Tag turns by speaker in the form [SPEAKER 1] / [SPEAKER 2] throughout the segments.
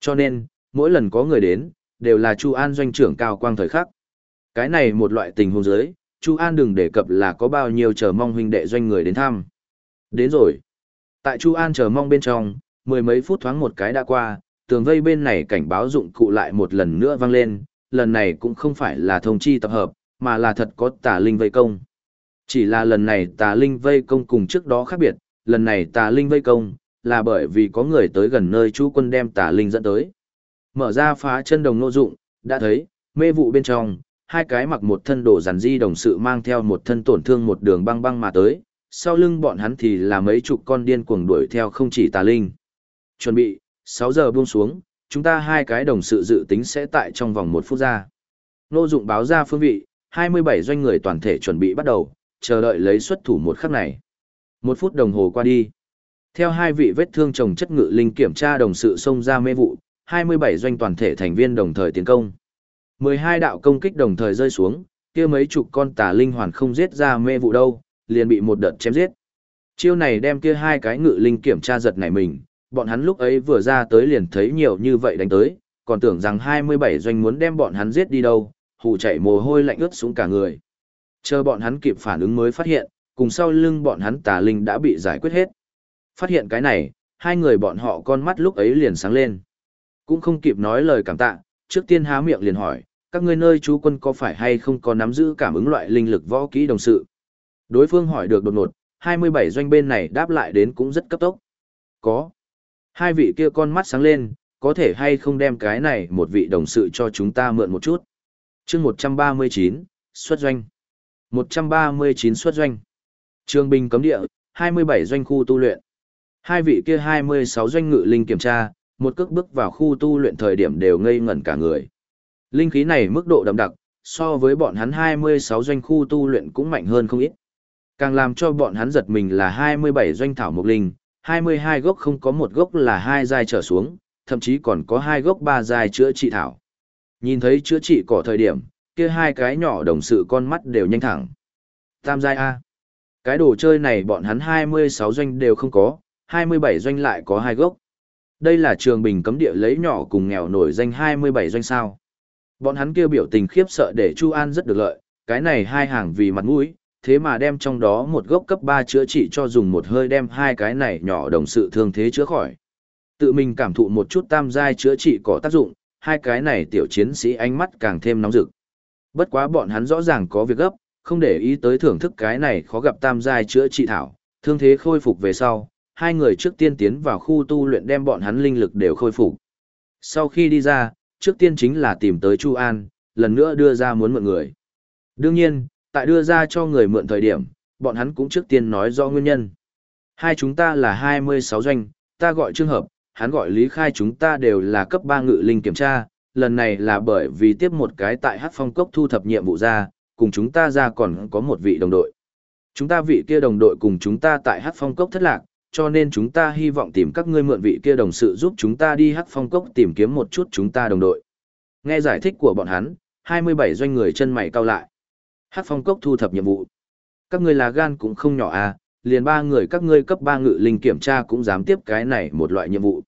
[SPEAKER 1] Cho nên, mỗi lần có người đến, đều là Chu An doanh trưởng cao quang thời khắc. Cái này một loại tình huống giới, Chu An đừng đề cập là có bao nhiêu chờ mong huynh đệ doanh người đến thăm. Đến rồi. Tại Chu An chờ mong bên trong, mười mấy phút thoáng một cái đã qua, tường vây bên này cảnh báo dụng cụ lại một lần nữa vang lên, lần này cũng không phải là thông chi tập hợp, mà là thật có tà linh vây công. Chỉ là lần này tà linh vây công cùng trước đó khác biệt, lần này tà linh vây công, là bởi vì có người tới gần nơi chú quân đem tà linh dẫn tới. Mở ra phá chân đồng nô dụng, đã thấy, mê vụ bên trong, hai cái mặc một thân đồ giản di đồng sự mang theo một thân tổn thương một đường băng băng mà tới, sau lưng bọn hắn thì là mấy chục con điên cuồng đuổi theo không chỉ tà linh. Chuẩn bị, 6 giờ buông xuống, chúng ta hai cái đồng sự dự tính sẽ tại trong vòng một phút ra. Nô dụng báo ra phương vị, 27 doanh người toàn thể chuẩn bị bắt đầu, chờ đợi lấy xuất thủ một khắc này. Một phút đồng hồ qua đi. Theo hai vị vết thương chồng chất ngự linh kiểm tra đồng sự xông ra mê vụ, 27 doanh toàn thể thành viên đồng thời tiến công. 12 đạo công kích đồng thời rơi xuống, kia mấy chục con tà linh hoàn không giết ra mê vụ đâu, liền bị một đợt chém giết. Chiêu này đem kia hai cái ngự linh kiểm tra giật nảy mình, bọn hắn lúc ấy vừa ra tới liền thấy nhiều như vậy đánh tới, còn tưởng rằng 27 doanh muốn đem bọn hắn giết đi đâu, hù chạy mồ hôi lạnh ướt xuống cả người. Chờ bọn hắn kịp phản ứng mới phát hiện, cùng sau lưng bọn hắn tà linh đã bị giải quyết hết. Phát hiện cái này, hai người bọn họ con mắt lúc ấy liền sáng lên. Cũng không kịp nói lời cảm tạ, trước tiên há miệng liền hỏi, các ngươi nơi chú quân có phải hay không có nắm giữ cảm ứng loại linh lực võ kỹ đồng sự. Đối phương hỏi được đột ngột, 27 doanh bên này đáp lại đến cũng rất cấp tốc. Có. Hai vị kia con mắt sáng lên, có thể hay không đem cái này một vị đồng sự cho chúng ta mượn một chút. chương 139, xuất doanh. 139 xuất doanh. Trường Bình cấm địa, 27 doanh khu tu luyện. Hai vị kia 26 doanh ngự linh kiểm tra, một cước bước vào khu tu luyện thời điểm đều ngây ngẩn cả người. Linh khí này mức độ đậm đặc, so với bọn hắn 26 doanh khu tu luyện cũng mạnh hơn không ít. Càng làm cho bọn hắn giật mình là 27 doanh thảo mục linh, 22 gốc không có một gốc là hai giai trở xuống, thậm chí còn có hai gốc ba giai chữa trị thảo. Nhìn thấy chữa trị cỏ thời điểm, kia hai cái nhỏ đồng sự con mắt đều nhanh thẳng. Tam giai A. Cái đồ chơi này bọn hắn 26 doanh đều không có, 27 doanh lại có hai gốc. Đây là trường bình cấm địa lấy nhỏ cùng nghèo nổi danh 27 doanh sao. Bọn hắn kêu biểu tình khiếp sợ để Chu An rất được lợi, cái này hai hàng vì mặt mũi, thế mà đem trong đó một gốc cấp 3 chữa trị cho dùng một hơi đem hai cái này nhỏ đồng sự thương thế chữa khỏi. Tự mình cảm thụ một chút tam giai chữa trị có tác dụng, hai cái này tiểu chiến sĩ ánh mắt càng thêm nóng rực. Bất quá bọn hắn rõ ràng có việc gấp, không để ý tới thưởng thức cái này khó gặp tam giai chữa trị thảo, thương thế khôi phục về sau, hai người trước tiên tiến vào khu tu luyện đem bọn hắn linh lực đều khôi phục. Sau khi đi ra, trước tiên chính là tìm tới Chu An, lần nữa đưa ra muốn mượn người. Đương nhiên, tại đưa ra cho người mượn thời điểm, bọn hắn cũng trước tiên nói rõ nguyên nhân. Hai chúng ta là 26 doanh, ta gọi trường hợp, hắn gọi Lý Khai chúng ta đều là cấp 3 ngự linh kiểm tra, lần này là bởi vì tiếp một cái tại Hát Phong Cốc thu thập nhiệm vụ ra, cùng chúng ta ra còn có một vị đồng đội. Chúng ta vị kia đồng đội cùng chúng ta tại Hát Phong Cốc thất lạc, cho nên chúng ta hy vọng tìm các ngươi mượn vị kia đồng sự giúp chúng ta đi Hát Phong Cốc tìm kiếm một chút chúng ta đồng đội. Nghe giải thích của bọn hắn, 27 doanh người chân mày cau lại. Hát Phong Cốc thu thập nhiệm vụ. Các ngươi là gan cũng không nhỏ à, liền ba người các ngươi cấp 3 ngự linh kiểm tra cũng dám tiếp cái này một loại nhiệm vụ.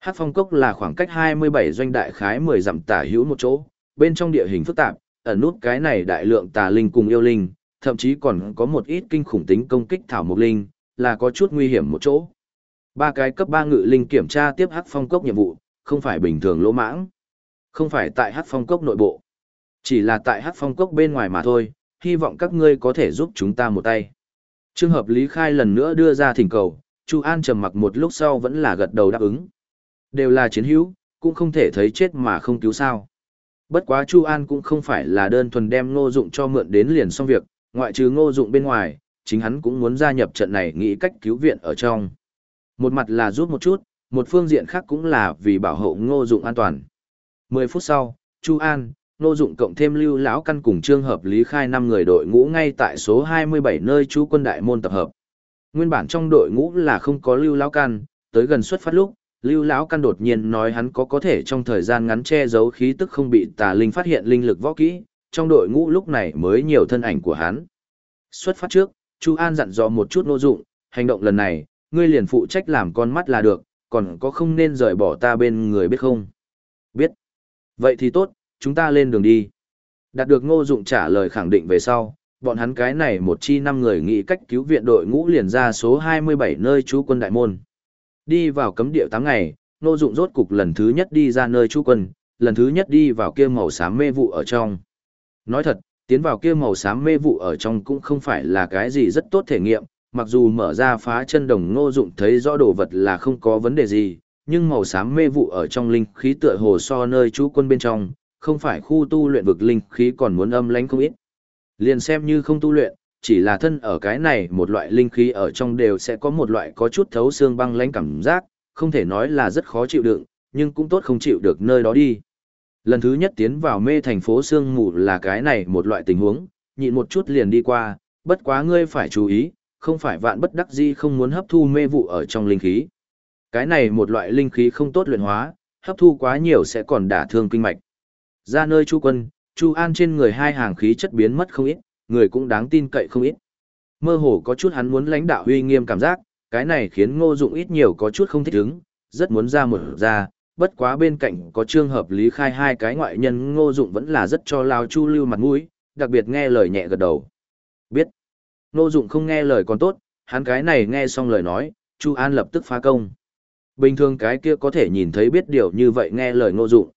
[SPEAKER 1] Hát Phong Cốc là khoảng cách 27 doanh đại khái 10 dặm tả hữu một chỗ, bên trong địa hình phức tạp, ẩn nút cái này đại lượng tà linh cùng yêu linh, thậm chí còn có một ít kinh khủng tính công kích thảo mục linh, là có chút nguy hiểm một chỗ. Ba cái cấp 3 ngự linh kiểm tra tiếp hắc phong cốc nhiệm vụ, không phải bình thường lỗ mãng. Không phải tại hắc phong cốc nội bộ. Chỉ là tại hắc phong cốc bên ngoài mà thôi, hy vọng các ngươi có thể giúp chúng ta một tay. Trường hợp Lý Khai lần nữa đưa ra thỉnh cầu, Chu An trầm mặc một lúc sau vẫn là gật đầu đáp ứng. Đều là chiến hữu, cũng không thể thấy chết mà không cứu sao. Bất quá Chu An cũng không phải là đơn thuần đem ngô dụng cho mượn đến liền xong việc, ngoại trừ ngô dụng bên ngoài, chính hắn cũng muốn gia nhập trận này nghĩ cách cứu viện ở trong. Một mặt là giúp một chút, một phương diện khác cũng là vì bảo hộ ngô dụng an toàn. Mười phút sau, Chu An, ngô dụng cộng thêm lưu lão căn cùng trương hợp lý khai năm người đội ngũ ngay tại số 27 nơi chú quân đại môn tập hợp. Nguyên bản trong đội ngũ là không có lưu lão căn, tới gần xuất phát lúc, lưu lão căn đột nhiên nói hắn có có thể trong thời gian ngắn che giấu khí tức không bị tà linh phát hiện linh lực võ kỹ, trong đội ngũ lúc này mới nhiều thân ảnh của hắn. Xuất phát trước, Chu An dặn dò một chút nô dụng, hành động lần này, ngươi liền phụ trách làm con mắt là được, còn có không nên rời bỏ ta bên người biết không? Biết. Vậy thì tốt, chúng ta lên đường đi. Đạt được ngô dụng trả lời khẳng định về sau, bọn hắn cái này một chi năm người nghĩ cách cứu viện đội ngũ liền ra số 27 nơi chú quân đại môn. Đi vào cấm địa 8 ngày, ngô dụng rốt cục lần thứ nhất đi ra nơi chú quân, lần thứ nhất đi vào kia màu xám mê vụ ở trong. Nói thật, tiến vào kia màu xám mê vụ ở trong cũng không phải là cái gì rất tốt thể nghiệm, mặc dù mở ra phá chân đồng ngô dụng thấy rõ đồ vật là không có vấn đề gì, nhưng màu xám mê vụ ở trong linh khí tựa hồ so nơi chú quân bên trong, không phải khu tu luyện vực linh khí còn muốn âm lãnh không ít. Liền xem như không tu luyện, chỉ là thân ở cái này một loại linh khí ở trong đều sẽ có một loại có chút thấu xương băng lãnh cảm giác, không thể nói là rất khó chịu đựng, nhưng cũng tốt không chịu được nơi đó đi. Lần thứ nhất tiến vào mê thành phố sương mù là cái này một loại tình huống, nhịn một chút liền đi qua, bất quá ngươi phải chú ý, không phải vạn bất đắc di không muốn hấp thu mê vụ ở trong linh khí. Cái này một loại linh khí không tốt luyện hóa, hấp thu quá nhiều sẽ còn đả thương kinh mạch. Ra nơi chu quân, chu an trên người hai hàng khí chất biến mất không ít, người cũng đáng tin cậy không ít. Mơ hồ có chút hắn muốn lãnh đạo uy nghiêm cảm giác, cái này khiến ngô dụng ít nhiều có chút không thích ứng, rất muốn ra một ra, bất quá bên cạnh có trường hợp lý khai hai cái ngoại nhân ngô dụng vẫn là rất cho lao chu lưu mặt mũi, đặc biệt nghe lời nhẹ gật đầu. Biết. Ngô dụng không nghe lời còn tốt, hắn cái này nghe xong lời nói, Chu An lập tức phá công. Bình thường cái kia có thể nhìn thấy biết điều như vậy nghe lời ngô dụng.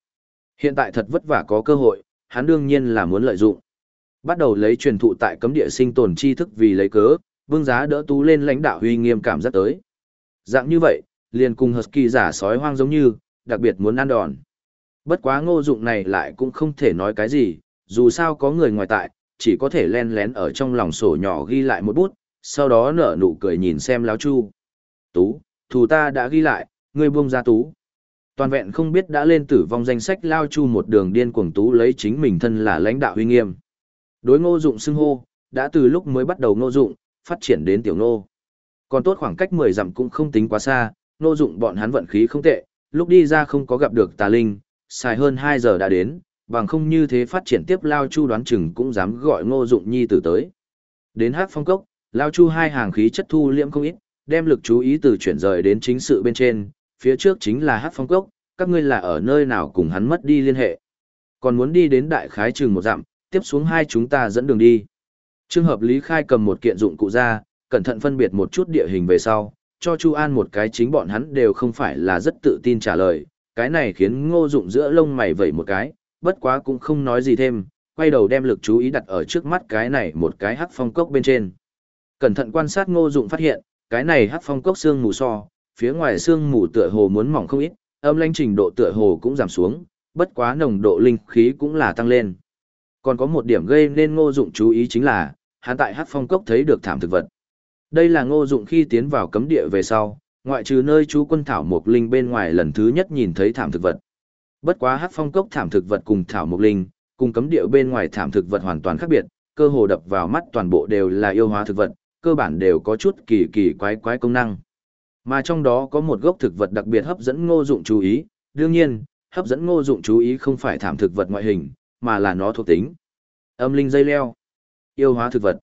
[SPEAKER 1] Hiện tại thật vất vả có cơ hội, hắn đương nhiên là muốn lợi dụng. Bắt đầu lấy truyền thụ tại cấm địa sinh tồn tri thức vì lấy cớ, vương giá đỡ tú lên lãnh đạo huy nghiêm cảm giác tới. Dạng như vậy, liền cùng Husky giả sói hoang giống như, đặc biệt muốn ăn đòn. Bất quá ngô dụng này lại cũng không thể nói cái gì, dù sao có người ngoài tại, chỉ có thể len lén ở trong lòng sổ nhỏ ghi lại một bút, sau đó nở nụ cười nhìn xem láo chu. Tú, thù ta đã ghi lại, ngươi buông ra tú. Toàn vẹn không biết đã lên tử vong danh sách lao chu một đường điên cuồng tú lấy chính mình thân là lãnh đạo huy nghiêm. Đối ngô dụng xưng hô, đã từ lúc mới bắt đầu ngô dụng, phát triển đến tiểu ngô. Còn tốt khoảng cách 10 dặm cũng không tính quá xa, ngô dụng bọn hắn vận khí không tệ, lúc đi ra không có gặp được tà linh, xài hơn 2 giờ đã đến, bằng không như thế phát triển tiếp Lao Chu đoán chừng cũng dám gọi ngô dụng nhi tử tới. Đến hát phong cốc, Lao Chu hai hàng khí chất thu liễm không ít, đem lực chú ý từ chuyển rời đến chính sự bên trên, phía trước chính là hát phong cốc, các ngươi là ở nơi nào cùng hắn mất đi liên hệ. Còn muốn đi đến đại khái chừng một dặm, tiếp xuống hai chúng ta dẫn đường đi. Trường hợp Lý Khai cầm một kiện dụng cụ ra, cẩn thận phân biệt một chút địa hình về sau, cho Chu An một cái chính bọn hắn đều không phải là rất tự tin trả lời, cái này khiến ngô dụng giữa lông mày vẩy một cái, bất quá cũng không nói gì thêm, quay đầu đem lực chú ý đặt ở trước mắt cái này một cái hắc phong cốc bên trên. Cẩn thận quan sát ngô dụng phát hiện, cái này hắc phong cốc xương mù so, phía ngoài xương mù tựa hồ muốn mỏng không ít, âm lãnh trình độ tựa hồ cũng giảm xuống, bất quá nồng độ linh khí cũng là tăng lên. Còn có một điểm gây nên ngô dụng chú ý chính là, hắn tại hắc phong cốc thấy được thảm thực vật. Đây là ngô dụng khi tiến vào cấm địa về sau, ngoại trừ nơi chú quân thảo mộc linh bên ngoài lần thứ nhất nhìn thấy thảm thực vật. Bất quá hắc phong cốc thảm thực vật cùng thảo mộc linh, cùng cấm địa bên ngoài thảm thực vật hoàn toàn khác biệt, cơ hồ đập vào mắt toàn bộ đều là yêu hóa thực vật, cơ bản đều có chút kỳ kỳ quái quái công năng. Mà trong đó có một gốc thực vật đặc biệt hấp dẫn ngô dụng chú ý, đương nhiên, hấp dẫn ngô dụng chú ý không phải thảm thực vật ngoại hình, mà là nó thuộc tính. Âm linh dây leo, yêu hóa thực vật,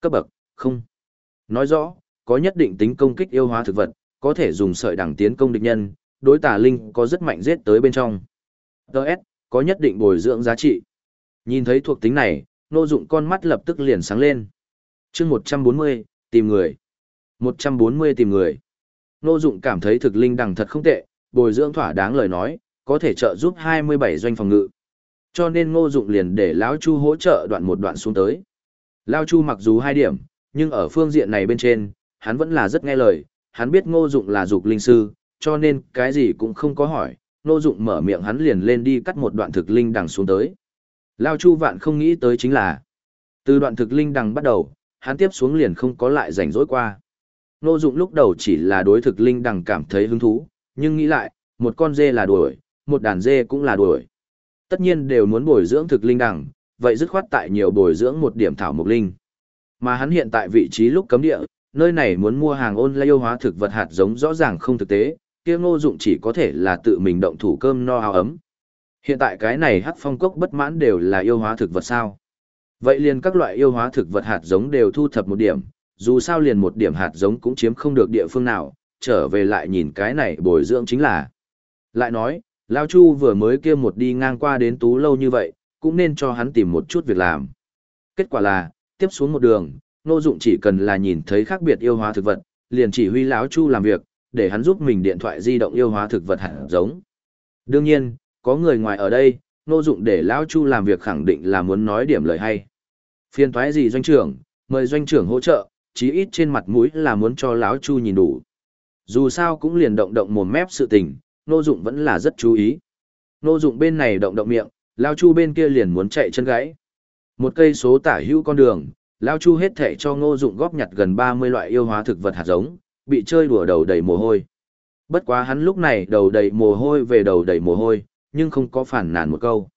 [SPEAKER 1] cấp bậc, không. Nói rõ, có nhất định tính công kích yêu hóa thực vật, có thể dùng sợi đẳng tiến công địch nhân, đối tà linh có rất mạnh giết tới bên trong. DS, có nhất định bồi dưỡng giá trị. Nhìn thấy thuộc tính này, nô dụng con mắt lập tức liền sáng lên. chương 140, tìm người. 140 tìm người. Nô dụng cảm thấy thực linh đẳng thật không tệ, bồi dưỡng thỏa đáng lời nói, có thể trợ giúp 27 doanh phòng ngự. Cho nên ngô dụng liền để lão Chu hỗ trợ đoạn một đoạn xuống tới. Lão Chu mặc dù hai điểm, nhưng ở phương diện này bên trên, hắn vẫn là rất nghe lời, hắn biết ngô dụng là dục linh sư, cho nên cái gì cũng không có hỏi, ngô dụng mở miệng hắn liền lên đi cắt một đoạn thực linh đằng xuống tới. Lao Chu vạn không nghĩ tới chính là, từ đoạn thực linh đằng bắt đầu, hắn tiếp xuống liền không có lại rảnh rỗi qua. Ngô dụng lúc đầu chỉ là đối thực linh đằng cảm thấy hứng thú, nhưng nghĩ lại, một con dê là đuổi, một đàn dê cũng là đuổi. Tất nhiên đều muốn bồi dưỡng thực linh đằng, vậy dứt khoát tại nhiều bồi dưỡng một điểm thảo mộc linh. Mà hắn hiện tại vị trí lúc cấm địa, nơi này muốn mua hàng ôn lai yêu hóa thực vật hạt giống rõ ràng không thực tế, kia ngô dụng chỉ có thể là tự mình động thủ cơm no áo ấm. Hiện tại cái này hắc phong cốc bất mãn đều là yêu hóa thực vật sao. Vậy liền các loại yêu hóa thực vật hạt giống đều thu thập một điểm, dù sao liền một điểm hạt giống cũng chiếm không được địa phương nào, trở về lại nhìn cái này bồi dưỡng chính là. Lại nói, Lao Chu vừa mới kia một đi ngang qua đến tú lâu như vậy, cũng nên cho hắn tìm một chút việc làm. Kết quả là, tiếp xuống một đường, Ngô Dụng chỉ cần là nhìn thấy khác biệt yêu hóa thực vật, liền chỉ huy lão Chu làm việc, để hắn giúp mình điện thoại di động yêu hóa thực vật hạt giống. Đương nhiên, có người ngoài ở đây, Ngô Dụng để lão Chu làm việc khẳng định là muốn nói điểm lời hay. Phiên toái gì doanh trưởng, mời doanh trưởng hỗ trợ, chí ít trên mặt mũi là muốn cho lão Chu nhìn đủ. Dù sao cũng liền động động mồm mép sự tình, Ngô Dụng vẫn là rất chú ý. Ngô Dụng bên này động động miệng, lão Chu bên kia liền muốn chạy chân gãy. Một cây số tả hữu con đường, Lao Chu hết thệ cho ngô dụng góp nhặt gần 30 loại yêu hóa thực vật hạt giống, bị chơi đùa đầu đầy mồ hôi. Bất quá hắn lúc này đầu đầy mồ hôi về đầu đầy mồ hôi, nhưng không có phản nàn một câu.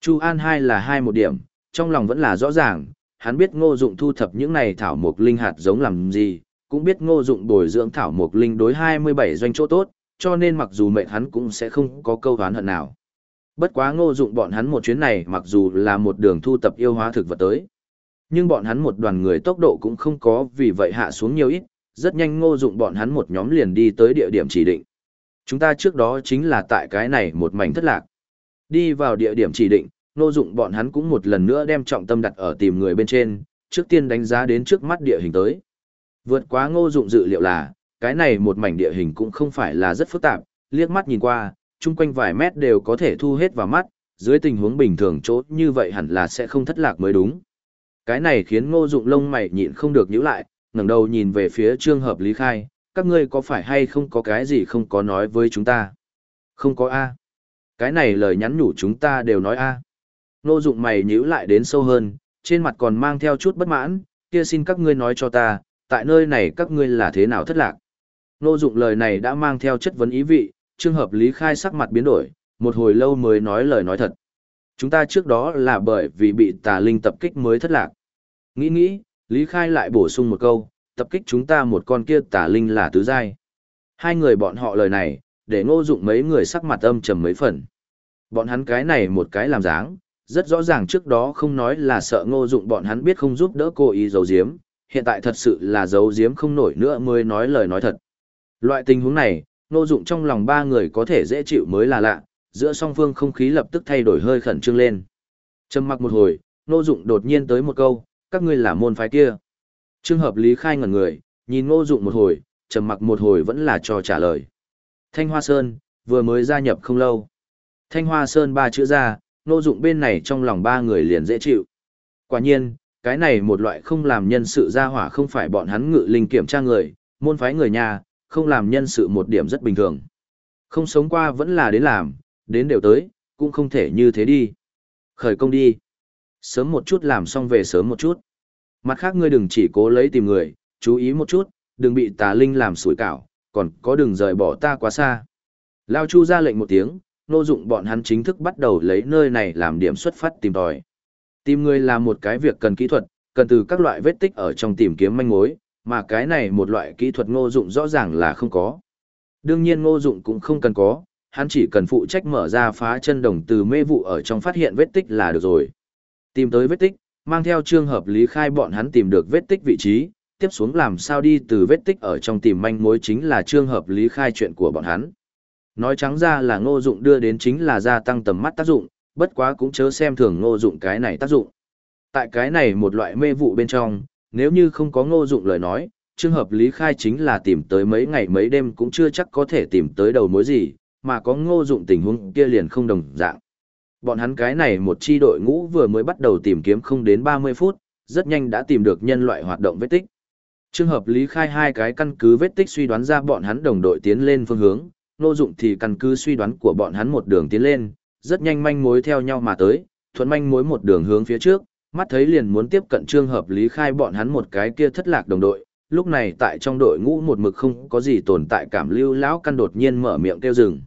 [SPEAKER 1] Chu An hai là hai một điểm, trong lòng vẫn là rõ ràng, hắn biết ngô dụng thu thập những này thảo mộc linh hạt giống làm gì, cũng biết ngô dụng bồi dưỡng thảo mộc linh đối 27 doanh chỗ tốt, cho nên mặc dù mệnh hắn cũng sẽ không có câu hán hận nào. Bất quá ngô dụng bọn hắn một chuyến này mặc dù là một đường thu tập yêu hóa thực vật tới. Nhưng bọn hắn một đoàn người tốc độ cũng không có vì vậy hạ xuống nhiều ít, rất nhanh ngô dụng bọn hắn một nhóm liền đi tới địa điểm chỉ định. Chúng ta trước đó chính là tại cái này một mảnh thất lạc. Đi vào địa điểm chỉ định, ngô dụng bọn hắn cũng một lần nữa đem trọng tâm đặt ở tìm người bên trên, trước tiên đánh giá đến trước mắt địa hình tới. Vượt quá ngô dụng dự liệu là, cái này một mảnh địa hình cũng không phải là rất phức tạp, liếc mắt nhìn qua, chung quanh vài mét đều có thể thu hết vào mắt, dưới tình huống bình thường chỗ như vậy hẳn là sẽ không thất lạc mới đúng. Cái này khiến ngô dụng lông mày nhịn không được nhíu lại, ngẩng đầu nhìn về phía trương hợp lý khai, các ngươi có phải hay không có cái gì không có nói với chúng ta? Không có A. Cái này lời nhắn nhủ chúng ta đều nói A. Ngô dụng mày nhíu lại đến sâu hơn, trên mặt còn mang theo chút bất mãn, kia xin các ngươi nói cho ta, tại nơi này các ngươi là thế nào thất lạc. Ngô dụng lời này đã mang theo chất vấn ý vị, trường hợp Lý Khai sắc mặt biến đổi, một hồi lâu mới nói lời nói thật. Chúng ta trước đó là bởi vì bị tà linh tập kích mới thất lạc. Nghĩ nghĩ, Lý Khai lại bổ sung một câu, tập kích chúng ta một con kia tà linh là tứ giai. Hai người bọn họ lời này, để ngô dụng mấy người sắc mặt âm trầm mấy phần. Bọn hắn cái này một cái làm dáng, rất rõ ràng trước đó không nói là sợ ngô dụng bọn hắn biết không giúp đỡ cô ý giấu giếm, hiện tại thật sự là giấu giếm không nổi nữa mới nói lời nói thật. Loại tình huống này, Nô Dụng trong lòng ba người có thể dễ chịu mới là lạ, giữa song phương không khí lập tức thay đổi hơi khẩn trương lên. Trầm mặc một hồi, Nô Dụng đột nhiên tới một câu, các ngươi là môn phái kia. Trương Hợp Lý khai ngẩn người, nhìn Nô Dụng một hồi, trầm mặc một hồi vẫn là cho trả lời. Thanh Hoa Sơn, vừa mới gia nhập không lâu. Thanh Hoa Sơn ba chữ ra, Nô Dụng bên này trong lòng ba người liền dễ chịu. Quả nhiên, cái này một loại không làm nhân sự gia hỏa không phải bọn hắn ngự linh kiểm tra người, môn phái người nhà, không làm nhân sự một điểm rất bình thường. Không sống qua vẫn là đến làm, đến đều tới, cũng không thể như thế đi. Khởi công đi. Sớm một chút làm xong về sớm một chút. Mặt khác ngươi đừng chỉ cố lấy tìm người, chú ý một chút, đừng bị tà linh làm sủi cảo, còn có đừng rời bỏ ta quá xa. Lao Chu ra lệnh một tiếng, nô dụng bọn hắn chính thức bắt đầu lấy nơi này làm điểm xuất phát tìm tòi. Tìm người là một cái việc cần kỹ thuật, cần từ các loại vết tích ở trong tìm kiếm manh mối, mà cái này một loại kỹ thuật ngô dụng rõ ràng là không có. Đương nhiên ngô dụng cũng không cần có, hắn chỉ cần phụ trách mở ra phá chân đồng từ mê vụ ở trong phát hiện vết tích là được rồi. Tìm tới vết tích, mang theo trường hợp lý khai bọn hắn tìm được vết tích vị trí, tiếp xuống làm sao đi từ vết tích ở trong tìm manh mối chính là trường hợp lý khai chuyện của bọn hắn. Nói trắng ra là ngô dụng đưa đến chính là gia tăng tầm mắt tác dụng, bất quá cũng chớ xem thường ngô dụng cái này tác dụng. Tại cái này một loại mê vụ bên trong, nếu như không có ngô dụng lời nói, trường hợp lý khai chính là tìm tới mấy ngày mấy đêm cũng chưa chắc có thể tìm tới đầu mối gì, mà có ngô dụng tình huống kia liền không đồng dạng. Bọn hắn cái này một chi đội ngũ vừa mới bắt đầu tìm kiếm không đến 30 phút, rất nhanh đã tìm được nhân loại hoạt động vết tích. Trường hợp lý khai hai cái căn cứ vết tích suy đoán ra bọn hắn đồng đội tiến lên phương hướng, ngô dụng thì căn cứ suy đoán của bọn hắn một đường tiến lên, rất nhanh manh mối theo nhau mà tới, thuận manh mối một đường hướng phía trước, mắt thấy liền muốn tiếp cận trương hợp lý khai bọn hắn một cái kia thất lạc đồng đội, lúc này tại trong đội ngũ một mực không có gì tồn tại cảm lưu lão căn đột nhiên mở miệng kêu rừng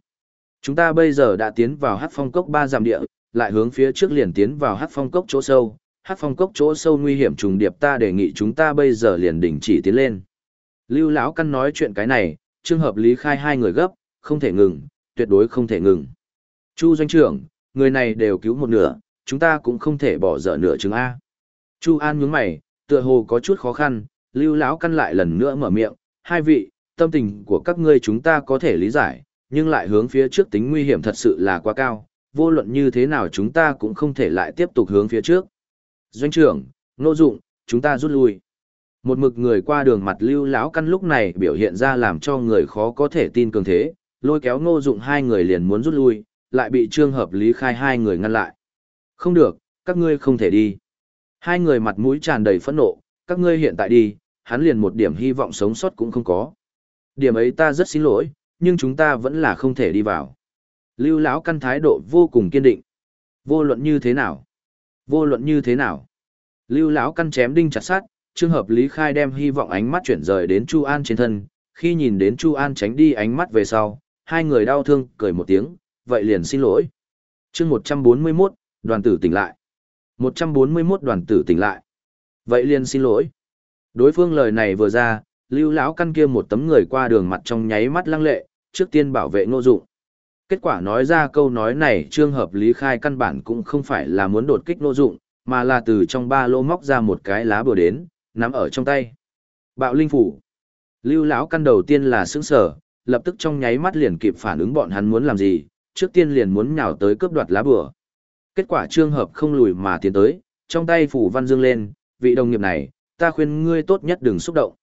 [SPEAKER 1] chúng ta bây giờ đã tiến vào hát phong cốc ba dặm địa, lại hướng phía trước liền tiến vào hát phong cốc chỗ sâu hát phong cốc chỗ sâu nguy hiểm trùng điệp ta đề nghị chúng ta bây giờ liền đình chỉ tiến lên. Lưu lão căn nói chuyện cái này, trương hợp lý khai hai người gấp, không thể ngừng, tuyệt đối không thể ngừng. Chu doanh trưởng, người này đều cứu một nửa chúng ta cũng không thể bỏ dở nửa chứng A. Chu An nhướng mày, tựa hồ có chút khó khăn, lưu lão căn lại lần nữa mở miệng, hai vị, tâm tình của các ngươi chúng ta có thể lý giải, nhưng lại hướng phía trước tính nguy hiểm thật sự là quá cao, vô luận như thế nào chúng ta cũng không thể lại tiếp tục hướng phía trước. Doanh trưởng, nô dụng, chúng ta rút lui. Một mực người qua đường mặt lưu lão căn lúc này biểu hiện ra làm cho người khó có thể tin cường thế, lôi kéo ngô dụng hai người liền muốn rút lui, lại bị trương hợp lý khai hai người ngăn lại. Không được, các ngươi không thể đi. Hai người mặt mũi tràn đầy phẫn nộ, các ngươi hiện tại đi, hắn liền một điểm hy vọng sống sót cũng không có. Điểm ấy ta rất xin lỗi, nhưng chúng ta vẫn là không thể đi vào. Lưu lão căn thái độ vô cùng kiên định. Vô luận như thế nào? Vô luận như thế nào? Lưu lão căn chém đinh chặt sát, trường hợp Lý Khai đem hy vọng ánh mắt chuyển rời đến Chu An trên thân, khi nhìn đến Chu An tránh đi ánh mắt về sau, hai người đau thương cười một tiếng, vậy liền xin lỗi. Chương 141, đoàn tử tỉnh lại. 141 đoàn tử tỉnh lại. Vậy liền xin lỗi. Đối phương lời này vừa ra, Lưu lão căn kia một tấm người qua đường mặt trong nháy mắt lăng lệ, trước tiên bảo vệ Ngô Dụng. Kết quả nói ra câu nói này trương hợp lý khai căn bản cũng không phải là muốn đột kích Ngô Dụng, mà là từ trong ba lô móc ra một cái lá bùa đến, nắm ở trong tay. Bạo linh phủ. Lưu lão căn đầu tiên là sững sờ, lập tức trong nháy mắt liền kịp phản ứng bọn hắn muốn làm gì, trước tiên liền muốn nhào tới cướp đoạt lá bùa. Kết quả trương hợp không lùi mà tiến tới, trong tay phủ văn dương lên, vị đồng nghiệp này, ta khuyên ngươi tốt nhất đừng xúc động.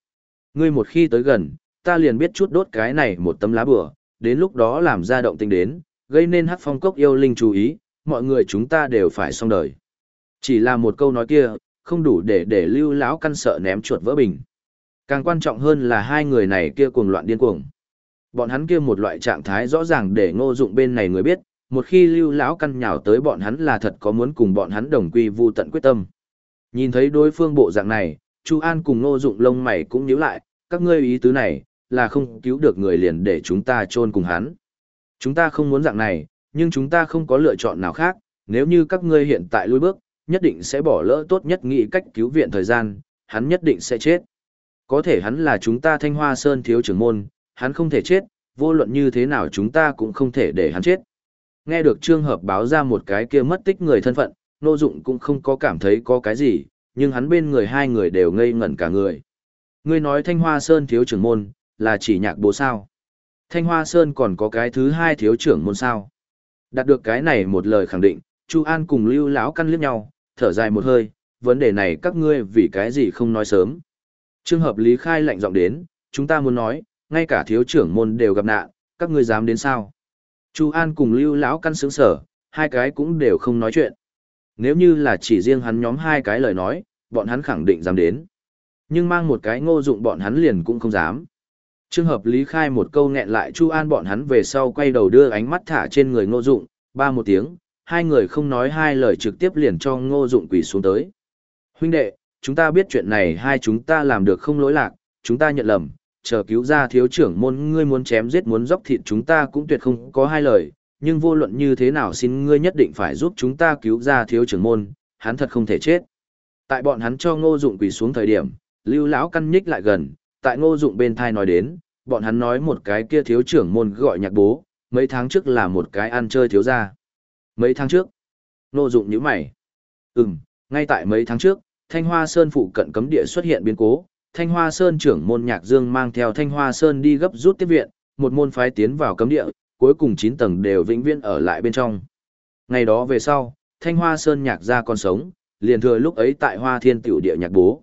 [SPEAKER 1] Ngươi một khi tới gần, ta liền biết chút đốt cái này một tấm lá bừa, đến lúc đó làm ra động tình đến, gây nên hắc phong cốc yêu linh chú ý, mọi người chúng ta đều phải xong đời. Chỉ là một câu nói kia, không đủ để để lưu lão căn sợ ném chuột vỡ bình. Càng quan trọng hơn là hai người này kia cuồng loạn điên cuồng. Bọn hắn kia một loại trạng thái rõ ràng để ngô dụng bên này người biết, một khi lưu lão căn nhào tới bọn hắn là thật có muốn cùng bọn hắn đồng quy vu tận quyết tâm. Nhìn thấy đối phương bộ dạng này, Chu An cùng ngô dụng lông mày cũng nhíu lại, các ngươi ý tứ này, là không cứu được người liền để chúng ta chôn cùng hắn. Chúng ta không muốn dạng này, nhưng chúng ta không có lựa chọn nào khác, nếu như các ngươi hiện tại lùi bước, nhất định sẽ bỏ lỡ tốt nhất nghĩ cách cứu viện thời gian, hắn nhất định sẽ chết. Có thể hắn là chúng ta thanh hoa sơn thiếu trưởng môn, hắn không thể chết, vô luận như thế nào chúng ta cũng không thể để hắn chết. Nghe được trường hợp báo ra một cái kia mất tích người thân phận, nô dụng cũng không có cảm thấy có cái gì, nhưng hắn bên người hai người đều ngây ngẩn cả người. Ngươi nói Thanh Hoa Sơn thiếu trưởng môn, là chỉ nhạc bố sao? Thanh Hoa Sơn còn có cái thứ hai thiếu trưởng môn sao? Đạt được cái này một lời khẳng định, Chu An cùng Lưu lão căn liếc nhau, thở dài một hơi, vấn đề này các ngươi vì cái gì không nói sớm. Trường hợp Lý Khai lạnh giọng đến, chúng ta muốn nói, ngay cả thiếu trưởng môn đều gặp nạn, các ngươi dám đến sao? Chu An cùng Lưu lão căn sướng sở, hai cái cũng đều không nói chuyện. Nếu như là chỉ riêng hắn nhóm hai cái lời nói, bọn hắn khẳng định dám đến. Nhưng mang một cái ngô dụng bọn hắn liền cũng không dám. Trường hợp Lý Khai một câu nghẹn lại Chu An bọn hắn về sau quay đầu đưa ánh mắt thả trên người ngô dụng, ba một tiếng, hai người không nói hai lời trực tiếp liền cho ngô dụng quỳ xuống tới. Huynh đệ, chúng ta biết chuyện này hai chúng ta làm được không lỗi lạc, chúng ta nhận lầm, chờ cứu ra thiếu trưởng môn ngươi muốn chém giết muốn dốc thịt chúng ta cũng tuyệt không có hai lời, nhưng vô luận như thế nào xin ngươi nhất định phải giúp chúng ta cứu ra thiếu trưởng môn, hắn thật không thể chết. Tại bọn hắn cho ngô dụng quỳ xuống thời điểm, lưu lão căn nhích lại gần, tại ngô dụng bên thai nói đến, bọn hắn nói một cái kia thiếu trưởng môn gọi nhạc bố, mấy tháng trước là một cái ăn chơi thiếu gia. Mấy tháng trước, ngô dụng nhíu mày. Ừm, ngay tại mấy tháng trước, Thanh Hoa Sơn phụ cận cấm địa xuất hiện biến cố, Thanh Hoa Sơn trưởng môn Nhạc Dương mang theo Thanh Hoa Sơn đi gấp rút tiếp viện, một môn phái tiến vào cấm địa, cuối cùng 9 tầng đều vĩnh viễn ở lại bên trong. Ngày đó về sau, Thanh Hoa Sơn Nhạc gia còn sống, liền thừa lúc ấy tại Hoa Thiên tiểu địa nhạc bố.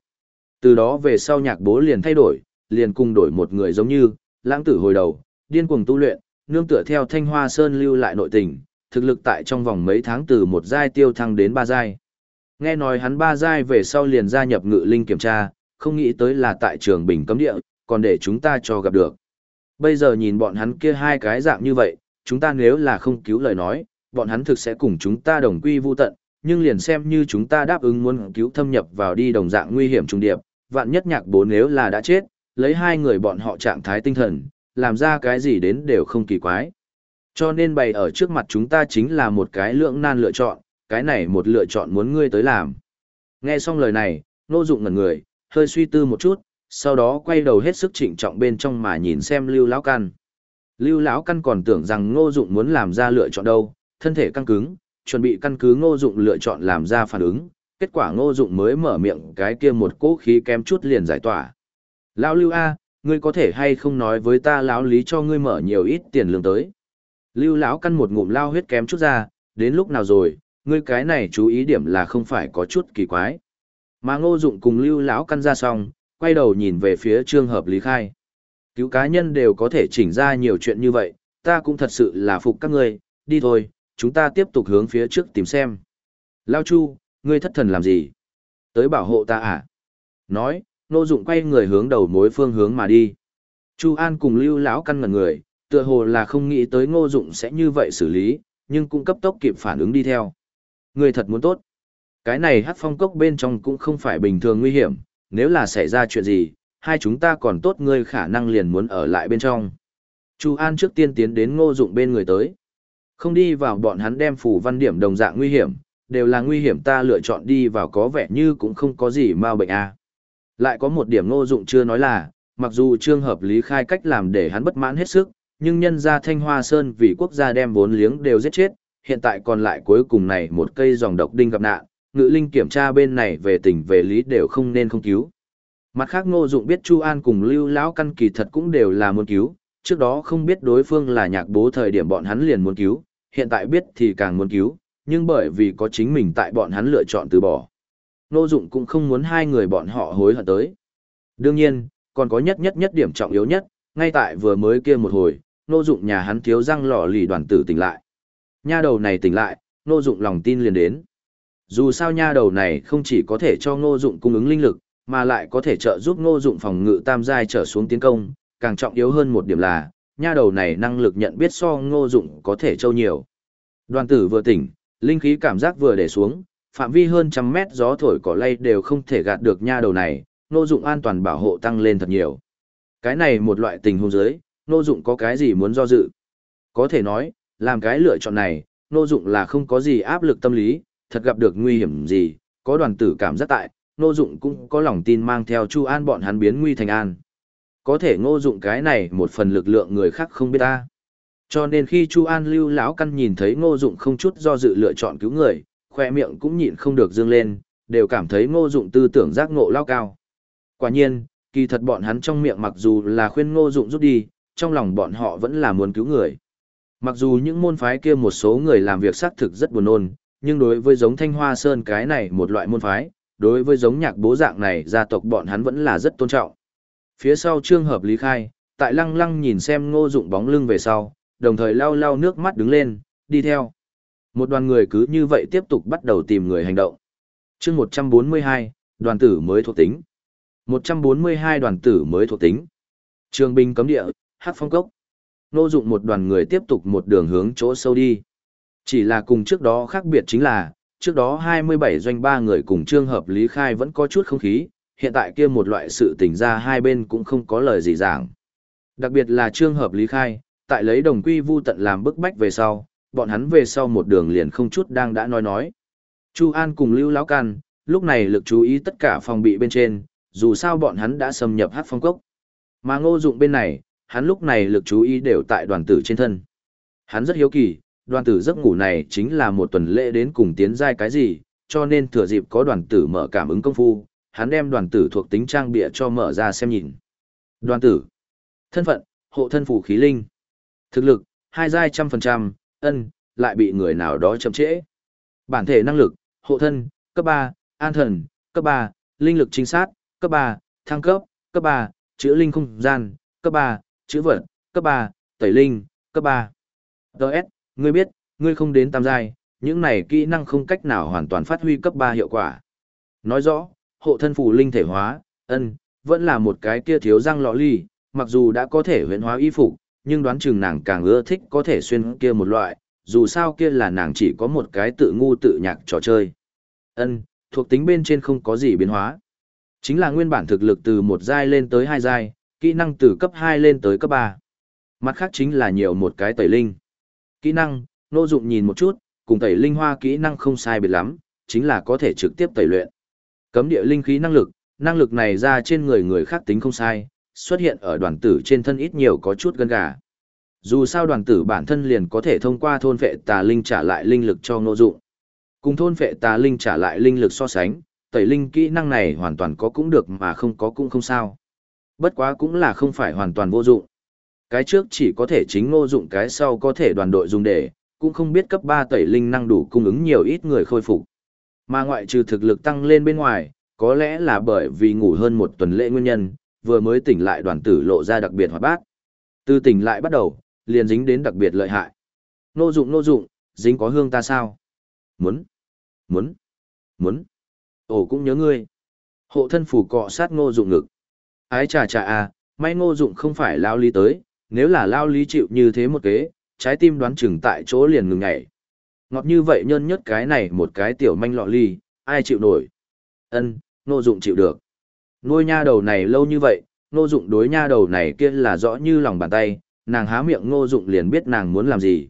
[SPEAKER 1] Từ đó về sau nhạc bố liền thay đổi, liền cùng đổi một người giống như, lãng tử hồi đầu, điên cuồng tu luyện, nương tựa theo Thanh Hoa Sơn lưu lại nội tình, thực lực tại trong vòng mấy tháng từ một giai tiêu thăng đến ba giai. Nghe nói hắn ba giai về sau liền gia nhập ngự linh kiểm tra, không nghĩ tới là tại trường bình cấm địa, còn để chúng ta cho gặp được. Bây giờ nhìn bọn hắn kia hai cái dạng như vậy, chúng ta nếu là không cứu lời nói, bọn hắn thực sẽ cùng chúng ta đồng quy vu tận, nhưng liền xem như chúng ta đáp ứng muốn cứu thâm nhập vào đi đồng dạng nguy hiểm trung điệp, vạn nhất nhạc bố nếu là đã chết, lấy hai người bọn họ trạng thái tinh thần, làm ra cái gì đến đều không kỳ quái. Cho nên bày ở trước mặt chúng ta chính là một cái lượng nan lựa chọn, cái này một lựa chọn muốn ngươi tới làm. Nghe xong lời này, nô dụng ngẩn người, hơi suy tư một chút, sau đó quay đầu hết sức trịnh trọng bên trong mà nhìn xem lưu lão căn. Lưu lão căn còn tưởng rằng ngô dụng muốn làm ra lựa chọn đâu, thân thể căng cứng, chuẩn bị căn cứ ngô dụng lựa chọn làm ra phản ứng, kết quả ngô dụng mới mở miệng cái kia một cỗ khí kém chút liền giải tỏa. Lão lưu A, ngươi có thể hay không nói với ta lão lý cho ngươi mở nhiều ít tiền lương tới. Lưu lão căn một ngụm lao huyết kém chút ra, đến lúc nào rồi, ngươi cái này chú ý điểm là không phải có chút kỳ quái. Mà ngô dụng cùng lưu lão căn ra xong, quay đầu nhìn về phía trương hợp lý khai. Cứu cá nhân đều có thể chỉnh ra nhiều chuyện như vậy, ta cũng thật sự là phục các ngươi, đi thôi, chúng ta tiếp tục hướng phía trước tìm xem. Lao Chu, ngươi thất thần làm gì? Tới bảo hộ ta à? Nói, Ngô Dụng quay người hướng đầu mối phương hướng mà đi. Chu An cùng Lưu lão căn ngẩn người, tựa hồ là không nghĩ tới Ngô Dụng sẽ như vậy xử lý, nhưng cũng cấp tốc kịp phản ứng đi theo. Người thật muốn tốt. Cái này hát Phong cốc bên trong cũng không phải bình thường nguy hiểm, nếu là xảy ra chuyện gì, hai chúng ta còn tốt ngươi khả năng liền muốn ở lại bên trong. Chu An trước tiên tiến đến Ngô Dụng bên người tới. Không đi vào bọn hắn đem phủ văn điểm đồng dạng nguy hiểm, đều là nguy hiểm ta lựa chọn đi vào có vẻ như cũng không có gì mau bệnh. À. Lại có một điểm ngô dụng chưa nói là, mặc dù trương hợp lý khai cách làm để hắn bất mãn hết sức, nhưng nhân gia Thanh Hoa Sơn vì quốc gia đem vốn liếng đều giết chết, hiện tại còn lại cuối cùng này một cây dòng độc đinh gặp nạn, ngự linh kiểm tra bên này về tình về lý đều không nên không cứu. Mặt khác ngô dụng biết Chu An cùng lưu lão căn kỳ thật cũng đều là muốn cứu, trước đó không biết đối phương là nhạc bố thời điểm bọn hắn liền muốn cứu, hiện tại biết thì càng muốn cứu, nhưng bởi vì có chính mình tại bọn hắn lựa chọn từ bỏ. Nô Dụng cũng không muốn hai người bọn họ hối hận tới. Đương nhiên, còn có nhất nhất nhất điểm trọng yếu nhất, ngay tại vừa mới kia một hồi, Nô Dụng nhà hắn thiếu răng lọ lì đoàn tử tỉnh lại. Nha đầu này tỉnh lại, Nô Dụng lòng tin liền đến. Dù sao nha đầu này không chỉ có thể cho Ngô Dụng cung ứng linh lực, mà lại có thể trợ giúp Ngô Dụng phòng ngự tam giai trở xuống tiến công, càng trọng yếu hơn một điểm là, nha đầu này năng lực nhận biết so Ngô Dụng có thể trâu nhiều. Đoàn tử vừa tỉnh, linh khí cảm giác vừa để xuống, phạm vi hơn trăm mét gió thổi cỏ lay đều không thể gạt được nha đầu này, Ngô Dụng an toàn bảo hộ tăng lên thật nhiều. Cái này một loại tình huống dưới, Ngô Dụng có cái gì muốn do dự? Có thể nói, làm cái lựa chọn này, Ngô Dụng là không có gì áp lực tâm lý, thật gặp được nguy hiểm gì, có đoàn tử cảm giác tại, Ngô Dụng cũng có lòng tin mang theo Chu An bọn hắn biến nguy thành an. Có thể ngô dụng cái này một phần lực lượng người khác không biết ta. Cho nên khi Chu An lưu lão căn nhìn thấy ngô dụng không chút do dự lựa chọn cứu người, khoe miệng cũng nhịn không được dương lên, đều cảm thấy ngô dụng tư tưởng giác ngộ lao cao. Quả nhiên, kỳ thật bọn hắn trong miệng mặc dù là khuyên ngô dụng rút đi, trong lòng bọn họ vẫn là muốn cứu người. Mặc dù những môn phái kia một số người làm việc xác thực rất buồn nôn, nhưng đối với giống Thanh Hoa Sơn cái này một loại môn phái, đối với giống nhạc bố dạng này gia tộc bọn hắn vẫn là rất tôn trọng. Phía sau trương hợp lý khai, tại lăng lăng nhìn xem ngô dụng bóng lưng về sau, đồng thời lau lau nước mắt đứng lên, đi theo. Một đoàn người cứ như vậy tiếp tục bắt đầu tìm người hành động. chương 142, đoàn tử mới thuộc tính. 142 đoàn tử mới thuộc tính. Trường binh cấm địa, hát phong cốc. Ngô dụng một đoàn người tiếp tục một đường hướng chỗ sâu đi. Chỉ là cùng trước đó khác biệt chính là, trước đó 27 doanh ba người cùng trương hợp lý khai vẫn có chút không khí, hiện tại kia một loại sự tình ra hai bên cũng không có lời gì giảng. Đặc biệt là trương hợp lý khai, tại lấy đồng quy vu tận làm bức bách về sau, bọn hắn về sau một đường liền không chút đang đã nói nói. Chu An cùng Lưu Lão Can, lúc này lực chú ý tất cả phòng bị bên trên, dù sao bọn hắn đã xâm nhập hát phong cốc. Mà ngô dụng bên này, hắn lúc này lực chú ý đều tại đoàn tử trên thân. Hắn rất hiếu kỳ, đoàn tử giấc ngủ này chính là một tuần lễ đến cùng tiến giai cái gì, cho nên thừa dịp có đoàn tử mở cảm ứng công phu, hắn đem đoàn tử thuộc tính trang bịa cho mở ra xem nhìn. Đoàn tử. Thân phận, hộ thân phù khí linh. Thực lực, hai giai trăm phần trăm, ân, lại bị người nào đó chậm trễ. Bản thể năng lực, hộ thân, cấp 3, an thần, cấp 3, linh lực chính sát, cấp 3, thăng cấp, cấp 3, chữa linh không gian, cấp 3, chữa vật, cấp 3, tẩy linh, cấp 3. Đợt, ngươi biết, ngươi không đến tam giai, những này kỹ năng không cách nào hoàn toàn phát huy cấp 3 hiệu quả. Nói rõ, hộ thân phù linh thể hóa, ân, vẫn là một cái kia thiếu răng lọ ly, mặc dù đã có thể huyễn hóa y phục, nhưng đoán chừng nàng càng ưa thích có thể xuyên kia một loại, dù sao kia là nàng chỉ có một cái tự ngu tự nhạc trò chơi. Ân, thuộc tính bên trên không có gì biến hóa. Chính là nguyên bản thực lực từ một giai lên tới hai giai, kỹ năng từ cấp 2 lên tới cấp 3. Mặt khác chính là nhiều một cái tẩy linh. Kỹ năng, nô dụng nhìn một chút, cùng tẩy linh hoa kỹ năng không sai biệt lắm, chính là có thể trực tiếp tẩy luyện. Cấm địa linh khí năng lực, năng lực này ra trên người người khác tính không sai, xuất hiện ở đoàn tử trên thân ít nhiều có chút gân gà. Dù sao đoàn tử bản thân liền có thể thông qua thôn vệ tà linh trả lại linh lực cho ngô dụng. Cùng thôn vệ tà linh trả lại linh lực so sánh, tẩy linh kỹ năng này hoàn toàn có cũng được mà không có cũng không sao. Bất quá cũng là không phải hoàn toàn vô dụng. Cái trước chỉ có thể chính ngô dụng cái sau có thể đoàn đội dùng để, cũng không biết cấp 3 tẩy linh năng đủ cung ứng nhiều ít người khôi phục. Mà ngoại trừ thực lực tăng lên bên ngoài, có lẽ là bởi vì ngủ hơn một tuần lễ nguyên nhân, vừa mới tỉnh lại đoàn tử lộ ra đặc biệt hoạt bát. Từ tỉnh lại bắt đầu, liền dính đến đặc biệt lợi hại. Nô dụng nô dụng, dính có hương ta sao? Muốn, muốn, muốn. Ồ cũng nhớ ngươi. Hộ thân phủ cọ sát ngô dụng ngực. Ái trà trà à, may ngô dụng không phải lao lý tới, nếu là lao lý chịu như thế một kế, trái tim đoán chừng tại chỗ liền ngừng nhảy. Ngọt như vậy nhân nhất cái này một cái tiểu manh lọ ly, ai chịu nổi. Ân, nô dụng chịu được. Nuôi nha đầu này lâu như vậy, nô dụng đối nha đầu này kia là rõ như lòng bàn tay, nàng há miệng nô dụng liền biết nàng muốn làm gì.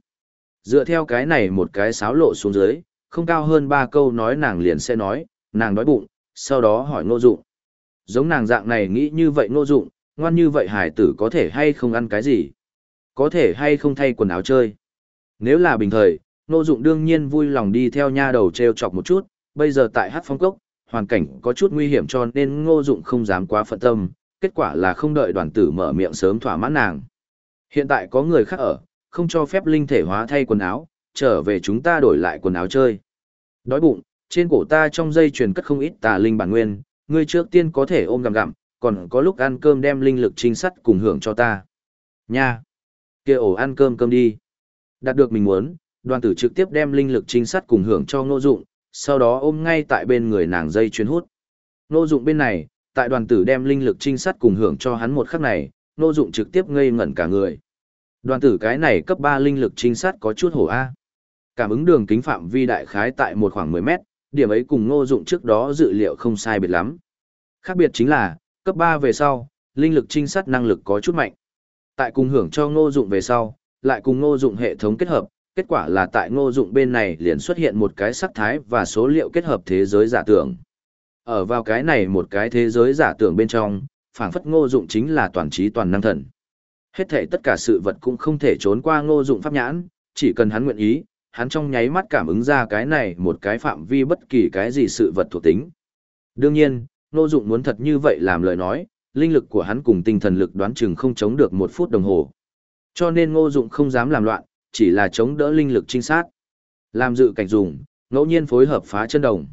[SPEAKER 1] Dựa theo cái này một cái sáo lộ xuống dưới, không cao hơn ba câu nói nàng liền sẽ nói, nàng đói bụng, sau đó hỏi nô dụng. Giống nàng dạng này nghĩ như vậy nô dụng, ngoan như vậy hải tử có thể hay không ăn cái gì? Có thể hay không thay quần áo chơi? Nếu là bình thời, ngô dụng đương nhiên vui lòng đi theo nha đầu treo chọc một chút, bây giờ tại hát phong cốc, hoàn cảnh có chút nguy hiểm cho nên ngô dụng không dám quá phận tâm, kết quả là không đợi đoàn tử mở miệng sớm thỏa mãn nàng. Hiện tại có người khác ở, không cho phép linh thể hóa thay quần áo, trở về chúng ta đổi lại quần áo chơi. Đói bụng, trên cổ ta trong dây chuyền cất không ít tà linh bản nguyên, ngươi trước tiên có thể ôm gặm gặm, còn có lúc ăn cơm đem linh lực trinh sắt cùng hưởng cho ta. Nha! kia ổ ăn cơm cơm đi. Đạt được mình muốn, đoàn tử trực tiếp đem linh lực trinh sắt cùng hưởng cho ngô dụng, sau đó ôm ngay tại bên người nàng dây chuyên hút. Ngô dụng bên này, tại đoàn tử đem linh lực trinh sát cùng hưởng cho hắn một khắc này, Ngô Dụng trực tiếp ngây ngẩn cả người. Đoàn tử cái này cấp 3 linh lực trinh sát có chút hổ A. Cảm ứng đường kính phạm vi đại khái tại một khoảng 10 mét, điểm ấy cùng Ngô Dụng trước đó dự liệu không sai biệt lắm. Khác biệt chính là, cấp 3 về sau, linh lực trinh sát năng lực có chút mạnh. Tại cùng hưởng cho Ngô Dụng về sau, lại cùng Ngô Dụng hệ thống kết hợp, kết quả là tại Ngô Dụng bên này liền xuất hiện một cái sắc thái và số liệu kết hợp thế giới giả tưởng. Ở vào cái này một cái thế giới giả tưởng bên trong, phảng phất Ngô Dụng chính là toàn trí toàn năng thần. Hết thảy tất cả sự vật cũng không thể trốn qua Ngô Dụng pháp nhãn, chỉ cần hắn nguyện ý, hắn trong nháy mắt cảm ứng ra cái này một cái phạm vi bất kỳ cái gì sự vật thuộc tính. Đương nhiên, Ngô Dụng muốn thật như vậy làm lời nói, linh lực của hắn cùng tinh thần lực đoán chừng không chống được một phút đồng hồ. Cho nên Ngô Dụng không dám làm loạn, chỉ là chống đỡ linh lực trinh sát. Làm dự cảnh dùng, ngẫu nhiên phối hợp phá chân đồng.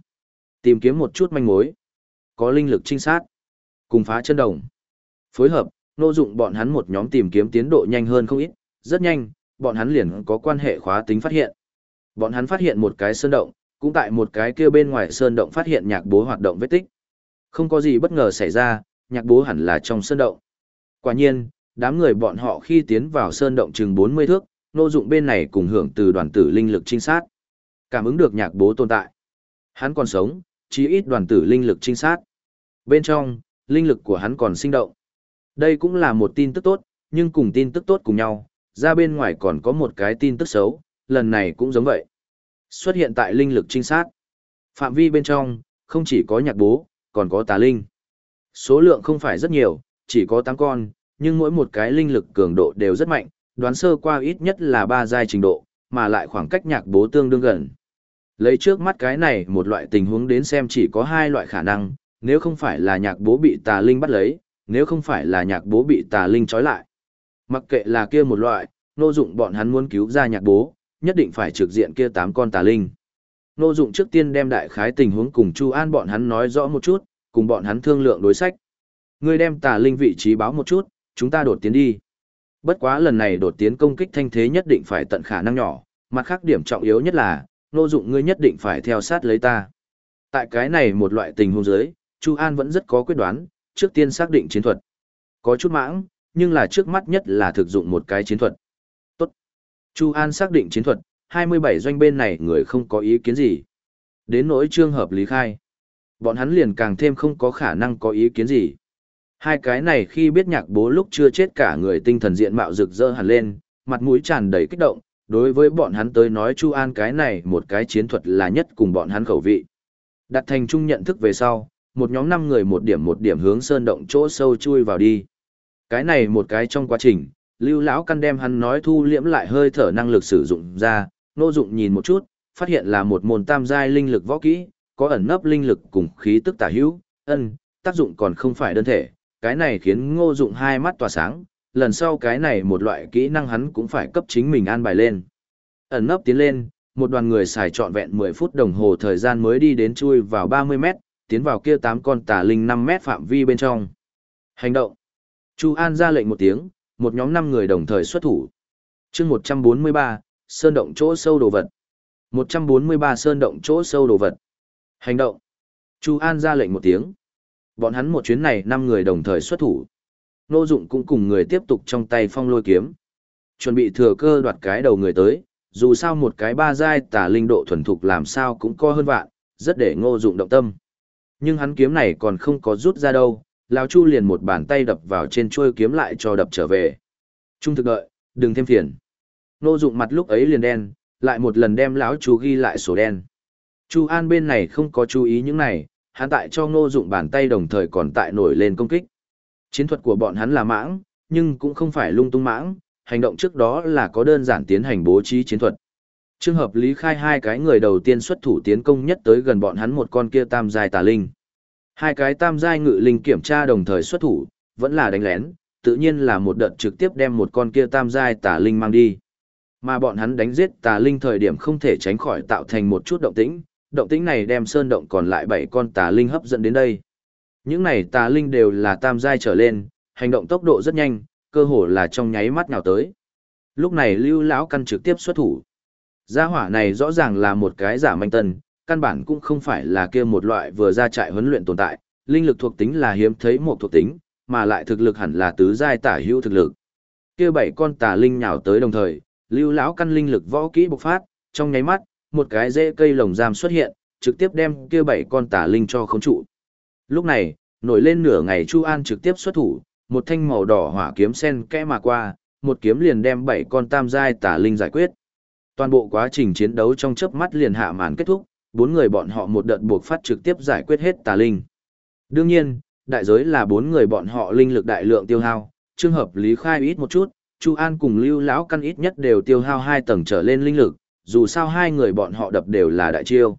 [SPEAKER 1] Tìm kiếm một chút manh mối. Có linh lực trinh sát. Cùng phá chân đồng. Phối hợp, Ngô dụng bọn hắn một nhóm tìm kiếm tiến độ nhanh hơn không ít. Rất nhanh, bọn hắn liền có quan hệ khóa tính phát hiện. Bọn hắn phát hiện một cái sơn động, cũng tại một cái kia bên ngoài sơn động phát hiện nhạc bố hoạt động vết tích. Không có gì bất ngờ xảy ra, nhạc bố hẳn là trong sơn động. Quả nhiên, đám người bọn họ khi tiến vào sơn động chừng 40 thước, nô dụng bên này cùng hưởng từ đoàn tử linh lực trinh sát. Cảm ứng được nhạc bố tồn tại. Hắn còn sống, chí ít đoàn tử linh lực trinh sát. Bên trong, linh lực của hắn còn sinh động. Đây cũng là một tin tức tốt, nhưng cùng tin tức tốt cùng nhau, ra bên ngoài còn có một cái tin tức xấu, lần này cũng giống vậy. Xuất hiện tại linh lực trinh sát. Phạm vi bên trong, không chỉ có nhạc bố, còn có tà linh. Số lượng không phải rất nhiều, chỉ có 8 con, nhưng mỗi một cái linh lực cường độ đều rất mạnh, đoán sơ qua ít nhất là 3 giai trình độ, mà lại khoảng cách nhạc bố tương đương gần. Lấy trước mắt cái này một loại tình huống đến xem chỉ có hai loại khả năng, nếu không phải là nhạc bố bị tà linh bắt lấy, nếu không phải là nhạc bố bị tà linh trói lại. Mặc kệ là kia một loại, nô dụng bọn hắn muốn cứu ra nhạc bố, nhất định phải trực diện kia tám con tà linh. Nô dụng trước tiên đem đại khái tình huống cùng Chu An bọn hắn nói rõ một chút, cùng bọn hắn thương lượng đối sách. Ngươi đem tà linh vị trí báo một chút, chúng ta đột tiến đi. Bất quá lần này đột tiến công kích thanh thế nhất định phải tận khả năng nhỏ, mặt khác điểm trọng yếu nhất là, nô dụng ngươi nhất định phải theo sát lấy ta. Tại cái này một loại tình huống dưới, Chu An vẫn rất có quyết đoán, trước tiên xác định chiến thuật. Có chút mãng, nhưng là trước mắt nhất là thực dụng một cái chiến thuật. Tốt. Chu An xác định chiến thuật, 27 doanh bên này người không có ý kiến gì. Đến nỗi trường hợp lý khai. Bọn hắn liền càng thêm không có khả năng có ý kiến gì. Hai cái này khi biết nhạc bố lúc chưa chết cả người tinh thần diện mạo rực rỡ hẳn lên, mặt mũi tràn đầy kích động, đối với bọn hắn tới nói Chu An cái này một cái chiến thuật là nhất cùng bọn hắn khẩu vị. Đặt thành chung nhận thức về sau, một nhóm năm người một điểm một điểm hướng sơn động chỗ sâu chui vào đi. Cái này một cái trong quá trình, Lưu lão căn đem hắn nói thu liễm lại hơi thở năng lực sử dụng ra, nô dụng nhìn một chút, phát hiện là một môn tam giai linh lực võ kỹ, có ẩn nấp linh lực cùng khí tức tả hữu, ân, tác dụng còn không phải đơn thể, cái này khiến ngô dụng hai mắt tỏa sáng, lần sau cái này một loại kỹ năng hắn cũng phải cấp chính mình an bài lên. Ẩn nấp tiến lên, một đoàn người xài trọn vẹn 10 phút đồng hồ thời gian mới đi đến chui vào 30 mét, tiến vào kia tám con tà linh 5 mét phạm vi bên trong. Hành động. Chu An ra lệnh một tiếng, một nhóm 5 người đồng thời xuất thủ. chương 143, Sơn động chỗ sâu đồ vật. 143 Sơn động chỗ sâu đồ vật. Hành động. Chu An ra lệnh một tiếng. Bọn hắn một chuyến này năm người đồng thời xuất thủ. Nô Dụng cũng cùng người tiếp tục trong tay phong lôi kiếm. Chuẩn bị thừa cơ đoạt cái đầu người tới, dù sao một cái ba giai tả linh độ thuần thục làm sao cũng có hơn vạn, rất để ngô dụng động tâm. Nhưng hắn kiếm này còn không có rút ra đâu, lão chu liền một bàn tay đập vào trên chuôi kiếm lại cho đập trở về. Trung thực đợi, đừng thêm phiền. Nô dụng mặt lúc ấy liền đen, lại một lần đem lão chú ghi lại sổ đen. Chu An bên này không có chú ý những này, hắn tại cho ngô dụng bàn tay đồng thời còn tại nổi lên công kích. Chiến thuật của bọn hắn là mãng, nhưng cũng không phải lung tung mãng, hành động trước đó là có đơn giản tiến hành bố trí chiến thuật. Trường hợp lý khai hai cái người đầu tiên xuất thủ tiến công nhất tới gần bọn hắn một con kia tam giai tà linh. Hai cái tam giai ngự linh kiểm tra đồng thời xuất thủ, vẫn là đánh lén, tự nhiên là một đợt trực tiếp đem một con kia tam giai tà linh mang đi. Mà bọn hắn đánh giết tà linh thời điểm không thể tránh khỏi tạo thành một chút động tĩnh, động tĩnh này đem sơn động còn lại bảy con tà linh hấp dẫn đến đây. Những này tà linh đều là tam giai trở lên, hành động tốc độ rất nhanh, cơ hồ là trong nháy mắt nào tới. Lúc này Lưu lão căn trực tiếp xuất thủ. Gia hỏa này rõ ràng là một cái giả manh tân, căn bản cũng không phải là kia một loại vừa ra trại huấn luyện tồn tại, linh lực thuộc tính là hiếm thấy một thuộc tính, mà lại thực lực hẳn là tứ giai tả hữu thực lực. Kia bảy con tà linh nhào tới đồng thời, Lưu lão căn linh lực võ kỹ bộc phát, trong nháy mắt, một cái rễ cây lồng giam xuất hiện, trực tiếp đem kia bảy con tà linh cho khống trụ. Lúc này, nổi lên nửa ngày Chu An trực tiếp xuất thủ, một thanh màu đỏ hỏa kiếm sen kẽ mà qua, một kiếm liền đem bảy con tam giai tà linh giải quyết. Toàn bộ quá trình chiến đấu trong chớp mắt liền hạ màn kết thúc, bốn người bọn họ một đợt buộc phát trực tiếp giải quyết hết tà linh. Đương nhiên, đại giới là bốn người bọn họ linh lực đại lượng tiêu hao, trường hợp lý khai ít một chút, Chu An cùng Lưu lão căn ít nhất đều tiêu hao hai tầng trở lên linh lực, dù sao hai người bọn họ đập đều là đại chiêu.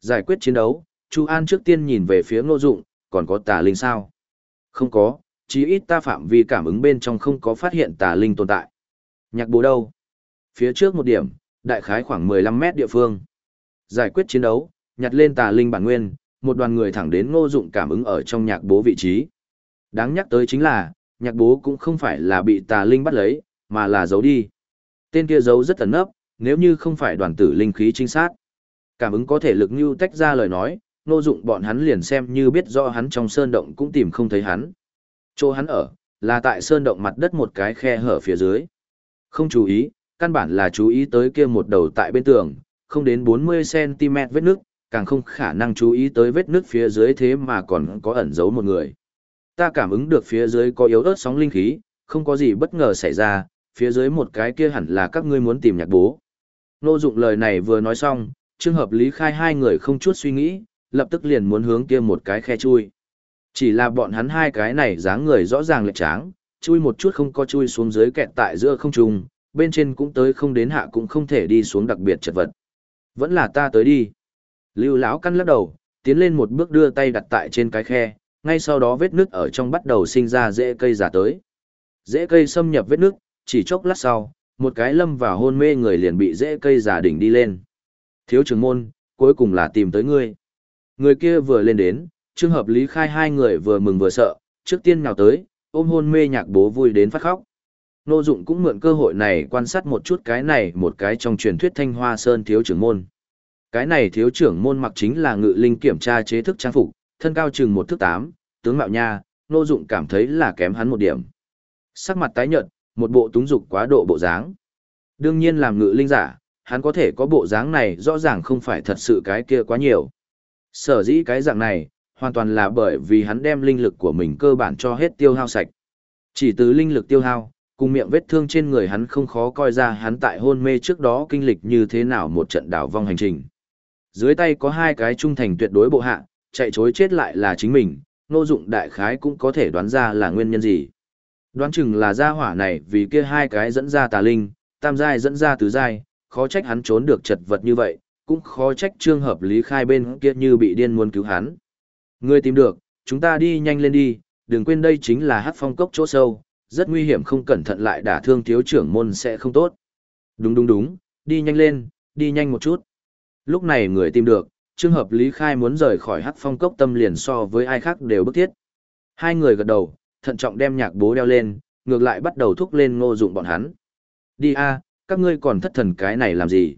[SPEAKER 1] Giải quyết chiến đấu, Chu An trước tiên nhìn về phía Ngô Dụng, còn có tà linh sao? Không có, chí ít ta phạm vi cảm ứng bên trong không có phát hiện tà linh tồn tại. Nhạc bố đâu? Phía trước một điểm, đại khái khoảng 15 mét địa phương. Giải quyết chiến đấu, nhặt lên tà linh bản nguyên, một đoàn người thẳng đến ngô dụng cảm ứng ở trong nhạc bố vị trí. Đáng nhắc tới chính là, nhạc bố cũng không phải là bị tà linh bắt lấy, mà là giấu đi. Tên kia giấu rất ẩn nấp, nếu như không phải đoàn tử linh khí trinh sát. Cảm ứng có thể lực như tách ra lời nói, nô dụng bọn hắn liền xem như biết rõ hắn trong sơn động cũng tìm không thấy hắn. Chỗ hắn ở, là tại sơn động mặt đất một cái khe hở phía dưới. Không chú ý, căn bản là chú ý tới kia một đầu tại bên tường, không đến 40cm vết nước, càng không khả năng chú ý tới vết nước phía dưới thế mà còn có ẩn giấu một người. Ta cảm ứng được phía dưới có yếu ớt sóng linh khí, không có gì bất ngờ xảy ra, phía dưới một cái kia hẳn là các ngươi muốn tìm nhạc bố. Nô dụng lời này vừa nói xong, trường hợp lý khai hai người không chút suy nghĩ, lập tức liền muốn hướng kia một cái khe chui. Chỉ là bọn hắn hai cái này dáng người rõ ràng lệch tráng, chui một chút không có chui xuống dưới kẹt tại giữa không trung, bên trên cũng tới không đến hạ cũng không thể đi xuống đặc biệt chật vật. Vẫn là ta tới đi. Lưu lão căn lắc đầu, tiến lên một bước đưa tay đặt tại trên cái khe, ngay sau đó vết nước ở trong bắt đầu sinh ra rễ cây giả tới. Rễ cây xâm nhập vết nước, chỉ chốc lát sau, một cái lâm vào hôn mê người liền bị rễ cây giả đỉnh đi lên. Thiếu trưởng môn, cuối cùng là tìm tới ngươi. Người kia vừa lên đến, trường hợp lý khai hai người vừa mừng vừa sợ, trước tiên nào tới, ôm hôn mê nhạc bố vui đến phát khóc. Nô Dụng cũng mượn cơ hội này quan sát một chút cái này một cái trong truyền thuyết Thanh Hoa Sơn thiếu trưởng môn. Cái này thiếu trưởng môn mặc chính là ngự linh kiểm tra chế thức trang phục, thân cao chừng một thước tám, tướng mạo nha, Nô Dụng cảm thấy là kém hắn một điểm. Sắc mặt tái nhợt, một bộ túng dục quá độ bộ dáng. Đương nhiên làm ngự linh giả, hắn có thể có bộ dáng này rõ ràng không phải thật sự cái kia quá nhiều. Sở dĩ cái dạng này, hoàn toàn là bởi vì hắn đem linh lực của mình cơ bản cho hết tiêu hao sạch. Chỉ từ linh lực tiêu hao, cùng miệng vết thương trên người hắn không khó coi ra hắn tại hôn mê trước đó kinh lịch như thế nào một trận đảo vong hành trình. Dưới tay có hai cái trung thành tuyệt đối bộ hạ, chạy chối chết lại là chính mình, nô dụng đại khái cũng có thể đoán ra là nguyên nhân gì. Đoán chừng là gia hỏa này vì kia hai cái dẫn ra tà linh, tam giai dẫn ra tứ giai, khó trách hắn trốn được chật vật như vậy, cũng khó trách trương hợp lý khai bên kia như bị điên muốn cứu hắn. Ngươi tìm được, chúng ta đi nhanh lên đi, đừng quên đây chính là hát phong cốc chỗ sâu, rất nguy hiểm không cẩn thận lại đả thương thiếu trưởng môn sẽ không tốt. Đúng đúng đúng, đi nhanh lên, đi nhanh một chút. Lúc này người tìm được, trường hợp Lý Khai muốn rời khỏi hát phong cốc tâm liền so với ai khác đều bức thiết. Hai người gật đầu, thận trọng đem nhạc bố đeo lên, ngược lại bắt đầu thúc lên ngô dụng bọn hắn. Đi a, các ngươi còn thất thần cái này làm gì?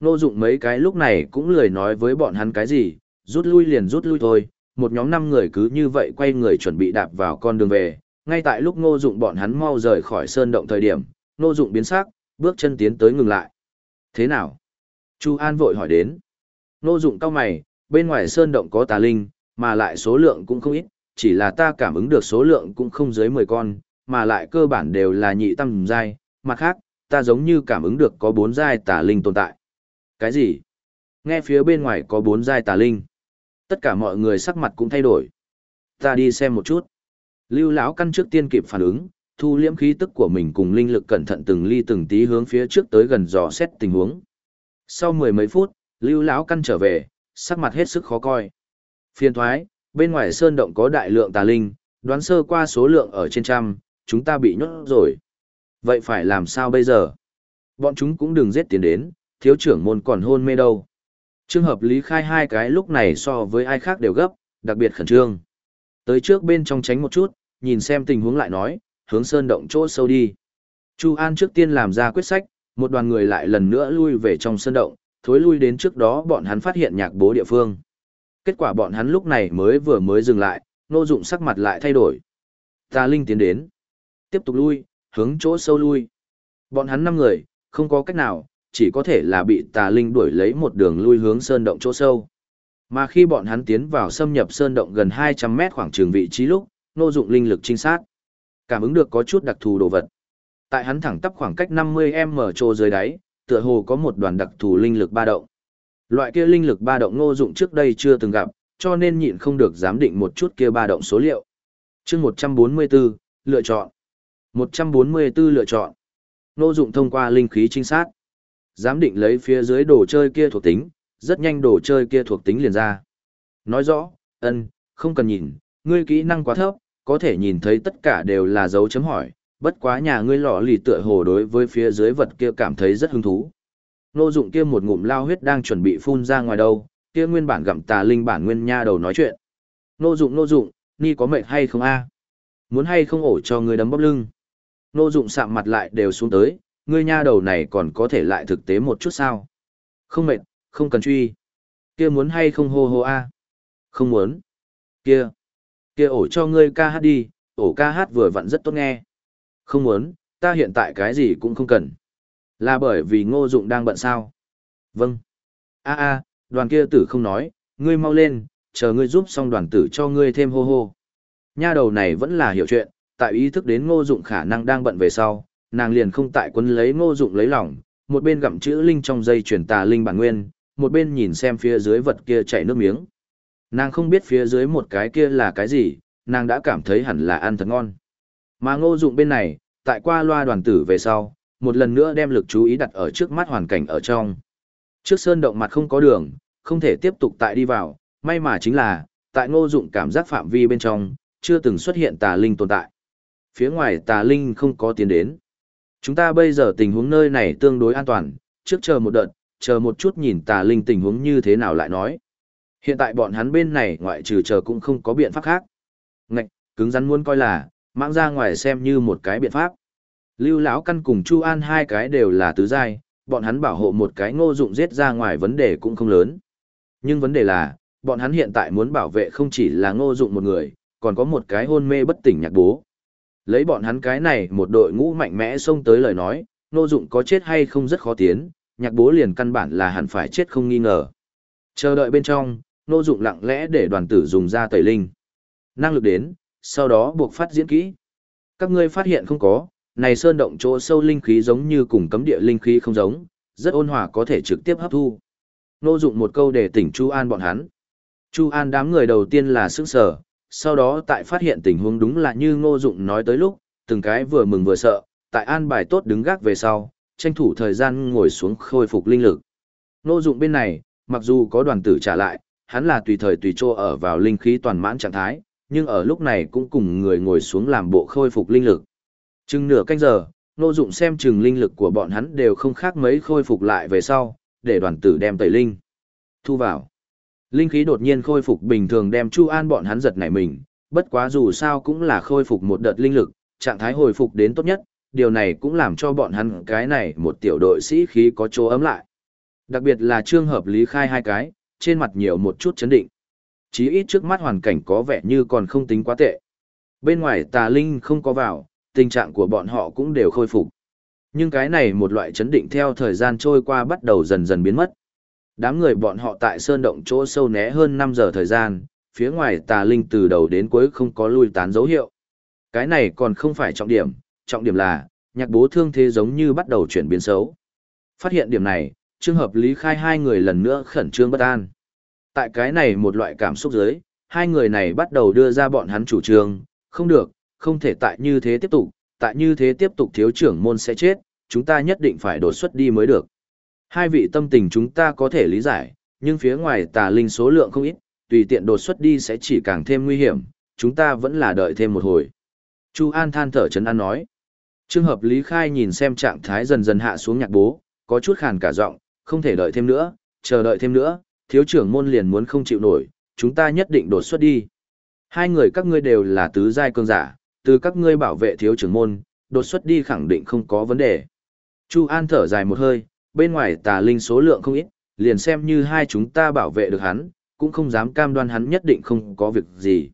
[SPEAKER 1] Ngô dụng mấy cái lúc này cũng lười nói với bọn hắn cái gì, rút lui liền rút lui thôi. Một nhóm năm người cứ như vậy quay người chuẩn bị đạp vào con đường về. Ngay tại lúc ngô dụng bọn hắn mau rời khỏi sơn động thời điểm, ngô dụng biến sắc, bước chân tiến tới ngừng lại. Thế nào? Chu An vội hỏi đến. Nô dụng cao mày, bên ngoài sơn động có tà linh, mà lại số lượng cũng không ít, chỉ là ta cảm ứng được số lượng cũng không dưới 10 con, mà lại cơ bản đều là nhị tăng giai, mặt khác, ta giống như cảm ứng được có bốn giai tà linh tồn tại. Cái gì? Nghe phía bên ngoài có bốn giai tà linh. Tất cả mọi người sắc mặt cũng thay đổi. Ta đi xem một chút. Lưu lão căn trước tiên kịp phản ứng, thu liễm khí tức của mình cùng linh lực cẩn thận từng ly từng tí hướng phía trước tới gần dò xét tình huống. Sau mười mấy phút, Lưu lão căn trở về, sắc mặt hết sức khó coi. Phiên thoái, bên ngoài sơn động có đại lượng tà linh, đoán sơ qua số lượng ở trên trăm, chúng ta bị nhốt rồi. Vậy phải làm sao bây giờ? Bọn chúng cũng đừng giết tiền đến, thiếu trưởng môn còn hôn mê đâu. Trường hợp lý khai hai cái lúc này so với ai khác đều gấp, đặc biệt khẩn trương. Tới trước bên trong tránh một chút, nhìn xem tình huống lại nói, hướng sơn động chỗ sâu đi. Chu An trước tiên làm ra quyết sách, một đoàn người lại lần nữa lui về trong sơn động, thối lui đến trước đó bọn hắn phát hiện nhạc bố địa phương. Kết quả bọn hắn lúc này mới vừa mới dừng lại, nô dụng sắc mặt lại thay đổi. Tà Linh tiến đến. Tiếp tục lui, hướng chỗ sâu lui. Bọn hắn năm người, không có cách nào, chỉ có thể là bị tà linh đuổi lấy một đường lui hướng sơn động chỗ sâu. Mà khi bọn hắn tiến vào xâm nhập sơn động gần 200 mét khoảng trường vị trí lúc, nô dụng linh lực trinh sát. Cảm ứng được có chút đặc thù đồ vật. Tại hắn thẳng tắp khoảng cách 50m trô dưới đáy, tựa hồ có một đoàn đặc thù linh lực ba động. Loại kia linh lực ba động Ngô dụng trước đây chưa từng gặp, cho nên nhịn không được giám định một chút kia ba động số liệu. chương 144, lựa chọn. 144 lựa chọn. Ngô dụng thông qua linh khí trinh sát. Giám định lấy phía dưới đồ chơi kia thuộc tính, rất nhanh đồ chơi kia thuộc tính liền ra. Nói rõ, ân, không cần nhìn, ngươi kỹ năng quá thấp, có thể nhìn thấy tất cả đều là dấu chấm hỏi, bất quá nhà ngươi lọ lì tựa hồ đối với phía dưới vật kia cảm thấy rất hứng thú. Nô dụng kia một ngụm lao huyết đang chuẩn bị phun ra ngoài đâu, kia nguyên bản gặm tà linh bản nguyên nha đầu nói chuyện. Nô dụng nô dụng, ni có mệt hay không a? Muốn hay không ổ cho ngươi đấm bóp lưng? Nô dụng sạm mặt lại đều xuống tới, ngươi nha đầu này còn có thể lại thực tế một chút sao? Không mệt, không cần truy. Kia muốn hay không hô hô a? Không muốn. Kia, kia ổ cho ngươi ca hát đi, ổ ca hát vừa vặn rất tốt nghe. Không muốn, ta hiện tại cái gì cũng không cần. Là bởi vì ngô dụng đang bận sao? Vâng. A a, đoàn kia tử không nói, ngươi mau lên, chờ ngươi giúp xong đoàn tử cho ngươi thêm hô hô. Nha đầu này vẫn là hiểu chuyện, tại ý thức đến ngô dụng khả năng đang bận về sau, nàng liền không tại quân lấy ngô dụng lấy lòng, một bên gặm chữ linh trong dây chuyển tà linh bản nguyên, một bên nhìn xem phía dưới vật kia chảy nước miếng. Nàng không biết phía dưới một cái kia là cái gì, nàng đã cảm thấy hẳn là ăn thật ngon. Mà ngô dụng bên này, tại qua loa đoàn tử về sau, một lần nữa đem lực chú ý đặt ở trước mắt hoàn cảnh ở trong. Trước sơn động mặt không có đường, không thể tiếp tục tại đi vào, may mà chính là, tại ngô dụng cảm giác phạm vi bên trong, chưa từng xuất hiện tà linh tồn tại. Phía ngoài tà linh không có tiến đến. Chúng ta bây giờ tình huống nơi này tương đối an toàn, trước chờ một đợt, chờ một chút nhìn tà linh tình huống như thế nào lại nói. Hiện tại bọn hắn bên này ngoại trừ chờ cũng không có biện pháp khác. Ngạch, cứng rắn muốn coi là, mang ra ngoài xem như một cái biện pháp. Lưu lão căn cùng Chu An hai cái đều là tứ giai, bọn hắn bảo hộ một cái ngô dụng giết ra ngoài vấn đề cũng không lớn. Nhưng vấn đề là, bọn hắn hiện tại muốn bảo vệ không chỉ là ngô dụng một người, còn có một cái hôn mê bất tỉnh nhạc bố. Lấy bọn hắn cái này một đội ngũ mạnh mẽ xông tới lời nói, ngô dụng có chết hay không rất khó tiến, nhạc bố liền căn bản là hẳn phải chết không nghi ngờ. Chờ đợi bên trong, ngô dụng lặng lẽ để đoàn tử dùng ra tẩy linh. Năng lực đến, sau đó buộc phát diễn kỹ. Các ngươi phát hiện không có, này sơn động chỗ sâu linh khí giống như cùng cấm địa linh khí không giống, rất ôn hòa có thể trực tiếp hấp thu. Nô dụng một câu để tỉnh Chu An bọn hắn. Chu An đám người đầu tiên là sững sờ, sau đó tại phát hiện tình huống đúng là như Ngô Dụng nói tới lúc, từng cái vừa mừng vừa sợ, tại an bài tốt đứng gác về sau, tranh thủ thời gian ngồi xuống khôi phục linh lực. Ngô Dụng bên này, mặc dù có đoàn tử trả lại, hắn là tùy thời tùy chỗ ở vào linh khí toàn mãn trạng thái, nhưng ở lúc này cũng cùng người ngồi xuống làm bộ khôi phục linh lực. Chừng nửa canh giờ, Ngô Dụng xem chừng linh lực của bọn hắn đều không khác mấy khôi phục lại về sau, để đoàn tử đem tẩy linh. Thu vào. Linh khí đột nhiên khôi phục bình thường đem Chu An bọn hắn giật nảy mình, bất quá dù sao cũng là khôi phục một đợt linh lực, trạng thái hồi phục đến tốt nhất, điều này cũng làm cho bọn hắn cái này một tiểu đội sĩ khí có chỗ ấm lại. Đặc biệt là trường hợp lý khai hai cái, trên mặt nhiều một chút chấn định. Chí ít trước mắt hoàn cảnh có vẻ như còn không tính quá tệ. Bên ngoài tà linh không có vào, tình trạng của bọn họ cũng đều khôi phục. Nhưng cái này một loại chấn định theo thời gian trôi qua bắt đầu dần dần biến mất. Đám người bọn họ tại sơn động chỗ sâu né hơn 5 giờ thời gian, phía ngoài tà linh từ đầu đến cuối không có lui tán dấu hiệu. Cái này còn không phải trọng điểm, trọng điểm là, nhạc bố thương thế giống như bắt đầu chuyển biến xấu. Phát hiện điểm này, trường hợp lý khai hai người lần nữa khẩn trương bất an. Tại cái này một loại cảm xúc dưới, hai người này bắt đầu đưa ra bọn hắn chủ trương, không được, không thể tại như thế tiếp tục, tại như thế tiếp tục thiếu trưởng môn sẽ chết, chúng ta nhất định phải đột xuất đi mới được. Hai vị tâm tình chúng ta có thể lý giải, nhưng phía ngoài tà linh số lượng không ít, tùy tiện đột xuất đi sẽ chỉ càng thêm nguy hiểm, chúng ta vẫn là đợi thêm một hồi. Chu An than thở chấn an nói. Trường hợp Lý Khai nhìn xem trạng thái dần dần hạ xuống nhạc bố, có chút khàn cả giọng, không thể đợi thêm nữa, chờ đợi thêm nữa, thiếu trưởng môn liền muốn không chịu nổi, chúng ta nhất định đột xuất đi. Hai người các ngươi đều là tứ giai cường giả, từ các ngươi bảo vệ thiếu trưởng môn, đột xuất đi khẳng định không có vấn đề. Chu An thở dài một hơi, bên ngoài tà linh số lượng không ít, liền xem như hai chúng ta bảo vệ được hắn, cũng không dám cam đoan hắn nhất định không có việc gì.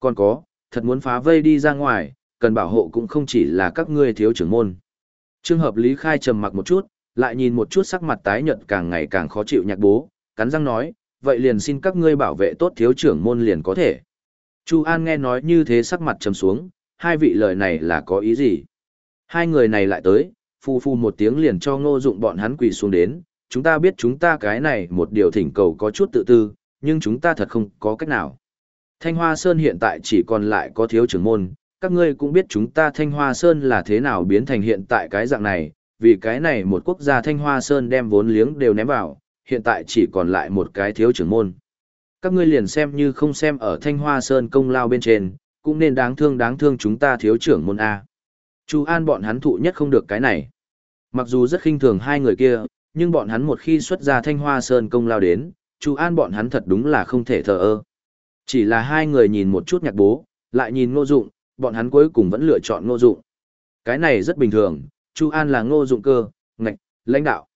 [SPEAKER 1] Còn có, thật muốn phá vây đi ra ngoài, cần bảo hộ cũng không chỉ là các ngươi thiếu trưởng môn. Trường hợp Lý Khai trầm mặc một chút, lại nhìn một chút sắc mặt tái nhợt càng ngày càng khó chịu nhạc bố, cắn răng nói, vậy liền xin các ngươi bảo vệ tốt thiếu trưởng môn liền có thể. Chu An nghe nói như thế sắc mặt trầm xuống, hai vị lời này là có ý gì? Hai người này lại tới, phu phu một tiếng liền cho ngô dụng bọn hắn quỳ xuống đến, chúng ta biết chúng ta cái này một điều thỉnh cầu có chút tự tư, nhưng chúng ta thật không có cách nào. Thanh Hoa Sơn hiện tại chỉ còn lại có thiếu trưởng môn, các ngươi cũng biết chúng ta Thanh Hoa Sơn là thế nào biến thành hiện tại cái dạng này, vì cái này một quốc gia Thanh Hoa Sơn đem vốn liếng đều ném vào, hiện tại chỉ còn lại một cái thiếu trưởng môn. Các ngươi liền xem như không xem ở Thanh Hoa Sơn công lao bên trên, cũng nên đáng thương đáng thương chúng ta thiếu trưởng môn A. Chu An bọn hắn thụ nhất không được cái này. Mặc dù rất khinh thường hai người kia, nhưng bọn hắn một khi xuất ra Thanh Hoa Sơn công lao đến, Chu An bọn hắn thật đúng là không thể thờ ơ. Chỉ là hai người nhìn một chút nhạc bố, lại nhìn ngô dụng, bọn hắn cuối cùng vẫn lựa chọn ngô dụng. Cái này rất bình thường, Chu An là ngô dụng cơ, ngạch, lãnh đạo.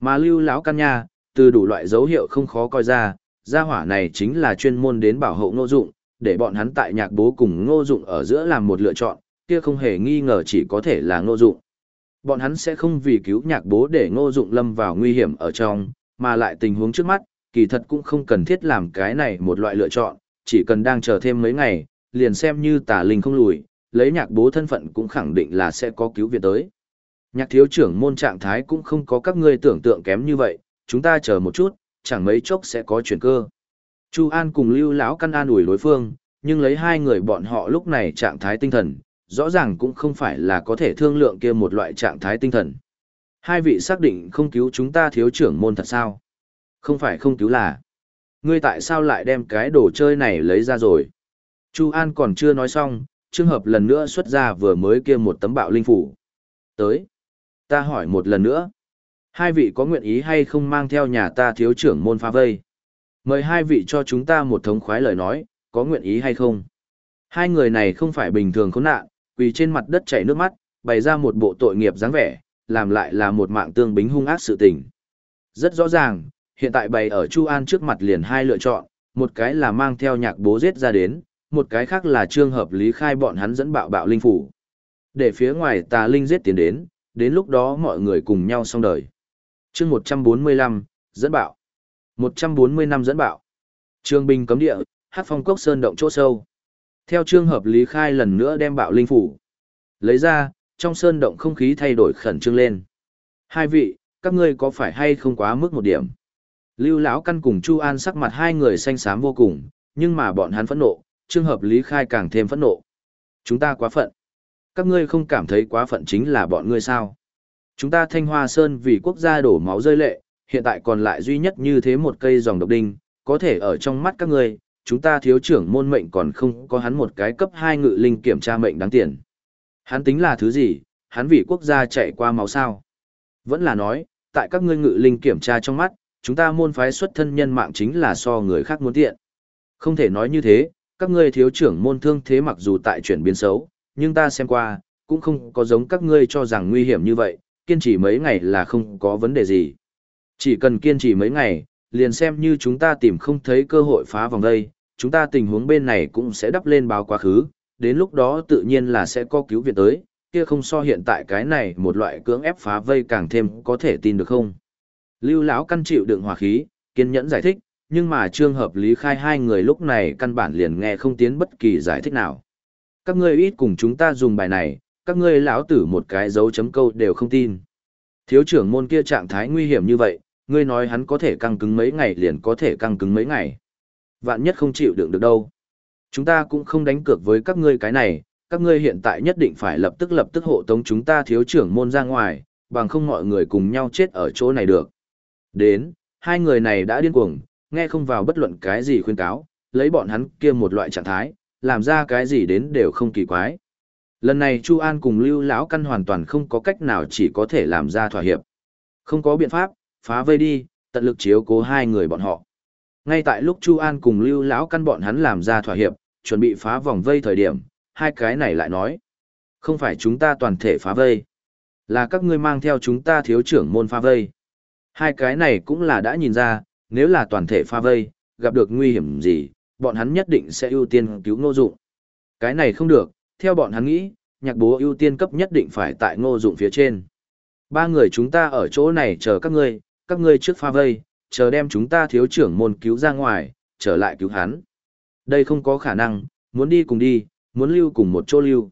[SPEAKER 1] Mà lưu lão căn nha, từ đủ loại dấu hiệu không khó coi ra, gia hỏa này chính là chuyên môn đến bảo hộ ngô dụng, để bọn hắn tại nhạc bố cùng ngô dụng ở giữa làm một lựa chọn, kia không hề nghi ngờ chỉ có thể là ngô dụng. Bọn hắn sẽ không vì cứu nhạc bố để ngô dụng lâm vào nguy hiểm ở trong, mà lại tình huống trước mắt, kỳ thật cũng không cần thiết làm cái này một loại lựa chọn, chỉ cần đang chờ thêm mấy ngày, liền xem như tà linh không lùi, lấy nhạc bố thân phận cũng khẳng định là sẽ có cứu viện tới. Nhạc thiếu trưởng môn trạng thái cũng không có các ngươi tưởng tượng kém như vậy, chúng ta chờ một chút, chẳng mấy chốc sẽ có chuyển cơ. Chu An cùng Lưu lão căn an ủi đối phương, nhưng lấy hai người bọn họ lúc này trạng thái tinh thần, rõ ràng cũng không phải là có thể thương lượng kia một loại trạng thái tinh thần. Hai vị xác định không cứu chúng ta thiếu trưởng môn thật sao? Không phải không cứu là. Ngươi tại sao lại đem cái đồ chơi này lấy ra rồi? Chu An còn chưa nói xong, trường hợp lần nữa xuất ra vừa mới kia một tấm bạo linh phủ. Tới. Ta hỏi một lần nữa. Hai vị có nguyện ý hay không mang theo nhà ta thiếu trưởng môn phá vây? Mời hai vị cho chúng ta một thống khoái lời nói, có nguyện ý hay không? Hai người này không phải bình thường khốn nạn, quỳ trên mặt đất chảy nước mắt, bày ra một bộ tội nghiệp dáng vẻ, làm lại là một mạng tương bính hung ác sự tình. Rất rõ ràng, hiện tại bày ở Chu An trước mặt liền hai lựa chọn, một cái là mang theo nhạc bố giết ra đến, một cái khác là trương hợp lý khai bọn hắn dẫn bạo bạo linh phủ. Để phía ngoài tà linh giết tiến đến, đến lúc đó mọi người cùng nhau xong đời chương 145, dẫn bạo. 140 năm dẫn bạo. Trương bình cấm địa, hát phong cốc sơn động chỗ sâu. Theo trương hợp lý khai lần nữa đem bạo linh phủ. Lấy ra, trong sơn động không khí thay đổi khẩn trương lên. Hai vị, các ngươi có phải hay không quá mức một điểm? Lưu lão căn cùng Chu An sắc mặt hai người xanh xám vô cùng, nhưng mà bọn hắn phẫn nộ, trường hợp Lý Khai càng thêm phẫn nộ. Chúng ta quá phận. Các ngươi không cảm thấy quá phận chính là bọn ngươi sao? Chúng ta Thanh Hoa Sơn vì quốc gia đổ máu rơi lệ, hiện tại còn lại duy nhất như thế một cây dòng độc đinh, có thể ở trong mắt các ngươi, chúng ta thiếu trưởng môn mệnh còn không có hắn một cái cấp 2 ngự linh kiểm tra mệnh đáng tiền. Hắn tính là thứ gì, hắn vì quốc gia chạy qua máu sao. Vẫn là nói, tại các ngươi ngự linh kiểm tra trong mắt, chúng ta môn phái xuất thân nhân mạng chính là so người khác muốn tiện. Không thể nói như thế, các ngươi thiếu trưởng môn thương thế mặc dù tại chuyển biến xấu, nhưng ta xem qua, cũng không có giống các ngươi cho rằng nguy hiểm như vậy, kiên trì mấy ngày là không có vấn đề gì. Chỉ cần kiên trì mấy ngày, liền xem như chúng ta tìm không thấy cơ hội phá vòng đây, chúng ta tình huống bên này cũng sẽ đắp lên báo quá khứ, đến lúc đó tự nhiên là sẽ có cứu viện tới, kia không so hiện tại cái này một loại cưỡng ép phá vây càng thêm có thể tin được không. Lưu lão căn chịu đựng hòa khí, kiên nhẫn giải thích, nhưng mà trường hợp lý khai hai người lúc này căn bản liền nghe không tiến bất kỳ giải thích nào. Các ngươi ít cùng chúng ta dùng bài này, các ngươi lão tử một cái dấu chấm câu đều không tin. Thiếu trưởng môn kia trạng thái nguy hiểm như vậy, ngươi nói hắn có thể căng cứng mấy ngày liền có thể căng cứng mấy ngày. Vạn nhất không chịu đựng được đâu. Chúng ta cũng không đánh cược với các ngươi cái này, các ngươi hiện tại nhất định phải lập tức lập tức hộ tống chúng ta thiếu trưởng môn ra ngoài, bằng không mọi người cùng nhau chết ở chỗ này được. Đến, hai người này đã điên cuồng, nghe không vào bất luận cái gì khuyên cáo, lấy bọn hắn kia một loại trạng thái, làm ra cái gì đến đều không kỳ quái. Lần này Chu An cùng Lưu lão căn hoàn toàn không có cách nào chỉ có thể làm ra thỏa hiệp. Không có biện pháp, phá vây đi, tận lực chiếu cố hai người bọn họ. Ngay tại lúc Chu An cùng Lưu lão căn bọn hắn làm ra thỏa hiệp, chuẩn bị phá vòng vây thời điểm, hai cái này lại nói: "Không phải chúng ta toàn thể phá vây, là các ngươi mang theo chúng ta thiếu trưởng môn phá vây." Hai cái này cũng là đã nhìn ra, nếu là toàn thể phá vây, gặp được nguy hiểm gì, bọn hắn nhất định sẽ ưu tiên cứu Ngô Dụng. Cái này không được, theo bọn hắn nghĩ, nhạc bố ưu tiên cấp nhất định phải tại Ngô Dụng phía trên. Ba người chúng ta ở chỗ này chờ các ngươi, các ngươi trước pha vây, chờ đem chúng ta thiếu trưởng môn cứu ra ngoài, trở lại cứu hắn. Đây không có khả năng, muốn đi cùng đi, muốn lưu cùng một chỗ lưu.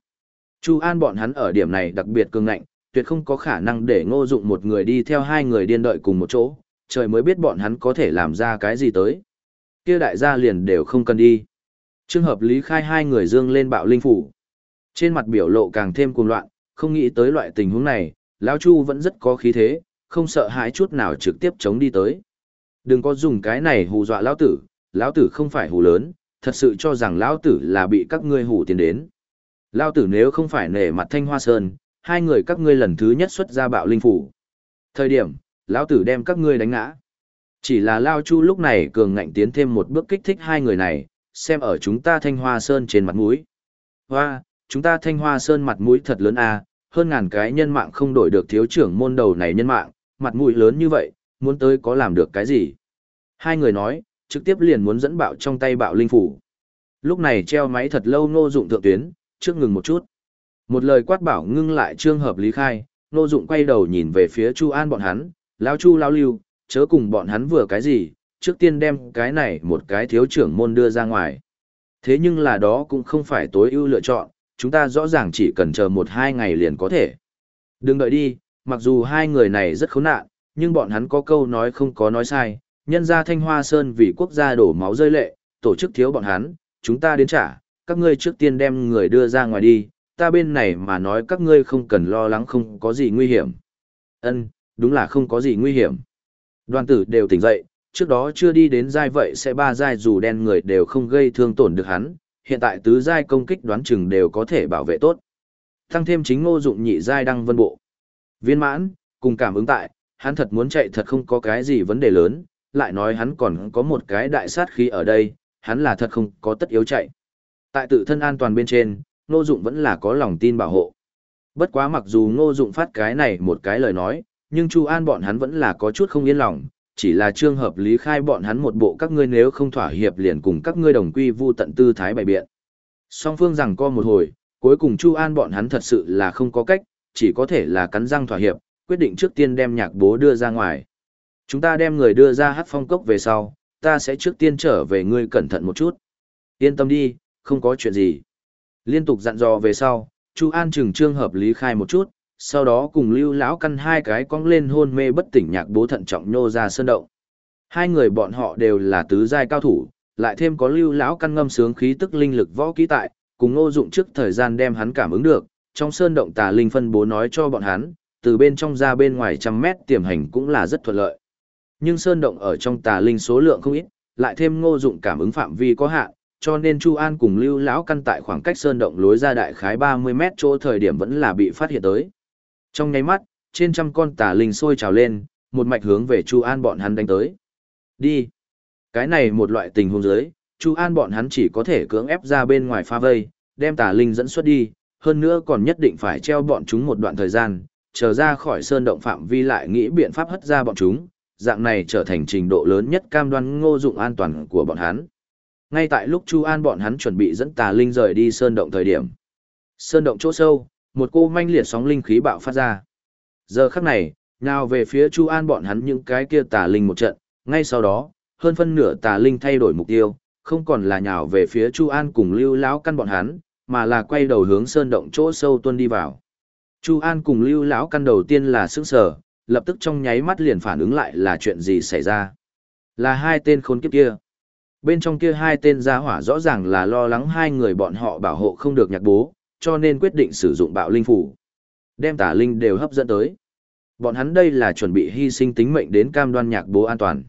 [SPEAKER 1] Chu An bọn hắn ở điểm này đặc biệt cường ngạnh, tuyệt không có khả năng để ngô dụng một người đi theo hai người điên đợi cùng một chỗ, trời mới biết bọn hắn có thể làm ra cái gì tới. Kia đại gia liền đều không cần đi. Trường hợp lý khai hai người dương lên bạo linh phủ. Trên mặt biểu lộ càng thêm cuồng loạn, không nghĩ tới loại tình huống này, lão Chu vẫn rất có khí thế, không sợ hãi chút nào trực tiếp chống đi tới. Đừng có dùng cái này hù dọa lão tử, lão tử không phải hù lớn, thật sự cho rằng lão tử là bị các ngươi hù tiền đến. Lão tử nếu không phải nể mặt Thanh Hoa Sơn, hai người các ngươi lần thứ nhất xuất ra bạo linh phủ. Thời điểm, lão tử đem các ngươi đánh ngã. Chỉ là Lao Chu lúc này cường ngạnh tiến thêm một bước kích thích hai người này, xem ở chúng ta Thanh Hoa Sơn trên mặt mũi. Hoa, chúng ta Thanh Hoa Sơn mặt mũi thật lớn à, hơn ngàn cái nhân mạng không đổi được thiếu trưởng môn đầu này nhân mạng, mặt mũi lớn như vậy, muốn tới có làm được cái gì. Hai người nói, trực tiếp liền muốn dẫn bạo trong tay bạo linh phủ. Lúc này treo máy thật lâu nô dụng thượng tuyến, trước ngừng một chút. Một lời quát bảo ngưng lại trương hợp lý khai, nô dụng quay đầu nhìn về phía Chu An bọn hắn, lao chu lao lưu, chớ cùng bọn hắn vừa cái gì, trước tiên đem cái này một cái thiếu trưởng môn đưa ra ngoài. Thế nhưng là đó cũng không phải tối ưu lựa chọn, chúng ta rõ ràng chỉ cần chờ một hai ngày liền có thể. Đừng đợi đi, mặc dù hai người này rất khốn nạn, nhưng bọn hắn có câu nói không có nói sai, nhân ra Thanh Hoa Sơn vì quốc gia đổ máu rơi lệ, tổ chức thiếu bọn hắn, chúng ta đến trả, các ngươi trước tiên đem người đưa ra ngoài đi, ta bên này mà nói các ngươi không cần lo lắng không có gì nguy hiểm. Ân, đúng là không có gì nguy hiểm. Đoàn tử đều tỉnh dậy, trước đó chưa đi đến giai vậy sẽ ba giai dù đen người đều không gây thương tổn được hắn, hiện tại tứ giai công kích đoán chừng đều có thể bảo vệ tốt. Tăng thêm chính ngô dụng nhị giai đăng vân bộ. Viên mãn, cùng cảm ứng tại, hắn thật muốn chạy thật không có cái gì vấn đề lớn, lại nói hắn còn có một cái đại sát khí ở đây, hắn là thật không có tất yếu chạy. Tại tự thân an toàn bên trên, ngô dụng vẫn là có lòng tin bảo hộ. Bất quá mặc dù ngô dụng phát cái này một cái lời nói, nhưng Chu An bọn hắn vẫn là có chút không yên lòng, chỉ là trường hợp lý khai bọn hắn một bộ các ngươi nếu không thỏa hiệp liền cùng các ngươi đồng quy vu tận tư thái bày biện. Song phương rằng co một hồi, cuối cùng Chu An bọn hắn thật sự là không có cách, chỉ có thể là cắn răng thỏa hiệp, quyết định trước tiên đem nhạc bố đưa ra ngoài. Chúng ta đem người đưa ra hát phong cốc về sau, ta sẽ trước tiên trở về ngươi cẩn thận một chút. Yên tâm đi, không có chuyện gì. Liên tục dặn dò về sau, Chu An chừng trương hợp lý khai một chút, sau đó cùng lưu lão căn hai cái cong lên hôn mê bất tỉnh nhạc bố thận trọng nhô ra sơn động hai người bọn họ đều là tứ giai cao thủ lại thêm có lưu lão căn ngâm sướng khí tức linh lực võ kỹ tại cùng ngô dụng trước thời gian đem hắn cảm ứng được trong sơn động tà linh phân bố nói cho bọn hắn từ bên trong ra bên ngoài trăm mét tiềm hành cũng là rất thuận lợi nhưng sơn động ở trong tà linh số lượng không ít lại thêm ngô dụng cảm ứng phạm vi có hạn, cho nên Chu An cùng Lưu lão căn tại khoảng cách sơn động lối ra đại khái 30 mét chỗ thời điểm vẫn là bị phát hiện tới. Trong nháy mắt, trên trăm con tà linh sôi trào lên, một mạch hướng về Chu An bọn hắn đánh tới. Đi. Cái này một loại tình huống dưới, Chu An bọn hắn chỉ có thể cưỡng ép ra bên ngoài pha vây, đem tà linh dẫn xuất đi, hơn nữa còn nhất định phải treo bọn chúng một đoạn thời gian, chờ ra khỏi sơn động phạm vi lại nghĩ biện pháp hất ra bọn chúng, dạng này trở thành trình độ lớn nhất cam đoan ngô dụng an toàn của bọn hắn. Ngay tại lúc Chu An bọn hắn chuẩn bị dẫn tà linh rời đi sơn động thời điểm. Sơn động chỗ sâu, một cô manh liệt sóng linh khí bạo phát ra. Giờ khắc này, nào về phía Chu An bọn hắn những cái kia tà linh một trận, ngay sau đó, hơn phân nửa tà linh thay đổi mục tiêu, không còn là nhào về phía Chu An cùng Lưu lão căn bọn hắn, mà là quay đầu hướng sơn động chỗ sâu tuân đi vào. Chu An cùng Lưu lão căn đầu tiên là sững sờ, lập tức trong nháy mắt liền phản ứng lại là chuyện gì xảy ra. Là hai tên khốn kiếp kia. Bên trong kia hai tên gia hỏa rõ ràng là lo lắng hai người bọn họ bảo hộ không được nhạc bố, cho nên quyết định sử dụng bạo linh phủ. Đem tà linh đều hấp dẫn tới. Bọn hắn đây là chuẩn bị hy sinh tính mệnh đến cam đoan nhạc bố an toàn.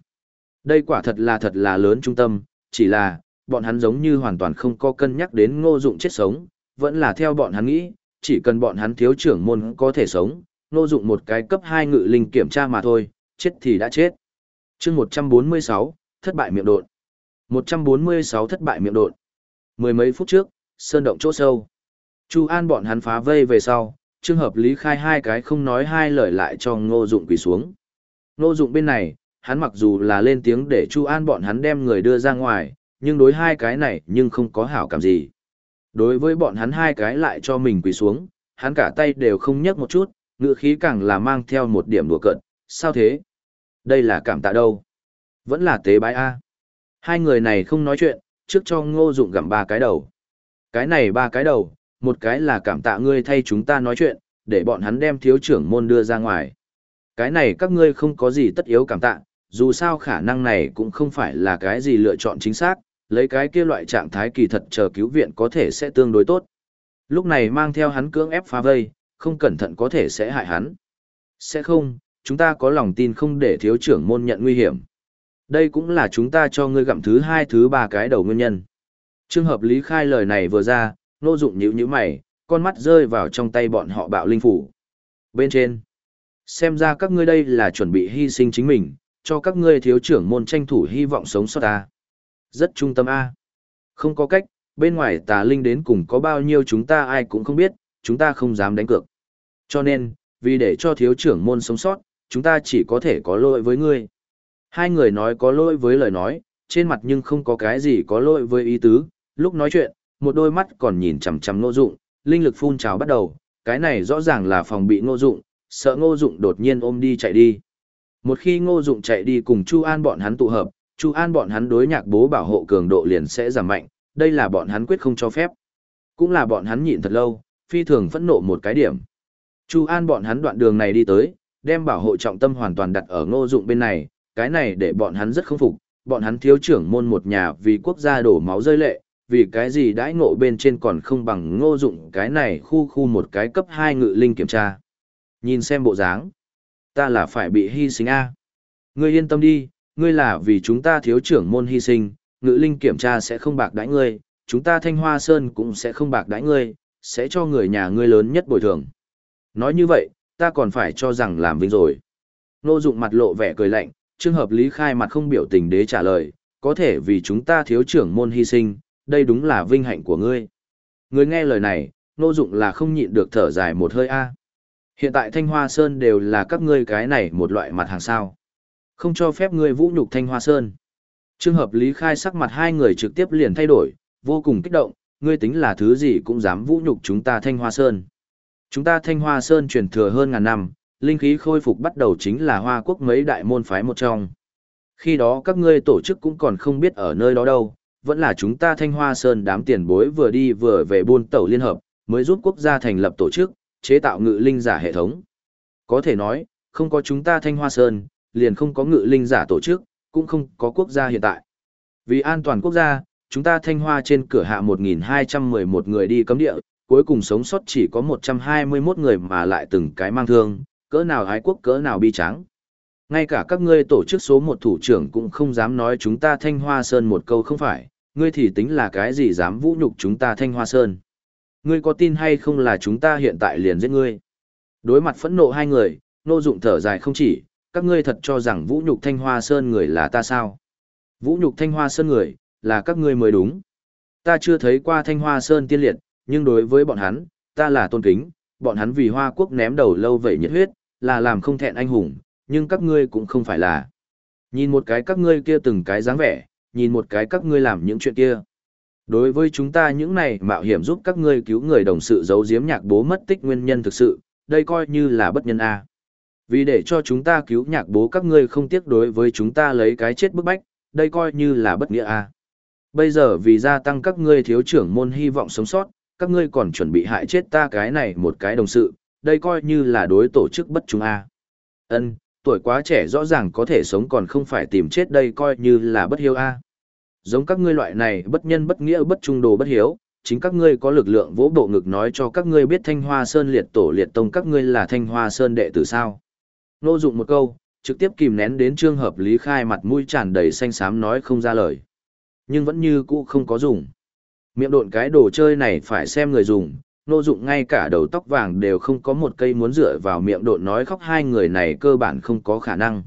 [SPEAKER 1] Đây quả thật là thật là lớn trung tâm, chỉ là, bọn hắn giống như hoàn toàn không có cân nhắc đến ngô dụng chết sống, vẫn là theo bọn hắn nghĩ, chỉ cần bọn hắn thiếu trưởng môn có thể sống, ngô dụng một cái cấp 2 ngự linh kiểm tra mà thôi, chết thì đã chết. chương 146, thất bại miệng đột. 146 thất bại miệng đột. Mười mấy phút trước, sơn động chỗ sâu. Chu An bọn hắn phá vây về sau, trường hợp lý khai hai cái không nói hai lời lại cho ngô dụng quỳ xuống. Ngô dụng bên này, hắn mặc dù là lên tiếng để Chu An bọn hắn đem người đưa ra ngoài, nhưng đối hai cái này nhưng không có hảo cảm gì. Đối với bọn hắn hai cái lại cho mình quỳ xuống, hắn cả tay đều không nhấc một chút, ngựa khí càng là mang theo một điểm đùa cợt, Sao thế? Đây là cảm tạ đâu? Vẫn là tế bái A. Hai người này không nói chuyện, trước cho ngô dụng gặm ba cái đầu. Cái này ba cái đầu, một cái là cảm tạ ngươi thay chúng ta nói chuyện, để bọn hắn đem thiếu trưởng môn đưa ra ngoài. Cái này các ngươi không có gì tất yếu cảm tạ, dù sao khả năng này cũng không phải là cái gì lựa chọn chính xác, lấy cái kia loại trạng thái kỳ thật chờ cứu viện có thể sẽ tương đối tốt. Lúc này mang theo hắn cưỡng ép phá vây, không cẩn thận có thể sẽ hại hắn. Sẽ không, chúng ta có lòng tin không để thiếu trưởng môn nhận nguy hiểm. Đây cũng là chúng ta cho ngươi gặm thứ hai thứ ba cái đầu nguyên nhân. Trường hợp lý khai lời này vừa ra, nô dụng nhíu nhíu mày, con mắt rơi vào trong tay bọn họ bạo linh phủ. Bên trên, xem ra các ngươi đây là chuẩn bị hy sinh chính mình, cho các ngươi thiếu trưởng môn tranh thủ hy vọng sống sót ta. Rất trung tâm A. Không có cách, bên ngoài tà linh đến cùng có bao nhiêu chúng ta ai cũng không biết, chúng ta không dám đánh cược. Cho nên, vì để cho thiếu trưởng môn sống sót, chúng ta chỉ có thể có lỗi với ngươi. Hai người nói có lỗi với lời nói, trên mặt nhưng không có cái gì có lỗi với ý tứ, lúc nói chuyện, một đôi mắt còn nhìn chằm chằm ngô dụng, linh lực phun trào bắt đầu, cái này rõ ràng là phòng bị ngô dụng, sợ ngô dụng đột nhiên ôm đi chạy đi. Một khi ngô dụng chạy đi cùng Chu An bọn hắn tụ hợp, Chu An bọn hắn đối nhạc bố bảo hộ cường độ liền sẽ giảm mạnh, đây là bọn hắn quyết không cho phép. Cũng là bọn hắn nhịn thật lâu, phi thường phẫn nộ một cái điểm. Chu An bọn hắn đoạn đường này đi tới, đem bảo hộ trọng tâm hoàn toàn đặt ở ngô dụng bên này, cái này để bọn hắn rất không phục, bọn hắn thiếu trưởng môn một nhà vì quốc gia đổ máu rơi lệ, vì cái gì đãi ngộ bên trên còn không bằng ngô dụng cái này khu khu một cái cấp hai ngự linh kiểm tra. Nhìn xem bộ dáng, ta là phải bị hy sinh a. Ngươi yên tâm đi, ngươi là vì chúng ta thiếu trưởng môn hy sinh, ngự linh kiểm tra sẽ không bạc đãi ngươi, chúng ta thanh hoa sơn cũng sẽ không bạc đãi ngươi, sẽ cho người nhà ngươi lớn nhất bồi thường. Nói như vậy, ta còn phải cho rằng làm vinh rồi. Ngô dụng mặt lộ vẻ cười lạnh, trường hợp lý khai mặt không biểu tình đế trả lời, có thể vì chúng ta thiếu trưởng môn hy sinh, đây đúng là vinh hạnh của ngươi. Người nghe lời này, nô dụng là không nhịn được thở dài một hơi a. Hiện tại Thanh Hoa Sơn đều là các ngươi cái này một loại mặt hàng sao. Không cho phép ngươi vũ nhục Thanh Hoa Sơn. Trường hợp lý khai sắc mặt hai người trực tiếp liền thay đổi, vô cùng kích động, ngươi tính là thứ gì cũng dám vũ nhục chúng ta Thanh Hoa Sơn. Chúng ta Thanh Hoa Sơn truyền thừa hơn ngàn năm, linh khí khôi phục bắt đầu chính là Hoa Quốc mấy đại môn phái một trong. Khi đó các ngươi tổ chức cũng còn không biết ở nơi đó đâu, vẫn là chúng ta Thanh Hoa Sơn đám tiền bối vừa đi vừa về buôn tàu liên hợp, mới giúp quốc gia thành lập tổ chức, chế tạo ngự linh giả hệ thống. Có thể nói, không có chúng ta Thanh Hoa Sơn, liền không có ngự linh giả tổ chức, cũng không có quốc gia hiện tại. Vì an toàn quốc gia, chúng ta Thanh Hoa trên cửa hạ 1.211 người đi cấm địa, cuối cùng sống sót chỉ có 121 người mà lại từng cái mang thương, cỡ nào hái quốc cỡ nào bi trắng. Ngay cả các ngươi tổ chức số một thủ trưởng cũng không dám nói chúng ta Thanh Hoa Sơn một câu không phải, ngươi thì tính là cái gì dám vũ nhục chúng ta Thanh Hoa Sơn. Ngươi có tin hay không là chúng ta hiện tại liền giết ngươi. Đối mặt phẫn nộ hai người, nô dụng thở dài không chỉ, các ngươi thật cho rằng vũ nhục Thanh Hoa Sơn người là ta sao. Vũ nhục Thanh Hoa Sơn người, là các ngươi mới đúng. Ta chưa thấy qua Thanh Hoa Sơn tiên liệt, nhưng đối với bọn hắn, ta là tôn kính, bọn hắn vì Hoa Quốc ném đầu lâu vậy nhiệt huyết, là làm không thẹn anh hùng, nhưng các ngươi cũng không phải là. Nhìn một cái các ngươi kia từng cái dáng vẻ, nhìn một cái các ngươi làm những chuyện kia. Đối với chúng ta những này mạo hiểm giúp các ngươi cứu người đồng sự giấu giếm nhạc bố mất tích nguyên nhân thực sự, đây coi như là bất nhân A. Vì để cho chúng ta cứu nhạc bố các ngươi không tiếc đối với chúng ta lấy cái chết bức bách, đây coi như là bất nghĩa A. Bây giờ vì gia tăng các ngươi thiếu trưởng môn hy vọng sống sót, các ngươi còn chuẩn bị hại chết ta cái này một cái đồng sự, đây coi như là đối tổ chức bất chúng A. Ân, tuổi quá trẻ rõ ràng có thể sống còn không phải tìm chết đây coi như là bất hiếu A. Giống các ngươi loại này bất nhân bất nghĩa bất trung đồ bất hiếu, chính các ngươi có lực lượng vỗ bộ ngực nói cho các ngươi biết Thanh Hoa Sơn liệt tổ liệt tông các ngươi là Thanh Hoa Sơn đệ tử sao. Nô dụng một câu, trực tiếp kìm nén đến trường hợp lý khai mặt mũi tràn đầy xanh xám nói không ra lời. Nhưng vẫn như cũ không có dùng. Miệng độn cái đồ chơi này phải xem người dùng, nô dụng ngay cả đầu tóc vàng đều không có một cây muốn dựa vào miệng độn nói khóc hai người này cơ bản không có khả năng.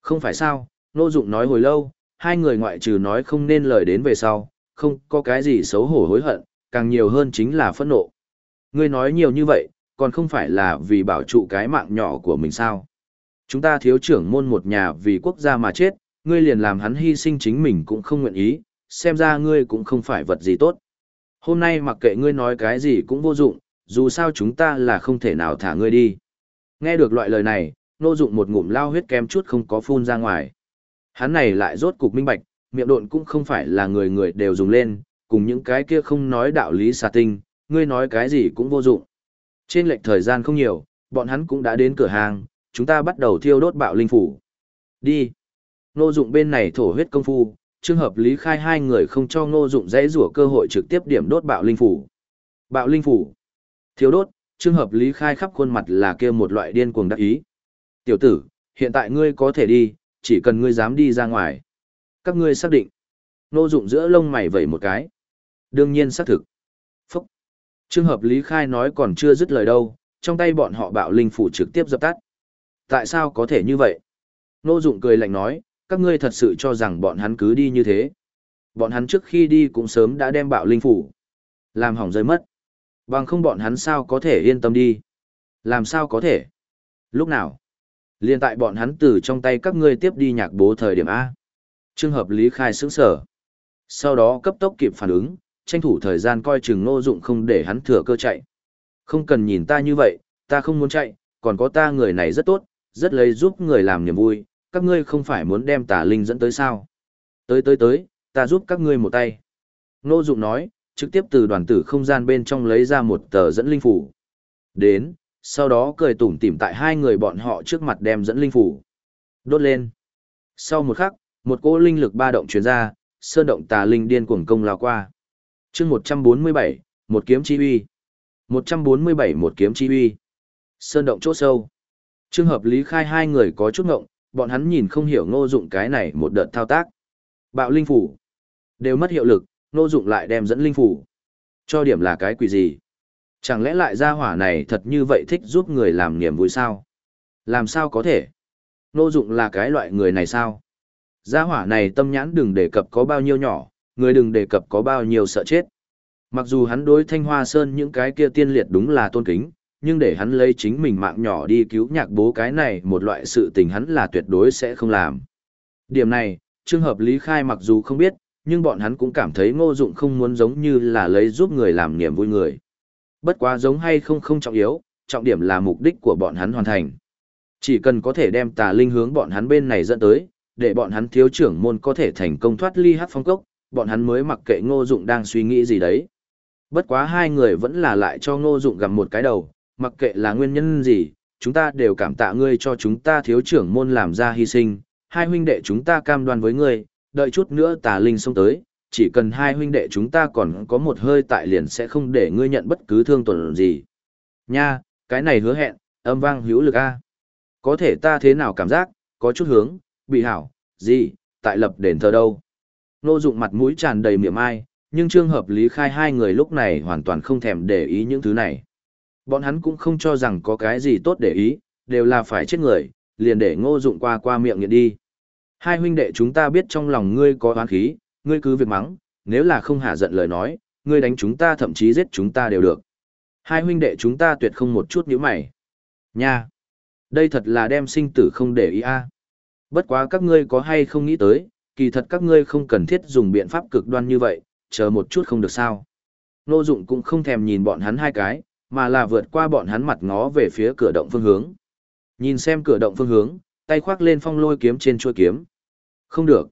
[SPEAKER 1] Không phải sao, nô dụng nói hồi lâu, hai người ngoại trừ nói không nên lời đến về sau, không có cái gì xấu hổ hối hận, càng nhiều hơn chính là phẫn nộ. Ngươi nói nhiều như vậy, còn không phải là vì bảo trụ cái mạng nhỏ của mình sao. Chúng ta thiếu trưởng môn một nhà vì quốc gia mà chết, ngươi liền làm hắn hy sinh chính mình cũng không nguyện ý, xem ra ngươi cũng không phải vật gì tốt. Hôm nay mặc kệ ngươi nói cái gì cũng vô dụng, dù sao chúng ta là không thể nào thả ngươi đi. Nghe được loại lời này, nô dụng một ngụm lao huyết kem chút không có phun ra ngoài. Hắn này lại rốt cục minh bạch, miệng độn cũng không phải là người người đều dùng lên, cùng những cái kia không nói đạo lý xà tinh, ngươi nói cái gì cũng vô dụng. Trên lệch thời gian không nhiều, bọn hắn cũng đã đến cửa hàng, chúng ta bắt đầu thiêu đốt bạo linh phủ. Đi. Nô dụng bên này thổ huyết công phu, trường hợp lý khai hai người không cho ngô dụng dãy rủa cơ hội trực tiếp điểm đốt bạo linh phủ. Bạo linh phủ. Thiếu đốt, trường hợp lý khai khắp khuôn mặt là kia một loại điên cuồng đắc ý. Tiểu tử, hiện tại ngươi có thể đi, chỉ cần ngươi dám đi ra ngoài. Các ngươi xác định. Nô dụng giữa lông mày vẩy một cái. Đương nhiên xác thực. Phúc. Trường hợp lý khai nói còn chưa dứt lời đâu, trong tay bọn họ bạo linh phủ trực tiếp dập tắt. Tại sao có thể như vậy? Nô dụng cười lạnh nói, các ngươi thật sự cho rằng bọn hắn cứ đi như thế. Bọn hắn trước khi đi cũng sớm đã đem bạo linh phủ. Làm hỏng rơi mất. Bằng không bọn hắn sao có thể yên tâm đi. Làm sao có thể. Lúc nào? Liên tại bọn hắn từ trong tay các ngươi tiếp đi nhạc bố thời điểm A. Trường hợp lý khai sướng sở. Sau đó cấp tốc kịp phản ứng, tranh thủ thời gian coi chừng nô dụng không để hắn thừa cơ chạy. Không cần nhìn ta như vậy, ta không muốn chạy, còn có ta người này rất tốt, rất lấy giúp người làm niềm vui, các ngươi không phải muốn đem tà linh dẫn tới sao? Tới tới tới, ta giúp các ngươi một tay. Nô Dụng nói, trực tiếp từ đoàn tử không gian bên trong lấy ra một tờ dẫn linh phủ. Đến, sau đó cười tủm tỉm tại hai người bọn họ trước mặt đem dẫn linh phủ. Đốt lên. Sau một khắc, một cỗ linh lực ba động truyền ra, sơn động tà linh điên cuồng công lao qua. Chương 147, một kiếm chi uy. 147 một kiếm chi uy. Sơn động chỗ sâu. Trường hợp lý khai hai người có chút ngộng, bọn hắn nhìn không hiểu ngô dụng cái này một đợt thao tác. Bạo linh phủ. Đều mất hiệu lực, ngô dụng lại đem dẫn linh phủ. Cho điểm là cái quỷ gì? Chẳng lẽ lại gia hỏa này thật như vậy thích giúp người làm niềm vui sao? Làm sao có thể? Ngô dụng là cái loại người này sao? Gia hỏa này tâm nhãn đừng đề cập có bao nhiêu nhỏ, người đừng đề cập có bao nhiêu sợ chết. Mặc dù hắn đối thanh hoa sơn những cái kia tiên liệt đúng là tôn kính, nhưng để hắn lấy chính mình mạng nhỏ đi cứu nhạc bố cái này một loại sự tình hắn là tuyệt đối sẽ không làm. Điểm này, trường hợp Lý Khai mặc dù không biết, nhưng bọn hắn cũng cảm thấy ngô dụng không muốn giống như là lấy giúp người làm niềm vui người. Bất quá giống hay không không trọng yếu, trọng điểm là mục đích của bọn hắn hoàn thành. Chỉ cần có thể đem tà linh hướng bọn hắn bên này dẫn tới, để bọn hắn thiếu trưởng môn có thể thành công thoát ly hát phong cốc, bọn hắn mới mặc kệ ngô dụng đang suy nghĩ gì đấy. Bất quá hai người vẫn là lại cho ngô dụng gặm một cái đầu, mặc kệ là nguyên nhân gì, chúng ta đều cảm tạ ngươi cho chúng ta thiếu trưởng môn làm ra hy sinh, hai huynh đệ chúng ta cam đoan với ngươi, đợi chút nữa tà linh xông tới, chỉ cần hai huynh đệ chúng ta còn có một hơi tại liền sẽ không để ngươi nhận bất cứ thương tổn gì. Nha, cái này hứa hẹn, âm vang hữu lực a. Có thể ta thế nào cảm giác, có chút hướng, bị hảo, gì, tại lập đền thờ đâu. Ngô Dụng mặt mũi tràn đầy miệng ai, nhưng trường Hợp Lý khai hai người lúc này hoàn toàn không thèm để ý những thứ này. Bọn hắn cũng không cho rằng có cái gì tốt để ý, đều là phải chết người, liền để Ngô Dụng qua qua miệng nghiện đi. Hai huynh đệ chúng ta biết trong lòng ngươi có oán khí, ngươi cứ việc mắng, nếu là không hạ giận lời nói, ngươi đánh chúng ta thậm chí giết chúng ta đều được. Hai huynh đệ chúng ta tuyệt không một chút nhíu mày. Nha! Đây thật là đem sinh tử không để ý a. Bất quá các ngươi có hay không nghĩ tới, kỳ thật các ngươi không cần thiết dùng biện pháp cực đoan như vậy, chờ một chút không được sao. Nô dụng cũng không thèm nhìn bọn hắn hai cái, mà là vượt qua bọn hắn mặt ngó về phía cửa động phương hướng. Nhìn xem cửa động phương hướng, tay khoác lên phong lôi kiếm trên chuôi kiếm. Không được.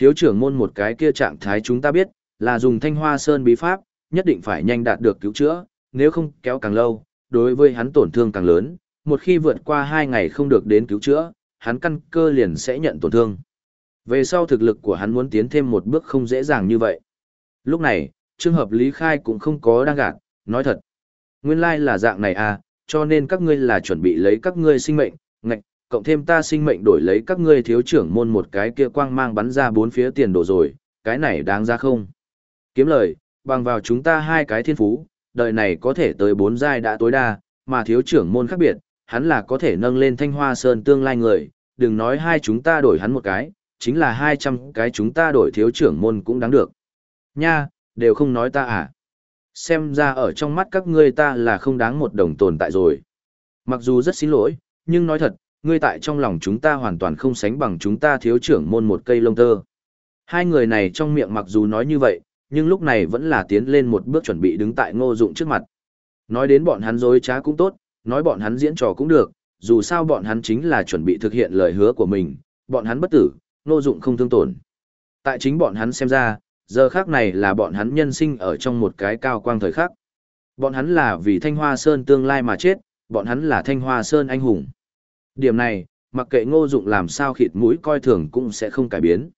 [SPEAKER 1] Thiếu trưởng môn một cái kia trạng thái chúng ta biết, là dùng thanh hoa sơn bí pháp, nhất định phải nhanh đạt được cứu chữa, nếu không kéo càng lâu, đối với hắn tổn thương càng lớn, một khi vượt qua hai ngày không được đến cứu chữa, hắn căn cơ liền sẽ nhận tổn thương. Về sau thực lực của hắn muốn tiến thêm một bước không dễ dàng như vậy. Lúc này, trường hợp Lý Khai cũng không có đang gạt, nói thật. Nguyên lai là dạng này à, cho nên các ngươi là chuẩn bị lấy các ngươi sinh mệnh, ngạch, cộng thêm ta sinh mệnh đổi lấy các ngươi thiếu trưởng môn một cái kia quang mang bắn ra bốn phía tiền đồ rồi, cái này đáng ra không? Kiếm lời, bằng vào chúng ta hai cái thiên phú, đời này có thể tới bốn giai đã tối đa, mà thiếu trưởng môn khác biệt, hắn là có thể nâng lên thanh hoa sơn tương lai người, đừng nói hai chúng ta đổi hắn một cái, chính là hai trăm cái chúng ta đổi thiếu trưởng môn cũng đáng được. Nha, đều không nói ta à. Xem ra ở trong mắt các ngươi ta là không đáng một đồng tồn tại rồi. Mặc dù rất xin lỗi, nhưng nói thật, ngươi tại trong lòng chúng ta hoàn toàn không sánh bằng chúng ta thiếu trưởng môn một cây lông tơ. Hai người này trong miệng mặc dù nói như vậy, nhưng lúc này vẫn là tiến lên một bước chuẩn bị đứng tại ngô dụng trước mặt. Nói đến bọn hắn dối trá cũng tốt, nói bọn hắn diễn trò cũng được, dù sao bọn hắn chính là chuẩn bị thực hiện lời hứa của mình, bọn hắn bất tử, ngô dụng không thương tổn. Tại chính bọn hắn xem ra, giờ khác này là bọn hắn nhân sinh ở trong một cái cao quang thời khắc. Bọn hắn là vì Thanh Hoa Sơn tương lai mà chết, bọn hắn là Thanh Hoa Sơn anh hùng. Điểm này, mặc kệ ngô dụng làm sao khịt mũi coi thường cũng sẽ không cải biến.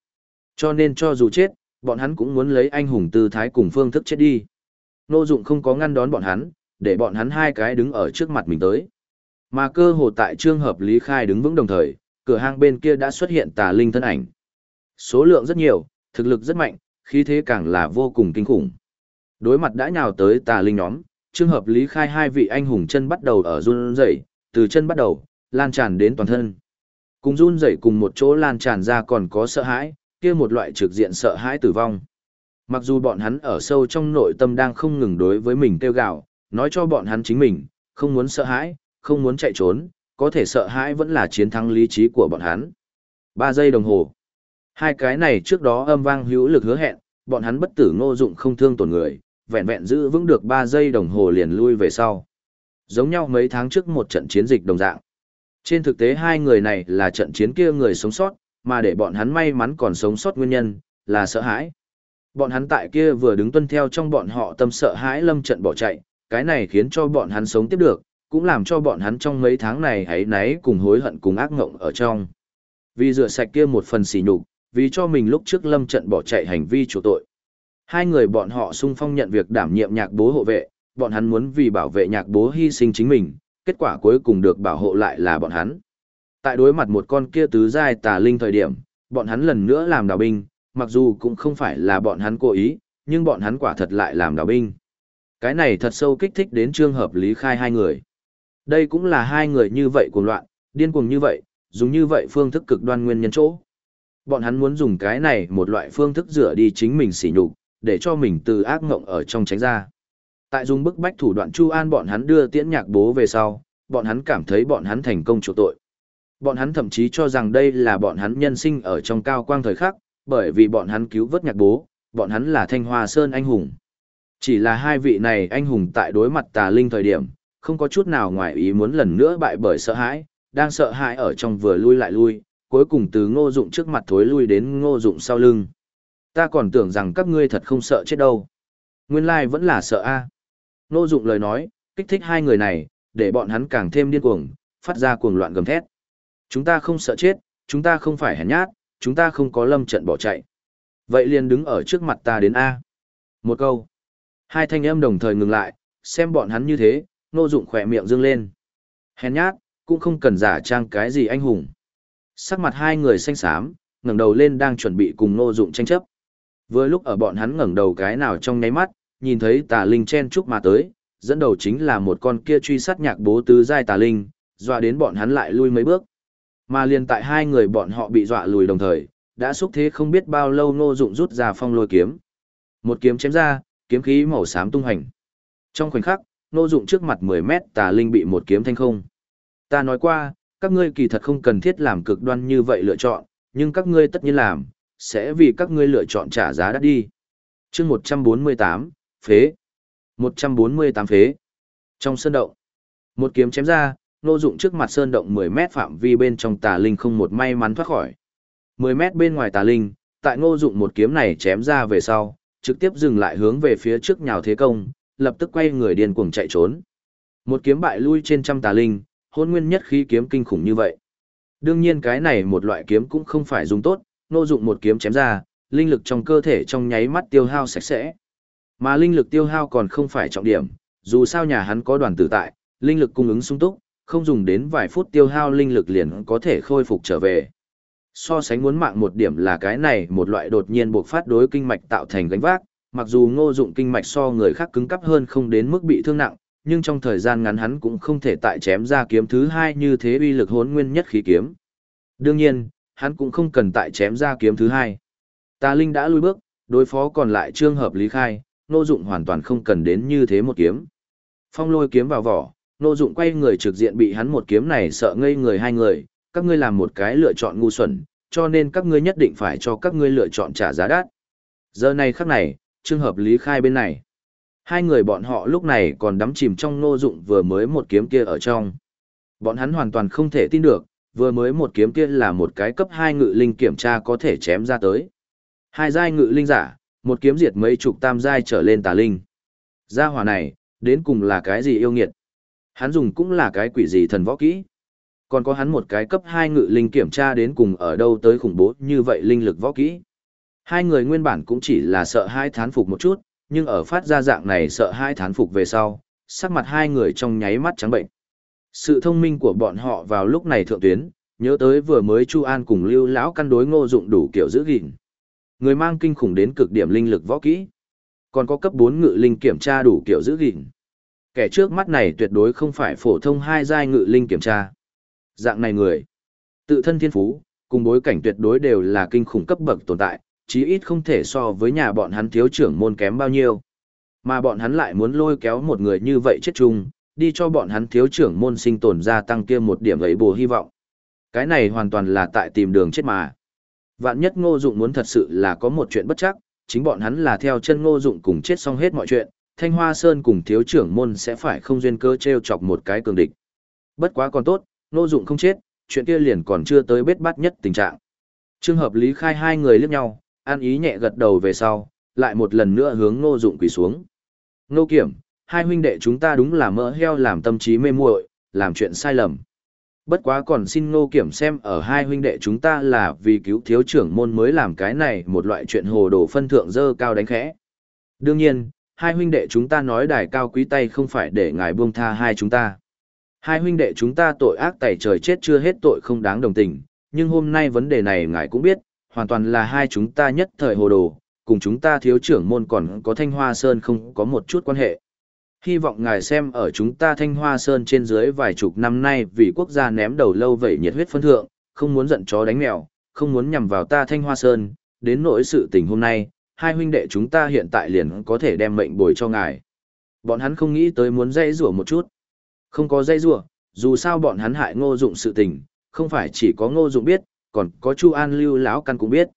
[SPEAKER 1] Cho nên cho dù chết, bọn hắn cũng muốn lấy anh hùng tư thái cùng phương thức chết đi. Ngô dụng không có ngăn đón bọn hắn, để bọn hắn hai cái đứng ở trước mặt mình tới. Mà cơ hồ tại trường hợp Lý Khai đứng vững đồng thời, cửa hang bên kia đã xuất hiện tà linh thân ảnh. Số lượng rất nhiều, thực lực rất mạnh, khí thế càng là vô cùng kinh khủng. Đối mặt đã nhào tới tà linh nhóm, trường hợp Lý Khai hai vị anh hùng chân bắt đầu ở run rẩy, từ chân bắt đầu, lan tràn đến toàn thân. Cùng run rẩy cùng một chỗ lan tràn ra còn có sợ hãi, kia một loại trực diện sợ hãi tử vong. Mặc dù bọn hắn ở sâu trong nội tâm đang không ngừng đối với mình kêu gào, nói cho bọn hắn chính mình, không muốn sợ hãi, không muốn chạy trốn, có thể sợ hãi vẫn là chiến thắng lý trí của bọn hắn. Ba giây đồng hồ. Hai cái này trước đó âm vang hữu lực hứa hẹn, bọn hắn bất tử ngô dụng không thương tổn người, vẹn vẹn giữ vững được ba giây đồng hồ liền lui về sau. Giống nhau mấy tháng trước một trận chiến dịch đồng dạng. Trên thực tế hai người này là trận chiến kia người sống sót, mà để bọn hắn may mắn còn sống sót nguyên nhân, là sợ hãi. Bọn hắn tại kia vừa đứng tuân theo trong bọn họ tâm sợ hãi lâm trận bỏ chạy, cái này khiến cho bọn hắn sống tiếp được, cũng làm cho bọn hắn trong mấy tháng này hãy náy cùng hối hận cùng ác ngộng ở trong. Vì rửa sạch kia một phần xỉ nhục, vì cho mình lúc trước lâm trận bỏ chạy hành vi chủ tội. Hai người bọn họ sung phong nhận việc đảm nhiệm nhạc bố hộ vệ, bọn hắn muốn vì bảo vệ nhạc bố hy sinh chính mình, kết quả cuối cùng được bảo hộ lại là bọn hắn. Tại đối mặt một con kia tứ giai tà linh thời điểm, bọn hắn lần nữa làm đào binh, mặc dù cũng không phải là bọn hắn cố ý, nhưng bọn hắn quả thật lại làm đào binh. Cái này thật sâu kích thích đến trường hợp lý khai hai người. Đây cũng là hai người như vậy cuồng loạn, điên cuồng như vậy, dùng như vậy phương thức cực đoan nguyên nhân chỗ. Bọn hắn muốn dùng cái này một loại phương thức rửa đi chính mình sỉ nhục, để cho mình từ ác ngộng ở trong tránh ra. Tại dùng bức bách thủ đoạn Chu An bọn hắn đưa tiễn nhạc bố về sau, bọn hắn cảm thấy bọn hắn thành công chủ tội. Bọn hắn thậm chí cho rằng đây là bọn hắn nhân sinh ở trong cao quang thời khắc, bởi vì bọn hắn cứu vớt nhạc bố, bọn hắn là thanh hoa sơn anh hùng. Chỉ là hai vị này anh hùng tại đối mặt tà linh thời điểm, không có chút nào ngoài ý muốn lần nữa bại bởi sợ hãi, đang sợ hãi ở trong vừa lui lại lui, cuối cùng từ ngô dụng trước mặt thối lui đến ngô dụng sau lưng. Ta còn tưởng rằng các ngươi thật không sợ chết đâu. Nguyên lai vẫn là sợ a. Ngô dụng lời nói, kích thích hai người này, để bọn hắn càng thêm điên cuồng, phát ra cuồng loạn gầm thét. Chúng ta không sợ chết, chúng ta không phải hèn nhát, chúng ta không có lâm trận bỏ chạy. Vậy liền đứng ở trước mặt ta đến A. Một câu. Hai thanh âm đồng thời ngừng lại, xem bọn hắn như thế, nô dụng khỏe miệng dương lên. Hèn nhát, cũng không cần giả trang cái gì anh hùng. Sắc mặt hai người xanh xám, ngẩng đầu lên đang chuẩn bị cùng Ngô Dụng tranh chấp. Vừa lúc ở bọn hắn ngẩng đầu cái nào trong nháy mắt, nhìn thấy tà linh chen chúc mà tới, dẫn đầu chính là một con kia truy sát nhạc bố tứ giai tà linh, dọa đến bọn hắn lại lui mấy bước. Mà liền tại hai người bọn họ bị dọa lùi đồng thời, đã xúc thế không biết bao lâu Ngô Dụng rút ra phong lôi kiếm. Một kiếm chém ra, kiếm khí màu xám tung hành. Trong khoảnh khắc, Ngô Dụng trước mặt 10 mét tà linh bị một kiếm thanh không. Ta nói qua, các ngươi kỳ thật không cần thiết làm cực đoan như vậy lựa chọn, nhưng các ngươi tất nhiên làm, sẽ vì các ngươi lựa chọn trả giá đắt đi. Chương 148, phế. 148 phế. Trong sơn động, một kiếm chém ra, nô Dụng trước mặt sơn động 10 mét phạm vi bên trong tà linh không một may mắn thoát khỏi. 10 mét bên ngoài tà linh, tại Ngô Dụng một kiếm này chém ra về sau, trực tiếp dừng lại hướng về phía trước nhào thế công, lập tức quay người điên cuồng chạy trốn. Một kiếm bại lui trên trăm tà linh, hôn nguyên nhất khí kiếm kinh khủng như vậy. Đương nhiên cái này một loại kiếm cũng không phải dùng tốt, Ngô Dụng một kiếm chém ra, linh lực trong cơ thể trong nháy mắt tiêu hao sạch sẽ. Mà linh lực tiêu hao còn không phải trọng điểm, dù sao nhà hắn có đoàn tử tại, linh lực cung ứng sung túc, không dùng đến vài phút tiêu hao linh lực liền có thể khôi phục trở về. So sánh muốn mạng một điểm là cái này một loại đột nhiên buộc phát đối kinh mạch tạo thành gánh vác, mặc dù ngô dụng kinh mạch so người khác cứng cắp hơn không đến mức bị thương nặng, nhưng trong thời gian ngắn hắn cũng không thể tại chém ra kiếm thứ hai như thế uy lực hốn nguyên nhất khí kiếm. Đương nhiên, hắn cũng không cần tại chém ra kiếm thứ hai. Tà Linh đã lui bước, đối phó còn lại trương hợp lý khai, ngô dụng hoàn toàn không cần đến như thế một kiếm. Phong lôi kiếm vào vỏ, Nô Dụng quay người trực diện bị hắn một kiếm này sợ ngây người hai người, các ngươi làm một cái lựa chọn ngu xuẩn, cho nên các ngươi nhất định phải cho các ngươi lựa chọn trả giá đắt. Giờ này khắc này, trường hợp Lý Khai bên này. Hai người bọn họ lúc này còn đắm chìm trong Nô Dụng vừa mới một kiếm kia ở trong. Bọn hắn hoàn toàn không thể tin được, vừa mới một kiếm kia là một cái cấp 2 ngự linh kiểm tra có thể chém ra tới. Hai giai ngự linh giả, một kiếm diệt mấy chục tam giai trở lên tà linh. Gia hỏa này, đến cùng là cái gì yêu nghiệt? Hắn dùng cũng là cái quỷ gì thần võ kỹ. Còn có hắn một cái cấp 2 ngự linh kiểm tra đến cùng ở đâu tới khủng bố như vậy linh lực võ kỹ. Hai người nguyên bản cũng chỉ là sợ hai thán phục một chút, nhưng ở phát ra dạng này sợ hai thán phục về sau, sắc mặt hai người trong nháy mắt trắng bệnh. Sự thông minh của bọn họ vào lúc này thượng tuyến, nhớ tới vừa mới Chu An cùng Lưu lão căn đối Ngô Dụng đủ kiểu giữ gìn. Người mang kinh khủng đến cực điểm linh lực võ kỹ, còn có cấp bốn ngự linh kiểm tra đủ kiểu giữ gìn. Kẻ trước mắt này tuyệt đối không phải phổ thông hai giai ngự linh kiểm tra. Dạng này người, tự thân thiên phú, cùng bối cảnh tuyệt đối đều là kinh khủng cấp bậc tồn tại, chí ít không thể so với nhà bọn hắn thiếu trưởng môn kém bao nhiêu. Mà bọn hắn lại muốn lôi kéo một người như vậy chết chung, đi cho bọn hắn thiếu trưởng môn sinh tồn gia tăng kia một điểm ấy bù hy vọng. Cái này hoàn toàn là tại tìm đường chết mà. Vạn nhất ngô dụng muốn thật sự là có một chuyện bất chắc, chính bọn hắn là theo chân ngô dụng cùng chết xong hết mọi chuyện, Thanh Hoa Sơn cùng thiếu trưởng môn sẽ phải không duyên cơ treo chọc một cái cường địch. Bất quá còn tốt, Ngô Dụng không chết, chuyện kia liền còn chưa tới bết bát nhất tình trạng. Trường hợp Lý Khai hai người liếc nhau, an ý nhẹ gật đầu về sau, lại một lần nữa hướng Ngô Dụng quỳ xuống. Ngô Kiểm, hai huynh đệ chúng ta đúng là mỡ heo làm tâm trí mê muội, làm chuyện sai lầm. Bất quá còn xin Ngô Kiểm xem ở hai huynh đệ chúng ta là vì cứu thiếu trưởng môn mới làm cái này một loại chuyện hồ đồ phân thượng dơ cao đánh khẽ. Đương nhiên, hai huynh đệ chúng ta nói đài cao quý tay không phải để ngài buông tha hai chúng ta. Hai huynh đệ chúng ta tội ác tẩy trời chết chưa hết tội không đáng đồng tình, nhưng hôm nay vấn đề này ngài cũng biết, hoàn toàn là hai chúng ta nhất thời hồ đồ, cùng chúng ta thiếu trưởng môn còn có Thanh Hoa Sơn không có một chút quan hệ. Hy vọng ngài xem ở chúng ta Thanh Hoa Sơn trên dưới vài chục năm nay vì quốc gia ném đầu lâu vậy nhiệt huyết phân thượng, không muốn giận chó đánh mèo, không muốn nhằm vào ta Thanh Hoa Sơn, đến nỗi sự tình hôm nay, hai huynh đệ chúng ta hiện tại liền có thể đem mệnh bồi cho ngài. Bọn hắn không nghĩ tới muốn dây rủa một chút. Không có dây rủa, dù sao bọn hắn hại ngô dụng sự tình, không phải chỉ có ngô dụng biết, còn có Chu An lưu lão căn cũng biết.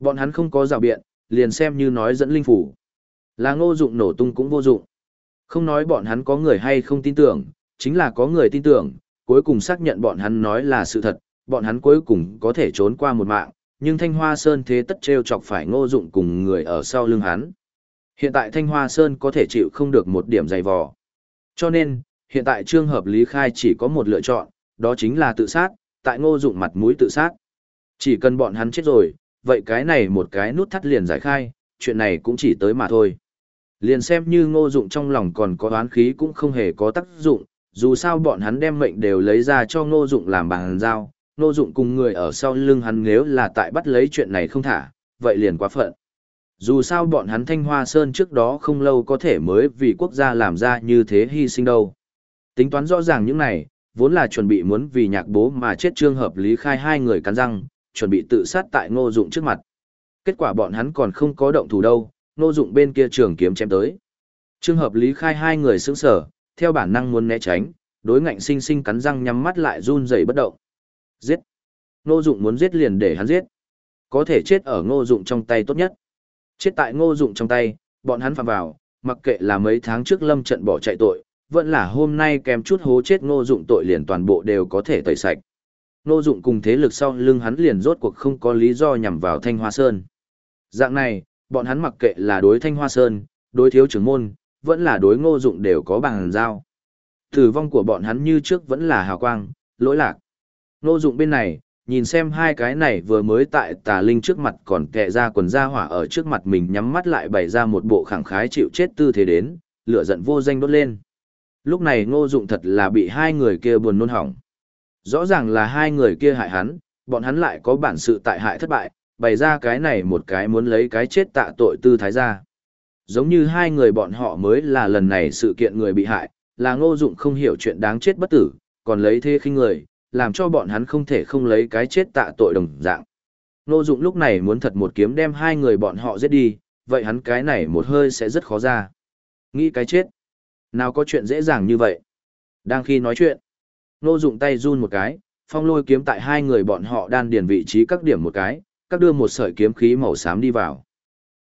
[SPEAKER 1] Bọn hắn không có rào biện, liền xem như nói dẫn linh phủ. Là ngô dụng nổ tung cũng vô dụng. Không nói bọn hắn có người hay không tin tưởng, chính là có người tin tưởng, cuối cùng xác nhận bọn hắn nói là sự thật, bọn hắn cuối cùng có thể trốn qua một mạng, nhưng Thanh Hoa Sơn thế tất treo chọc phải ngô dụng cùng người ở sau lưng hắn. Hiện tại Thanh Hoa Sơn có thể chịu không được một điểm dày vò. Cho nên, hiện tại trường hợp Lý Khai chỉ có một lựa chọn, đó chính là tự sát, tại ngô dụng mặt mũi tự sát. Chỉ cần bọn hắn chết rồi, vậy cái này một cái nút thắt liền giải khai, chuyện này cũng chỉ tới mà thôi. Liền xem như ngô dụng trong lòng còn có oán khí cũng không hề có tác dụng, dù sao bọn hắn đem mệnh đều lấy ra cho ngô dụng làm bàn giao, Ngô Dụng cùng người ở sau lưng hắn nếu là tại bắt lấy chuyện này không thả, vậy liền quá phận. Dù sao bọn hắn Thanh Hoa Sơn trước đó không lâu có thể mới vì quốc gia làm ra như thế hy sinh đâu. Tính toán rõ ràng những này, vốn là chuẩn bị muốn vì nhạc bố mà chết trương hợp lý khai hai người cắn răng, chuẩn bị tự sát tại ngô dụng trước mặt. Kết quả bọn hắn còn không có động thủ đâu, Nô dụng bên kia trường kiếm chém tới. trường hợp lý khai hai người sững sở, theo bản năng muốn né tránh, đối ngạnh sinh sinh cắn răng nhắm mắt lại run rẩy bất động. Giết! Nô dụng muốn giết liền để hắn giết. Có thể chết ở ngô dụng trong tay tốt nhất. Chết tại ngô dụng trong tay, bọn hắn phạm vào, mặc kệ là mấy tháng trước lâm trận bỏ chạy tội, vẫn là hôm nay kèm chút hố chết ngô dụng tội liền toàn bộ đều có thể tẩy sạch. Ngô dụng cùng thế lực sau lưng hắn liền rốt cuộc không có lý do nhằm vào Thanh Hoa Sơn. Dạng này, bọn hắn mặc kệ là đối Thanh Hoa Sơn, đối thiếu trưởng môn, vẫn là đối ngô dụng đều có bằng giao. Tử vong của bọn hắn như trước vẫn là hào quang, lỗi lạc. Ngô dụng bên này, nhìn xem hai cái này vừa mới tại tà linh trước mặt còn kẹ ra quần da hỏa ở trước mặt mình nhắm mắt lại bày ra một bộ khẳng khái chịu chết tư thế đến, lửa giận vô danh đốt lên. Lúc này ngô dụng thật là bị hai người kia buồn nôn hỏng. Rõ ràng là hai người kia hại hắn, bọn hắn lại có bản sự tại hại thất bại, bày ra cái này một cái muốn lấy cái chết tạ tội tư thái ra. Giống như hai người bọn họ mới là lần này sự kiện người bị hại, là ngô dụng không hiểu chuyện đáng chết bất tử, còn lấy thế khinh người, làm cho bọn hắn không thể không lấy cái chết tạ tội đồng dạng. Ngô dụng lúc này muốn thật một kiếm đem hai người bọn họ giết đi, vậy hắn cái này một hơi sẽ rất khó ra. Nghĩ cái chết. Nào có chuyện dễ dàng như vậy. Đang khi nói chuyện, Ngô dụng tay run một cái, phong lôi kiếm tại hai người bọn họ đan điền vị trí các điểm một cái, các đưa một sợi kiếm khí màu xám đi vào.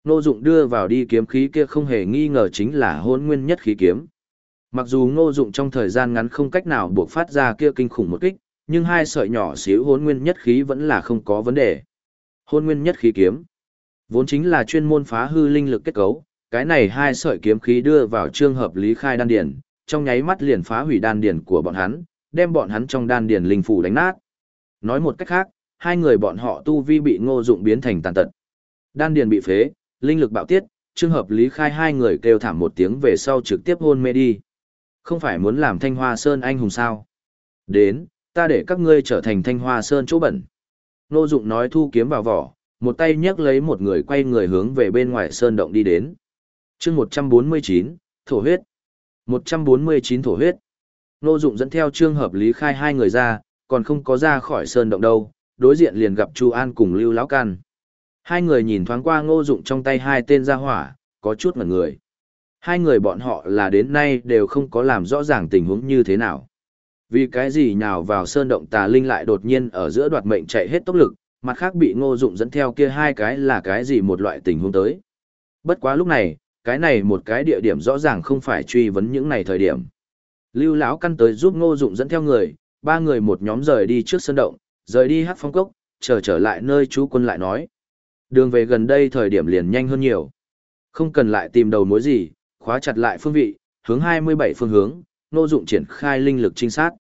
[SPEAKER 1] Ngô dụng đưa vào đi kiếm khí kia không hề nghi ngờ chính là Hỗn nguyên nhất khí kiếm. Mặc dù ngô dụng trong thời gian ngắn không cách nào buộc phát ra kia kinh khủng một kích, nhưng hai sợi nhỏ xíu Hỗn nguyên nhất khí vẫn là không có vấn đề. Hỗn nguyên nhất khí kiếm, vốn chính là chuyên môn phá hư linh lực kết cấu, cái này hai sợi kiếm khí đưa vào trường hợp lý khai đan điển, trong nháy mắt liền phá hủy đan điển của bọn hắn, đem bọn hắn trong đan điển linh phủ đánh nát. Nói một cách khác, hai người bọn họ tu vi bị ngô dụng biến thành tàn tật. Đan Điền bị phế, linh lực bạo tiết, trương hợp lý khai hai người kêu thảm một tiếng về sau trực tiếp hôn mê đi. Không phải muốn làm thanh hoa sơn anh hùng sao? Đến, ta để các ngươi trở thành thanh hoa sơn chỗ bẩn. Ngô dụng nói thu kiếm vào vỏ, một tay nhấc lấy một người quay người hướng về bên ngoài sơn động đi đến chương một trăm bốn mươi chín thổ huyết một trăm bốn mươi chín thổ huyết nô dụng dẫn theo trương hợp lý khai hai người ra còn không có ra khỏi sơn động đâu đối diện liền gặp chu an cùng lưu lão can. Hai người nhìn thoáng qua ngô dụng trong tay hai tên gia hỏa có chút mật người. Hai người bọn họ là đến nay đều không có làm rõ ràng tình huống như thế nào. Vì cái gì nhào vào sơn động tà linh lại đột nhiên ở giữa đoạt mệnh chạy hết tốc lực mặt khác bị ngô dụng dẫn theo kia hai cái là cái gì một loại tình huống tới. Bất quá lúc này cái này một cái địa điểm rõ ràng không phải truy vấn những này thời điểm. Lưu lão căn tới giúp Ngô Dụng dẫn theo người, ba người một nhóm rời đi trước sơn động, rời đi hát Phong cốc, chờ trở lại nơi chú quân lại nói. Đường về gần đây thời điểm liền nhanh hơn nhiều. Không cần lại tìm đầu mối gì, khóa chặt lại phương vị, hướng 27 phương hướng, Ngô Dụng triển khai linh lực trinh sát.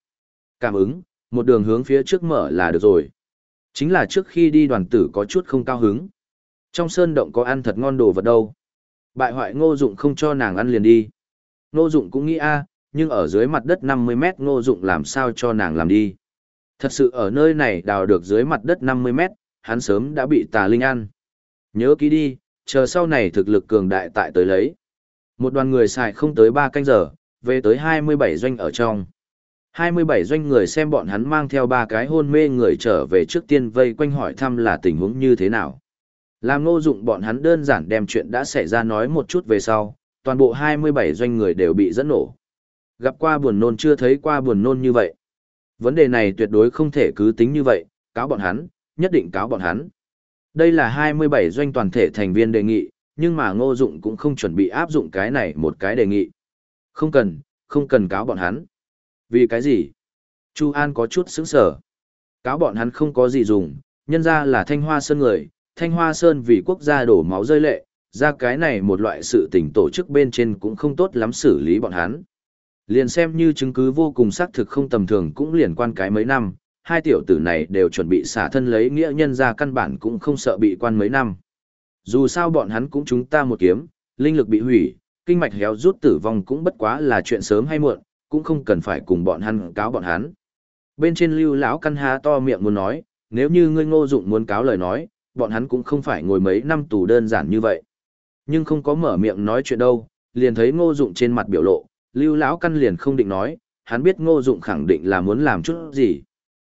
[SPEAKER 1] Cảm ứng, một đường hướng phía trước mở là được rồi. Chính là trước khi đi đoàn tử có chút không cao hứng. Trong sơn động có ăn thật ngon đồ vật đâu. Bại hoại ngô dụng không cho nàng ăn liền đi. Ngô dụng cũng nghĩ a, nhưng ở dưới mặt đất 50 mét ngô dụng làm sao cho nàng làm đi. Thật sự ở nơi này đào được dưới mặt đất 50 mét, hắn sớm đã bị tà linh ăn. Nhớ kỹ đi, chờ sau này thực lực cường đại tại tới lấy. Một đoàn người xài không tới 3 canh giờ, về tới 27 doanh ở trong. 27 doanh người xem bọn hắn mang theo ba cái hôn mê người trở về trước tiên vây quanh hỏi thăm là tình huống như thế nào. Làm ngô dụng bọn hắn đơn giản đem chuyện đã xảy ra nói một chút về sau, toàn bộ 27 doanh người đều bị dẫn nổ. Gặp qua buồn nôn chưa thấy qua buồn nôn như vậy. Vấn đề này tuyệt đối không thể cứ tính như vậy, cáo bọn hắn, nhất định cáo bọn hắn. Đây là 27 doanh toàn thể thành viên đề nghị, nhưng mà ngô dụng cũng không chuẩn bị áp dụng cái này một cái đề nghị. Không cần, không cần cáo bọn hắn. Vì cái gì? Chu An có chút sững sờ Cáo bọn hắn không có gì dùng, nhân ra là thanh hoa sơn người, Thanh Hoa Sơn vì quốc gia đổ máu rơi lệ, ra cái này một loại sự tình tổ chức bên trên cũng không tốt lắm xử lý bọn hắn. Liền xem như chứng cứ vô cùng xác thực không tầm thường cũng liền quan cái mấy năm, hai tiểu tử này đều chuẩn bị xả thân lấy nghĩa nhân ra căn bản cũng không sợ bị quan mấy năm. Dù sao bọn hắn cũng chúng ta một kiếm, linh lực bị hủy, kinh mạch héo rút tử vong cũng bất quá là chuyện sớm hay muộn, cũng không cần phải cùng bọn hắn cáo bọn hắn. Bên trên lưu lão căn há to miệng muốn nói, nếu như ngươi ngô dụng muốn cáo lời nói, bọn hắn cũng không phải ngồi mấy năm tù đơn giản như vậy. Nhưng không có mở miệng nói chuyện đâu, liền thấy ngô dụng trên mặt biểu lộ, lưu lão căn liền không định nói, hắn biết ngô dụng khẳng định là muốn làm chút gì.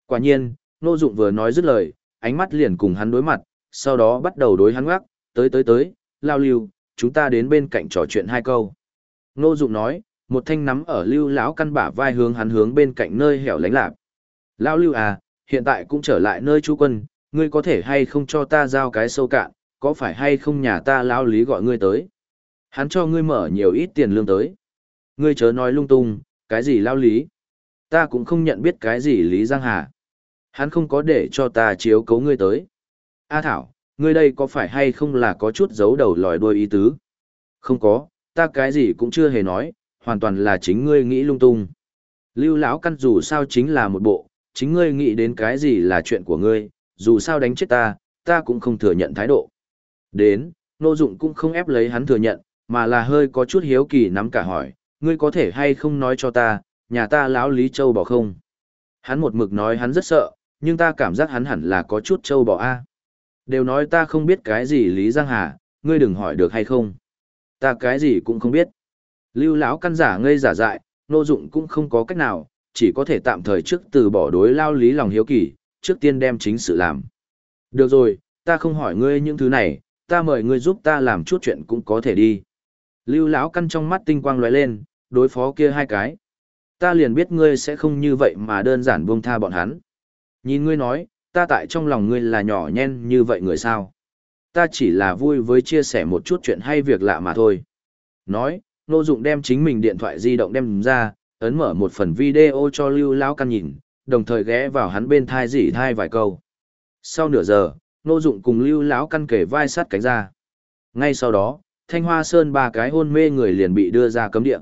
[SPEAKER 1] Quả nhiên, ngô dụng vừa nói dứt lời, ánh mắt liền cùng hắn đối mặt, sau đó bắt đầu đối hắn ngoắc, tới tới tới, lao lưu, chúng ta đến bên cạnh trò chuyện hai câu. Ngô dụng nói, một thanh nắm ở lưu lão căn bả vai hướng hắn hướng bên cạnh nơi hẻo lánh lạc. Lao lưu à, hiện tại cũng trở lại nơi chú quân, ngươi có thể hay không cho ta giao cái sâu cạn, có phải hay không nhà ta lao lý gọi ngươi tới. Hắn cho ngươi mở nhiều ít tiền lương tới. Ngươi chớ nói lung tung, cái gì lao lý. Ta cũng không nhận biết cái gì Lý Giang Hà. Hắn không có để cho ta chiếu cấu ngươi tới. A Thảo, ngươi đây có phải hay không là có chút giấu đầu lòi đuôi ý tứ? Không có, ta cái gì cũng chưa hề nói, hoàn toàn là chính ngươi nghĩ lung tung. Lưu lão căn dù sao chính là một bộ, chính ngươi nghĩ đến cái gì là chuyện của ngươi, dù sao đánh chết ta, ta cũng không thừa nhận thái độ. Đến, nô dụng cũng không ép lấy hắn thừa nhận, mà là hơi có chút hiếu kỳ nắm cả hỏi, ngươi có thể hay không nói cho ta, nhà ta lão Lý Châu bỏ không? Hắn một mực nói hắn rất sợ, nhưng ta cảm giác hắn hẳn là có chút Châu bỏ a. Đều nói ta không biết cái gì Lý Giang Hà, ngươi đừng hỏi được hay không? Ta cái gì cũng không biết. Lưu lão căn giả ngây giả dại, nô dụng cũng không có cách nào, chỉ có thể tạm thời trước từ bỏ đối lao lý lòng hiếu kỳ, trước tiên đem chính sự làm. Được rồi, ta không hỏi ngươi những thứ này, ta mời ngươi giúp ta làm chút chuyện cũng có thể đi. Lưu lão căn trong mắt tinh quang lóe lên, đối phó kia hai cái. Ta liền biết ngươi sẽ không như vậy mà đơn giản buông tha bọn hắn. Nhìn ngươi nói, ta tại trong lòng ngươi là nhỏ nhen như vậy người sao. Ta chỉ là vui với chia sẻ một chút chuyện hay việc lạ mà thôi. Nói, Nô Dụng đem chính mình điện thoại di động đem ra, ấn mở một phần video cho Lưu Lão Căn nhìn, đồng thời ghé vào hắn bên thai dỉ thai vài câu. Sau nửa giờ, Nô Dụng cùng Lưu Lão Căn kể vai sát cánh ra. Ngay sau đó, Thanh Hoa Sơn ba cái hôn mê người liền bị đưa ra cấm địa.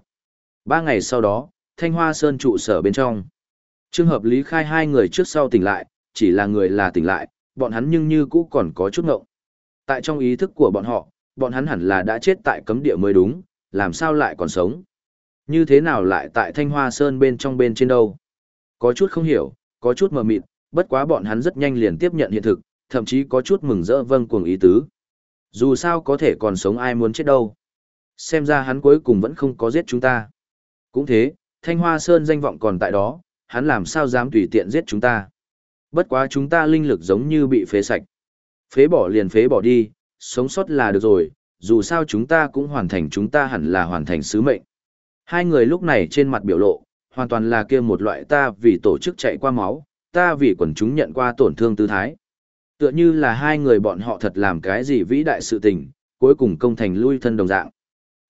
[SPEAKER 1] Ba ngày sau đó, Thanh Hoa Sơn trụ sở bên trong. Trường hợp Lý Khai hai người trước sau tỉnh lại, chỉ là người là tỉnh lại, bọn hắn nhưng như cũ còn có chút ngộng. Tại trong ý thức của bọn họ, bọn hắn hẳn là đã chết tại cấm địa mới đúng, làm sao lại còn sống. Như thế nào lại tại Thanh Hoa Sơn bên trong bên trên đâu? Có chút không hiểu, có chút mờ mịt, bất quá bọn hắn rất nhanh liền tiếp nhận hiện thực, thậm chí có chút mừng rỡ vâng cuồng ý tứ. Dù sao có thể còn sống ai muốn chết đâu. Xem ra hắn cuối cùng vẫn không có giết chúng ta. Cũng thế, Thanh Hoa Sơn danh vọng còn tại đó, hắn làm sao dám tùy tiện giết chúng ta. Bất quá chúng ta linh lực giống như bị phế sạch. Phế bỏ liền phế bỏ đi, sống sót là được rồi, dù sao chúng ta cũng hoàn thành chúng ta hẳn là hoàn thành sứ mệnh. Hai người lúc này trên mặt biểu lộ, hoàn toàn là kia một loại ta vì tổ chức chạy qua máu, ta vì quần chúng nhận qua tổn thương tư thái. Tựa như là hai người bọn họ thật làm cái gì vĩ đại sự tình, cuối cùng công thành lui thân đồng dạng.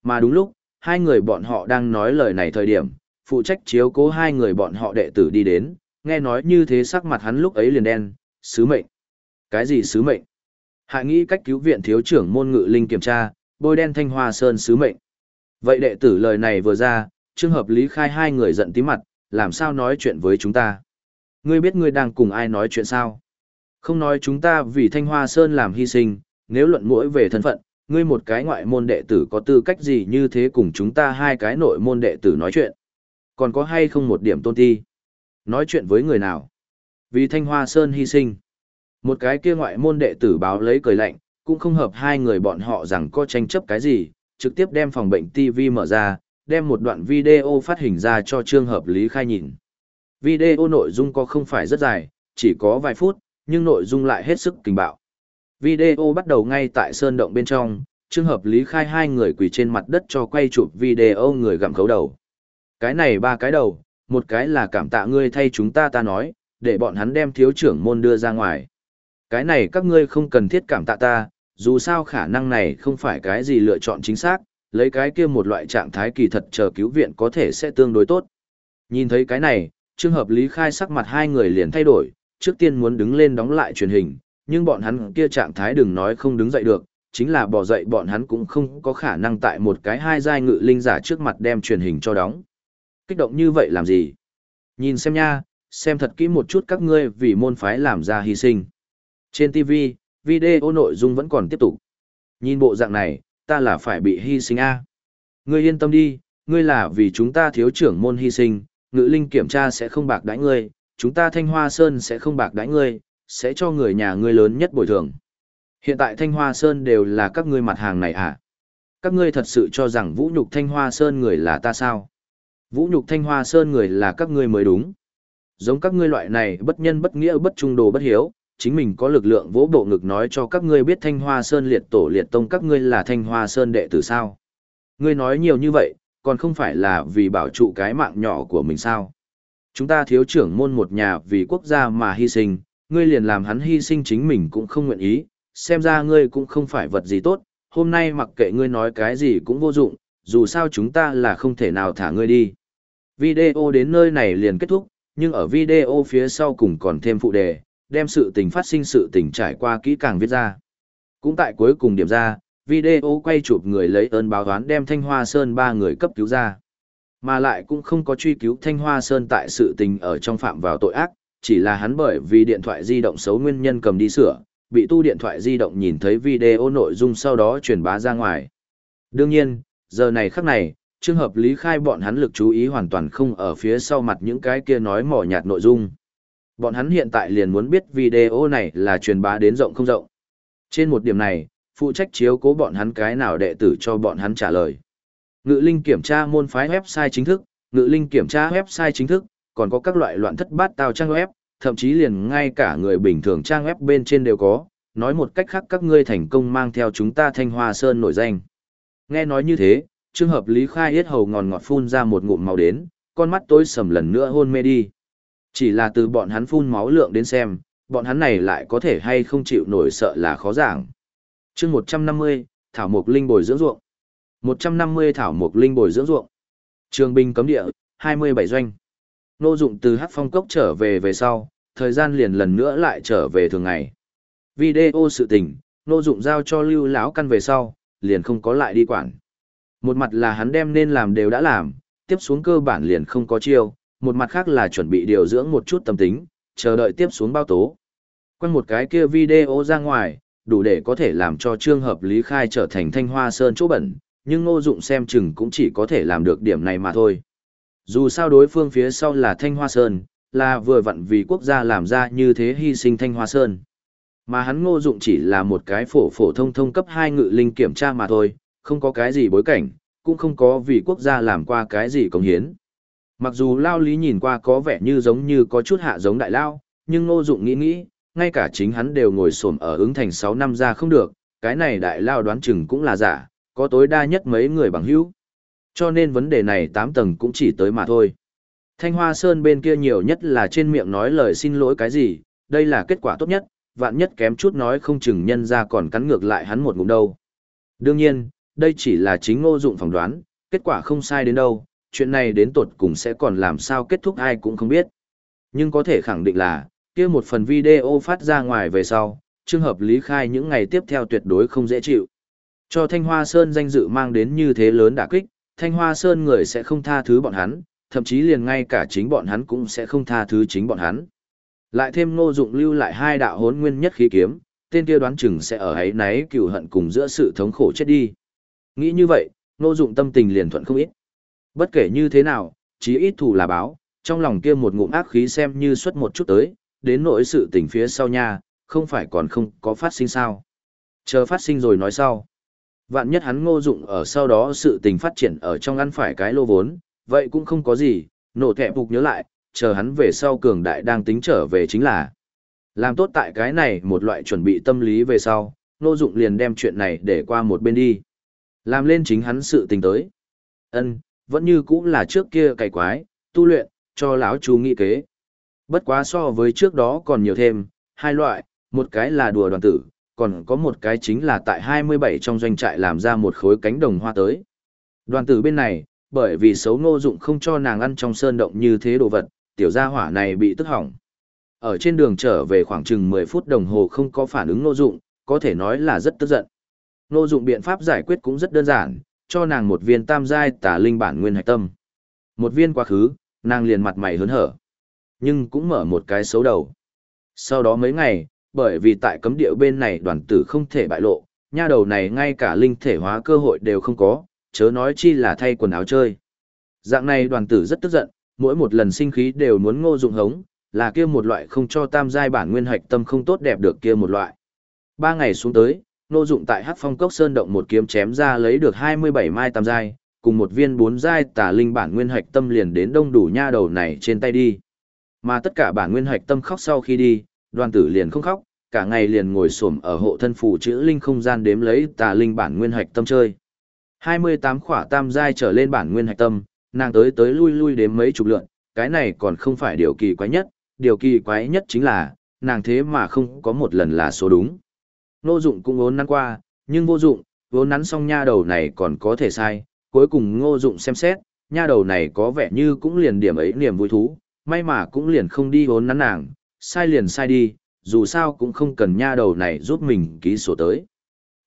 [SPEAKER 1] Mà đúng lúc, hai người bọn họ đang nói lời này thời điểm, phụ trách chiếu cố hai người bọn họ đệ tử đi đến, nghe nói như thế sắc mặt hắn lúc ấy liền đen, sứ mệnh. Cái gì sứ mệnh? Hạ nghĩ cách cứu viện thiếu trưởng môn ngự linh kiểm tra, bôi đen thanh hoa sơn sứ mệnh. Vậy đệ tử lời này vừa ra, trường hợp lý khai hai người giận tí mặt, làm sao nói chuyện với chúng ta? Ngươi biết ngươi đang cùng ai nói chuyện sao? Không nói chúng ta vì thanh hoa sơn làm hy sinh, nếu luận mũi về thân phận, ngươi một cái ngoại môn đệ tử có tư cách gì như thế cùng chúng ta hai cái nội môn đệ tử nói chuyện? Còn có hay không một điểm tôn ti? Nói chuyện với người nào? Vì thanh hoa sơn hy sinh. Một cái kia ngoại môn đệ tử báo lấy cười lạnh, cũng không hợp hai người bọn họ rằng có tranh chấp cái gì, trực tiếp đem phòng bệnh TV mở ra, đem một đoạn video phát hình ra cho trương hợp lý khai nhìn. Video nội dung có không phải rất dài, chỉ có vài phút, nhưng nội dung lại hết sức kinh bạo. Video bắt đầu ngay tại sơn động bên trong, trường hợp lý khai hai người quỳ trên mặt đất cho quay chụp video người gặm khấu đầu. Cái này ba cái đầu, một cái là cảm tạ ngươi thay chúng ta ta nói, để bọn hắn đem thiếu trưởng môn đưa ra ngoài. Cái này các ngươi không cần thiết cảm tạ ta, dù sao khả năng này không phải cái gì lựa chọn chính xác, lấy cái kia một loại trạng thái kỳ thật chờ cứu viện có thể sẽ tương đối tốt. Nhìn thấy cái này, trường hợp Lý Khai sắc mặt hai người liền thay đổi, trước tiên muốn đứng lên đóng lại truyền hình, nhưng bọn hắn kia trạng thái đừng nói không đứng dậy được, chính là bỏ dậy bọn hắn cũng không có khả năng tại một cái hai giai ngự linh giả trước mặt đem truyền hình cho đóng. Kích động như vậy làm gì? Nhìn xem nha, xem thật kỹ một chút các ngươi vì môn phái làm ra hy sinh. Trên TV, video nội dung vẫn còn tiếp tục. Nhìn bộ dạng này, ta là phải bị hy sinh a. Ngươi yên tâm đi, ngươi là vì chúng ta thiếu trưởng môn hy sinh, ngự linh kiểm tra sẽ không bạc đãi ngươi, chúng ta Thanh Hoa Sơn sẽ không bạc đãi ngươi, sẽ cho người nhà ngươi lớn nhất bồi thường. Hiện tại Thanh Hoa Sơn đều là các ngươi mặt hàng này à? Các ngươi thật sự cho rằng vũ nhục Thanh Hoa Sơn người là ta sao? Vũ nhục Thanh Hoa Sơn người là các ngươi mới đúng. Giống các ngươi loại này bất nhân bất nghĩa bất trung đồ bất hiếu, chính mình có lực lượng vỗ bộ ngực nói cho các ngươi biết Thanh Hoa Sơn liệt tổ liệt tông các ngươi là Thanh Hoa Sơn đệ tử sao? Ngươi nói nhiều như vậy, còn không phải là vì bảo trụ cái mạng nhỏ của mình sao? Chúng ta thiếu trưởng môn một nhà vì quốc gia mà hy sinh, ngươi liền làm hắn hy sinh chính mình cũng không nguyện ý, xem ra ngươi cũng không phải vật gì tốt, hôm nay mặc kệ ngươi nói cái gì cũng vô dụng, dù sao chúng ta là không thể nào thả ngươi đi. Video đến nơi này liền kết thúc, nhưng ở video phía sau cùng còn thêm phụ đề, đem sự tình phát sinh sự tình trải qua kỹ càng viết ra. Cũng tại cuối cùng điểm ra, video quay chụp người lấy ơn báo toán đem Thanh Hoa Sơn ba người cấp cứu ra. Mà lại cũng không có truy cứu Thanh Hoa Sơn tại sự tình ở trong phạm vào tội ác, chỉ là hắn bởi vì điện thoại di động xấu nguyên nhân cầm đi sửa, bị tu điện thoại di động nhìn thấy video nội dung sau đó truyền bá ra ngoài. Đương nhiên, giờ này khắc này, trường hợp lý khai bọn hắn lực chú ý hoàn toàn không ở phía sau mặt những cái kia nói mỏ nhạt nội dung. Bọn hắn hiện tại liền muốn biết video này là truyền bá đến rộng không rộng. Trên một điểm này, phụ trách chiếu cố bọn hắn cái nào đệ tử cho bọn hắn trả lời. Ngự linh kiểm tra môn phái website chính thức, ngự linh kiểm tra website chính thức, còn có các loại loạn thất bát tao trang web, thậm chí liền ngay cả người bình thường trang web bên trên đều có, nói một cách khác các ngươi thành công mang theo chúng ta Thanh Hoa Sơn nổi danh. Nghe nói như thế, trường hợp Lý Khai yết hầu ngòn ngọt phun ra một ngụm màu đến, con mắt tối sầm lần nữa hôn mê đi. Chỉ là từ bọn hắn phun máu lượng đến xem, bọn hắn này lại có thể hay không chịu nổi sợ là khó giảng. chương 150, Thảo Mộc Linh bồi dưỡng ruộng. 150 Thảo Mộc Linh bồi dưỡng ruộng. Trường binh cấm địa, 27 doanh. Nô dụng từ hát phong cốc trở về về sau, thời gian liền lần nữa lại trở về thường ngày. Video sự tình, nô dụng giao cho lưu lão căn về sau, liền không có lại đi quản. Một mặt là hắn đem nên làm đều đã làm, tiếp xuống cơ bản liền không có chiêu, một mặt khác là chuẩn bị điều dưỡng một chút tâm tính, chờ đợi tiếp xuống bao tố. Quanh một cái kia video ra ngoài, đủ để có thể làm cho trương hợp lý khai trở thành thanh hoa sơn chỗ bẩn, nhưng ngô dụng xem chừng cũng chỉ có thể làm được điểm này mà thôi. Dù sao đối phương phía sau là thanh hoa sơn, là vừa vặn vì quốc gia làm ra như thế hy sinh thanh hoa sơn. Mà hắn ngô dụng chỉ là một cái phổ phổ thông thông cấp 2 ngự linh kiểm tra mà thôi, không có cái gì bối cảnh, cũng không có vì quốc gia làm qua cái gì công hiến. Mặc dù Lao Lý nhìn qua có vẻ như giống như có chút hạ giống đại Lao, nhưng ngô dụng nghĩ nghĩ, ngay cả chính hắn đều ngồi xổm ở ứng thành 6 năm ra không được, cái này đại Lao đoán chừng cũng là giả, có tối đa nhất mấy người bằng hữu. Cho nên vấn đề này 8 tầng cũng chỉ tới mà thôi. Thanh Hoa Sơn bên kia nhiều nhất là trên miệng nói lời xin lỗi cái gì, đây là kết quả tốt nhất, vạn nhất kém chút nói không chừng nhân ra còn cắn ngược lại hắn một ngụm đâu. Đương nhiên, đây chỉ là chính ngô dụng phỏng đoán, kết quả không sai đến đâu, chuyện này đến tột cùng sẽ còn làm sao kết thúc ai cũng không biết. Nhưng có thể khẳng định là, kia một phần video phát ra ngoài về sau, trường hợp lý khai những ngày tiếp theo tuyệt đối không dễ chịu. Cho Thanh Hoa Sơn danh dự mang đến như thế lớn đả kích, Thanh Hoa Sơn người sẽ không tha thứ bọn hắn, thậm chí liền ngay cả chính bọn hắn cũng sẽ không tha thứ chính bọn hắn. Lại thêm ngô dụng lưu lại hai đạo hốn nguyên nhất khí kiếm, tên kia đoán chừng sẽ ở ấy náy cừu hận cùng giữa sự thống khổ chết đi. Nghĩ như vậy, ngô dụng tâm tình liền thuận không ít. Bất kể như thế nào, chí ít thủ là báo, trong lòng kia một ngụm ác khí xem như xuất một chút tới, đến nỗi sự tình phía sau nha, không phải còn không có phát sinh sao. Chờ phát sinh rồi nói sau. Vạn nhất hắn ngô dụng ở sau đó sự tình phát triển ở trong ăn phải cái lô vốn, vậy cũng không có gì, nổ thẻ phục nhớ lại, chờ hắn về sau cường đại đang tính trở về chính là. Làm tốt tại cái này một loại chuẩn bị tâm lý về sau, ngô dụng liền đem chuyện này để qua một bên đi. Làm lên chính hắn sự tình tới. ân vẫn như cũng là trước kia cày quái, tu luyện, cho lão chú nghĩ kế. Bất quá so với trước đó còn nhiều thêm, hai loại, một cái là đùa đoàn tử, còn có một cái chính là tại 27 trong doanh trại làm ra một khối cánh đồng hoa tới. Đoàn tử bên này, bởi vì xấu ngô dụng không cho nàng ăn trong sơn động như thế đồ vật, tiểu gia hỏa này bị tức hỏng. Ở trên đường trở về khoảng chừng 10 phút đồng hồ không có phản ứng ngô dụng, có thể nói là rất tức giận. Ngô dụng biện pháp giải quyết cũng rất đơn giản, cho nàng một viên tam giai tà linh bản nguyên hạch tâm. Một viên quá khứ, nàng liền mặt mày hớn hở. Nhưng cũng mở một cái xấu đầu. Sau đó mấy ngày, bởi vì tại cấm địa bên này đoàn tử không thể bại lộ, nha đầu này ngay cả linh thể hóa cơ hội đều không có, chớ nói chi là thay quần áo chơi. Dạng này đoàn tử rất tức giận, mỗi một lần sinh khí đều muốn ngô dụng hống, là kia một loại không cho tam giai bản nguyên hạch tâm không tốt đẹp được kia một loại. Ba ngày xuống tới, Ngô Dụng tại Hắc Phong Cốc Sơn động một kiếm chém ra lấy được 27 mai tam giai, cùng một viên bốn giai tà linh bản nguyên hạch tâm liền đến đông đủ nha đầu này trên tay đi. Mà tất cả bản nguyên hạch tâm khóc sau khi đi, đoàn tử liền không khóc, cả ngày liền ngồi xổm ở hộ thân phủ chữ linh không gian đếm lấy tà linh bản nguyên hạch tâm chơi. 28 khỏa tam giai trở lên bản nguyên hạch tâm, nàng tới tới lui lui đếm mấy chục lượn, cái này còn không phải điều kỳ quái nhất, điều kỳ quái nhất chính là, nàng thế mà không có một lần là số đúng. Nô dụng cũng ốn nắn qua, nhưng vô dụng, vốn nắn xong nha đầu này còn có thể sai, cuối cùng ngô dụng xem xét, nha đầu này có vẻ như cũng liền điểm ấy niềm vui thú, may mà cũng liền không đi vốn nắn nàng, sai liền sai đi, dù sao cũng không cần nha đầu này giúp mình ký sổ tới.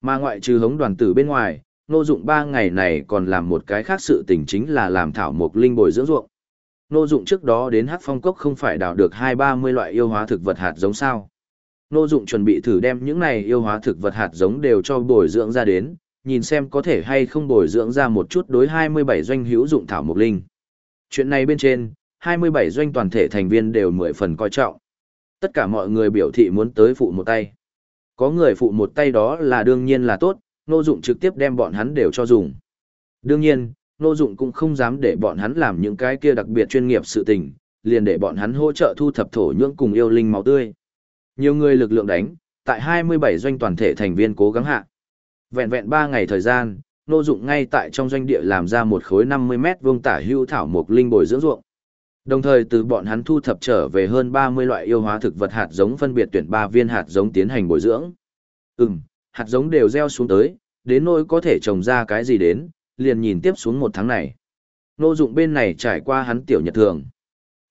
[SPEAKER 1] Mà ngoại trừ hống đoàn tử bên ngoài, Ngô Dụng ba ngày này còn làm một cái khác sự tình chính là làm thảo mộc linh bồi dưỡng ruộng. Ngô Dụng trước đó đến Hắc Phong Cốc không phải đào được hai ba mươi loại yêu hóa thực vật hạt giống sao? Ngô Dụng chuẩn bị thử đem những này yêu hóa thực vật hạt giống đều cho bồi dưỡng ra đến, nhìn xem có thể hay không bồi dưỡng ra một chút đối hai mươi bảy doanh hữu dụng thảo mộc linh. Chuyện này bên trên, hai mươi bảy doanh toàn thể thành viên đều mười phần coi trọng. Tất cả mọi người biểu thị muốn tới phụ một tay. Có người phụ một tay đó là đương nhiên là tốt, Ngô Dụng trực tiếp đem bọn hắn đều cho dùng. Đương nhiên, Ngô Dụng cũng không dám để bọn hắn làm những cái kia đặc biệt chuyên nghiệp sự tình, liền để bọn hắn hỗ trợ thu thập thổ nhưỡng cùng yêu linh máu tươi. Nhiều người lực lượng đánh, tại 27 doanh toàn thể thành viên cố gắng hạ. Vẹn vẹn 3 ngày thời gian, Ngô Dụng ngay tại trong doanh địa làm ra một khối 50 mét vuông tả hưu thảo mục linh bồi dưỡng ruộng. Đồng thời từ bọn hắn thu thập trở về hơn 30 loại yêu hóa thực vật hạt giống phân biệt tuyển 3 viên hạt giống tiến hành bồi dưỡng. Ừm, hạt giống đều gieo xuống tới, đến nỗi có thể trồng ra cái gì đến, liền nhìn tiếp xuống một tháng này. Nô dụng bên này trải qua hắn tiểu nhật thường.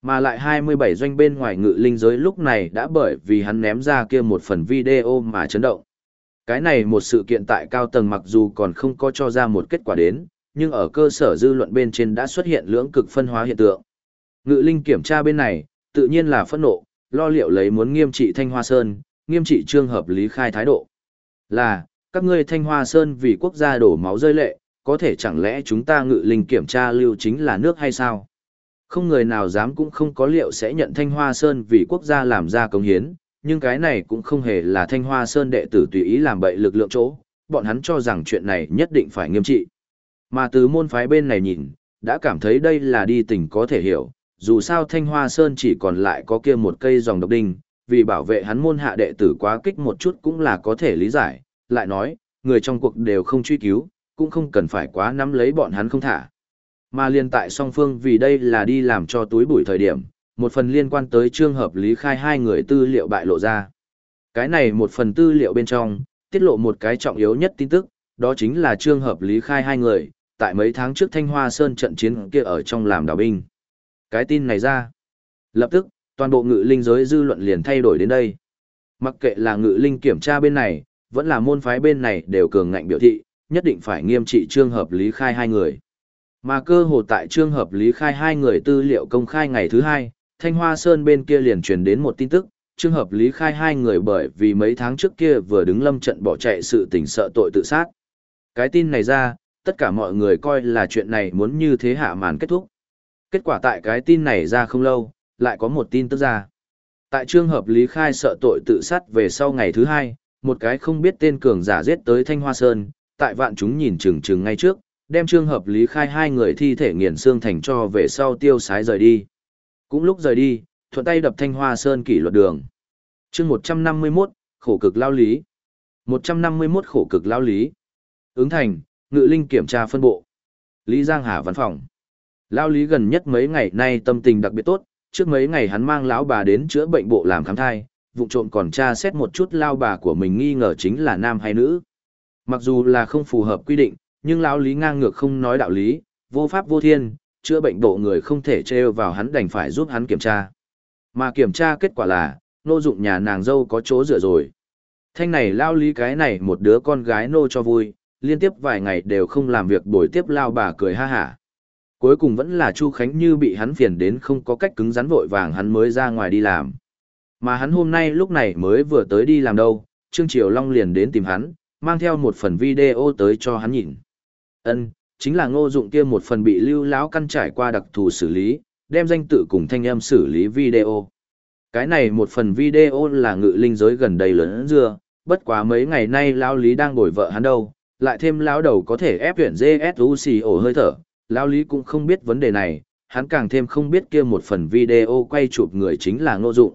[SPEAKER 1] Mà lại 27 doanh bên ngoài ngự linh giới lúc này đã bởi vì hắn ném ra kia một phần video mà chấn động. Cái này một sự kiện tại cao tầng mặc dù còn không có cho ra một kết quả đến, nhưng ở cơ sở dư luận bên trên đã xuất hiện lưỡng cực phân hóa hiện tượng. Ngự linh kiểm tra bên này, tự nhiên là phẫn nộ, lo liệu lấy muốn nghiêm trị Thanh Hoa Sơn, nghiêm trị trường hợp lý khai thái độ. Là, các ngươi Thanh Hoa Sơn vì quốc gia đổ máu rơi lệ, có thể chẳng lẽ chúng ta ngự linh kiểm tra lưu chính là nước hay sao? Không người nào dám cũng không có liệu sẽ nhận Thanh Hoa Sơn vì quốc gia làm ra công hiến, nhưng cái này cũng không hề là Thanh Hoa Sơn đệ tử tùy ý làm bậy lực lượng chỗ, bọn hắn cho rằng chuyện này nhất định phải nghiêm trị. Mà từ môn phái bên này nhìn, đã cảm thấy đây là đi tình có thể hiểu, dù sao Thanh Hoa Sơn chỉ còn lại có kia một cây dòng độc đinh, vì bảo vệ hắn môn hạ đệ tử quá kích một chút cũng là có thể lý giải, lại nói, người trong cuộc đều không truy cứu, cũng không cần phải quá nắm lấy bọn hắn không thả. Mà liên tại song phương vì đây là đi làm cho túi bụi thời điểm, một phần liên quan tới trường hợp lý khai hai người tư liệu bại lộ ra. Cái này một phần tư liệu bên trong, tiết lộ một cái trọng yếu nhất tin tức, đó chính là trường hợp lý khai hai người, tại mấy tháng trước Thanh Hoa Sơn trận chiến kia ở trong làm đảo binh. Cái tin này ra. Lập tức, toàn bộ ngự linh giới dư luận liền thay đổi đến đây. Mặc kệ là ngự linh kiểm tra bên này, vẫn là môn phái bên này đều cường ngạnh biểu thị, nhất định phải nghiêm trị trương hợp lý khai hai người. Mà cơ hồ tại trương hợp lý khai hai người tư liệu công khai ngày thứ hai, Thanh Hoa Sơn bên kia liền truyền đến một tin tức, trương hợp lý khai hai người bởi vì mấy tháng trước kia vừa đứng lâm trận bỏ chạy sự tình sợ tội tự sát. Cái tin này ra, tất cả mọi người coi là chuyện này muốn như thế hạ màn kết thúc. Kết quả tại cái tin này ra không lâu, lại có một tin tức ra. Tại trường hợp Lý Khai sợ tội tự sát về sau ngày thứ hai, một cái không biết tên cường giả giết tới Thanh Hoa Sơn, tại vạn chúng nhìn chừng chừng ngay trước, đem trường hợp Lý Khai hai người thi thể nghiền xương thành cho về sau tiêu sái rời đi. Cũng lúc rời đi, thuận tay đập Thanh Hoa Sơn kỷ luật đường. chương 151, khổ cực lao lý. 151 khổ cực lao lý. Ứng thành, ngự linh kiểm tra phân bộ. Lý Giang Hà văn phòng. Lao lý gần nhất mấy ngày nay tâm tình đặc biệt tốt, trước mấy ngày hắn mang lão bà đến chữa bệnh bộ làm khám thai, vụ trộm còn tra xét một chút lao bà của mình nghi ngờ chính là nam hay nữ. Mặc dù là không phù hợp quy định, nhưng lão lý ngang ngược không nói đạo lý, vô pháp vô thiên, chữa bệnh bộ người không thể trêu vào hắn đành phải giúp hắn kiểm tra. Mà kiểm tra kết quả là, nô dụng nhà nàng dâu có chỗ rửa rồi. Thanh này lao lý cái này một đứa con gái nô cho vui, liên tiếp vài ngày đều không làm việc bồi tiếp lao bà cười ha hả. Cuối cùng vẫn là Chu Khánh Như bị hắn phiền đến không có cách cứng rắn vội vàng hắn mới ra ngoài đi làm. Mà hắn hôm nay lúc này mới vừa tới đi làm đâu, Trương Triều Long liền đến tìm hắn, mang theo một phần video tới cho hắn nhìn. Ân, chính là ngô dụng kia một phần bị lưu lão căn trải qua đặc thù xử lý, đem danh tự cùng thanh âm xử lý video. Cái này một phần video là ngự linh giới gần đây lớn dưa, bất quá mấy ngày nay lão lý đang ngồi vợ hắn đâu, lại thêm lão đầu có thể ép tuyển GSUC ổ hơi thở, lão lý cũng không biết vấn đề này, hắn càng thêm không biết kia một phần video quay chụp người chính là ngô dụng.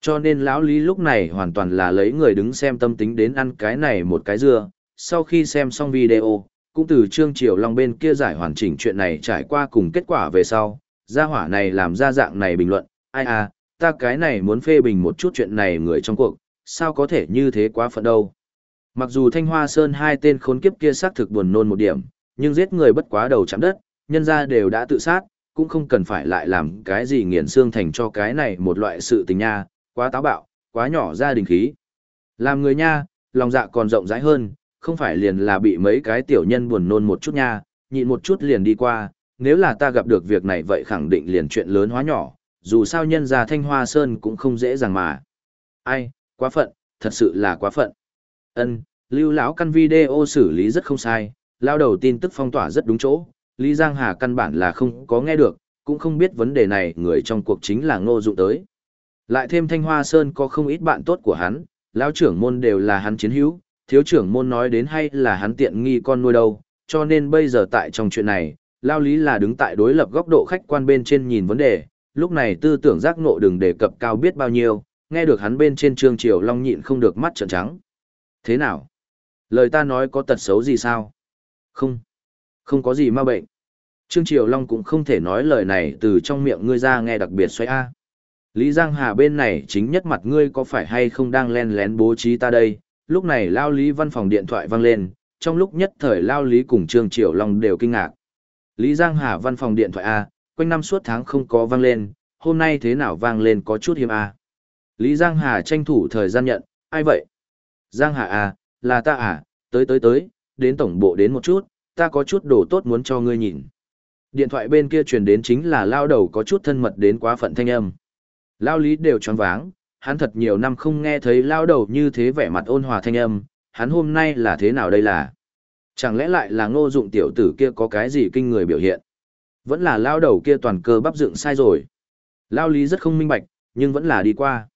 [SPEAKER 1] Cho nên lão lý lúc này hoàn toàn là lấy người đứng xem tâm tính đến ăn cái này một cái dưa, sau khi xem xong video, cũng từ Trương Triều Long bên kia giải hoàn chỉnh chuyện này trải qua cùng kết quả về sau, gia hỏa này làm ra dạng này bình luận, ai à, ta cái này muốn phê bình một chút chuyện này người trong cuộc, sao có thể như thế quá phận đâu. Mặc dù Thanh Hoa Sơn hai tên khốn kiếp kia xác thực buồn nôn một điểm, nhưng giết người bất quá đầu chạm đất, nhân ra đều đã tự sát, cũng không cần phải lại làm cái gì nghiền xương thành cho cái này một loại sự tình nha, quá táo bạo, quá nhỏ gia đình khí. Làm người nha, lòng dạ còn rộng rãi hơn, không phải liền là bị mấy cái tiểu nhân buồn nôn một chút nha, nhịn một chút liền đi qua, nếu là ta gặp được việc này vậy khẳng định liền chuyện lớn hóa nhỏ, dù sao nhân gia Thanh Hoa Sơn cũng không dễ dàng mà. Ai, quá phận, thật sự là quá phận. Ân, Lưu lão căn video xử lý rất không sai, lao đầu tin tức phong tỏa rất đúng chỗ, Lý Giang Hà căn bản là không có nghe được, cũng không biết vấn đề này người trong cuộc chính là Ngô Dụng tới. Lại thêm Thanh Hoa Sơn có không ít bạn tốt của hắn, lão trưởng môn đều là hắn chiến hữu, thiếu trưởng môn nói đến hay là hắn tiện nghi con nuôi đâu, cho nên bây giờ tại trong chuyện này, lao lý là đứng tại đối lập góc độ khách quan bên trên nhìn vấn đề, lúc này tư tưởng giác ngộ đừng đề cập cao biết bao nhiêu, nghe được hắn bên trên trương triều long nhịn không được mắt trợn trắng. Thế nào? Lời ta nói có tật xấu gì sao? Không. Không có gì ma bệnh. Trương Triều Long cũng không thể nói lời này từ trong miệng ngươi ra nghe đặc biệt xoay A. Lý Giang Hà bên này chính nhất mặt ngươi có phải hay không đang len lén bố trí ta đây, lúc này Lao Lý văn phòng điện thoại vang lên, trong lúc nhất thời Lao Lý cùng Trương Triều Long đều kinh ngạc. Lý Giang Hà văn phòng điện thoại A, quanh năm suốt tháng không có vang lên, hôm nay thế nào vang lên có chút hiếm A. Lý Giang Hà tranh thủ thời gian nhận, ai vậy? Giang Hà A, là ta à, tới tới tới, đến tổng bộ đến một chút, ta có chút đồ tốt muốn cho ngươi nhìn. Điện thoại bên kia truyền đến chính là lao đầu có chút thân mật đến quá phận thanh âm. Lao lý đều tròn váng, hắn thật nhiều năm không nghe thấy lao đầu như thế vẻ mặt ôn hòa thanh âm, hắn hôm nay là thế nào đây là? Chẳng lẽ lại là ngô dụng tiểu tử kia có cái gì kinh người biểu hiện? Vẫn là lao đầu kia toàn cơ bắp dựng sai rồi. Lao lý rất không minh bạch, nhưng vẫn là đi qua.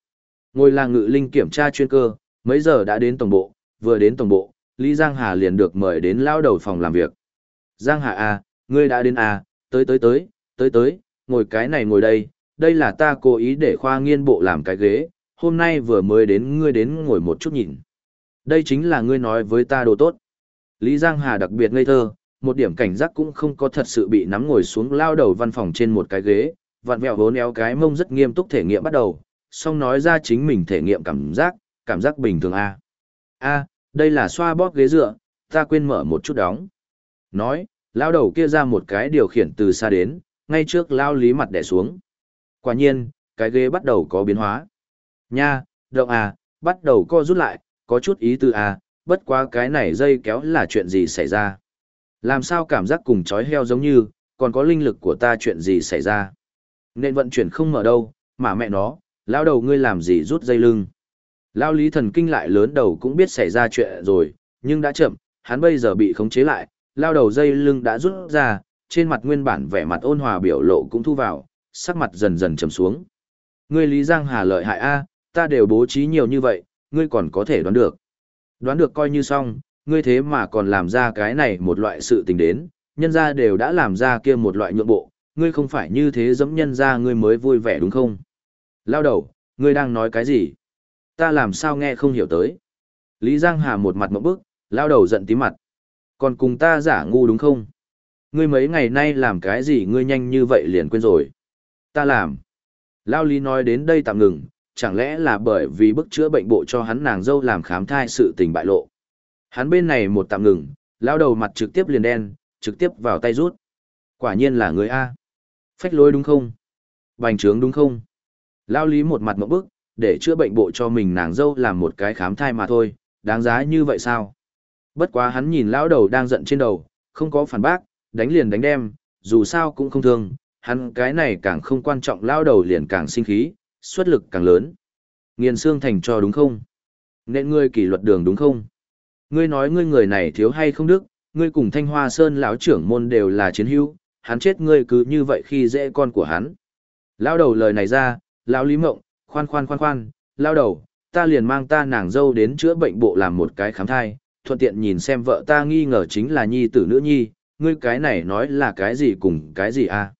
[SPEAKER 1] Ngồi là ngự linh kiểm tra chuyên cơ, mấy giờ đã đến tổng bộ, vừa đến tổng bộ, Lý Giang Hà liền được mời đến lao đầu phòng làm việc. Giang Hà à, ngươi đã đến à, tới tới tới, tới tới, ngồi cái này ngồi đây, đây là ta cố ý để khoa nghiên bộ làm cái ghế, hôm nay vừa mới đến ngươi đến ngồi một chút nhìn. Đây chính là ngươi nói với ta đồ tốt. Lý Giang Hà đặc biệt ngây thơ, một điểm cảnh giác cũng không có thật sự bị nắm ngồi xuống lao đầu văn phòng trên một cái ghế, vặn vẹo vốn éo cái mông rất nghiêm túc thể nghiệm bắt đầu, xong nói ra chính mình thể nghiệm cảm giác, cảm giác bình thường a. A, đây là xoa bóp ghế dựa, ta quên mở một chút đóng. Nói, lao đầu kia ra một cái điều khiển từ xa đến, ngay trước lao lý mặt đẻ xuống. Quả nhiên, cái ghế bắt đầu có biến hóa. Nha, động à, bắt đầu co rút lại, có chút ý tư à, bất quá cái này dây kéo là chuyện gì xảy ra. Làm sao cảm giác cùng chói heo giống như, còn có linh lực của ta chuyện gì xảy ra. Nên vận chuyển không mở đâu, mà mẹ nó, lao đầu ngươi làm gì rút dây lưng. Lao lý thần kinh lại lớn đầu cũng biết xảy ra chuyện rồi, nhưng đã chậm, hắn bây giờ bị khống chế lại, lao đầu dây lưng đã rút ra, trên mặt nguyên bản vẻ mặt ôn hòa biểu lộ cũng thu vào, sắc mặt dần dần trầm xuống. Ngươi Lý Giang Hà lợi hại a, ta đều bố trí nhiều như vậy, ngươi còn có thể đoán được. Đoán được coi như xong, ngươi thế mà còn làm ra cái này một loại sự tình đến, nhân ra đều đã làm ra kia một loại nhượng bộ, ngươi không phải như thế giống nhân ra ngươi mới vui vẻ đúng không? Lao đầu, ngươi đang nói cái gì? Ta làm sao nghe không hiểu tới. Lý Giang Hà một mặt mộng bức, lao đầu giận tí mặt. Còn cùng ta giả ngu đúng không? Ngươi mấy ngày nay làm cái gì ngươi nhanh như vậy liền quên rồi. Ta làm. Lao Lý nói đến đây tạm ngừng, chẳng lẽ là bởi vì bức chữa bệnh bộ cho hắn nàng dâu làm khám thai sự tình bại lộ. Hắn bên này một tạm ngừng, lao đầu mặt trực tiếp liền đen, trực tiếp vào tay rút. Quả nhiên là người A. Phách lối đúng không? Bành trướng đúng không? Lao Lý một mặt mộng bức, để chữa bệnh bộ cho mình nàng dâu làm một cái khám thai mà thôi, đáng giá như vậy sao? Bất quá hắn nhìn lão đầu đang giận trên đầu, không có phản bác, đánh liền đánh đem, dù sao cũng không thương, hắn cái này càng không quan trọng lão đầu liền càng sinh khí, xuất lực càng lớn. Nghiền xương thành cho đúng không? Nên ngươi kỷ luật đường đúng không? Ngươi nói ngươi người này thiếu hay không đức, ngươi cùng Thanh Hoa Sơn lão trưởng môn đều là chiến hữu, hắn chết ngươi cứ như vậy khi dễ con của hắn. Lão đầu lời này ra, lão Lý Mộng, khoan khoan khoan khoan, lao đầu, ta liền mang ta nàng dâu đến chữa bệnh bộ làm một cái khám thai, thuận tiện nhìn xem vợ ta nghi ngờ chính là nhi tử nữ nhi, ngươi cái này nói là cái gì cùng cái gì a?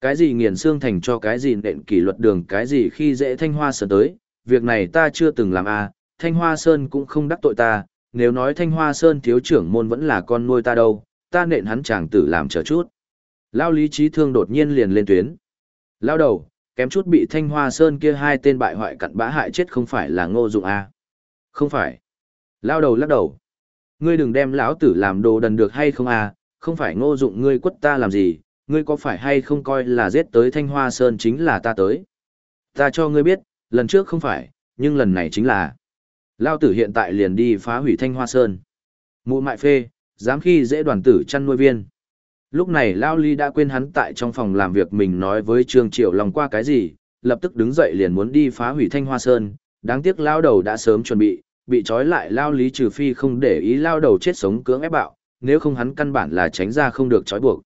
[SPEAKER 1] Cái gì nghiền xương thành cho cái gì nện kỷ luật đường cái gì khi dễ thanh hoa sơn tới, việc này ta chưa từng làm a, thanh hoa sơn cũng không đắc tội ta, nếu nói thanh hoa sơn thiếu trưởng môn vẫn là con nuôi ta đâu, ta nện hắn chàng tử làm chờ chút. Lao lý trí thương đột nhiên liền lên tuyến. Lao đầu, kém chút bị thanh hoa sơn kia hai tên bại hoại cặn bã hại chết không phải là ngô dụng a Không phải. Lao đầu lắc đầu. Ngươi đừng đem lão tử làm đồ đần được hay không à? không phải ngô dụng ngươi quất ta làm gì, ngươi có phải hay không coi là giết tới thanh hoa sơn chính là ta tới. Ta cho ngươi biết, lần trước không phải, nhưng lần này chính là. Lao tử hiện tại liền đi phá hủy thanh hoa sơn. Mụ mại phê, dám khi dễ đoàn tử chăn nuôi viên. Lúc này Lao Ly đã quên hắn tại trong phòng làm việc mình nói với Trương Triệu Long qua cái gì, lập tức đứng dậy liền muốn đi phá hủy thanh hoa sơn. Đáng tiếc Lao đầu đã sớm chuẩn bị, bị trói lại Lao Lý trừ phi không để ý Lao đầu chết sống cưỡng ép bạo, nếu không hắn căn bản là tránh ra không được trói buộc.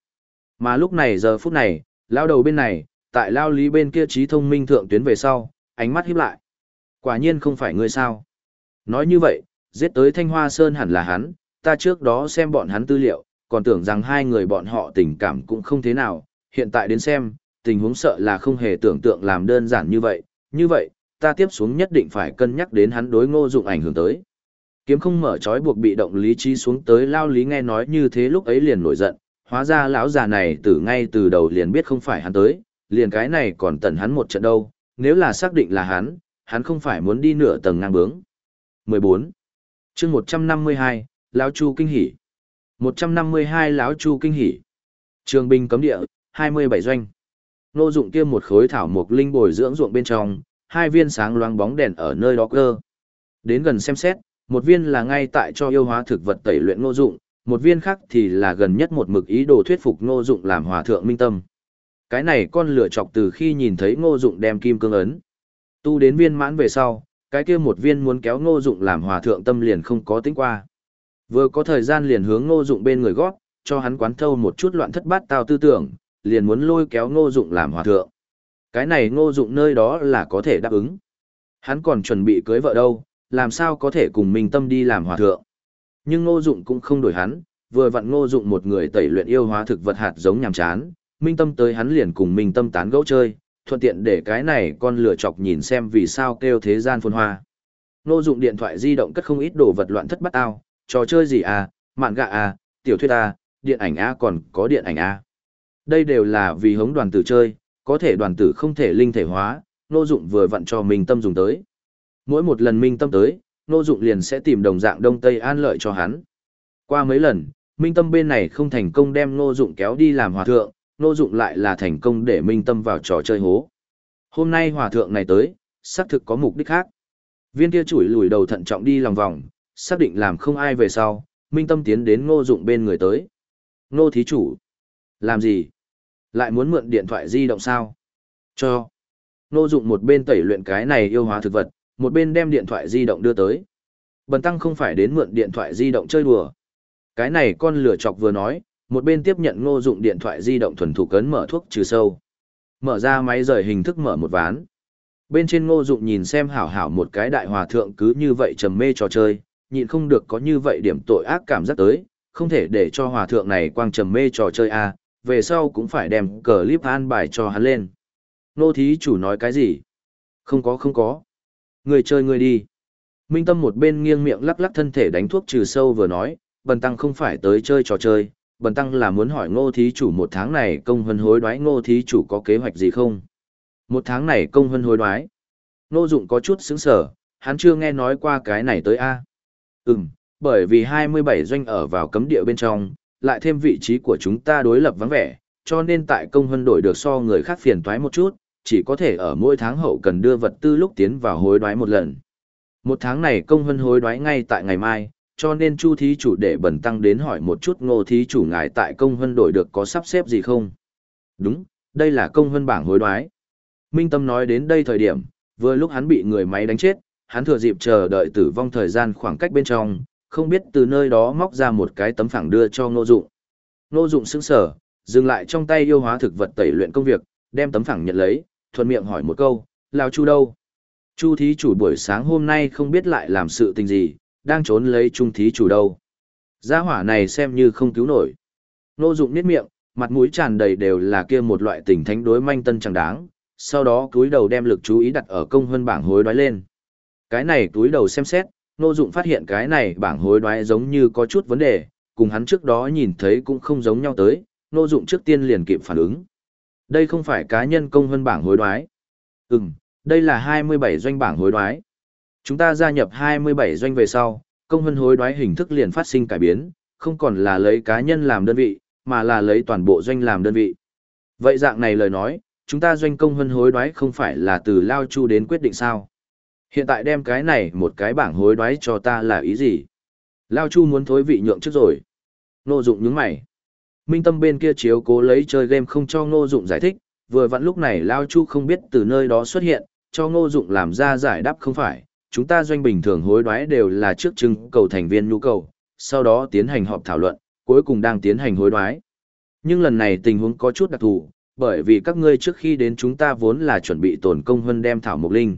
[SPEAKER 1] Mà lúc này giờ phút này, Lao đầu bên này, tại Lao Lý bên kia trí thông minh thượng tuyến về sau, ánh mắt híp lại. Quả nhiên không phải ngươi sao. Nói như vậy, giết tới Thanh Hoa Sơn hẳn là hắn, ta trước đó xem bọn hắn tư liệu, còn tưởng rằng hai người bọn họ tình cảm cũng không thế nào, hiện tại đến xem, tình huống sợ là không hề tưởng tượng làm đơn giản như vậy, như vậy, ta tiếp xuống nhất định phải cân nhắc đến hắn đối ngô dụng ảnh hưởng tới. Kiếm không mở trói buộc bị động lý trí xuống tới lao lý nghe nói như thế lúc ấy liền nổi giận, hóa ra lão già này từ ngay từ đầu liền biết không phải hắn tới, liền cái này còn tận hắn một trận đâu, nếu là xác định là hắn, hắn không phải muốn đi nửa tầng ngang bướng. 14. chương 152, lão Chu kinh hỉ. 152 lão Chu kinh hỉ. Trường binh cấm địa, 27 doanh. Nô dụng kia một khối thảo mục linh bồi dưỡng ruộng bên trong, hai viên sáng loáng bóng đèn ở nơi đó cơ. Đến gần xem xét, một viên là ngay tại cho yêu hóa thực vật tẩy luyện nô dụng, một viên khác thì là gần nhất một mực ý đồ thuyết phục nô dụng làm hòa thượng minh tâm. Cái này con lửa chọc từ khi nhìn thấy ngô dụng đem kim cương ấn. Tu đến viên mãn về sau, cái kia một viên muốn kéo ngô dụng làm hòa thượng tâm liền không có tính qua. Vừa có thời gian liền hướng ngô dụng bên người gót, cho hắn quán thâu một chút loạn thất bát tao tư tưởng, liền muốn lôi kéo ngô dụng làm hòa thượng. Cái này ngô dụng nơi đó là có thể đáp ứng. Hắn còn chuẩn bị cưới vợ đâu, làm sao có thể cùng Minh Tâm đi làm hòa thượng. Nhưng ngô dụng cũng không đổi hắn, vừa vặn ngô dụng một người tẩy luyện yêu hóa thực vật hạt giống nhàm chán, Minh Tâm tới hắn liền cùng Minh Tâm tán gẫu chơi, thuận tiện để cái này con lửa chọc nhìn xem vì sao kêu thế gian phồn hoa. Ngô dụng điện thoại di động cất không ít đồ vật loạn thất bát ao, trò chơi gì à, mạn gạ à, tiểu thuyết à, điện ảnh à còn có điện ảnh à. Đây đều là vì hống đoàn tử chơi, có thể đoàn tử không thể linh thể hóa, nô dụng vừa vặn cho Minh Tâm dùng tới. Mỗi một lần Minh Tâm tới, nô dụng liền sẽ tìm đồng dạng Đông Tây an lợi cho hắn. Qua mấy lần, Minh Tâm bên này không thành công đem nô dụng kéo đi làm hòa thượng, nô dụng lại là thành công để Minh Tâm vào trò chơi hố. Hôm nay hòa thượng này tới, xác thực có mục đích khác. Viên kia chủi lùi đầu thận trọng đi lòng vòng, xác định làm không ai về sau, Minh Tâm tiến đến Ngô Dụng bên người tới. Ngô thí chủ. Làm gì? Lại muốn mượn điện thoại di động sao? Cho. Ngô Dụng một bên tẩy luyện cái này yêu hóa thực vật, một bên đem điện thoại di động đưa tới. Bần tăng không phải đến mượn điện thoại di động chơi đùa. Cái này con lửa chọc vừa nói, một bên tiếp nhận ngô dụng điện thoại di động thuần thủ cấn mở thuốc trừ sâu. Mở ra máy rời hình thức mở một ván. Bên trên ngô dụng nhìn xem hảo hảo một cái đại hòa thượng cứ như vậy trầm mê trò chơi, nhịn không được có như vậy điểm tội ác cảm giác tới, không thể để cho hòa thượng này quang trầm mê trò chơi a về sau cũng phải đem clip an bài cho hắn lên. Nô thí chủ nói cái gì? Không có không có. Người chơi người đi. Minh Tâm một bên nghiêng miệng lắc lắc thân thể đánh thuốc trừ sâu vừa nói, bần tăng không phải tới chơi trò chơi, bần tăng là muốn hỏi ngô thí chủ một tháng này công hân hối đoái ngô thí chủ có kế hoạch gì không? Một tháng này công hân hối đoái. Ngô dụng có chút sững sở, hắn chưa nghe nói qua cái này tới a. Ừm, bởi vì 27 doanh ở vào cấm địa bên trong, lại thêm vị trí của chúng ta đối lập vắng vẻ, cho nên tại công hân đổi được so người khác phiền toái một chút, chỉ có thể ở mỗi tháng hậu cần đưa vật tư lúc tiến vào hối đoái một lần. Một tháng này công hân hối đoái ngay tại ngày mai, cho nên chu thí chủ để bẩn tăng đến hỏi một chút ngô thí chủ ngài tại công hân đổi được có sắp xếp gì không? Đúng, đây là công hân bảng hối đoái. Minh Tâm nói đến đây thời điểm, vừa lúc hắn bị người máy đánh chết, hắn thừa dịp chờ đợi tử vong thời gian khoảng cách bên trong, không biết từ nơi đó móc ra một cái tấm phẳng đưa cho ngô dụng. Ngô dụng sững sờ, dừng lại trong tay yêu hóa thực vật tẩy luyện công việc, đem tấm phẳng nhận lấy, thuận miệng hỏi một câu, Lão chu đâu? Chu thí chủ buổi sáng hôm nay không biết lại làm sự tình gì, đang trốn lấy trung thí chủ đâu. Gia hỏa này xem như không cứu nổi. Nô dụng niết miệng, mặt mũi tràn đầy đều là kia một loại tình thánh đối manh tân chẳng đáng, sau đó cúi đầu đem lực chú ý đặt ở công hơn bảng hối đoái lên. Cái này túi đầu xem xét, nô dụng phát hiện cái này bảng hối đoái giống như có chút vấn đề, cùng hắn trước đó nhìn thấy cũng không giống nhau tới, nô dụng trước tiên liền kịp phản ứng. Đây không phải cá nhân công hơn bảng hối đoái. Ừm, đây là 27 doanh bảng hối đoái. Chúng ta gia nhập 27 doanh về sau, công hơn hối đoái hình thức liền phát sinh cải biến, không còn là lấy cá nhân làm đơn vị, mà là lấy toàn bộ doanh làm đơn vị. Vậy dạng này lời nói, chúng ta doanh công hơn hối đoái không phải là từ Lao Chu đến quyết định sao? Hiện tại đem cái này một cái bảng hối đoái cho ta là ý gì? Lao Chu muốn thối vị nhượng trước rồi. Nô Dụng nhướng mày. Minh Tâm bên kia chiếu cố lấy chơi game không cho Ngô Dụng giải thích, vừa vặn lúc này Lao Chu không biết từ nơi đó xuất hiện, cho Ngô Dụng làm ra giải đáp không phải, chúng ta doanh bình thường hối đoái đều là trước trưng cầu thành viên nhu cầu, sau đó tiến hành họp thảo luận, cuối cùng đang tiến hành hối đoái. Nhưng lần này tình huống có chút đặc thù, bởi vì các ngươi trước khi đến chúng ta vốn là chuẩn bị tổn công hơn đem thảo mục linh.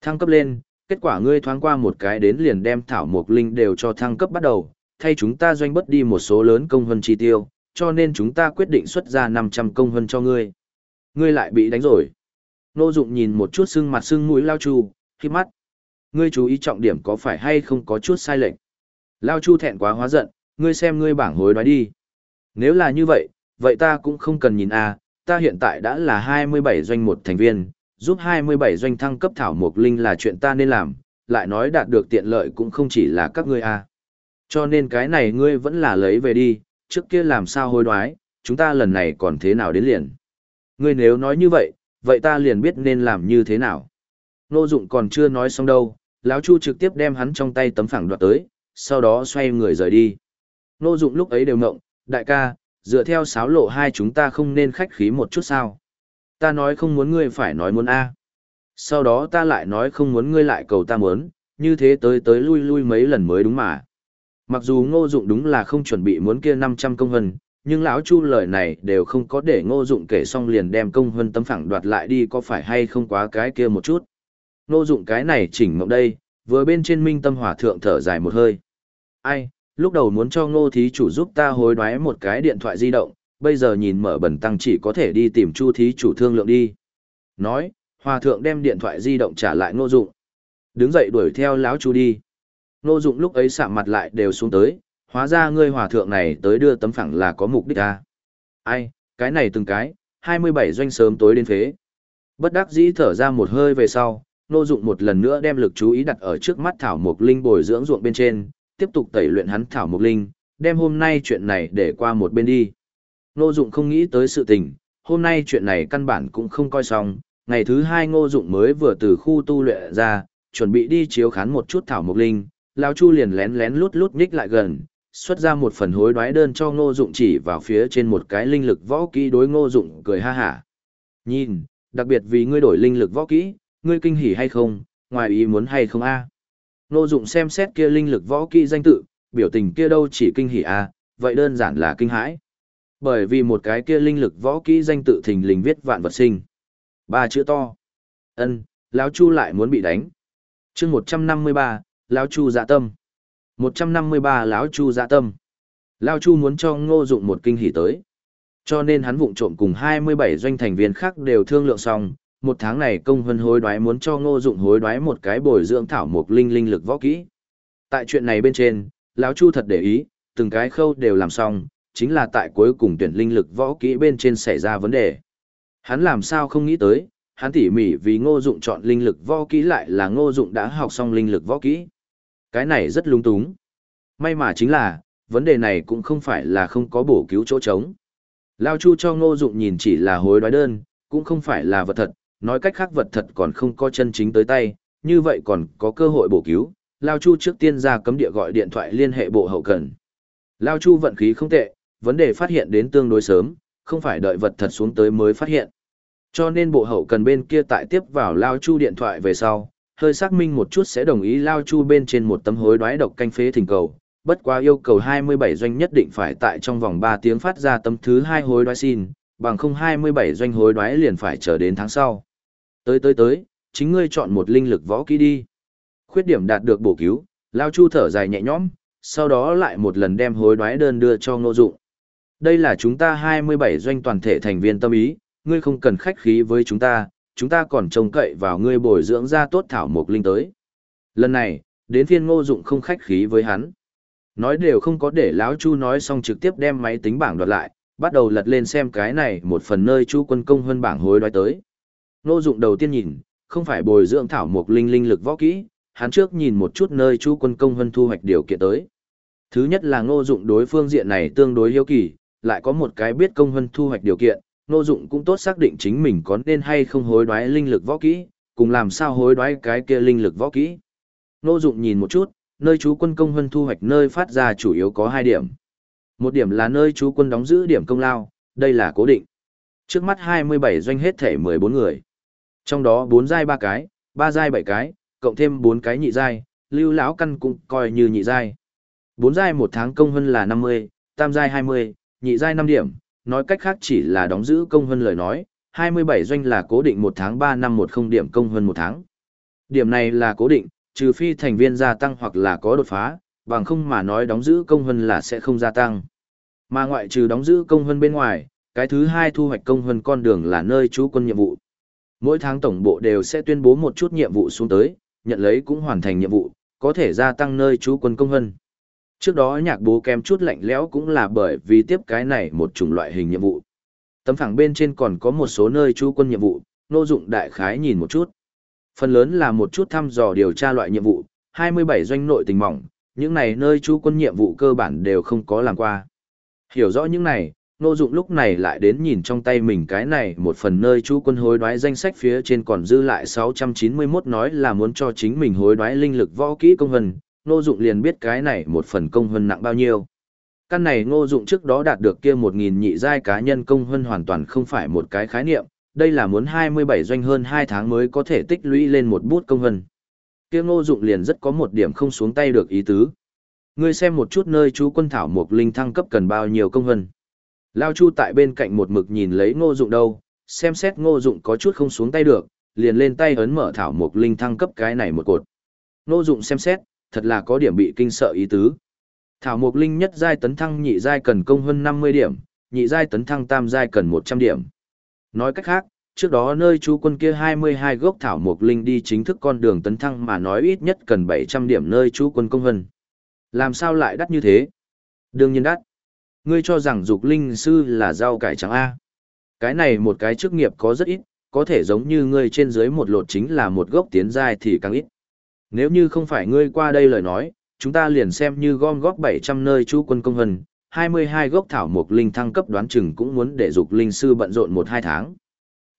[SPEAKER 1] Thăng cấp lên, kết quả ngươi thoáng qua một cái đến liền đem thảo mục linh đều cho thăng cấp bắt đầu, thay chúng ta doanh bất đi một số lớn công hơn chi tiêu, cho nên chúng ta quyết định xuất ra 500 công hơn cho ngươi. Ngươi lại bị đánh rồi. Nô Dụng nhìn một chút sưng mặt sưng mũi Lao Chu, khi mắt. Ngươi chú ý trọng điểm có phải hay không có chút sai lệch. Lao Chu thẹn quá hóa giận, ngươi xem ngươi bảng hối đoái đi. Nếu là như vậy, vậy ta cũng không cần nhìn a, à, ta hiện tại đã là 27 doanh một thành viên, giúp 27 doanh thăng cấp thảo mục linh là chuyện ta nên làm, lại nói đạt được tiện lợi cũng không chỉ là các ngươi a. À. Cho nên cái này ngươi vẫn là lấy về đi, trước kia làm sao hối đoái, chúng ta lần này còn thế nào đến liền. Ngươi nếu nói như vậy, vậy ta liền biết nên làm như thế nào. Nô dụng còn chưa nói xong đâu, lão Chu trực tiếp đem hắn trong tay tấm phẳng đoạt tới, sau đó xoay người rời đi. Nô dụng lúc ấy đều ngộng, đại ca, dựa theo sáo lộ hai chúng ta không nên khách khí một chút sao. Ta nói không muốn ngươi phải nói muốn A. Sau đó ta lại nói không muốn ngươi lại cầu ta muốn, như thế tới tới lui lui mấy lần mới đúng mà. Mặc dù ngô dụng đúng là không chuẩn bị muốn kia 500 công hân, nhưng lão chu lời này đều không có để ngô dụng kể xong liền đem công hân tấm phẳng đoạt lại đi có phải hay không quá cái kia một chút. Ngô dụng cái này chỉnh mộng đây, vừa bên trên minh tâm hỏa thượng thở dài một hơi. Ai, lúc đầu muốn cho ngô thí chủ giúp ta hối đoái một cái điện thoại di động, bây giờ nhìn mở bẩn tăng chỉ có thể đi tìm chu thí chủ thương lượng đi. Nói, hòa thượng đem điện thoại di động trả lại ngô dụng. Đứng dậy đuổi theo lão chu đi. Ngô dụng lúc ấy sạm mặt lại đều xuống tới, hóa ra ngươi hòa thượng này tới đưa tấm phẳng là có mục đích à. Ai, cái này từng cái, 27 doanh sớm tối đến phế. Bất đắc dĩ thở ra một hơi về sau, Ngô dụng một lần nữa đem lực chú ý đặt ở trước mắt thảo mục linh bồi dưỡng ruộng bên trên, tiếp tục tẩy luyện hắn thảo mục linh, đem hôm nay chuyện này để qua một bên đi. Ngô Dụng không nghĩ tới sự tình, hôm nay chuyện này căn bản cũng không coi xong, ngày thứ hai Ngô Dụng mới vừa từ khu tu luyện ra, chuẩn bị đi chiếu khán một chút thảo Mộc linh, lão Chu liền lén lén lút lút nhích lại gần, xuất ra một phần hối đoái đơn cho Ngô Dụng chỉ vào phía trên một cái linh lực võ kỹ đối Ngô Dụng cười ha hả. Nhìn, đặc biệt vì ngươi đổi linh lực võ kỹ, ngươi kinh hỉ hay không, ngoài ý muốn hay không a? Ngô dụng xem xét kia linh lực võ kỹ danh tự, biểu tình kia đâu chỉ kinh hỉ a, vậy đơn giản là kinh hãi. Bởi vì một cái kia linh lực võ kỹ danh tự thình lình viết vạn vật sinh. Ba chữ to. Ân, lão Chu lại muốn bị đánh. Chương 153, lão Chu dạ tâm. 153 lão Chu dạ tâm. Lão Chu muốn cho Ngô Dụng một kinh hỉ tới. Cho nên hắn vụng trộm cùng 27 doanh thành viên khác đều thương lượng xong, một tháng này công hân hối đoái muốn cho ngô dụng hối đoái một cái bồi dưỡng thảo mộc linh linh lực võ kỹ. Tại chuyện này bên trên, lão Chu thật để ý, từng cái khâu đều làm xong, chính là tại cuối cùng tuyển linh lực võ kỹ bên trên xảy ra vấn đề. Hắn làm sao không nghĩ tới, hắn tỉ mỉ vì ngô dụng chọn linh lực võ kỹ lại là ngô dụng đã học xong linh lực võ kỹ. Cái này rất lung túng. May mà chính là, vấn đề này cũng không phải là không có bổ cứu chỗ trống. Lao Chu cho ngô dụng nhìn chỉ là hối đoái đơn, cũng không phải là vật thật, nói cách khác vật thật còn không có chân chính tới tay, như vậy còn có cơ hội bổ cứu. Lao Chu trước tiên ra cấm địa gọi điện thoại liên hệ bộ hậu cần. Lao Chu vận khí không tệ, vấn đề phát hiện đến tương đối sớm, không phải đợi vật thật xuống tới mới phát hiện. Cho nên bộ hậu cần bên kia tại tiếp vào Lao Chu điện thoại về sau, hơi xác minh một chút sẽ đồng ý Lao Chu bên trên một tấm hối đoái độc canh phế thỉnh cầu. Bất quá yêu cầu 27 doanh nhất định phải tại trong vòng 3 tiếng phát ra tấm thứ 2 hối đoái xin, bằng không 27 doanh hối đoái liền phải chờ đến tháng sau. Tới tới tới, chính ngươi chọn một linh lực võ kỹ đi. Khuyết điểm đạt được bổ cứu, Lao Chu thở dài nhẹ nhõm, sau đó lại một lần đem hối đoái đơn đưa cho Ngô Dụng. Đây là chúng ta 27 doanh toàn thể thành viên tâm ý, ngươi không cần khách khí với chúng ta, chúng ta còn trông cậy vào ngươi bồi dưỡng ra tốt thảo mục linh tới. Lần này, đến phiên Ngô Dụng không khách khí với hắn. Nói đều không có để lão Chu nói xong trực tiếp đem máy tính bảng đoạt lại, bắt đầu lật lên xem cái này một phần nơi Chu quân công hơn bảng hối đoái tới. Ngô Dụng đầu tiên nhìn, không phải bồi dưỡng thảo mục linh linh lực võ kỹ, hắn trước nhìn một chút nơi Chu quân công hơn thu hoạch điều kiện tới. Thứ nhất là Ngô Dụng đối phương diện này tương đối hiếu kỳ, lại có một cái biết công hơn thu hoạch điều kiện, Ngô Dụng cũng tốt xác định chính mình có nên hay không hối đoái linh lực võ kỹ, cùng làm sao hối đoái cái kia linh lực võ kỹ. Ngô Dụng nhìn một chút, nơi chú quân công hơn thu hoạch nơi phát ra chủ yếu có hai điểm. Một điểm là nơi chú quân đóng giữ điểm công lao, đây là cố định. Trước mắt 27 doanh hết thể 14 người. Trong đó 4 giai 3 cái, 3 giai 7 cái, cộng thêm 4 cái nhị giai, lưu lão căn cũng coi như nhị giai. 4 giai 1 tháng công hơn là 50, tam giai 20, nhị giai 5 điểm, nói cách khác chỉ là đóng giữ công hơn lời nói, 27 doanh là cố định một tháng 3 năm một không điểm công hơn một tháng. Điểm này là cố định, trừ phi thành viên gia tăng hoặc là có đột phá, bằng không mà nói đóng giữ công hơn là sẽ không gia tăng. Mà ngoại trừ đóng giữ công hơn bên ngoài, cái thứ hai thu hoạch công hơn con đường là nơi trú quân nhiệm vụ. Mỗi tháng tổng bộ đều sẽ tuyên bố một chút nhiệm vụ xuống tới, nhận lấy cũng hoàn thành nhiệm vụ, có thể gia tăng nơi trú quân công hơn. Trước đó nhạc bố kém chút lạnh lẽo cũng là bởi vì tiếp cái này một chủng loại hình nhiệm vụ. Tấm phẳng bên trên còn có một số nơi trú quân nhiệm vụ, nô dụng đại khái nhìn một chút. Phần lớn là một chút thăm dò điều tra loại nhiệm vụ, 27 doanh nội tình mỏng, những này nơi chú quân nhiệm vụ cơ bản đều không có làm qua. Hiểu rõ những này, Nô Dụng lúc này lại đến nhìn trong tay mình cái này một phần nơi chú quân hối đoái danh sách phía trên còn dư lại 691 nói là muốn cho chính mình hối đoái linh lực võ kỹ công vân, Nô Dụng liền biết cái này một phần công hơn nặng bao nhiêu. Căn này Ngô Dụng trước đó đạt được kia 1000 nhị giai cá nhân công hơn hoàn toàn không phải một cái khái niệm, đây là muốn 27 doanh hơn 2 tháng mới có thể tích lũy lên một bút công hơn Kia ngô dụng liền rất có một điểm không xuống tay được ý tứ. Ngươi xem một chút nơi chú quân thảo mục linh thăng cấp cần bao nhiêu công hơn Lao Chu tại bên cạnh một mực nhìn lấy ngô dụng đâu, xem xét ngô dụng có chút không xuống tay được, liền lên tay ấn mở thảo mục linh thăng cấp cái này một cột. Ngô dụng xem xét, thật là có điểm bị kinh sợ ý tứ. Thảo mục linh nhất giai tấn thăng nhị giai cần công hơn 50 điểm, nhị giai tấn thăng tam giai cần 100 điểm. Nói cách khác, trước đó nơi chú quân kia 22 gốc thảo mộc linh đi chính thức con đường tấn thăng mà nói ít nhất cần 700 điểm nơi chú quân công hơn. Làm sao lại đắt như thế? Đương nhiên đắt. Ngươi cho rằng dục linh sư là rau cải trắng A. Cái này một cái chức nghiệp có rất ít, có thể giống như ngươi trên dưới một lột chính là một gốc tiến giai thì càng ít. Nếu như không phải ngươi qua đây lời nói, chúng ta liền xem như gom góp 700 nơi chú quân công hân, 22 gốc thảo mộc linh thăng cấp đoán chừng cũng muốn để dục linh sư bận rộn 1-2 tháng.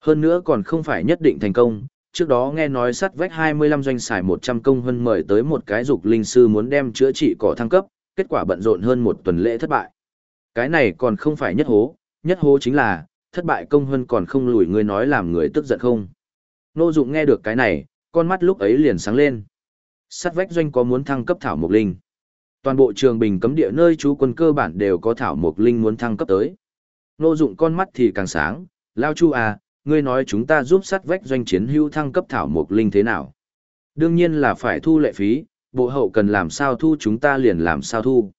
[SPEAKER 1] Hơn nữa còn không phải nhất định thành công, trước đó nghe nói sắt vách 25 doanh xài 100 công hân mời tới một cái dục linh sư muốn đem chữa trị cỏ thăng cấp, kết quả bận rộn hơn một tuần lễ thất bại. Cái này còn không phải nhất hố, nhất hố chính là, thất bại công hân còn không lùi người nói làm người tức giận không. Nô dụng nghe được cái này, con mắt lúc ấy liền sáng lên. Sắt vách doanh có muốn thăng cấp thảo mộc linh. Toàn bộ trường bình cấm địa nơi chú quân cơ bản đều có thảo mộc linh muốn thăng cấp tới. Nô dụng con mắt thì càng sáng, lao chu à, ngươi nói chúng ta giúp sắt vách doanh chiến hữu thăng cấp thảo mộc linh thế nào? Đương nhiên là phải thu lệ phí, bộ hậu cần làm sao thu chúng ta liền làm sao thu.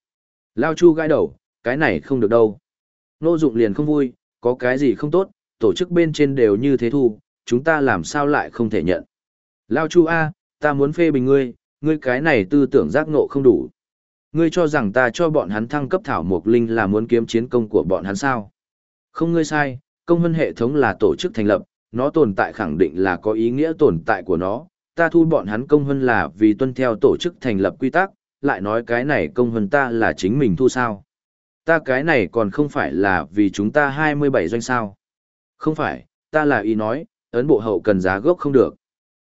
[SPEAKER 1] Lao chu gãi đầu, cái này không được đâu. Nô dụng liền không vui, có cái gì không tốt, tổ chức bên trên đều như thế thu, chúng ta làm sao lại không thể nhận. Lao chu A, ta muốn phê bình ngươi, ngươi cái này tư tưởng giác ngộ không đủ. Ngươi cho rằng ta cho bọn hắn thăng cấp thảo mộc linh là muốn kiếm chiến công của bọn hắn sao? Không ngươi sai, công hân hệ thống là tổ chức thành lập, nó tồn tại khẳng định là có ý nghĩa tồn tại của nó, ta thu bọn hắn công hân là vì tuân theo tổ chức thành lập quy tắc, lại nói cái này công hân ta là chính mình thu sao. Ta cái này còn không phải là vì chúng ta 27 doanh sao. Không phải, ta là ý nói, ấn bộ hậu cần giá gốc không được.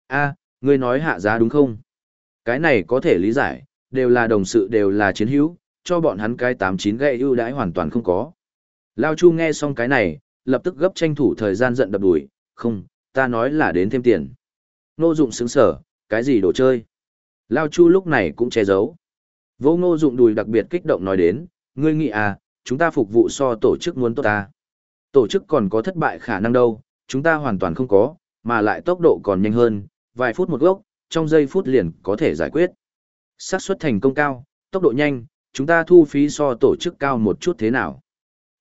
[SPEAKER 1] a ngươi nói hạ giá đúng không? Cái này có thể lý giải, đều là đồng sự đều là chiến hữu, cho bọn hắn cái tám chín gậy ưu đãi hoàn toàn không có. Lao Chu nghe xong cái này, lập tức gấp tranh thủ thời gian giận đập đuổi, không, ta nói là đến thêm tiền. Nô dụng sướng sở, cái gì đồ chơi? Lao Chu lúc này cũng che giấu. Vô ngô dụng đùi đặc biệt kích động nói đến, ngươi nghĩ à, chúng ta phục vụ so tổ chức muốn tốt ta. Tổ chức còn có thất bại khả năng đâu, chúng ta hoàn toàn không có, mà lại tốc độ còn nhanh hơn, vài phút một gốc, trong giây phút liền có thể giải quyết. xác suất thành công cao, tốc độ nhanh, chúng ta thu phí so tổ chức cao một chút thế nào.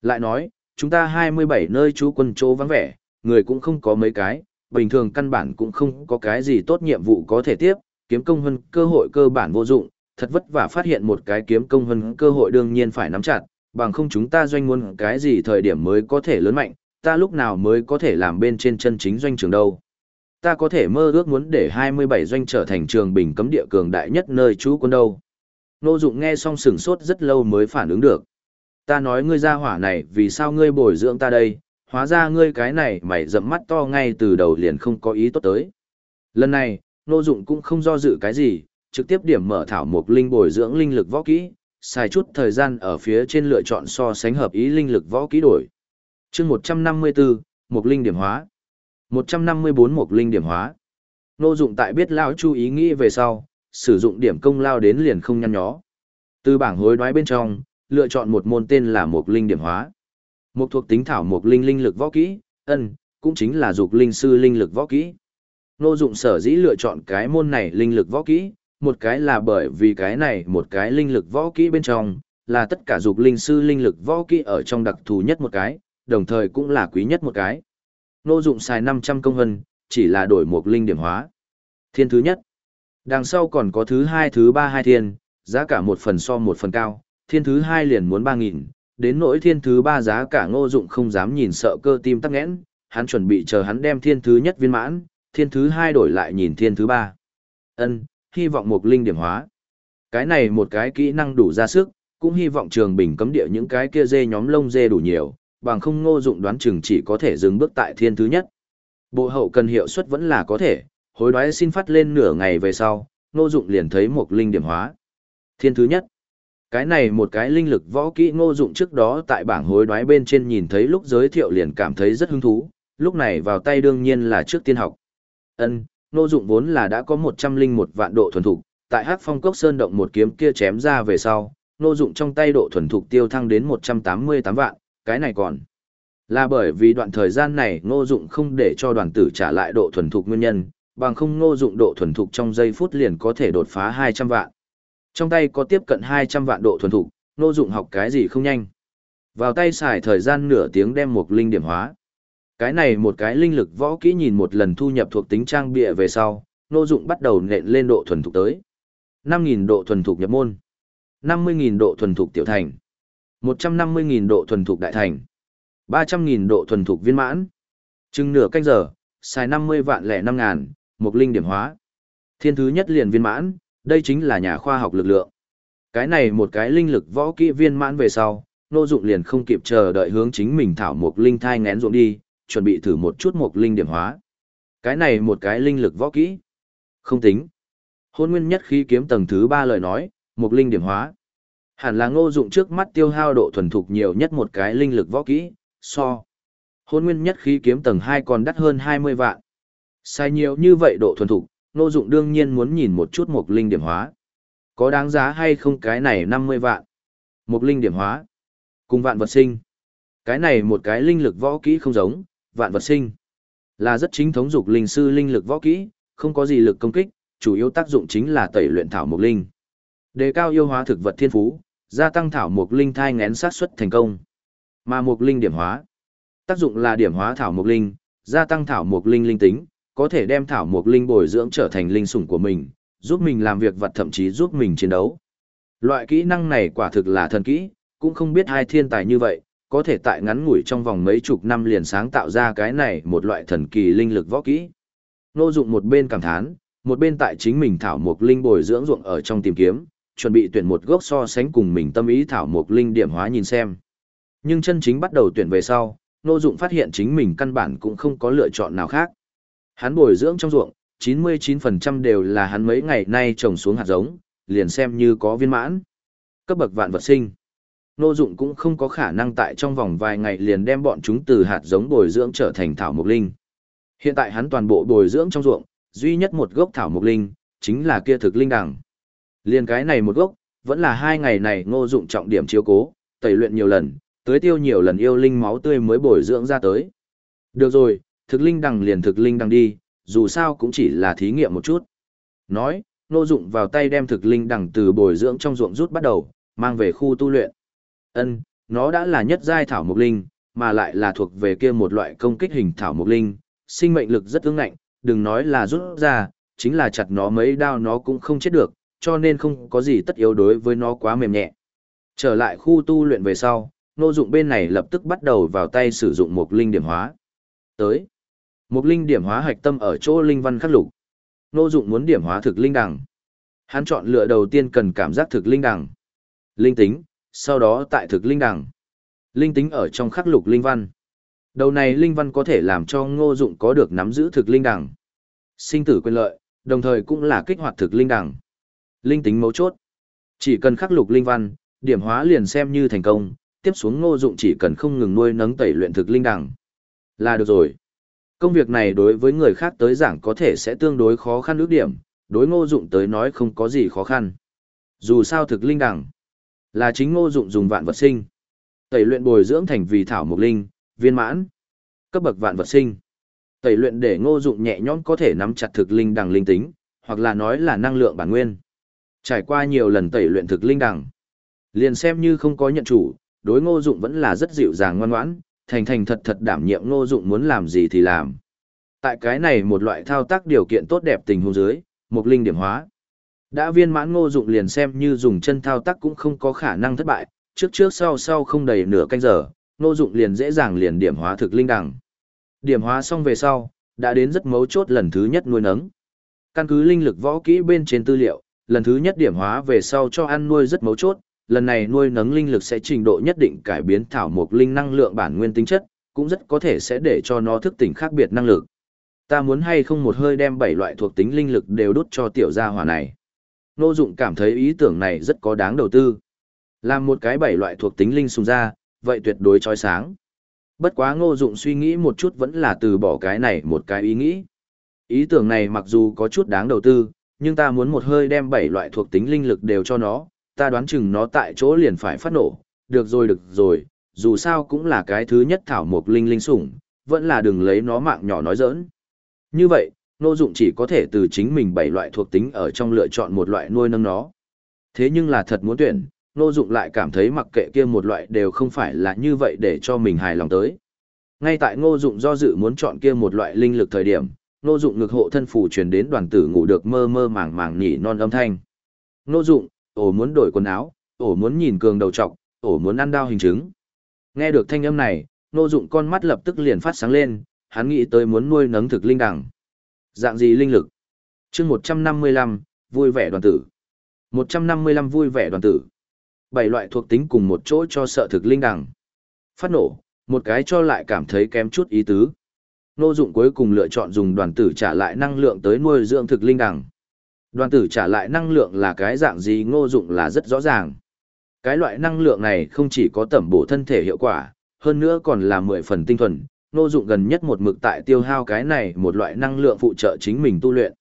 [SPEAKER 1] Lại nói, chúng ta 27 nơi trú quân chỗ vắng vẻ, người cũng không có mấy cái, bình thường căn bản cũng không có cái gì tốt nhiệm vụ có thể tiếp, kiếm công hơn cơ hội cơ bản vô dụng, thật vất vả phát hiện một cái kiếm công hơn cơ hội đương nhiên phải nắm chặt, bằng không chúng ta doanh muốn cái gì thời điểm mới có thể lớn mạnh, ta lúc nào mới có thể làm bên trên chân chính doanh trường đâu. Ta có thể mơ ước muốn để 27 doanh trở thành trường bình cấm địa cường đại nhất nơi trú quân đâu. Nô Dụng nghe xong sửng sốt rất lâu mới phản ứng được. Ta nói ngươi ra hỏa này vì sao ngươi bồi dưỡng ta đây, hóa ra ngươi cái này mày rậm mắt to ngay từ đầu liền không có ý tốt tới. Lần này, Nô Dụng cũng không do dự cái gì, trực tiếp điểm mở thảo mục linh bồi dưỡng linh lực võ kỹ, xài chút thời gian ở phía trên lựa chọn so sánh hợp ý linh lực võ kỹ đổi. Chương 154, Mục linh điểm hóa. 154 Mục linh điểm hóa. Nô Dụng tại biết lão chú ý nghĩ về sau, sử dụng điểm công lao đến liền không nhăn nhó. Từ bảng hối đoái bên trong, lựa chọn một môn tên là Mục linh điểm hóa. Mục thuộc tính thảo Mục linh linh lực võ kỹ, ân, cũng chính là dục linh sư linh lực võ kỹ. Nô dụng sở dĩ lựa chọn cái môn này linh lực võ kỹ, một cái là bởi vì cái này một cái linh lực võ kỹ bên trong, là tất cả dục linh sư linh lực võ kỹ ở trong đặc thù nhất một cái, đồng thời cũng là quý nhất một cái. Nô dụng xài 500 công hân, chỉ là đổi một linh điểm hóa. Thiên thứ nhất. Đằng sau còn có thứ hai thứ ba hai thiên, giá cả một phần so một phần cao, thiên thứ hai liền muốn 3.000, đến nỗi thiên thứ ba giá cả ngô dụng không dám nhìn sợ cơ tim tắc nghẽn, hắn chuẩn bị chờ hắn đem thiên thứ nhất viên mãn, thiên thứ hai đổi lại nhìn thiên thứ ba. Ân, hy vọng một linh điểm hóa. Cái này một cái kỹ năng đủ ra sức, cũng hy vọng trường bình cấm địa những cái kia dê nhóm lông dê đủ nhiều, bằng không ngô dụng đoán chừng chỉ có thể dừng bước tại thiên thứ nhất. Bộ hậu cần hiệu suất vẫn là có thể, hối đoái xin phát lên nửa ngày về sau, ngô dụng liền thấy một linh điểm hóa. Thiên thứ nhất. Cái này một cái linh lực võ kỹ ngô dụng trước đó tại bảng hối đoái bên trên nhìn thấy lúc giới thiệu liền cảm thấy rất hứng thú, lúc này vào tay đương nhiên là trước tiên học. Ân, Ngô Dụng vốn là đã có 101 vạn độ thuần thục, tại Hắc Phong Cốc Sơn động một kiếm kia chém ra về sau, Ngô Dụng trong tay độ thuần thục tiêu thăng đến 188 vạn, cái này còn là bởi vì đoạn thời gian này Ngô Dụng không để cho đoàn tử trả lại độ thuần thục nguyên nhân, bằng không Ngô Dụng độ thuần thục trong giây phút liền có thể đột phá 200 vạn. Trong tay có tiếp cận 200 vạn độ thuần thục, Ngô Dụng học cái gì không nhanh. Vào tay xài thời gian nửa tiếng đem một linh điểm hóa. Cái này một cái linh lực võ kỹ nhìn một lần thu nhập thuộc tính trang bịa về sau, nô dụng bắt đầu nện lên độ thuần thục tới. 5.000 độ thuần thục nhập môn, 50.000 độ thuần thục tiểu thành, 150.000 độ thuần thục đại thành, 300.000 độ thuần thục viên mãn. Chừng nửa canh giờ, xài 50 vạn lẻ 5 ngàn, một linh điểm hóa. Thiên thứ nhất liền viên mãn, đây chính là nhà khoa học lực lượng. Cái này một cái linh lực võ kỹ viên mãn về sau, nô dụng liền không kịp chờ đợi hướng chính mình thảo một linh thai ngén ruộng đi, chuẩn bị thử một chút một linh điểm hóa. Cái này một cái linh lực võ kỹ. Không tính. Hôn nguyên nhất khí kiếm tầng thứ ba lời nói, một linh điểm hóa. Hẳn là ngô dụng trước mắt tiêu hao độ thuần thục nhiều nhất một cái linh lực võ kỹ, so. Hôn nguyên nhất khí kiếm tầng 2 còn đắt hơn 20 vạn. Sai nhiều như vậy độ thuần thục, ngô dụng đương nhiên muốn nhìn một chút một linh điểm hóa. Có đáng giá hay không cái này 50 vạn. Một linh điểm hóa. Cùng vạn vật sinh. Cái này một cái linh lực võ kỹ không giống, vạn vật sinh. Là rất chính thống dục linh sư linh lực võ kỹ, không có gì lực công kích, chủ yếu tác dụng chính là tẩy luyện thảo mục linh. Đề cao yêu hóa thực vật thiên phú, gia tăng thảo mục linh thai ngén sát xuất thành công. Mà mục linh điểm hóa. Tác dụng là điểm hóa thảo mục linh, gia tăng thảo mục linh linh tính, có thể đem thảo mục linh bồi dưỡng trở thành linh sủng của mình, giúp mình làm việc vật thậm chí giúp mình chiến đấu. Loại kỹ năng này quả thực là thần kỹ, cũng không biết hai thiên tài như vậy, có thể tại ngắn ngủi trong vòng mấy chục năm liền sáng tạo ra cái này một loại thần kỳ linh lực võ kỹ. Nô dụng một bên cảm thán, một bên tại chính mình thảo mục linh bồi dưỡng ruộng ở trong tìm kiếm, chuẩn bị tuyển một gốc so sánh cùng mình tâm ý thảo mục linh điểm hóa nhìn xem. Nhưng chân chính bắt đầu tuyển về sau, nô dụng phát hiện chính mình căn bản cũng không có lựa chọn nào khác. Hắn bồi dưỡng trong ruộng, 99% đều là hắn mấy ngày nay trồng xuống hạt giống, liền xem như có viên mãn. Cấp bậc vạn vật sinh. Nô Dụng cũng không có khả năng tại trong vòng vài ngày liền đem bọn chúng từ hạt giống bồi dưỡng trở thành thảo mục linh. Hiện tại hắn toàn bộ bồi dưỡng trong ruộng, duy nhất một gốc thảo mục linh, chính là kia thực linh đằng. Liên cái này một gốc, vẫn là hai ngày này Ngô Dụng trọng điểm chiếu cố, tẩy luyện nhiều lần, tưới tiêu nhiều lần yêu linh máu tươi mới bồi dưỡng ra tới. Được rồi, thực linh đằng liền thực linh đằng đi, dù sao cũng chỉ là thí nghiệm một chút. Nói, Ngô Dụng vào tay đem thực linh đằng từ bồi dưỡng trong ruộng rút bắt đầu, mang về khu tu luyện. Ân, nó đã là nhất giai thảo mục linh, mà lại là thuộc về kia một loại công kích hình thảo mục linh, sinh mệnh lực rất ứng ngạnh, đừng nói là rút ra, chính là chặt nó mấy đao nó cũng không chết được, cho nên không có gì tất yếu đối với nó quá mềm nhẹ. Trở lại khu tu luyện về sau, nô dụng bên này lập tức bắt đầu vào tay sử dụng một linh điểm hóa. Tới, một linh điểm hóa hạch tâm ở chỗ linh văn khắc lục. Nô dụng muốn điểm hóa thực linh đằng. Hắn chọn lựa đầu tiên cần cảm giác thực linh đằng. Linh tính, sau đó tại thực linh đằng. Linh tính ở trong khắc lục linh văn. Đầu này linh văn có thể làm cho ngô dụng có được nắm giữ thực linh đằng. Sinh tử quyền lợi, đồng thời cũng là kích hoạt thực linh đằng. Linh tính mấu chốt. Chỉ cần khắc lục linh văn, điểm hóa liền xem như thành công, tiếp xuống ngô dụng chỉ cần không ngừng nuôi nấng tẩy luyện thực linh đẳng Là được rồi. Công việc này đối với người khác tới giảng có thể sẽ tương đối khó khăn ước điểm, đối ngô dụng tới nói không có gì khó khăn. Dù sao thực linh đẳng là chính ngô dụng dùng vạn vật sinh. Tẩy luyện bồi dưỡng thành vì thảo mục linh, viên mãn, cấp bậc vạn vật sinh. Tẩy luyện để ngô dụng nhẹ nhõm có thể nắm chặt thực linh đằng linh tính, hoặc là nói là năng lượng bản nguyên. Trải qua nhiều lần tẩy luyện thực linh đằng, liền xem như không có nhận chủ, đối ngô dụng vẫn là rất dịu dàng ngoan ngoãn, thành thành thật thật đảm nhiệm ngô dụng muốn làm gì thì làm. Tại cái này một loại thao tác điều kiện tốt đẹp tình huống dưới, mục linh điểm hóa. Đã viên mãn ngô dụng liền xem như dùng chân thao tác cũng không có khả năng thất bại, trước trước sau sau không đầy nửa canh giờ, ngô dụng liền dễ dàng liền điểm hóa thực linh đằng. Điểm hóa xong về sau, đã đến rất mấu chốt lần thứ nhất nuôi nấng. Căn cứ linh lực võ kỹ bên trên tư liệu, lần thứ nhất điểm hóa về sau cho ăn nuôi rất mấu chốt, lần này nuôi nấng linh lực sẽ trình độ nhất định cải biến thảo mộc linh năng lượng bản nguyên tính chất, cũng rất có thể sẽ để cho nó thức tỉnh khác biệt năng lực. Ta muốn hay không một hơi đem bảy loại thuộc tính linh lực đều đốt cho tiểu gia hỏa này. Nô Dụng cảm thấy ý tưởng này rất có đáng đầu tư. Làm một cái bảy loại thuộc tính linh sùng ra, vậy tuyệt đối chói sáng. Bất quá Ngô Dụng suy nghĩ một chút vẫn là từ bỏ cái này một cái ý nghĩ. Ý tưởng này mặc dù có chút đáng đầu tư, nhưng ta muốn một hơi đem bảy loại thuộc tính linh lực đều cho nó, ta đoán chừng nó tại chỗ liền phải phát nổ, được rồi được rồi, dù sao cũng là cái thứ nhất thảo mục linh linh sủng, vẫn là đừng lấy nó mạng nhỏ nói giỡn. Như vậy, Ngô Dụng chỉ có thể từ chính mình bảy loại thuộc tính ở trong lựa chọn một loại nuôi nâng nó. Thế nhưng là thật muốn tuyển, Ngô Dụng lại cảm thấy mặc kệ kia một loại đều không phải là như vậy để cho mình hài lòng tới. Ngay tại Ngô Dụng do dự muốn chọn kia một loại linh lực thời điểm, Ngô Dụng ngực hộ thân phù truyền đến đoàn tử ngủ được mơ mơ màng màng nhỉ non âm thanh. Ngô Dụng, ổ muốn đổi quần áo, ổ muốn nhìn cường đầu trọc, ổ muốn ăn đao hình trứng. Nghe được thanh âm này, Ngô Dụng con mắt lập tức liền phát sáng lên, hắn nghĩ tới muốn nuôi nấng thực linh đẳng. Dạng gì linh lực? Chương 155, vui vẻ đoàn tử. 155 vui vẻ đoàn tử. Bảy loại thuộc tính cùng một chỗ cho sợ thực linh đẳng. Phát nổ, một cái cho lại cảm thấy kém chút ý tứ. Nô dụng cuối cùng lựa chọn dùng đoàn tử trả lại năng lượng tới nuôi dưỡng thực linh đằng. Đoàn tử trả lại năng lượng là cái dạng gì ngô dụng là rất rõ ràng. Cái loại năng lượng này không chỉ có tẩm bổ thân thể hiệu quả, hơn nữa còn là mười phần tinh thuần, Ngô dụng gần nhất một mực tại tiêu hao cái này một loại năng lượng phụ trợ chính mình tu luyện.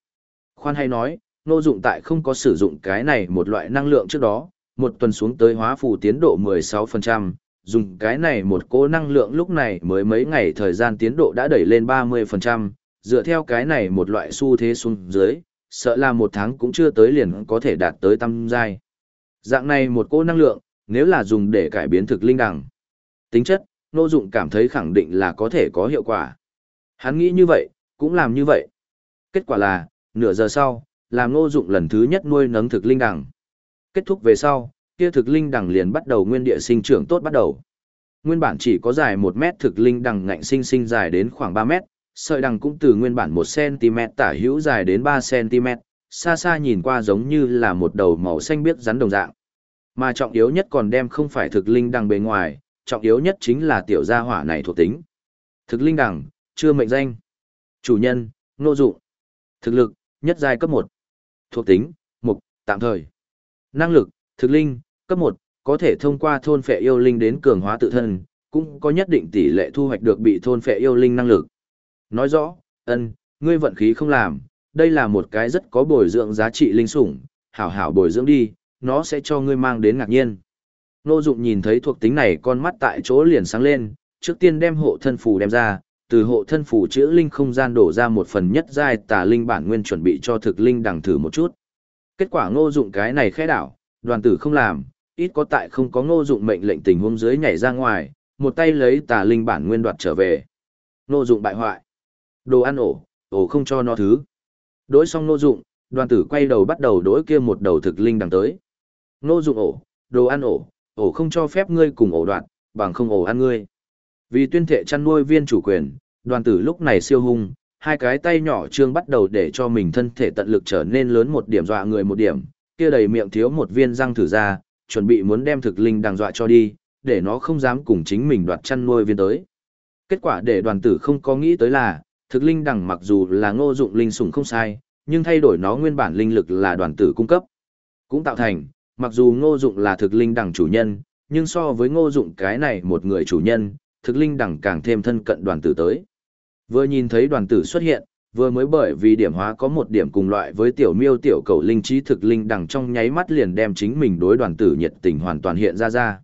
[SPEAKER 1] Khoan hay nói, Ngô dụng tại không có sử dụng cái này một loại năng lượng trước đó, một tuần xuống tới hóa phù tiến độ 16%, dùng cái này một cỗ năng lượng lúc này mới mấy ngày thời gian tiến độ đã đẩy lên 30%, dựa theo cái này một loại xu thế xuống dưới, sợ là một tháng cũng chưa tới liền có thể đạt tới tam giai. Dạng này một cỗ năng lượng, nếu là dùng để cải biến thực linh đằng, tính chất, Nô Dụng cảm thấy khẳng định là có thể có hiệu quả. Hắn nghĩ như vậy, cũng làm như vậy. Kết quả là, nửa giờ sau, làm Nô Dụng lần thứ nhất nuôi nấng thực linh đằng. Kết thúc về sau, kia thực linh đằng liền bắt đầu nguyên địa sinh trưởng tốt bắt đầu. Nguyên bản chỉ có dài 1 mét thực linh đằng ngạnh sinh sinh dài đến khoảng 3 mét, sợi đằng cũng từ nguyên bản 1 cm tả hữu dài đến 3 cm, xa xa nhìn qua giống như là một đầu màu xanh biếc rắn đồng dạng. Mà trọng yếu nhất còn đem không phải thực linh đằng bề ngoài, trọng yếu nhất chính là tiểu gia hỏa này thuộc tính. Thực linh đằng, chưa mệnh danh. Chủ nhân, nô dụng. Thực lực, nhất giai cấp 1. Thuộc tính, mục, tạm thời. Năng lực, thực linh, cấp 1, có thể thông qua thôn phệ yêu linh đến cường hóa tự thân, cũng có nhất định tỷ lệ thu hoạch được bị thôn phệ yêu linh năng lực. Nói rõ, ân, ngươi vận khí không làm, đây là một cái rất có bồi dưỡng giá trị linh sủng, hảo hảo bồi dưỡng đi, nó sẽ cho ngươi mang đến ngạc nhiên. Nô dụng nhìn thấy thuộc tính này con mắt tại chỗ liền sáng lên, trước tiên đem hộ thân phù đem ra, từ hộ thân phù chữ linh không gian đổ ra một phần nhất giai tà linh bản nguyên chuẩn bị cho thực linh đằng thử một chút. Kết quả ngô dụng cái này khẽ đảo, đoàn tử không làm, ít có tại không có ngô dụng mệnh lệnh tình huống dưới nhảy ra ngoài, một tay lấy tà linh bản nguyên đoạt trở về. Ngô dụng bại hoại. Đồ ăn ổ, ổ không cho nó thứ. Đối xong ngô dụng, đoàn tử quay đầu bắt đầu đối kia một đầu thực linh đằng tới. Ngô dụng ổ, đồ ăn ổ, ổ không cho phép ngươi cùng ổ đoạn, bằng không ổ ăn ngươi. Vì tuyên thệ chăn nuôi viên chủ quyền, đoàn tử lúc này siêu hung, hai cái tay nhỏ trương bắt đầu để cho mình thân thể tận lực trở nên lớn một điểm dọa người một điểm, kia đầy miệng thiếu một viên răng thử ra, chuẩn bị muốn đem thực linh đàng dọa cho đi, để nó không dám cùng chính mình đoạt chăn nuôi viên tới. Kết quả để đoàn tử không có nghĩ tới là, thực linh đằng mặc dù là ngô dụng linh sủng không sai, nhưng thay đổi nó nguyên bản linh lực là đoàn tử cung cấp. Cũng tạo thành, mặc dù ngô dụng là thực linh đằng chủ nhân, nhưng so với ngô dụng cái này một người chủ nhân, thực linh đằng càng thêm thân cận đoàn tử tới. Vừa nhìn thấy đoàn tử xuất hiện, vừa mới bởi vì điểm hóa có một điểm cùng loại với tiểu miêu tiểu cầu linh trí thực linh đằng trong nháy mắt liền đem chính mình đối đoàn tử nhiệt tình hoàn toàn hiện ra ra.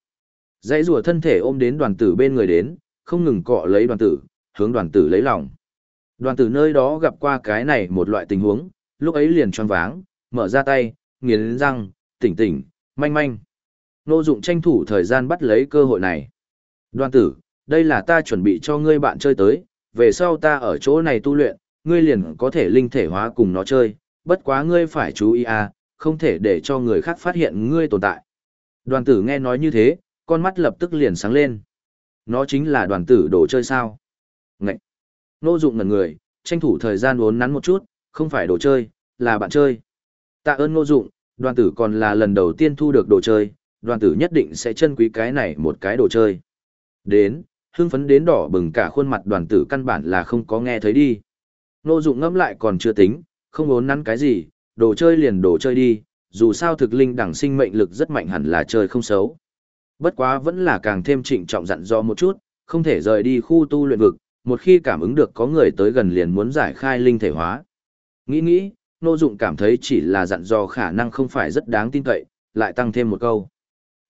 [SPEAKER 1] Dãy rùa thân thể ôm đến đoàn tử bên người đến, không ngừng cọ lấy đoàn tử, hướng đoàn tử lấy lòng. Đoàn tử nơi đó gặp qua cái này một loại tình huống, lúc ấy liền choáng váng, mở ra tay, nghiến răng, tỉnh tỉnh, manh manh. Nô dụng tranh thủ thời gian bắt lấy cơ hội này. Đoàn tử, đây là ta chuẩn bị cho ngươi bạn chơi tới, về sau ta ở chỗ này tu luyện, ngươi liền có thể linh thể hóa cùng nó chơi, bất quá ngươi phải chú ý à, không thể để cho người khác phát hiện ngươi tồn tại. Đoàn tử nghe nói như thế, con mắt lập tức liền sáng lên. Nó chính là đoàn tử đồ chơi sao? Ngậy! Nô dụng ngần người, tranh thủ thời gian uốn nắn một chút, không phải đồ chơi, là bạn chơi. Tạ ơn nô dụng, đoàn tử còn là lần đầu tiên thu được đồ chơi, đoàn tử nhất định sẽ trân quý cái này một cái đồ chơi. Đến, hưng phấn đến đỏ bừng cả khuôn mặt đoàn tử căn bản là không có nghe thấy đi. Nô dụng ngẫm lại còn chưa tính, không muốn nắn cái gì, đồ chơi liền đồ chơi đi, dù sao thực linh đẳng sinh mệnh lực rất mạnh hẳn là chơi không xấu. Bất quá vẫn là càng thêm trịnh trọng dặn dò một chút, không thể rời đi khu tu luyện vực, một khi cảm ứng được có người tới gần liền muốn giải khai linh thể hóa. Nghĩ nghĩ, Nô Dụng cảm thấy chỉ là dặn dò khả năng không phải rất đáng tin cậy, lại tăng thêm một câu.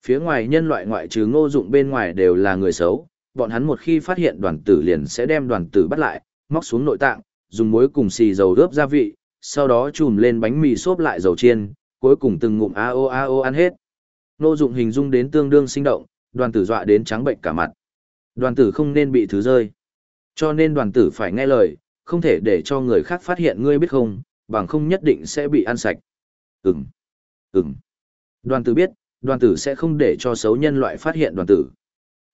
[SPEAKER 1] Phía ngoài nhân loại ngoại trừ Ngô Dụng bên ngoài đều là người xấu, bọn hắn một khi phát hiện đoàn tử liền sẽ đem đoàn tử bắt lại, móc xuống nội tạng, dùng muối cùng xì dầu ướp gia vị, sau đó chùm lên bánh mì xốp lại dầu chiên, cuối cùng từng ngụm a o a o ăn hết. Nô dụng hình dung đến tương đương sinh động, đoàn tử dọa đến trắng bệnh cả mặt. Đoàn tử không nên bị thứ rơi. Cho nên đoàn tử phải nghe lời, không thể để cho người khác phát hiện ngươi biết không, bằng không nhất định sẽ bị ăn sạch. Ừm, ừm. Đoàn tử biết, đoàn tử sẽ không để cho xấu nhân loại phát hiện đoàn tử.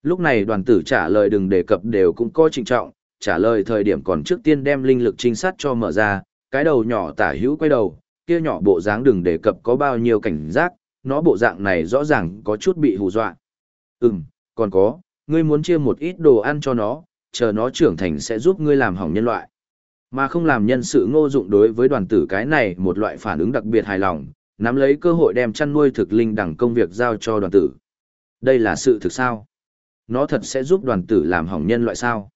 [SPEAKER 1] Lúc này đoàn tử trả lời đừng đề cập đều cũng coi trịnh trọng, trả lời thời điểm còn trước tiên đem linh lực trinh sát cho mở ra, cái đầu nhỏ tả hữu quay đầu, kia nhỏ bộ dáng đừng đề cập có bao nhiêu cảnh giác, nó bộ dạng này rõ ràng có chút bị hù dọa. Ừm, còn có, ngươi muốn chia một ít đồ ăn cho nó, chờ nó trưởng thành sẽ giúp ngươi làm hỏng nhân loại. Mà không làm nhân sự ngô dụng đối với đoàn tử cái này một loại phản ứng đặc biệt hài lòng, nắm lấy cơ hội đem chăn nuôi thực linh đẳng công việc giao cho đoàn tử. Đây là sự thực sao? Nó thật sẽ giúp đoàn tử làm hỏng nhân loại sao?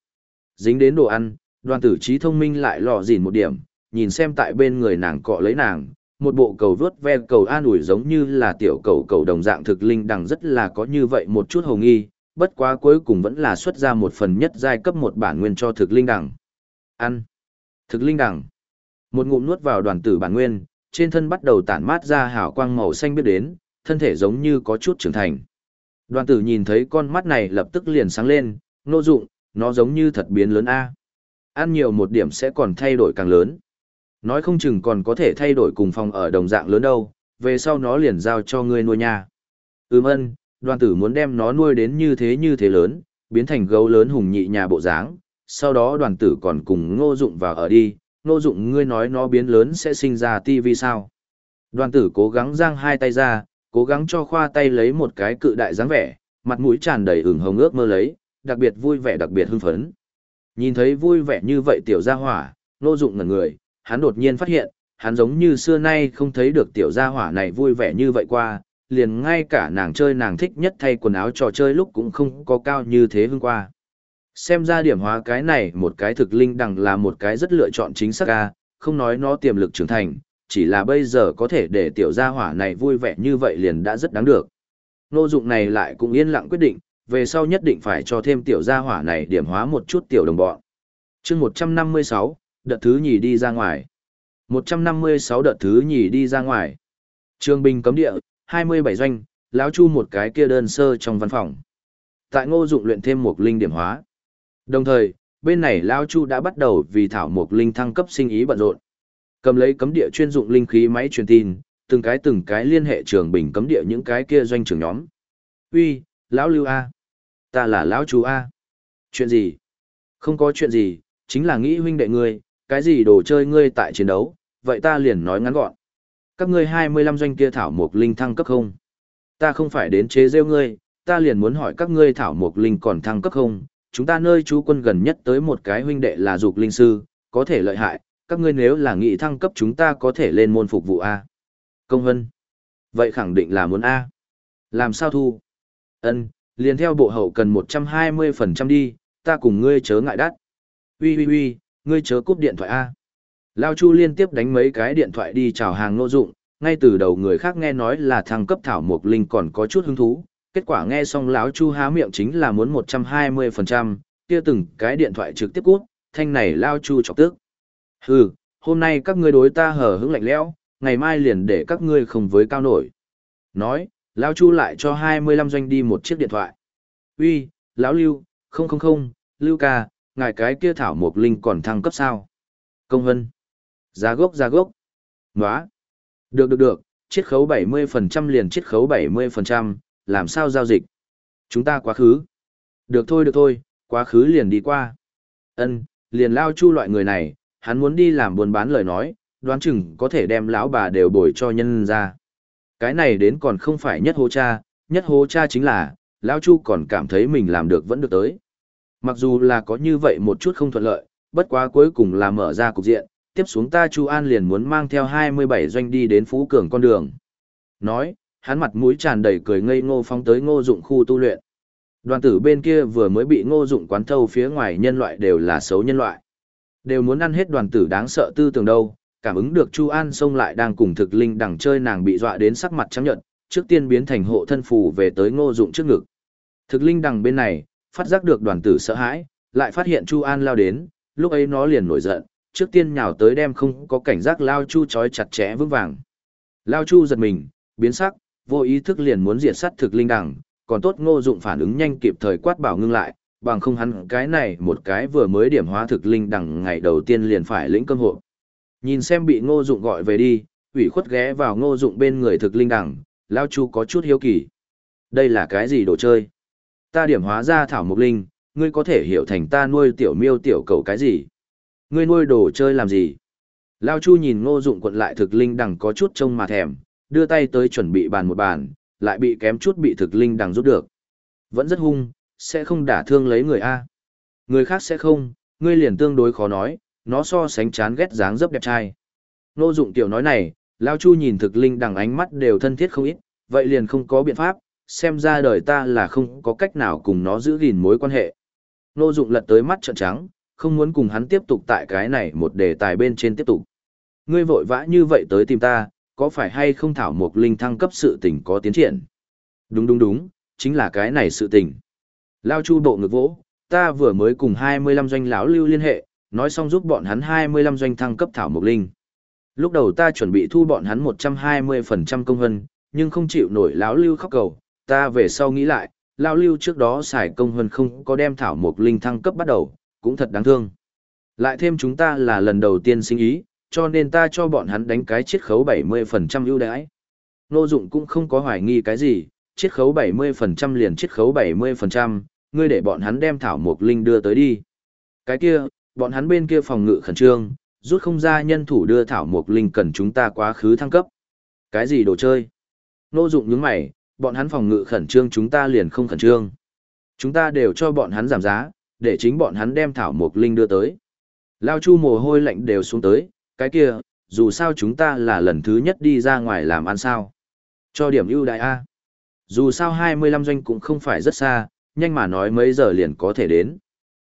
[SPEAKER 1] Dính đến đồ ăn, đoàn tử trí thông minh lại lò dìn một điểm, nhìn xem tại bên người nàng cọ lấy nàng, một bộ cầu vớt ve cầu an ủi giống như là tiểu cầu cầu đồng dạng thực linh đằng rất là có như vậy một chút hồng nghi, bất quá cuối cùng vẫn là xuất ra một phần nhất giai cấp một bản nguyên cho thực linh đằng. Ăn. Thực linh đằng. Một ngụm nuốt vào đoàn tử bản nguyên, trên thân bắt đầu tản mát ra hào quang màu xanh biết đến, thân thể giống như có chút trưởng thành. Đoàn tử nhìn thấy con mắt này lập tức liền sáng lên, nô dụng, nó giống như thật biến lớn A. Ăn nhiều một điểm sẽ còn thay đổi càng lớn. Nói không chừng còn có thể thay đổi cùng phòng ở đồng dạng lớn đâu, về sau nó liền giao cho ngươi nuôi nha. Ừm ân, đoàn tử muốn đem nó nuôi đến như thế như thế lớn, biến thành gấu lớn hùng nhị nhà bộ dáng, sau đó đoàn tử còn cùng ngô dụng vào ở đi, ngô dụng ngươi nói nó biến lớn sẽ sinh ra tivi sao. Đoàn tử cố gắng giang hai tay ra, cố gắng cho khoa tay lấy một cái cự đại dáng vẻ, mặt mũi tràn đầy ửng hồng ước mơ lấy, đặc biệt vui vẻ đặc biệt hưng phấn. Nhìn thấy vui vẻ như vậy tiểu gia hỏa, nô dụng ngẩn người, hắn đột nhiên phát hiện, hắn giống như xưa nay không thấy được tiểu gia hỏa này vui vẻ như vậy qua, liền ngay cả nàng chơi nàng thích nhất thay quần áo trò chơi lúc cũng không có cao như thế hương qua. Xem ra điểm hóa cái này một cái thực linh đằng là một cái rất lựa chọn chính xác ca, không nói nó tiềm lực trưởng thành, chỉ là bây giờ có thể để tiểu gia hỏa này vui vẻ như vậy liền đã rất đáng được. Nô dụng này lại cũng yên lặng quyết định, về sau nhất định phải cho thêm tiểu gia hỏa này điểm hóa một chút tiểu đồng bọn. chương 156, đợt thứ nhì đi ra ngoài. 156 đợt thứ nhì đi ra ngoài. Trường Bình cấm địa, 27 doanh, lão chu một cái kia đơn sơ trong văn phòng. Tại ngô dụng luyện thêm một linh điểm hóa. Đồng thời, bên này lão chu đã bắt đầu vì thảo một linh thăng cấp sinh ý bận rộn. Cầm lấy cấm địa chuyên dụng linh khí máy truyền tin, từng cái từng cái liên hệ trường bình cấm địa những cái kia doanh trưởng nhóm. Uy, lão lưu A. Ta là lão chú A. Chuyện gì? Không có chuyện gì, chính là nghĩ huynh đệ ngươi, cái gì đồ chơi ngươi tại chiến đấu, vậy ta liền nói ngắn gọn. Các ngươi 25 doanh kia thảo mộc linh thăng cấp không? Ta không phải đến chế rêu ngươi, ta liền muốn hỏi các ngươi thảo mộc linh còn thăng cấp không? Chúng ta nơi chú quân gần nhất tới một cái huynh đệ là dục linh sư, có thể lợi hại, các ngươi nếu là nghị thăng cấp chúng ta có thể lên môn phục vụ A. Công hân. Vậy khẳng định là muốn A. Làm sao thu? Ân, liền theo bộ hậu cần 120% đi, ta cùng ngươi chớ ngại đắt. Ui ui ui, ngươi chớ cúp điện thoại A. Lao Chu liên tiếp đánh mấy cái điện thoại đi chào hàng nô dụng, ngay từ đầu người khác nghe nói là thằng cấp thảo mục linh còn có chút hứng thú, kết quả nghe xong lão Chu há miệng chính là muốn 120%, kia từng cái điện thoại trực tiếp cút, thanh này Lao Chu chọc tức. Hừ, hôm nay các ngươi đối ta hở hững lạnh lẽo, ngày mai liền để các ngươi không với cao nổi. Nói, Lão Chu lại cho 25 doanh đi một chiếc điện thoại. Uy, lão Lưu, không không không, Lưu ca, ngài cái kia thảo Mộc linh còn thăng cấp sao? Công Hân, Giá gốc giá gốc. Nóa. Được được được, chiết khấu 70% liền chiết khấu 70%, làm sao giao dịch? Chúng ta quá khứ. Được thôi được thôi, quá khứ liền đi qua. Ân, liền lao chu loại người này, hắn muốn đi làm buôn bán lời nói, đoán chừng có thể đem lão bà đều bồi cho nhân ra. Cái này đến còn không phải nhất hô cha, nhất hô cha chính là, lão chu còn cảm thấy mình làm được vẫn được tới. Mặc dù là có như vậy một chút không thuận lợi, bất quá cuối cùng là mở ra cục diện, tiếp xuống ta Chu An liền muốn mang theo 27 doanh đi đến Phú Cường con đường. Nói, hắn mặt mũi tràn đầy cười ngây ngô phóng tới ngô dụng khu tu luyện. Đoàn tử bên kia vừa mới bị ngô dụng quán thâu phía ngoài nhân loại đều là xấu nhân loại. Đều muốn ăn hết đoàn tử đáng sợ tư tưởng đâu, cảm ứng được Chu An xông lại đang cùng thực linh đằng chơi nàng bị dọa đến sắc mặt trắng nhợt, trước tiên biến thành hộ thân phù về tới ngô dụng trước ngực. Thực linh đằng bên này, phát giác được đoàn tử sợ hãi, lại phát hiện Chu An lao đến, lúc ấy nó liền nổi giận, trước tiên nhào tới đem không có cảnh giác lao chu trói chặt chẽ vững vàng. Lao chu giật mình, biến sắc, vô ý thức liền muốn diệt sát thực linh đằng, còn tốt ngô dụng phản ứng nhanh kịp thời quát bảo ngưng lại, bằng không hắn cái này một cái vừa mới điểm hóa thực linh đằng ngày đầu tiên liền phải lĩnh cơm hộ. Nhìn xem bị ngô dụng gọi về đi, ủy khuất ghé vào ngô dụng bên người thực linh đằng, lao chu có chút hiếu kỳ. Đây là cái gì đồ chơi? Ta điểm hóa ra thảo mục linh, ngươi có thể hiểu thành ta nuôi tiểu miêu tiểu cầu cái gì? Ngươi nuôi đồ chơi làm gì? Lao Chu nhìn ngô dụng quận lại thực linh đằng có chút trông mà thèm, đưa tay tới chuẩn bị bàn một bàn, lại bị kém chút bị thực linh đằng rút được. Vẫn rất hung, sẽ không đả thương lấy người A. Người khác sẽ không, ngươi liền tương đối khó nói, nó so sánh chán ghét dáng dấp đẹp trai. Nô dụng tiểu nói này, Lao Chu nhìn thực linh đằng ánh mắt đều thân thiết không ít, vậy liền không có biện pháp, xem ra đời ta là không có cách nào cùng nó giữ gìn mối quan hệ. Nô dụng lật tới mắt trợn trắng, không muốn cùng hắn tiếp tục tại cái này một đề tài bên trên tiếp tục. Ngươi vội vã như vậy tới tìm ta, có phải hay không thảo một linh thăng cấp sự tình có tiến triển? Đúng đúng đúng, chính là cái này sự tình. Lao chu độ ngực vỗ, ta vừa mới cùng 25 doanh lão lưu liên hệ, nói xong giúp bọn hắn 25 doanh thăng cấp thảo mục linh. Lúc đầu ta chuẩn bị thu bọn hắn 120% công hân, nhưng không chịu nổi lão lưu khóc cầu, ta về sau nghĩ lại, lão lưu trước đó xài công hân không có đem thảo mục linh thăng cấp bắt đầu, cũng thật đáng thương. Lại thêm chúng ta là lần đầu tiên sinh ý, cho nên ta cho bọn hắn đánh cái chiết khấu 70% ưu đãi. Nô dụng cũng không có hoài nghi cái gì, chiết khấu 70% liền chiết khấu 70%, ngươi để bọn hắn đem thảo mục linh đưa tới đi. Cái kia, bọn hắn bên kia phòng ngự khẩn trương, rút không ra nhân thủ đưa thảo mục linh cần chúng ta quá khứ thăng cấp. Cái gì đồ chơi? Nô dụng những mày, bọn hắn phòng ngự khẩn trương chúng ta liền không khẩn trương. Chúng ta đều cho bọn hắn giảm giá, để chính bọn hắn đem thảo mục linh đưa tới. Lao chu mồ hôi lạnh đều xuống tới, cái kia, dù sao chúng ta là lần thứ nhất đi ra ngoài làm ăn sao. Cho điểm ưu đại A. Dù sao 25 doanh cũng không phải rất xa, nhanh mà nói mấy giờ liền có thể đến.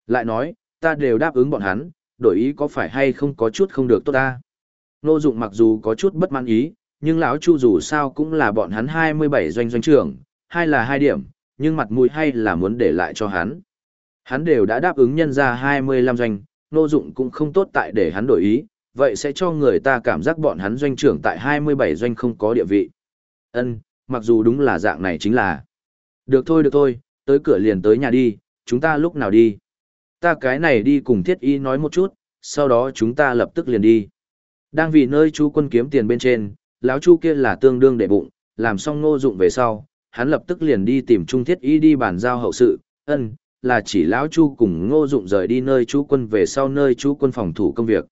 [SPEAKER 1] Lại nói, ta đều đáp ứng bọn hắn, đổi ý có phải hay không có chút không được tốt ta. Nô dụng mặc dù có chút bất mãn ý, nhưng lão chu dù sao cũng là bọn hắn 27 doanh doanh trưởng, hai là hai điểm, nhưng mặt mũi hay là muốn để lại cho hắn. Hắn đều đã đáp ứng nhân ra 25 doanh, nô Dụng cũng không tốt tại để hắn đổi ý, vậy sẽ cho người ta cảm giác bọn hắn doanh trưởng tại 27 doanh không có địa vị. Ân, mặc dù đúng là dạng này chính là. Được thôi được thôi, tới cửa liền tới nhà đi, chúng ta lúc nào đi. Ta cái này đi cùng thiết y nói một chút, sau đó chúng ta lập tức liền đi. Đang vì nơi chú quân kiếm tiền bên trên, lão chu kia là tương đương đệ bụng, làm xong ngô dụng về sau, hắn lập tức liền đi tìm trung thiết y đi bàn giao hậu sự, ân, là chỉ lão chu cùng ngô dụng rời đi nơi chú quân về sau nơi chú quân phòng thủ công việc.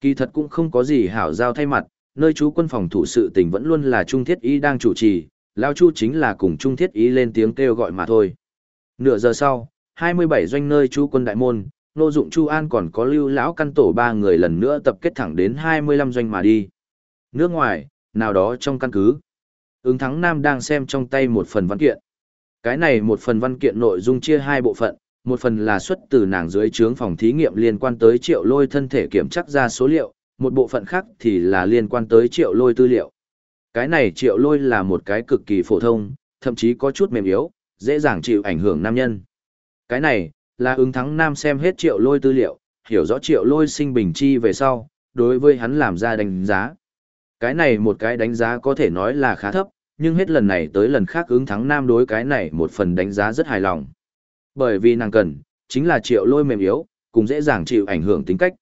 [SPEAKER 1] Kỳ thật cũng không có gì hảo giao thay mặt, nơi chú quân phòng thủ sự tình vẫn luôn là trung thiết y đang chủ trì, lão chu chính là cùng trung thiết y lên tiếng kêu gọi mà thôi. Nửa giờ sau, 27 doanh nơi chú quân đại môn, nô dụng chu an còn có lưu lão căn tổ ba người lần nữa tập kết thẳng đến 25 doanh mà đi. Nước ngoài, nào đó trong căn cứ. Ứng thắng Nam đang xem trong tay một phần văn kiện. Cái này một phần văn kiện nội dung chia hai bộ phận, một phần là xuất từ nàng dưới trướng phòng thí nghiệm liên quan tới triệu lôi thân thể kiểm chắc ra số liệu, một bộ phận khác thì là liên quan tới triệu lôi tư liệu. Cái này triệu lôi là một cái cực kỳ phổ thông, thậm chí có chút mềm yếu, dễ dàng chịu ảnh hưởng nam nhân. Cái này, là ứng thắng nam xem hết triệu lôi tư liệu, hiểu rõ triệu lôi sinh bình chi về sau, đối với hắn làm ra đánh giá. Cái này một cái đánh giá có thể nói là khá thấp, nhưng hết lần này tới lần khác ứng thắng nam đối cái này một phần đánh giá rất hài lòng. Bởi vì nàng cần, chính là triệu lôi mềm yếu, cũng dễ dàng chịu ảnh hưởng tính cách.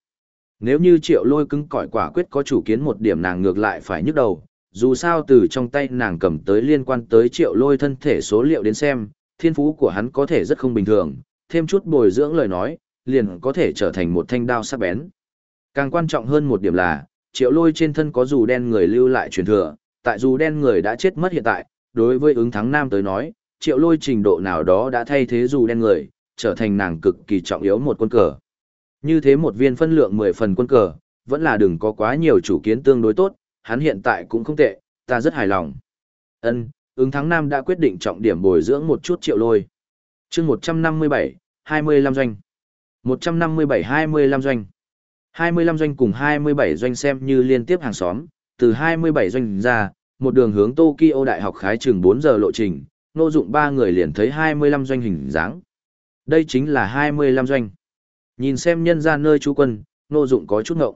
[SPEAKER 1] Nếu như triệu lôi cứng cỏi quả quyết có chủ kiến một điểm nàng ngược lại phải nhức đầu, dù sao từ trong tay nàng cầm tới liên quan tới triệu lôi thân thể số liệu đến xem, thiên phú của hắn có thể rất không bình thường, thêm chút bồi dưỡng lời nói, liền có thể trở thành một thanh đao sắc bén. Càng quan trọng hơn một điểm là, triệu lôi trên thân có dù đen người lưu lại truyền thừa, tại dù đen người đã chết mất hiện tại, đối với ứng thắng nam tới nói, triệu lôi trình độ nào đó đã thay thế dù đen người, trở thành nàng cực kỳ trọng yếu một quân cờ. Như thế một viên phân lượng 10 phần quân cờ, vẫn là đừng có quá nhiều chủ kiến tương đối tốt, hắn hiện tại cũng không tệ, ta rất hài lòng. Ân, ứng thắng nam đã quyết định trọng điểm bồi dưỡng một chút triệu lôi. chương 157, 25 doanh. 157 25 doanh. 25 doanh cùng 27 doanh xem như liên tiếp hàng xóm, từ 27 doanh ra, một đường hướng Tokyo Đại học khái trường 4 giờ lộ trình, nô dụng ba người liền thấy 25 doanh hình dáng. Đây chính là 25 doanh. Nhìn xem nhân ra nơi chú quân, nô dụng có chút ngộng.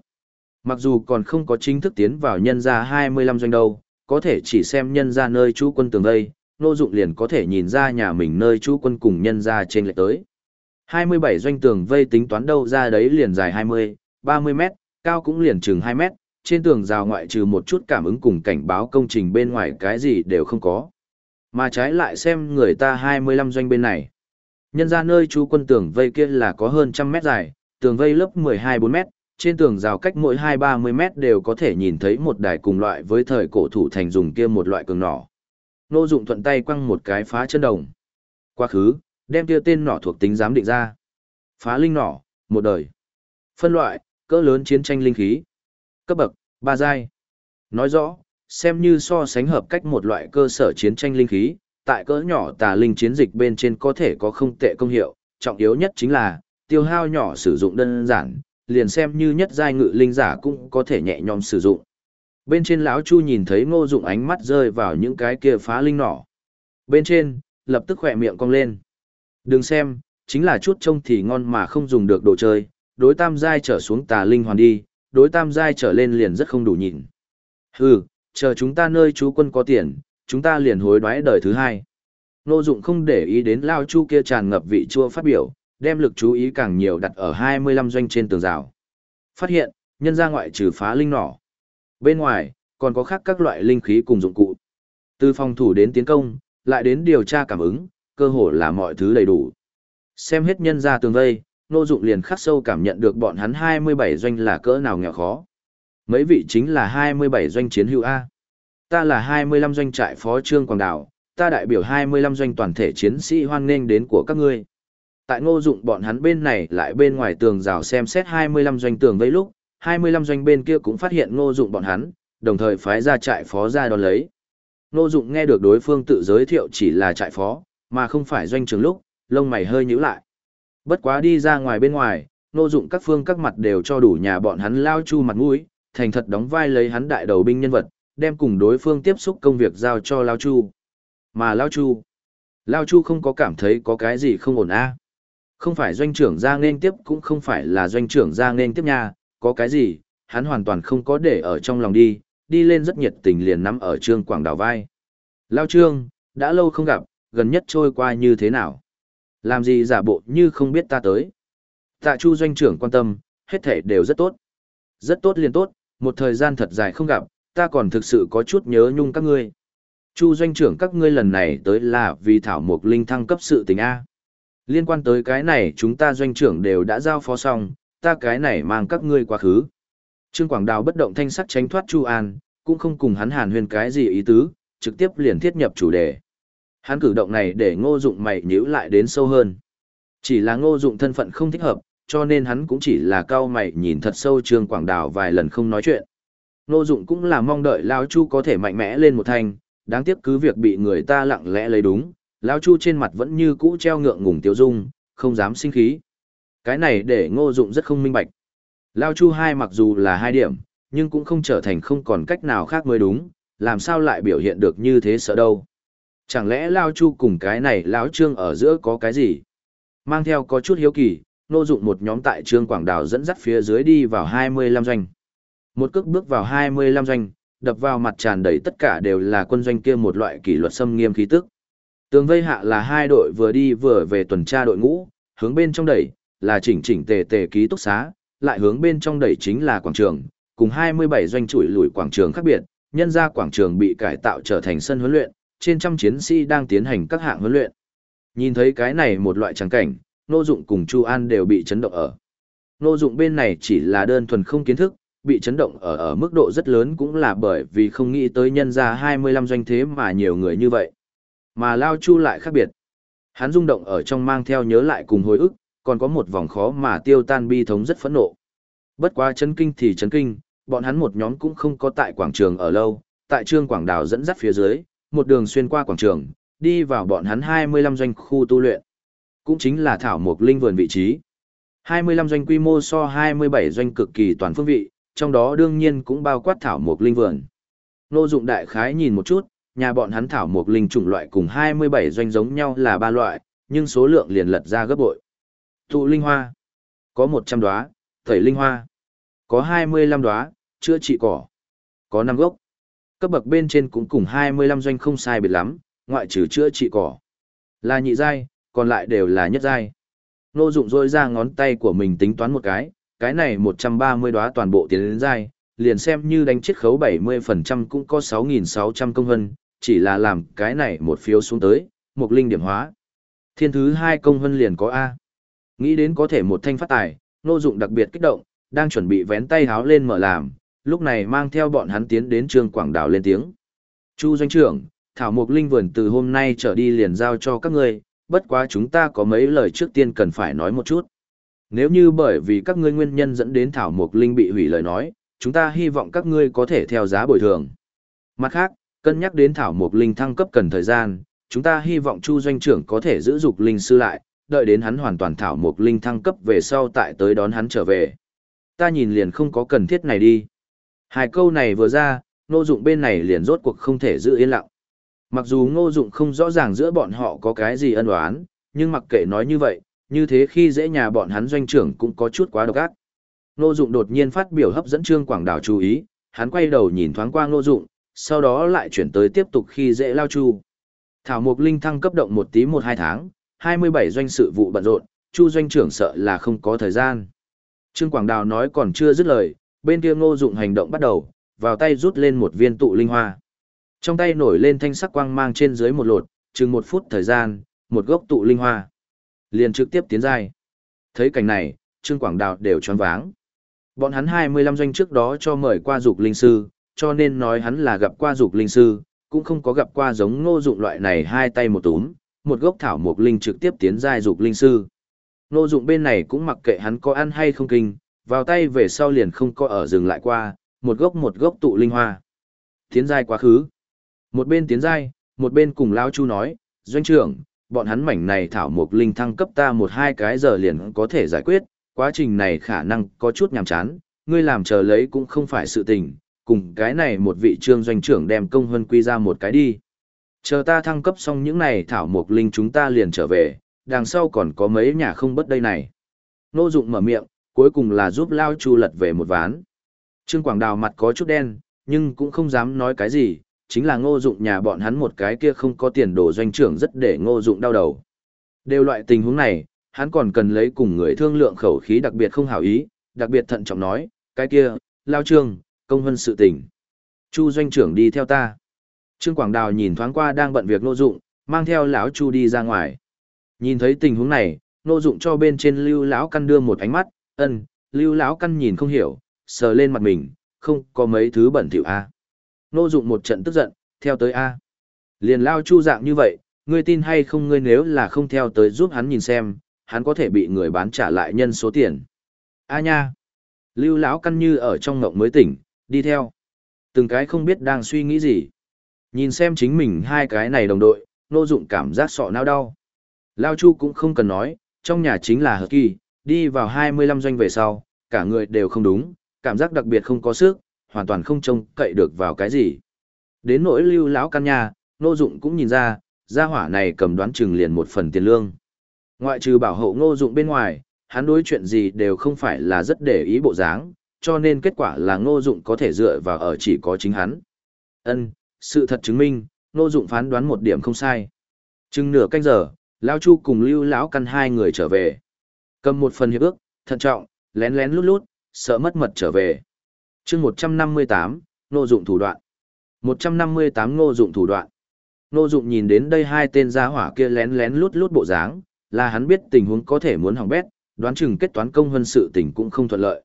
[SPEAKER 1] Mặc dù còn không có chính thức tiến vào nhân ra 25 doanh đâu, có thể chỉ xem nhân ra nơi chú quân tường đây, nô dụng liền có thể nhìn ra nhà mình nơi chú quân cùng nhân ra trên lệch tới. 27 doanh tường vây tính toán đâu ra đấy liền dài 20, 30 mét, cao cũng liền chừng 2 mét, trên tường rào ngoại trừ một chút cảm ứng cùng cảnh báo công trình bên ngoài cái gì đều không có. Mà trái lại xem người ta 25 doanh bên này. Nhân ra nơi chú quân tường vây kia là có hơn trăm mét dài, tường vây lớp 12-4 mét, trên tường rào cách mỗi 2-30 mét đều có thể nhìn thấy một đài cùng loại với thời cổ thủ thành dùng kia một loại cường nỏ. Nô dụng thuận tay quăng một cái phá chân đồng. Quá khứ, đem kia tên nỏ thuộc tính giám định ra. Phá linh nỏ, một đời. Phân loại, cỡ lớn chiến tranh linh khí. Cấp bậc, ba giai. Nói rõ, xem như so sánh hợp cách một loại cơ sở chiến tranh linh khí, tại cỡ nhỏ tà linh chiến dịch bên trên có thể có không tệ công hiệu, trọng yếu nhất chính là, tiêu hao nhỏ sử dụng đơn giản, liền xem như nhất giai ngự linh giả cũng có thể nhẹ nhõm sử dụng. Bên trên lão Chu nhìn thấy Ngô Dụng ánh mắt rơi vào những cái kia phá linh nỏ. Bên trên, lập tức khẽ miệng cong lên. Đừng xem, chính là chút trông thì ngon mà không dùng được đồ chơi, đối tam giai trở xuống tà linh hoàn đi, đối tam giai trở lên liền rất không đủ nhìn. Hừ, chờ chúng ta nơi chú quân có tiền, chúng ta liền hối đoái đời thứ hai. ngô dụng không để ý đến lao chu kia tràn ngập vị chua phát biểu, đem lực chú ý càng nhiều đặt ở 25 doanh trên tường rào. Phát hiện, nhân ra ngoại trừ phá linh nỏ. Bên ngoài, còn có khác các loại linh khí cùng dụng cụ. Từ phòng thủ đến tiến công, lại đến điều tra cảm ứng, cơ hồ là mọi thứ đầy đủ. Xem hết nhân ra tường vây, nô dụng liền khắc sâu cảm nhận được bọn hắn 27 doanh là cỡ nào nghèo khó. Mấy vị chính là 27 doanh chiến hữu A. Ta là 25 doanh trại phó trương Quảng Đảo, ta đại biểu 25 doanh toàn thể chiến sĩ hoan nghênh đến của các ngươi. Tại ngô dụng bọn hắn bên này lại bên ngoài tường rào xem xét 25 doanh tường vây lúc, 25 doanh bên kia cũng phát hiện ngô dụng bọn hắn, đồng thời phái ra trại phó ra đón lấy. Ngô dụng nghe được đối phương tự giới thiệu chỉ là trại phó, mà không phải doanh trưởng lúc, lông mày hơi nhíu lại. Bất quá đi ra ngoài bên ngoài, ngô dụng các phương các mặt đều cho đủ nhà bọn hắn lao chu mặt mũi, thành thật đóng vai lấy hắn đại đầu binh nhân vật, đem cùng đối phương tiếp xúc công việc giao cho Lao Chu. Mà Lao Chu, Lao Chu không có cảm thấy có cái gì không ổn a không phải doanh trưởng ra nên tiếp cũng không phải là doanh trưởng ra nên tiếp nha, có cái gì, hắn hoàn toàn không có để ở trong lòng đi, đi lên rất nhiệt tình liền nắm ở Trương Quảng đảo vai. Lao Trương, đã lâu không gặp, gần nhất trôi qua như thế nào? Làm gì giả bộ như không biết ta tới? Tạ Chu doanh trưởng quan tâm, hết thể đều rất tốt. Rất tốt liền tốt, một thời gian thật dài không gặp, ta còn thực sự có chút nhớ nhung các ngươi. Chu doanh trưởng các ngươi lần này tới là vì thảo mục linh thăng cấp sự tình A. Liên quan tới cái này chúng ta doanh trưởng đều đã giao phó xong, ta cái này mang các ngươi quá khứ. Trương Quảng Đào bất động thanh sắc tránh thoát Chu An, cũng không cùng hắn hàn huyên cái gì ý tứ, trực tiếp liền thiết nhập chủ đề. Hắn cử động này để ngô dụng mày nhíu lại đến sâu hơn. Chỉ là ngô dụng thân phận không thích hợp, cho nên hắn cũng chỉ là cao mày nhìn thật sâu Trương Quảng Đào vài lần không nói chuyện. Ngô dụng cũng là mong đợi Lao Chu có thể mạnh mẽ lên một thanh, đáng tiếc cứ việc bị người ta lặng lẽ lấy đúng, Lao Chu trên mặt vẫn như cũ treo ngượng ngùng tiêu dung, không dám sinh khí. Cái này để ngô dụng rất không minh bạch. Lao Chu hai mặc dù là hai điểm, nhưng cũng không trở thành không còn cách nào khác mới đúng, làm sao lại biểu hiện được như thế sợ đâu. Chẳng lẽ Lao Chu cùng cái này lão Trương ở giữa có cái gì? Mang theo có chút hiếu kỳ, Ngô dụng một nhóm tại Trương Quảng Đào dẫn dắt phía dưới đi vào 25 doanh. Một cước bước vào 25 doanh, đập vào mặt tràn đầy tất cả đều là quân doanh kia một loại kỷ luật xâm nghiêm khí tức. Tường vây hạ là hai đội vừa đi vừa về tuần tra đội ngũ, hướng bên trong đẩy, là chỉnh chỉnh tề tề ký túc xá, lại hướng bên trong đẩy chính là quảng trường, cùng 27 doanh chuỗi lùi quảng trường khác biệt, nhân ra quảng trường bị cải tạo trở thành sân huấn luyện, trên trăm chiến sĩ đang tiến hành các hạng huấn luyện. Nhìn thấy cái này một loại trắng cảnh, Nô Dụng cùng Chu An đều bị chấn động ở. Nô Dụng bên này chỉ là đơn thuần không kiến thức, bị chấn động ở ở mức độ rất lớn cũng là bởi vì không nghĩ tới nhân ra 25 doanh thế mà nhiều người như vậy. Mà Lao Chu lại khác biệt. Hắn rung động ở trong mang theo nhớ lại cùng hồi ức, còn có một vòng khó mà tiêu tan bi thống rất phẫn nộ. Bất quá chấn kinh thì chấn kinh, bọn hắn một nhóm cũng không có tại quảng trường ở lâu, tại trương quảng đảo dẫn dắt phía dưới, một đường xuyên qua quảng trường, đi vào bọn hắn 25 doanh khu tu luyện. Cũng chính là thảo mục linh vườn vị trí. 25 doanh quy mô so 27 doanh cực kỳ toàn phương vị, trong đó đương nhiên cũng bao quát thảo mục linh vườn. Nô dụng đại khái nhìn một chút, nhà bọn hắn thảo mục linh chủng loại cùng 27 doanh giống nhau là ba loại, nhưng số lượng liền lật ra gấp bội. Tụ linh hoa, có 100 đóa, thẩy linh hoa, có 25 đóa, chữa trị cỏ, có 5 gốc. Cấp bậc bên trên cũng cùng 25 doanh không sai biệt lắm, ngoại trừ chữa trị cỏ. Là nhị giai, còn lại đều là nhất giai. Nô dụng rôi ra ngón tay của mình tính toán một cái, cái này 130 đóa toàn bộ tiến đến giai, liền xem như đánh chiết khấu 70% cũng có 6.600 công hân, chỉ là làm cái này một phiếu xuống tới, một linh điểm hóa. Thiên thứ hai công hân liền có A. Nghĩ đến có thể một thanh phát tài, nô dụng đặc biệt kích động, đang chuẩn bị vén tay háo lên mở làm, lúc này mang theo bọn hắn tiến đến trường quảng đảo lên tiếng. Chu doanh trưởng, thảo mục linh vườn từ hôm nay trở đi liền giao cho các ngươi, bất quá chúng ta có mấy lời trước tiên cần phải nói một chút. Nếu như bởi vì các ngươi nguyên nhân dẫn đến thảo mục linh bị hủy lời nói, chúng ta hy vọng các ngươi có thể theo giá bồi thường. Mặt khác, cân nhắc đến thảo mục linh thăng cấp cần thời gian, chúng ta hy vọng Chu doanh trưởng có thể giữ dục linh sư lại, đợi đến hắn hoàn toàn thảo mục linh thăng cấp về sau tại tới đón hắn trở về. Ta nhìn liền không có cần thiết này đi. Hai câu này vừa ra, ngô dụng bên này liền rốt cuộc không thể giữ yên lặng. Mặc dù ngô dụng không rõ ràng giữa bọn họ có cái gì ân oán, nhưng mặc kệ nói như vậy, như thế khi dễ nhà bọn hắn doanh trưởng cũng có chút quá độc ác. Ngô dụng đột nhiên phát biểu hấp dẫn Trương Quảng Đảo chú ý, hắn quay đầu nhìn thoáng qua ngô dụng, sau đó lại chuyển tới tiếp tục khi dễ lao chu. Thảo Mục Linh thăng cấp động một tí một hai tháng, 27 doanh sự vụ bận rộn, chu doanh trưởng sợ là không có thời gian. Trương Quảng Đào nói còn chưa dứt lời, bên kia ngô dụng hành động bắt đầu, vào tay rút lên một viên tụ linh hoa. Trong tay nổi lên thanh sắc quang mang trên dưới một lột, chừng một phút thời gian, một gốc tụ linh hoa. Liền trực tiếp tiến dài. Thấy cảnh này, Trương Quảng Đào đều choáng váng. Bọn hắn 25 doanh trước đó cho mời qua dục linh sư, cho nên nói hắn là gặp qua dục linh sư, cũng không có gặp qua giống ngô dụng loại này hai tay một túm, một gốc thảo mục linh trực tiếp tiến giai dục linh sư. Ngô dụng bên này cũng mặc kệ hắn có ăn hay không kinh, vào tay về sau liền không có ở dừng lại qua, một gốc một gốc tụ linh hoa. Tiến giai quá khứ. Một bên tiến giai, một bên cùng lão Chu nói, doanh trưởng, bọn hắn mảnh này thảo mục linh thăng cấp ta một hai cái giờ liền có thể giải quyết, quá trình này khả năng có chút nhàm chán, ngươi làm chờ lấy cũng không phải sự tình, cùng cái này một vị trương doanh trưởng đem công hơn quy ra một cái đi. Chờ ta thăng cấp xong những này thảo mục linh chúng ta liền trở về, đằng sau còn có mấy nhà không bất đây này. Ngô Dụng mở miệng, cuối cùng là giúp Lao Chu lật về một ván. Trương Quảng Đào mặt có chút đen, nhưng cũng không dám nói cái gì, chính là Ngô Dụng nhà bọn hắn một cái kia không có tiền đồ doanh trưởng rất để Ngô Dụng đau đầu. Đều loại tình huống này, hắn còn cần lấy cùng người thương lượng khẩu khí đặc biệt không hảo ý, đặc biệt thận trọng nói, cái kia, Lao Trương, công hơn sự tình. Chu doanh trưởng đi theo ta. Trương Quảng Đào nhìn thoáng qua đang bận việc Nô Dụng, mang theo lão Chu đi ra ngoài. Nhìn thấy tình huống này, Nô Dụng cho bên trên Lưu lão căn đưa một ánh mắt, ân, Lưu lão căn nhìn không hiểu, sờ lên mặt mình, không có mấy thứ bẩn thỉu a. Nô Dụng một trận tức giận, theo tới a. Liền lao Chu dạng như vậy, ngươi tin hay không ngươi nếu là không theo tới giúp hắn nhìn xem, hắn có thể bị người bán trả lại nhân số tiền. A nha. Lưu lão căn như ở trong ngộng mới tỉnh, đi theo. Từng cái không biết đang suy nghĩ gì. Nhìn xem chính mình hai cái này đồng đội, nô dụng cảm giác sọ não đau. Lao Chu cũng không cần nói, trong nhà chính là hợp kỳ, đi vào 25 doanh về sau, cả người đều không đúng, cảm giác đặc biệt không có sức, hoàn toàn không trông cậy được vào cái gì. Đến nỗi lưu lão căn nhà, nô dụng cũng nhìn ra, gia hỏa này cầm đoán chừng liền một phần tiền lương. Ngoại trừ bảo hộ ngô dụng bên ngoài, hắn đối chuyện gì đều không phải là rất để ý bộ dáng, cho nên kết quả là ngô dụng có thể dựa vào ở chỉ có chính hắn. Ân, sự thật chứng minh, ngô dụng phán đoán một điểm không sai. Chừng nửa canh giờ, Lão Chu cùng Lưu lão căn hai người trở về. Cầm một phần hiệp ước, thận trọng, lén lén lút lút, sợ mất mật trở về. chương 158, ngô dụng thủ đoạn. 158 ngô dụng thủ đoạn. Ngô dụng nhìn đến đây hai tên gia hỏa kia lén lén lút lút bộ dáng, là hắn biết tình huống có thể muốn hỏng bét, đoán chừng kết toán công hơn sự tình cũng không thuận lợi.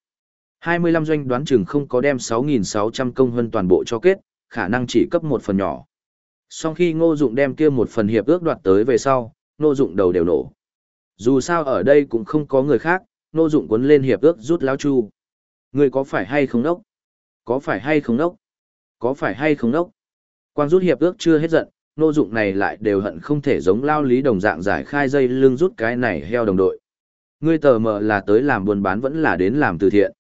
[SPEAKER 1] 25 doanh đoán chừng không có đem 6.600 công hơn toàn bộ cho kết, khả năng chỉ cấp một phần nhỏ. Sau khi ngô dụng đem kia một phần hiệp ước đoạt tới về sau, ngô dụng đầu đều nổ. Dù sao ở đây cũng không có người khác, ngô dụng cuốn lên hiệp ước rút lão chu. Người có phải hay không đốc? Có phải hay không đốc? Có phải hay không đốc? Quang rút hiệp ước chưa hết giận, ngô dụng này lại đều hận không thể giống lao lý đồng dạng giải khai dây lưng rút cái này heo đồng đội. Ngươi tờ mờ là tới làm buôn bán vẫn là đến làm từ thiện.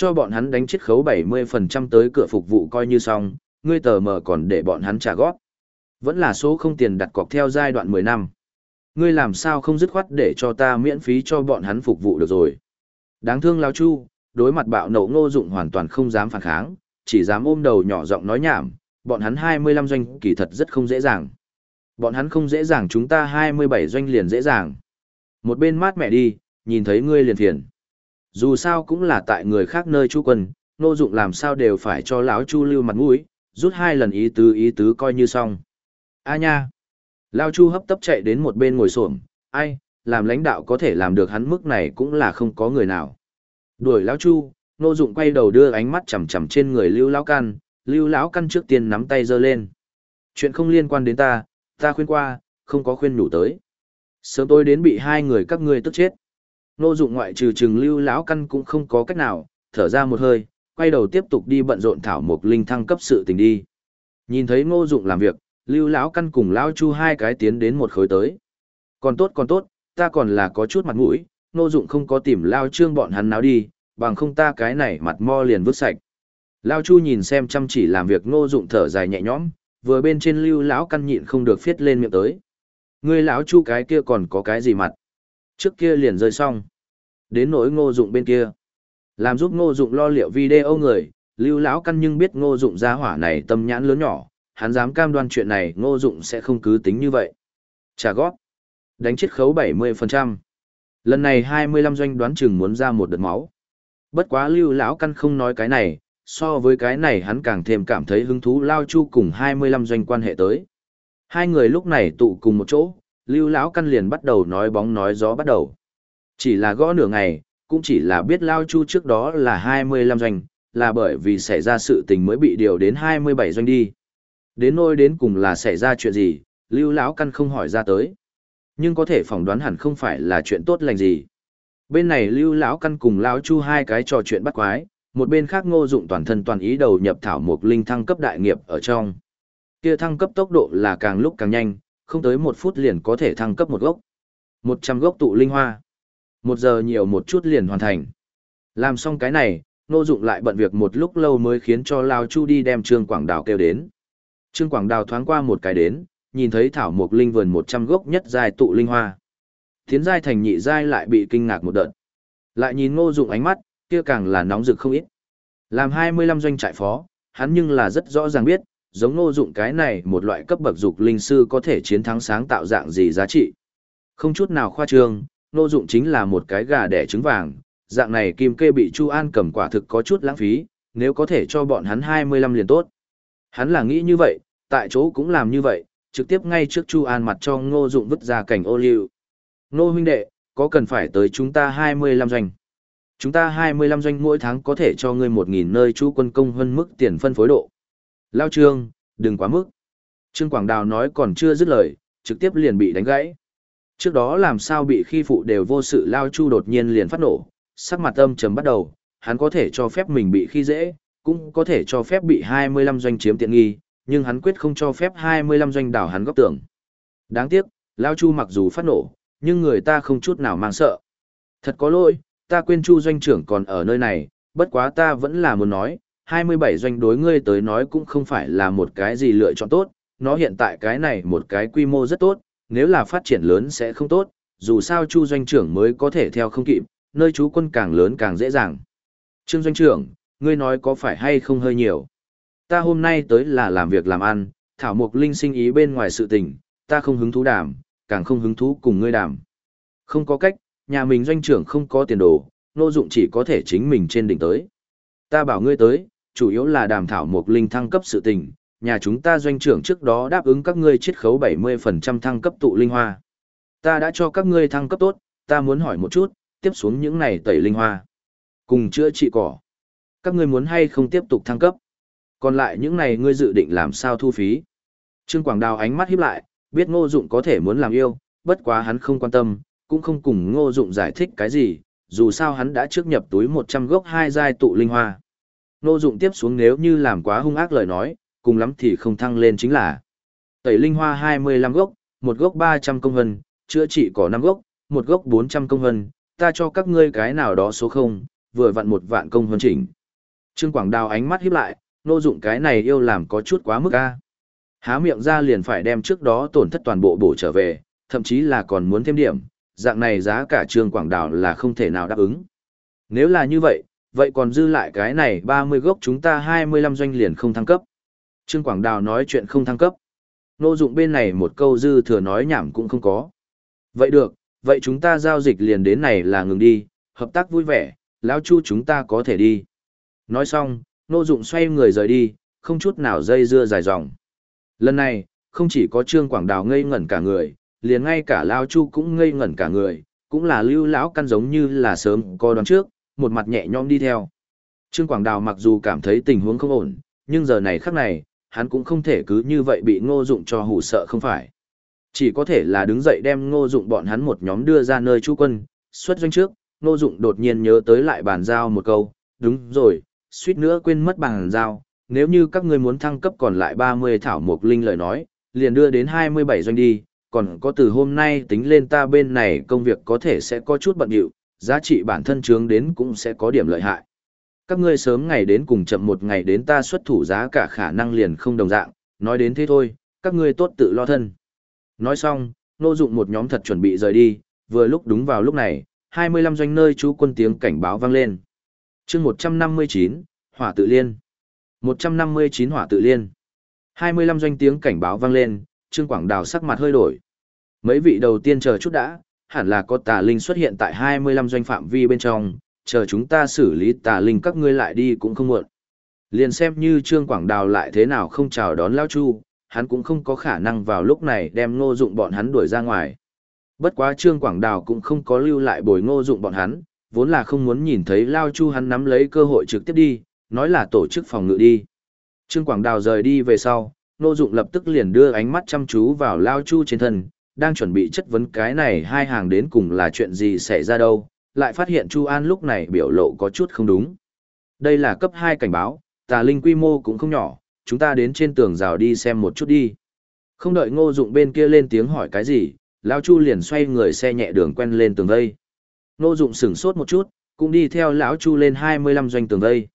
[SPEAKER 1] Cho bọn hắn đánh chiết khấu 70% tới cửa phục vụ coi như xong, ngươi tờ mờ còn để bọn hắn trả góp. Vẫn là số không tiền đặt cọc theo giai đoạn 10 năm. Ngươi làm sao không dứt khoát để cho ta miễn phí cho bọn hắn phục vụ được rồi. Đáng thương lao chu, đối mặt bạo nổ ngô dụng hoàn toàn không dám phản kháng, chỉ dám ôm đầu nhỏ giọng nói nhảm, bọn hắn 25 doanh kỳ thật rất không dễ dàng. Bọn hắn không dễ dàng chúng ta 27 doanh liền dễ dàng. Một bên mát mẹ đi, nhìn thấy ngươi liền phiền. Dù sao cũng là tại người khác nơi chu quân, nô dụng làm sao đều phải cho lão chu lưu mặt mũi, rút hai lần ý tứ ý tứ coi như xong. A nha! Lao chu hấp tấp chạy đến một bên ngồi xổm ai, làm lãnh đạo có thể làm được hắn mức này cũng là không có người nào. Đuổi lão chu, nô dụng quay đầu đưa ánh mắt chằm chằm trên người lưu lão căn, lưu lão căn trước tiên nắm tay giơ lên. Chuyện không liên quan đến ta, ta khuyên qua, không có khuyên đủ tới. Sớm tôi đến bị hai người các ngươi tức chết. Nô dụng ngoại trừ trừng lưu lão căn cũng không có cách nào, thở ra một hơi, quay đầu tiếp tục đi bận rộn thảo mục linh thăng cấp sự tình đi. Nhìn thấy ngô dụng làm việc, lưu lão căn cùng lão chu hai cái tiến đến một khối tới. Còn tốt còn tốt, ta còn là có chút mặt mũi, ngô dụng không có tìm lao trương bọn hắn náo đi, bằng không ta cái này mặt mo liền vứt sạch. Lao chu nhìn xem chăm chỉ làm việc ngô dụng thở dài nhẹ nhõm, vừa bên trên lưu lão căn nhịn không được phiết lên miệng tới. Ngươi lão chu cái kia còn có cái gì mặt? Trước kia liền rơi xong. Đến nỗi ngô dụng bên kia. Làm giúp ngô dụng lo liệu video người, lưu lão căn nhưng biết ngô dụng gia hỏa này tâm nhãn lớn nhỏ, hắn dám cam đoan chuyện này ngô dụng sẽ không cứ tính như vậy. Trả góp. Đánh chết khấu 70%. Lần này 25 doanh đoán chừng muốn ra một đợt máu. Bất quá lưu lão căn không nói cái này, so với cái này hắn càng thêm cảm thấy hứng thú lao chu cùng 25 doanh quan hệ tới. Hai người lúc này tụ cùng một chỗ, lưu lão căn liền bắt đầu nói bóng nói gió bắt đầu. Chỉ là gõ nửa ngày, cũng chỉ là biết lao chu trước đó là 25 doanh, là bởi vì xảy ra sự tình mới bị điều đến 27 doanh đi. Đến nôi đến cùng là xảy ra chuyện gì, lưu lão căn không hỏi ra tới. Nhưng có thể phỏng đoán hẳn không phải là chuyện tốt lành gì. Bên này lưu lão căn cùng lão chu hai cái trò chuyện bắt quái, một bên khác ngô dụng toàn thân toàn ý đầu nhập thảo mục linh thăng cấp đại nghiệp ở trong. Kia thăng cấp tốc độ là càng lúc càng nhanh, không tới một phút liền có thể thăng cấp một gốc. một trăm gốc tụ linh hoa. Một giờ nhiều một chút liền hoàn thành. Làm xong cái này, Nô Dụng lại bận việc một lúc lâu mới khiến cho Lao Chu đi đem Trương Quảng Đào kêu đến. Trương Quảng Đào thoáng qua một cái đến, nhìn thấy thảo mục linh vườn một trăm gốc nhất dài tụ linh hoa. Tiến giai thành nhị giai lại bị kinh ngạc một đợt. Lại nhìn ngô dụng ánh mắt, kia càng là nóng rực không ít. Làm 25 doanh trại phó, hắn nhưng là rất rõ ràng biết, giống ngô dụng cái này một loại cấp bậc dục linh sư có thể chiến thắng sáng tạo dạng gì giá trị. Không chút nào khoa trương, ngô dụng chính là một cái gà đẻ trứng vàng, dạng này kim kê bị Chu An cầm quả thực có chút lãng phí, nếu có thể cho bọn hắn 25 liền tốt. Hắn là nghĩ như vậy, tại chỗ cũng làm như vậy, trực tiếp ngay trước Chu An mặt cho ngô dụng vứt ra cảnh ô liu. Ngô huynh đệ, có cần phải tới chúng ta 25 doanh? Chúng ta 25 doanh mỗi tháng có thể cho ngươi 1.000 nơi chú quân công hơn mức tiền phân phối độ. Lao trương, đừng quá mức. Trương Quảng Đào nói còn chưa dứt lời, trực tiếp liền bị đánh gãy. Trước đó làm sao bị khi phụ đều vô sự Lao Chu đột nhiên liền phát nổ, sắc mặt âm trầm bắt đầu, hắn có thể cho phép mình bị khi dễ, cũng có thể cho phép bị 25 doanh chiếm tiện nghi, nhưng hắn quyết không cho phép 25 doanh đảo hắn góc tưởng. Đáng tiếc, Lao Chu mặc dù phát nổ, nhưng người ta không chút nào mang sợ. Thật có lỗi, ta quên Chu doanh trưởng còn ở nơi này, bất quá ta vẫn là muốn nói, 27 doanh đối ngươi tới nói cũng không phải là một cái gì lựa chọn tốt, nó hiện tại cái này một cái quy mô rất tốt, nếu là phát triển lớn sẽ không tốt, dù sao Chu doanh trưởng mới có thể theo không kịp, nơi chú quân càng lớn càng dễ dàng. Trương doanh trưởng, ngươi nói có phải hay không hơi nhiều? Ta hôm nay tới là làm việc làm ăn, thảo mục linh sinh ý bên ngoài sự tình, ta không hứng thú đàm, càng không hứng thú cùng ngươi đàm. Không có cách, nhà mình doanh trưởng không có tiền đồ, nô dụng chỉ có thể chính mình trên đỉnh tới. Ta bảo ngươi tới, chủ yếu là đàm thảo một linh thăng cấp sự tình, nhà chúng ta doanh trưởng trước đó đáp ứng các ngươi chiết khấu 70% thăng cấp tụ linh hoa. Ta đã cho các ngươi thăng cấp tốt, ta muốn hỏi một chút, tiếp xuống những này tẩy linh hoa. Cùng chữa trị cỏ. Các ngươi muốn hay không tiếp tục thăng cấp? Còn lại những này ngươi dự định làm sao thu phí? Trương Quảng Đào ánh mắt híp lại, biết ngô dụng có thể muốn làm yêu, bất quá hắn không quan tâm, cũng không cùng ngô dụng giải thích cái gì, dù sao hắn đã trước nhập túi 100 gốc hai giai tụ linh hoa. Nô dụng tiếp xuống nếu như làm quá hung ác lời nói, cùng lắm thì không thăng lên chính là tẩy linh hoa 25 gốc, một gốc 300 công hân, chữa trị cỏ 5 gốc, một gốc 400 công hân, ta cho các ngươi cái nào đó số không, vừa vặn một vạn công hân chỉnh. Trương Quảng Đào ánh mắt híp lại, nô dụng cái này yêu làm có chút quá mức a. Há miệng ra liền phải đem trước đó tổn thất toàn bộ bổ trở về, thậm chí là còn muốn thêm điểm, dạng này giá cả Trương Quảng Đào là không thể nào đáp ứng. Nếu là như vậy, vậy còn dư lại cái này 30 gốc chúng ta 25 doanh liền không thăng cấp. Trương Quảng Đào nói chuyện không thăng cấp. Nô dụng bên này một câu dư thừa nói nhảm cũng không có. Vậy được, vậy chúng ta giao dịch liền đến này là ngừng đi, hợp tác vui vẻ, lão chu chúng ta có thể đi. Nói xong, nô dụng xoay người rời đi, không chút nào dây dưa dài dòng. Lần này, không chỉ có Trương Quảng Đào ngây ngẩn cả người, liền ngay cả lão Chu cũng ngây ngẩn cả người, cũng là lưu lão căn giống như là sớm có đoán trước, một mặt nhẹ nhõm đi theo. Trương Quảng Đào mặc dù cảm thấy tình huống không ổn, nhưng giờ này khắc này, hắn cũng không thể cứ như vậy bị ngô dụng cho hủ sợ không phải. Chỉ có thể là đứng dậy đem ngô dụng bọn hắn một nhóm đưa ra nơi chú quân, xuất doanh trước, ngô dụng đột nhiên nhớ tới lại bàn giao một câu, đúng rồi, suýt nữa quên mất bàn giao, nếu như các ngươi muốn thăng cấp còn lại 30 thảo mục linh lời nói, liền đưa đến 27 doanh đi, còn có từ hôm nay tính lên ta bên này công việc có thể sẽ có chút bận điệu, giá trị bản thân trướng đến cũng sẽ có điểm lợi hại. Các ngươi sớm ngày đến cùng chậm một ngày đến ta xuất thủ giá cả khả năng liền không đồng dạng, nói đến thế thôi, các ngươi tốt tự lo thân. Nói xong, nô dụng một nhóm thật chuẩn bị rời đi, vừa lúc đúng vào lúc này, 25 doanh nơi chú quân tiếng cảnh báo vang lên. chương 159, Hỏa tự liên. 159 hỏa tự liên. 25 doanh tiếng cảnh báo vang lên, Trương Quảng Đào sắc mặt hơi đổi. Mấy vị đầu tiên chờ chút đã, hẳn là có tà linh xuất hiện tại 25 doanh phạm vi bên trong, chờ chúng ta xử lý tà linh các ngươi lại đi cũng không muộn. Liền xem như Trương Quảng Đào lại thế nào không chào đón Lao Chu, hắn cũng không có khả năng vào lúc này đem ngô dụng bọn hắn đuổi ra ngoài. Bất quá Trương Quảng Đào cũng không có lưu lại bồi ngô dụng bọn hắn, vốn là không muốn nhìn thấy Lao Chu hắn nắm lấy cơ hội trực tiếp đi, nói là tổ chức phòng ngự đi. Trương Quảng Đào rời đi về sau, Nô Dụng lập tức liền đưa ánh mắt chăm chú vào Lao Chu trên thân, đang chuẩn bị chất vấn cái này hai hàng đến cùng là chuyện gì xảy ra đâu, lại phát hiện Chu An lúc này biểu lộ có chút không đúng. Đây là cấp 2 cảnh báo, tà linh quy mô cũng không nhỏ, chúng ta đến trên tường rào đi xem một chút đi. Không đợi Ngô Dụng bên kia lên tiếng hỏi cái gì, Lao Chu liền xoay người xe nhẹ đường quen lên tường vây. Ngô Dụng sửng sốt một chút, cũng đi theo lão Chu lên 25 doanh tường vây.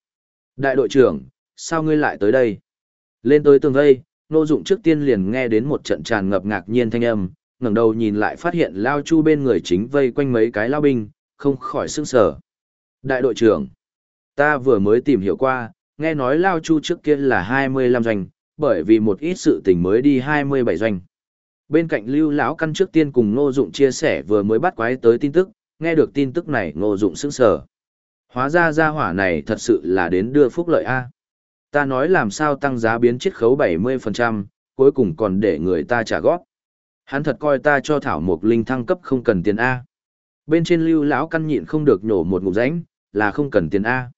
[SPEAKER 1] Đại đội trưởng, sao ngươi lại tới đây? Lên tới tường vây, Ngô Dụng trước tiên liền nghe đến một trận tràn ngập ngạc nhiên thanh âm, ngẩng đầu nhìn lại phát hiện Lao Chu bên người chính vây quanh mấy cái lao binh, không khỏi sững sờ. Đại đội trưởng, ta vừa mới tìm hiểu qua, nghe nói Lao Chu trước kia là 25 doanh, bởi vì một ít sự tình mới đi 27 doanh. Bên cạnh Lưu lão căn trước tiên cùng Ngô Dụng chia sẻ vừa mới bắt quái tới tin tức, nghe được tin tức này Ngô Dụng sững sờ. Hóa ra gia hỏa này thật sự là đến đưa phúc lợi a. Ta nói làm sao tăng giá biến chiết khấu 70%, cuối cùng còn để người ta trả góp. Hắn thật coi ta cho thảo mục linh thăng cấp không cần tiền a. Bên trên Lưu lão căn nhịn không được nhổ một ngụm ránh, là không cần tiền a.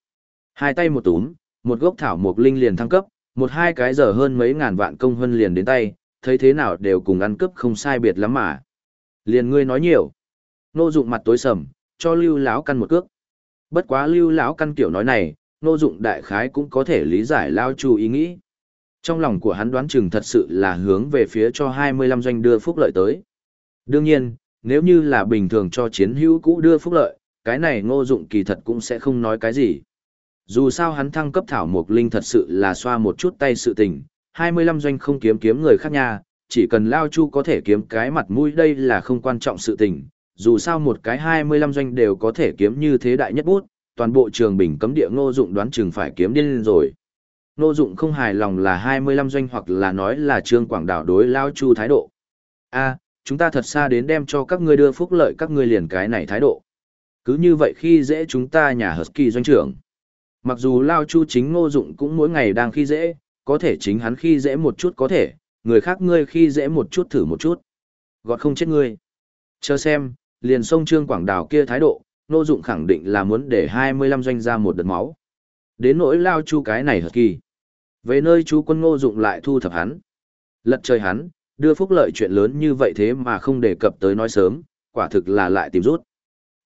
[SPEAKER 1] Hai tay một túm, một gốc thảo mục linh liền thăng cấp, một hai cái giờ hơn mấy ngàn vạn công hơn liền đến tay, thấy thế nào đều cùng ăn cướp không sai biệt lắm mà. Liền ngươi nói nhiều. Nô dụng mặt tối sầm, cho lưu lão căn một cước. Bất quá lưu lão căn kiểu nói này, nô dụng đại khái cũng có thể lý giải lao chu ý nghĩ. Trong lòng của hắn đoán chừng thật sự là hướng về phía cho 25 doanh đưa phúc lợi tới. Đương nhiên, nếu như là bình thường cho chiến hữu cũ đưa phúc lợi, cái này ngô dụng kỳ thật cũng sẽ không nói cái gì. Dù sao hắn thăng cấp thảo mục linh thật sự là xoa một chút tay sự tình, 25 doanh không kiếm kiếm người khác nha, chỉ cần Lao Chu có thể kiếm cái mặt mũi đây là không quan trọng sự tình, dù sao một cái 25 doanh đều có thể kiếm như thế đại nhất bút, toàn bộ trường bình cấm địa ngô dụng đoán chừng phải kiếm điên rồi nô dụng không hài lòng là 25 doanh hoặc là nói là trương quảng đảo đối Lao Chu thái độ. a chúng ta thật xa đến đem cho các ngươi đưa phúc lợi các ngươi liền cái này thái độ. Cứ như vậy khi dễ chúng ta nhà Husky doanh trưởng. Mặc dù Lao Chu chính ngô dụng cũng mỗi ngày đang khi dễ, có thể chính hắn khi dễ một chút có thể, người khác ngươi khi dễ một chút thử một chút. Gọt không chết ngươi. Chờ xem, liền sông Trương Quảng đảo kia thái độ, Ngô Dụng khẳng định là muốn để 25 doanh ra một đợt máu. Đến nỗi Lao Chu cái này hợp kỳ. Về nơi chú quân Ngô Dụng lại thu thập hắn. Lật trời hắn, đưa phúc lợi chuyện lớn như vậy thế mà không đề cập tới nói sớm, quả thực là lại tìm rút.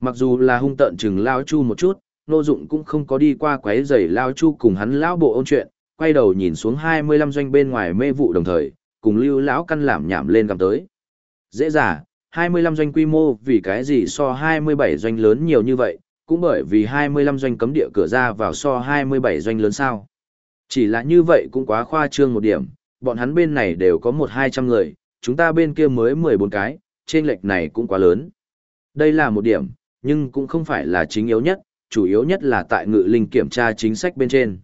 [SPEAKER 1] Mặc dù là hung tợn chừng Lao Chu một chút, Ngô Dụng cũng không có đi qua quấy rầy Lao Chu cùng hắn lão bộ ôn chuyện, quay đầu nhìn xuống 25 doanh bên ngoài mê vụ đồng thời, cùng Lưu lão căn làm nhảm lên cầm tới. Dễ dàng, 25 doanh quy mô vì cái gì so 27 doanh lớn nhiều như vậy, cũng bởi vì 25 doanh cấm địa cửa ra vào so 27 doanh lớn sao. Chỉ là như vậy cũng quá khoa trương một điểm, bọn hắn bên này đều có một hai trăm người, chúng ta bên kia mới 14 cái, trên lệch này cũng quá lớn. Đây là một điểm, nhưng cũng không phải là chính yếu nhất, chủ yếu nhất là tại ngự linh kiểm tra chính sách bên trên.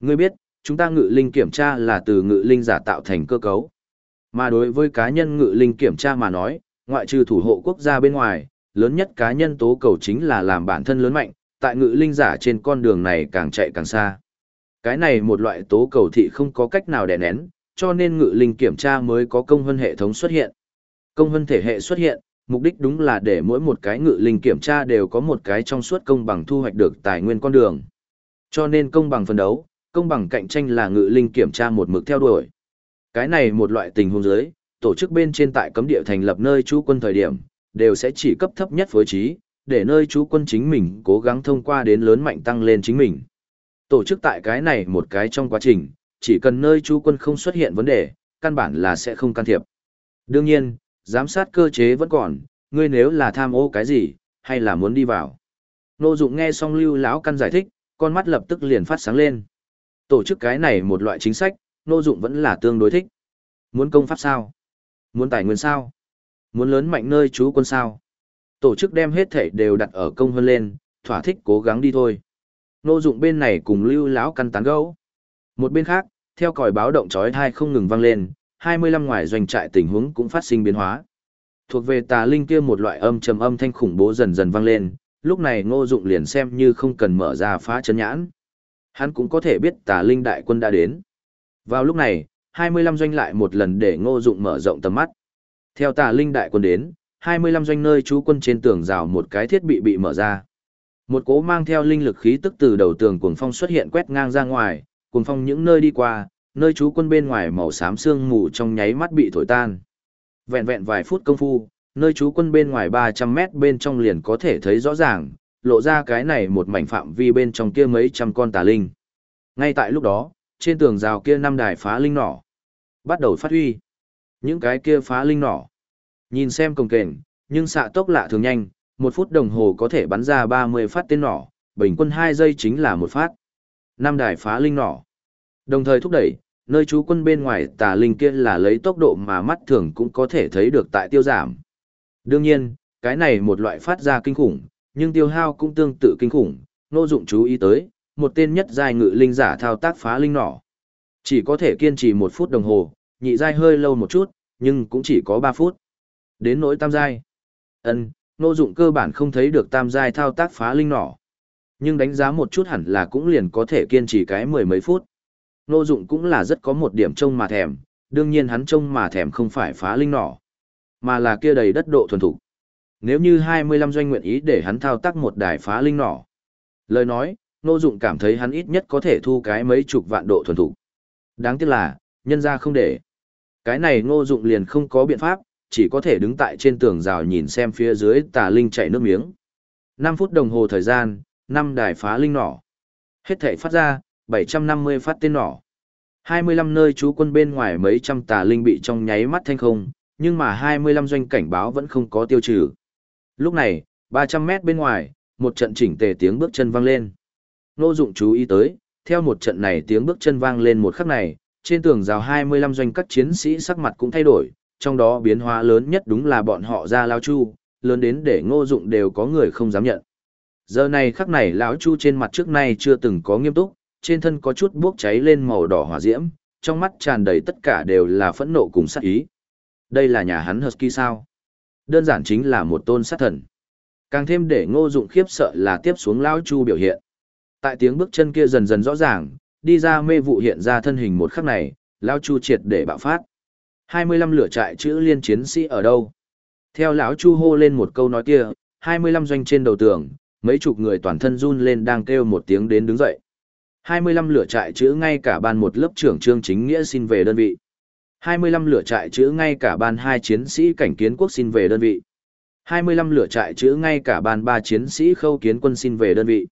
[SPEAKER 1] Ngươi biết, chúng ta ngự linh kiểm tra là từ ngự linh giả tạo thành cơ cấu. Mà đối với cá nhân ngự linh kiểm tra mà nói, ngoại trừ thủ hộ quốc gia bên ngoài, lớn nhất cá nhân tố cầu chính là làm bản thân lớn mạnh, tại ngự linh giả trên con đường này càng chạy càng xa. Cái này một loại tố cầu thị không có cách nào đè nén, cho nên ngự linh kiểm tra mới có công hơn hệ thống xuất hiện. Công hơn thể hệ xuất hiện, mục đích đúng là để mỗi một cái ngự linh kiểm tra đều có một cái trong suốt công bằng thu hoạch được tài nguyên con đường. Cho nên công bằng phân đấu, công bằng cạnh tranh là ngự linh kiểm tra một mực theo đuổi. Cái này một loại tình huống dưới, tổ chức bên trên tại cấm địa thành lập nơi trú quân thời điểm, đều sẽ chỉ cấp thấp nhất phối trí, để nơi trú quân chính mình cố gắng thông qua đến lớn mạnh tăng lên chính mình. Tổ chức tại cái này một cái trong quá trình, chỉ cần nơi trú quân không xuất hiện vấn đề, căn bản là sẽ không can thiệp. Đương nhiên, giám sát cơ chế vẫn còn, ngươi nếu là tham ô cái gì, hay là muốn đi vào. Nô dụng nghe xong lưu lão căn giải thích, con mắt lập tức liền phát sáng lên. Tổ chức cái này một loại chính sách, nô dụng vẫn là tương đối thích. Muốn công pháp sao? Muốn tài nguyên sao? Muốn lớn mạnh nơi trú quân sao? Tổ chức đem hết thể đều đặt ở công hơn lên, thỏa thích cố gắng đi thôi. Nô dụng bên này cùng lưu lão căn tán gấu. Một bên khác, theo còi báo động chói tai không ngừng vang lên, 25 ngoài doanh trại tình huống cũng phát sinh biến hóa. Thuộc về tà linh kia một loại âm trầm âm thanh khủng bố dần dần vang lên, lúc này ngô dụng liền xem như không cần mở ra phá chân nhãn. Hắn cũng có thể biết tà linh đại quân đã đến. Vào lúc này, 25 doanh lại một lần để ngô dụng mở rộng tầm mắt. Theo tà linh đại quân đến, 25 doanh nơi trú quân trên tường rào một cái thiết bị bị mở ra. Một cố mang theo linh lực khí tức từ đầu tường cuồng phong xuất hiện quét ngang ra ngoài, cuồng phong những nơi đi qua, nơi trú quân bên ngoài màu xám sương mù trong nháy mắt bị thổi tan. Vẹn vẹn vài phút công phu, nơi trú quân bên ngoài 300 mét bên trong liền có thể thấy rõ ràng, lộ ra cái này một mảnh phạm vi bên trong kia mấy trăm con tà linh. Ngay tại lúc đó, trên tường rào kia năm đài phá linh nỏ bắt đầu phát huy. Những cái kia phá linh nỏ, nhìn xem cồng kềnh, nhưng xạ tốc lạ thường nhanh, một phút đồng hồ có thể bắn ra 30 phát tên nỏ, bình quân 2 giây chính là một phát. Năm đài phá linh nỏ. Đồng thời thúc đẩy, nơi chú quân bên ngoài tà linh kia là lấy tốc độ mà mắt thường cũng có thể thấy được tại tiêu giảm. Đương nhiên, cái này một loại phát ra kinh khủng, nhưng tiêu hao cũng tương tự kinh khủng, nô dụng chú ý tới, một tên nhất giai ngự linh giả thao tác phá linh nỏ. Chỉ có thể kiên trì một phút đồng hồ, nhị giai hơi lâu một chút, nhưng cũng chỉ có 3 phút. Đến nỗi tam giai. ân nô dụng cơ bản không thấy được tam giai thao tác phá linh nỏ. Nhưng đánh giá một chút hẳn là cũng liền có thể kiên trì cái mười mấy phút. Nô dụng cũng là rất có một điểm trông mà thèm, đương nhiên hắn trông mà thèm không phải phá linh nỏ, mà là kia đầy đất độ thuần thục. Nếu như 25 doanh nguyện ý để hắn thao tác một đài phá linh nỏ. Lời nói, nô dụng cảm thấy hắn ít nhất có thể thu cái mấy chục vạn độ thuần thục. Đáng tiếc là, nhân ra không để. Cái này ngô dụng liền không có biện pháp, chỉ có thể đứng tại trên tường rào nhìn xem phía dưới tà linh chạy nước miếng. 5 phút đồng hồ thời gian, 5 đài phá linh nỏ. Hết thể phát ra, 750 phát tên nỏ. 25 nơi trú quân bên ngoài mấy trăm tà linh bị trong nháy mắt thanh không, nhưng mà 25 doanh cảnh báo vẫn không có tiêu trừ. Lúc này, 300 mét bên ngoài, một trận chỉnh tề tiếng bước chân vang lên. Nô dụng chú ý tới, theo một trận này tiếng bước chân vang lên một khắc này, trên tường rào 25 doanh các chiến sĩ sắc mặt cũng thay đổi, trong đó biến hóa lớn nhất đúng là bọn họ ra lao chu, lớn đến để ngô dụng đều có người không dám nhận. Giờ này khắc này lão chu trên mặt trước nay chưa từng có nghiêm túc, trên thân có chút bốc cháy lên màu đỏ hỏa diễm, trong mắt tràn đầy tất cả đều là phẫn nộ cùng sát ý. Đây là nhà hắn Husky sao? Đơn giản chính là một tôn sát thần. Càng thêm để ngô dụng khiếp sợ là tiếp xuống lão chu biểu hiện. Tại tiếng bước chân kia dần dần rõ ràng, đi ra mê vụ hiện ra thân hình một khắc này, lão chu triệt để bạo phát. 25 lửa trại chữ liên chiến sĩ ở đâu? Theo lão chu hô lên một câu nói kia, 25 doanh trên đầu tường, mấy chục người toàn thân run lên đang kêu một tiếng đến đứng dậy. 25 lửa trại chữ ngay cả ban một lớp trưởng trương chính nghĩa xin về đơn vị. 25 lửa trại chữ ngay cả ban hai chiến sĩ cảnh kiến quốc xin về đơn vị. 25 lửa trại chữ ngay cả ban ba chiến sĩ khâu kiến quân xin về đơn vị.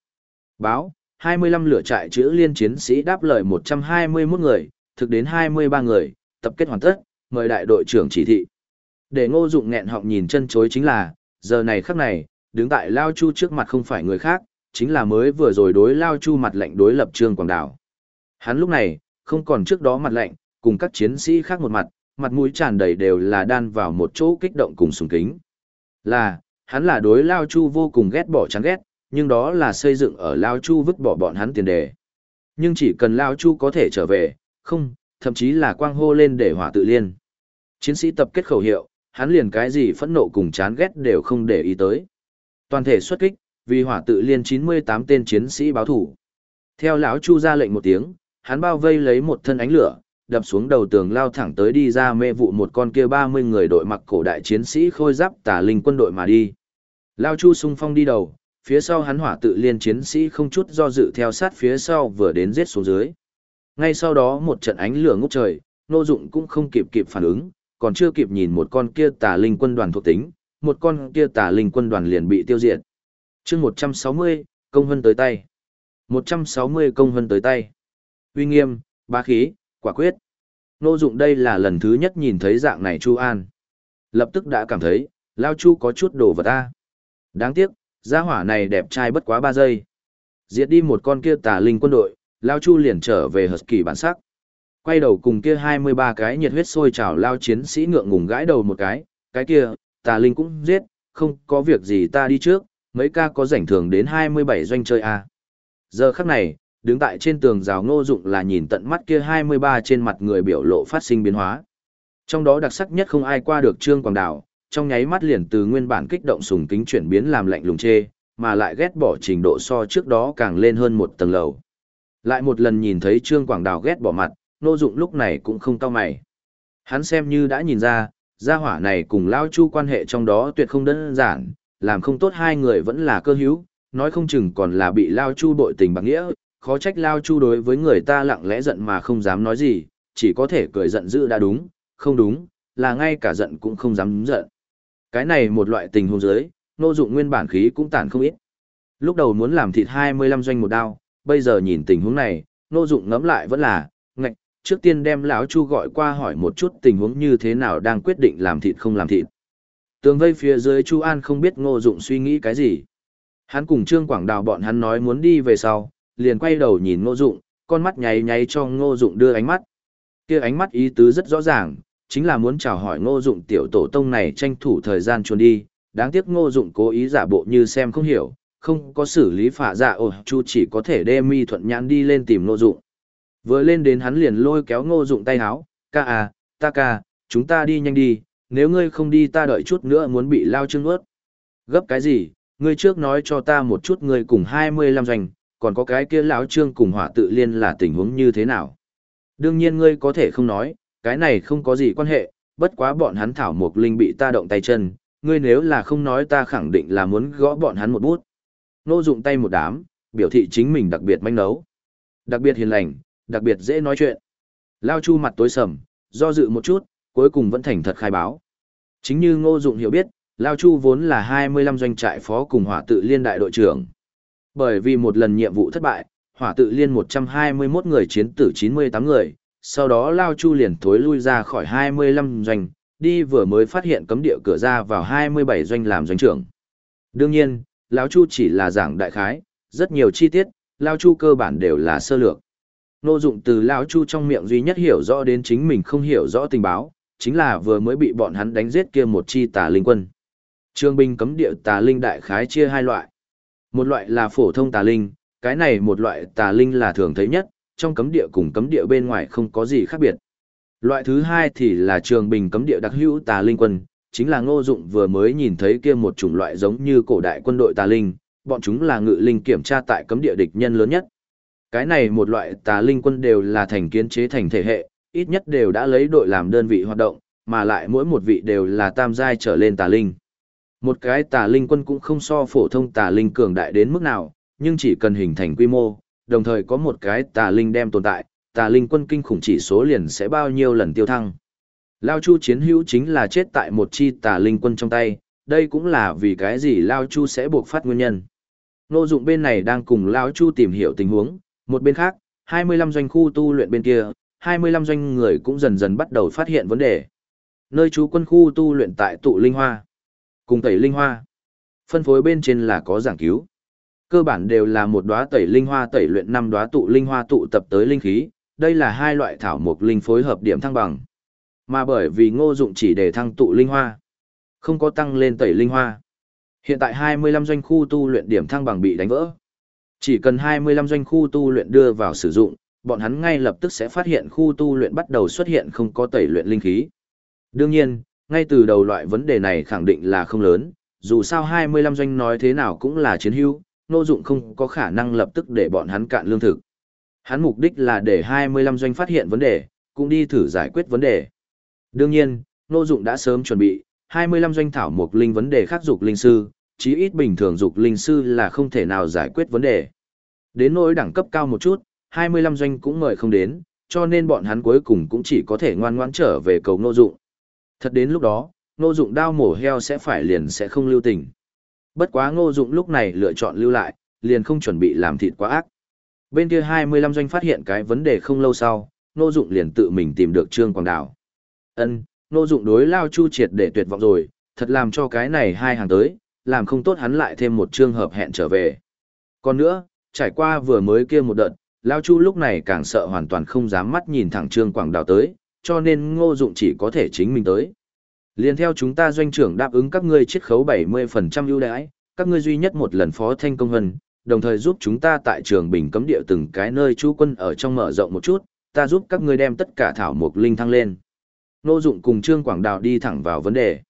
[SPEAKER 1] Báo, 25 lửa trại chữ liên chiến sĩ đáp lời 121 người, thực đến 23 người, tập kết hoàn tất, mời đại đội trưởng chỉ thị. Để ngô dụng nghẹn họng nhìn chân chối chính là, giờ này khắc này, đứng tại Lao Chu trước mặt không phải người khác, chính là mới vừa rồi đối Lao Chu mặt lệnh đối lập Trương Quảng Đảo. Hắn lúc này, không còn trước đó mặt lệnh, cùng các chiến sĩ khác một mặt, mặt mũi tràn đầy đều là đan vào một chỗ kích động cùng sùng kính. Là, hắn là đối Lao Chu vô cùng ghét bỏ chán ghét, nhưng đó là xây dựng ở Lao Chu vứt bỏ bọn hắn tiền đề. Nhưng chỉ cần Lao Chu có thể trở về, không, thậm chí là quang hô lên để hỏa tự liên. Chiến sĩ tập kết khẩu hiệu, hắn liền cái gì phẫn nộ cùng chán ghét đều không để ý tới. Toàn thể xuất kích, vì hỏa tự liên 98 tên chiến sĩ báo thủ. Theo lão Chu ra lệnh một tiếng, hắn bao vây lấy một thân ánh lửa, đập xuống đầu tường lao thẳng tới đi ra mê vụ một con kia 30 người đội mặc cổ đại chiến sĩ khôi giáp tả linh quân đội mà đi. Lao Chu sung phong đi đầu, phía sau hắn hỏa tự liên chiến sĩ không chút do dự theo sát phía sau vừa đến giết xuống dưới. Ngay sau đó một trận ánh lửa ngút trời, nô dụng cũng không kịp kịp phản ứng, còn chưa kịp nhìn một con kia tà linh quân đoàn thuộc tính, một con kia tà linh quân đoàn liền bị tiêu diệt. chương 160, công hân tới tay. 160 công hân tới tay. Uy nghiêm, bá khí, quả quyết. Nô dụng đây là lần thứ nhất nhìn thấy dạng này Chu An. Lập tức đã cảm thấy, Lao Chu có chút đồ vật ta. Đáng tiếc, gia hỏa này đẹp trai bất quá 3 giây. Diệt đi một con kia tà linh quân đội, Lao Chu liền trở về hợp kỳ bản sắc. Quay đầu cùng kia 23 cái nhiệt huyết sôi trào lao chiến sĩ ngượng ngùng gãi đầu một cái, cái kia, tà linh cũng giết, không có việc gì ta đi trước, mấy ca có rảnh thường đến 27 doanh chơi à. Giờ khắc này, đứng tại trên tường rào ngô dụng là nhìn tận mắt kia 23 trên mặt người biểu lộ phát sinh biến hóa. Trong đó đặc sắc nhất không ai qua được Trương Quảng Đảo, trong nháy mắt liền từ nguyên bản kích động sùng kính chuyển biến làm lạnh lùng chê, mà lại ghét bỏ trình độ so trước đó càng lên hơn một tầng lầu. Lại một lần nhìn thấy Trương Quảng Đào ghét bỏ mặt, Nô Dụng lúc này cũng không cau mày. Hắn xem như đã nhìn ra, gia hỏa này cùng Lao Chu quan hệ trong đó tuyệt không đơn giản, làm không tốt hai người vẫn là cơ hữu, nói không chừng còn là bị Lao Chu bội tình bằng nghĩa, khó trách Lao Chu đối với người ta lặng lẽ giận mà không dám nói gì, chỉ có thể cười giận dữ đã đúng, không đúng, là ngay cả giận cũng không dám giận. Cái này một loại tình huống dưới, Nô Dụng nguyên bản khí cũng tàn không ít. Lúc đầu muốn làm thịt 25 doanh một đao, bây giờ nhìn tình huống này, Nô Dụng ngẫm lại vẫn là, trước tiên đem lão Chu gọi qua hỏi một chút tình huống như thế nào đang quyết định làm thịt không làm thịt. Tường vây phía dưới Chu An không biết Ngô Dụng suy nghĩ cái gì. Hắn cùng Trương Quảng Đào bọn hắn nói muốn đi về sau, liền quay đầu nhìn Ngô Dụng, con mắt nháy nháy cho Ngô Dụng đưa ánh mắt. kia ánh mắt ý tứ rất rõ ràng, chính là muốn chào hỏi ngô dụng tiểu tổ tông này tranh thủ thời gian chuồn đi, đáng tiếc ngô dụng cố ý giả bộ như xem không hiểu, không có xử lý phả dạ ồ chu chỉ có thể đê mi thuận nhãn đi lên tìm ngô dụng. Vừa lên đến hắn liền lôi kéo ngô dụng tay háo, ca à, ta ca, chúng ta đi nhanh đi, nếu ngươi không đi ta đợi chút nữa muốn bị lao chương ướt. Gấp cái gì, ngươi trước nói cho ta một chút ngươi cùng 25 doanh, còn có cái kia lão trương cùng hỏa tự liên là tình huống như thế nào. Đương nhiên ngươi có thể không nói, cái này không có gì quan hệ, bất quá bọn hắn thảo mộc linh bị ta động tay chân, ngươi nếu là không nói ta khẳng định là muốn gõ bọn hắn một bút. Nô dụng tay một đám, biểu thị chính mình đặc biệt manh nấu. Đặc biệt hiền lành, đặc biệt dễ nói chuyện. Lao Chu mặt tối sầm, do dự một chút, cuối cùng vẫn thành thật khai báo. Chính như Ngô Dụng hiểu biết, Lao Chu vốn là 25 doanh trại phó cùng hỏa tự liên đại đội trưởng. Bởi vì một lần nhiệm vụ thất bại, hỏa tự liên 121 người chiến tử 98 người, sau đó Lao Chu liền thối lui ra khỏi 25 doanh, đi vừa mới phát hiện cấm địa cửa ra vào 27 doanh làm doanh trưởng. Đương nhiên, Lao Chu chỉ là giảng đại khái, rất nhiều chi tiết, Lao Chu cơ bản đều là sơ lược. Nô dụng từ lão Chu trong miệng duy nhất hiểu rõ đến chính mình không hiểu rõ tình báo, chính là vừa mới bị bọn hắn đánh giết kia một chi tà linh quân. Trương binh cấm địa tà linh đại khái chia hai loại. Một loại là phổ thông tà linh, cái này một loại tà linh là thường thấy nhất, trong cấm địa cùng cấm địa bên ngoài không có gì khác biệt. Loại thứ hai thì là trường bình cấm địa đặc hữu tà linh quân, chính là ngô dụng vừa mới nhìn thấy kia một chủng loại giống như cổ đại quân đội tà linh, bọn chúng là ngự linh kiểm tra tại cấm địa địch nhân lớn nhất. Cái này một loại tà linh quân đều là thành kiến chế thành thể hệ, ít nhất đều đã lấy đội làm đơn vị hoạt động, mà lại mỗi một vị đều là tam giai trở lên tà linh. Một cái tà linh quân cũng không so phổ thông tà linh cường đại đến mức nào, nhưng chỉ cần hình thành quy mô, đồng thời có một cái tà linh đem tồn tại, tà linh quân kinh khủng chỉ số liền sẽ bao nhiêu lần tiêu thăng. Lao Chu chiến hữu chính là chết tại một chi tà linh quân trong tay, đây cũng là vì cái gì Lao Chu sẽ buộc phát nguyên nhân. Nô dụng bên này đang cùng Lao Chu tìm hiểu tình huống, một bên khác, 25 doanh khu tu luyện bên kia, 25 doanh người cũng dần dần bắt đầu phát hiện vấn đề. Nơi chú quân khu tu luyện tại tụ linh hoa, cùng tẩy linh hoa. Phân phối bên trên là có giảng cứu. Cơ bản đều là một đóa tẩy linh hoa tẩy luyện năm đóa tụ linh hoa tụ tập tới linh khí, đây là hai loại thảo mộc linh phối hợp điểm thăng bằng. Mà bởi vì ngô dụng chỉ để thăng tụ linh hoa, không có tăng lên tẩy linh hoa. Hiện tại 25 doanh khu tu luyện điểm thăng bằng bị đánh vỡ. Chỉ cần 25 doanh khu tu luyện đưa vào sử dụng, bọn hắn ngay lập tức sẽ phát hiện khu tu luyện bắt đầu xuất hiện không có tẩy luyện linh khí. Đương nhiên, ngay từ đầu loại vấn đề này khẳng định là không lớn, dù sao 25 doanh nói thế nào cũng là chiến hữu, nô dụng không có khả năng lập tức để bọn hắn cạn lương thực. Hắn mục đích là để 25 doanh phát hiện vấn đề, cũng đi thử giải quyết vấn đề. Đương nhiên, nô dụng đã sớm chuẩn bị, 25 doanh thảo mục linh vấn đề khác dục linh sư, chí ít bình thường dục linh sư là không thể nào giải quyết vấn đề. Đến nỗi đẳng cấp cao một chút, 25 doanh cũng mời không đến, cho nên bọn hắn cuối cùng cũng chỉ có thể ngoan ngoãn trở về cầu nô dụng. Thật đến lúc đó, nô dụng đao mổ heo sẽ phải liền sẽ không lưu tình. Bất quá ngô dụng lúc này lựa chọn lưu lại, liền không chuẩn bị làm thịt quá ác. Bên kia 25 doanh phát hiện cái vấn đề không lâu sau, ngô dụng liền tự mình tìm được Trương Quảng Đào. Ân, ngô dụng đối lao chu triệt để tuyệt vọng rồi, thật làm cho cái này hai hàng tới, làm không tốt hắn lại thêm một trường hợp hẹn trở về. Còn nữa, trải qua vừa mới kia một đợt, lao chu lúc này càng sợ hoàn toàn không dám mắt nhìn thẳng Trương Quảng Đào tới, cho nên ngô dụng chỉ có thể chính mình tới. Liên theo chúng ta doanh trưởng đáp ứng các ngươi chiết khấu 70% ưu đãi, các ngươi duy nhất một lần phó thanh công hân, đồng thời giúp chúng ta tại trường bình cấm địa từng cái nơi chú quân ở trong mở rộng một chút, ta giúp các ngươi đem tất cả thảo mục linh thăng lên. Ngô Dụng cùng Trương Quảng Đào đi thẳng vào vấn đề.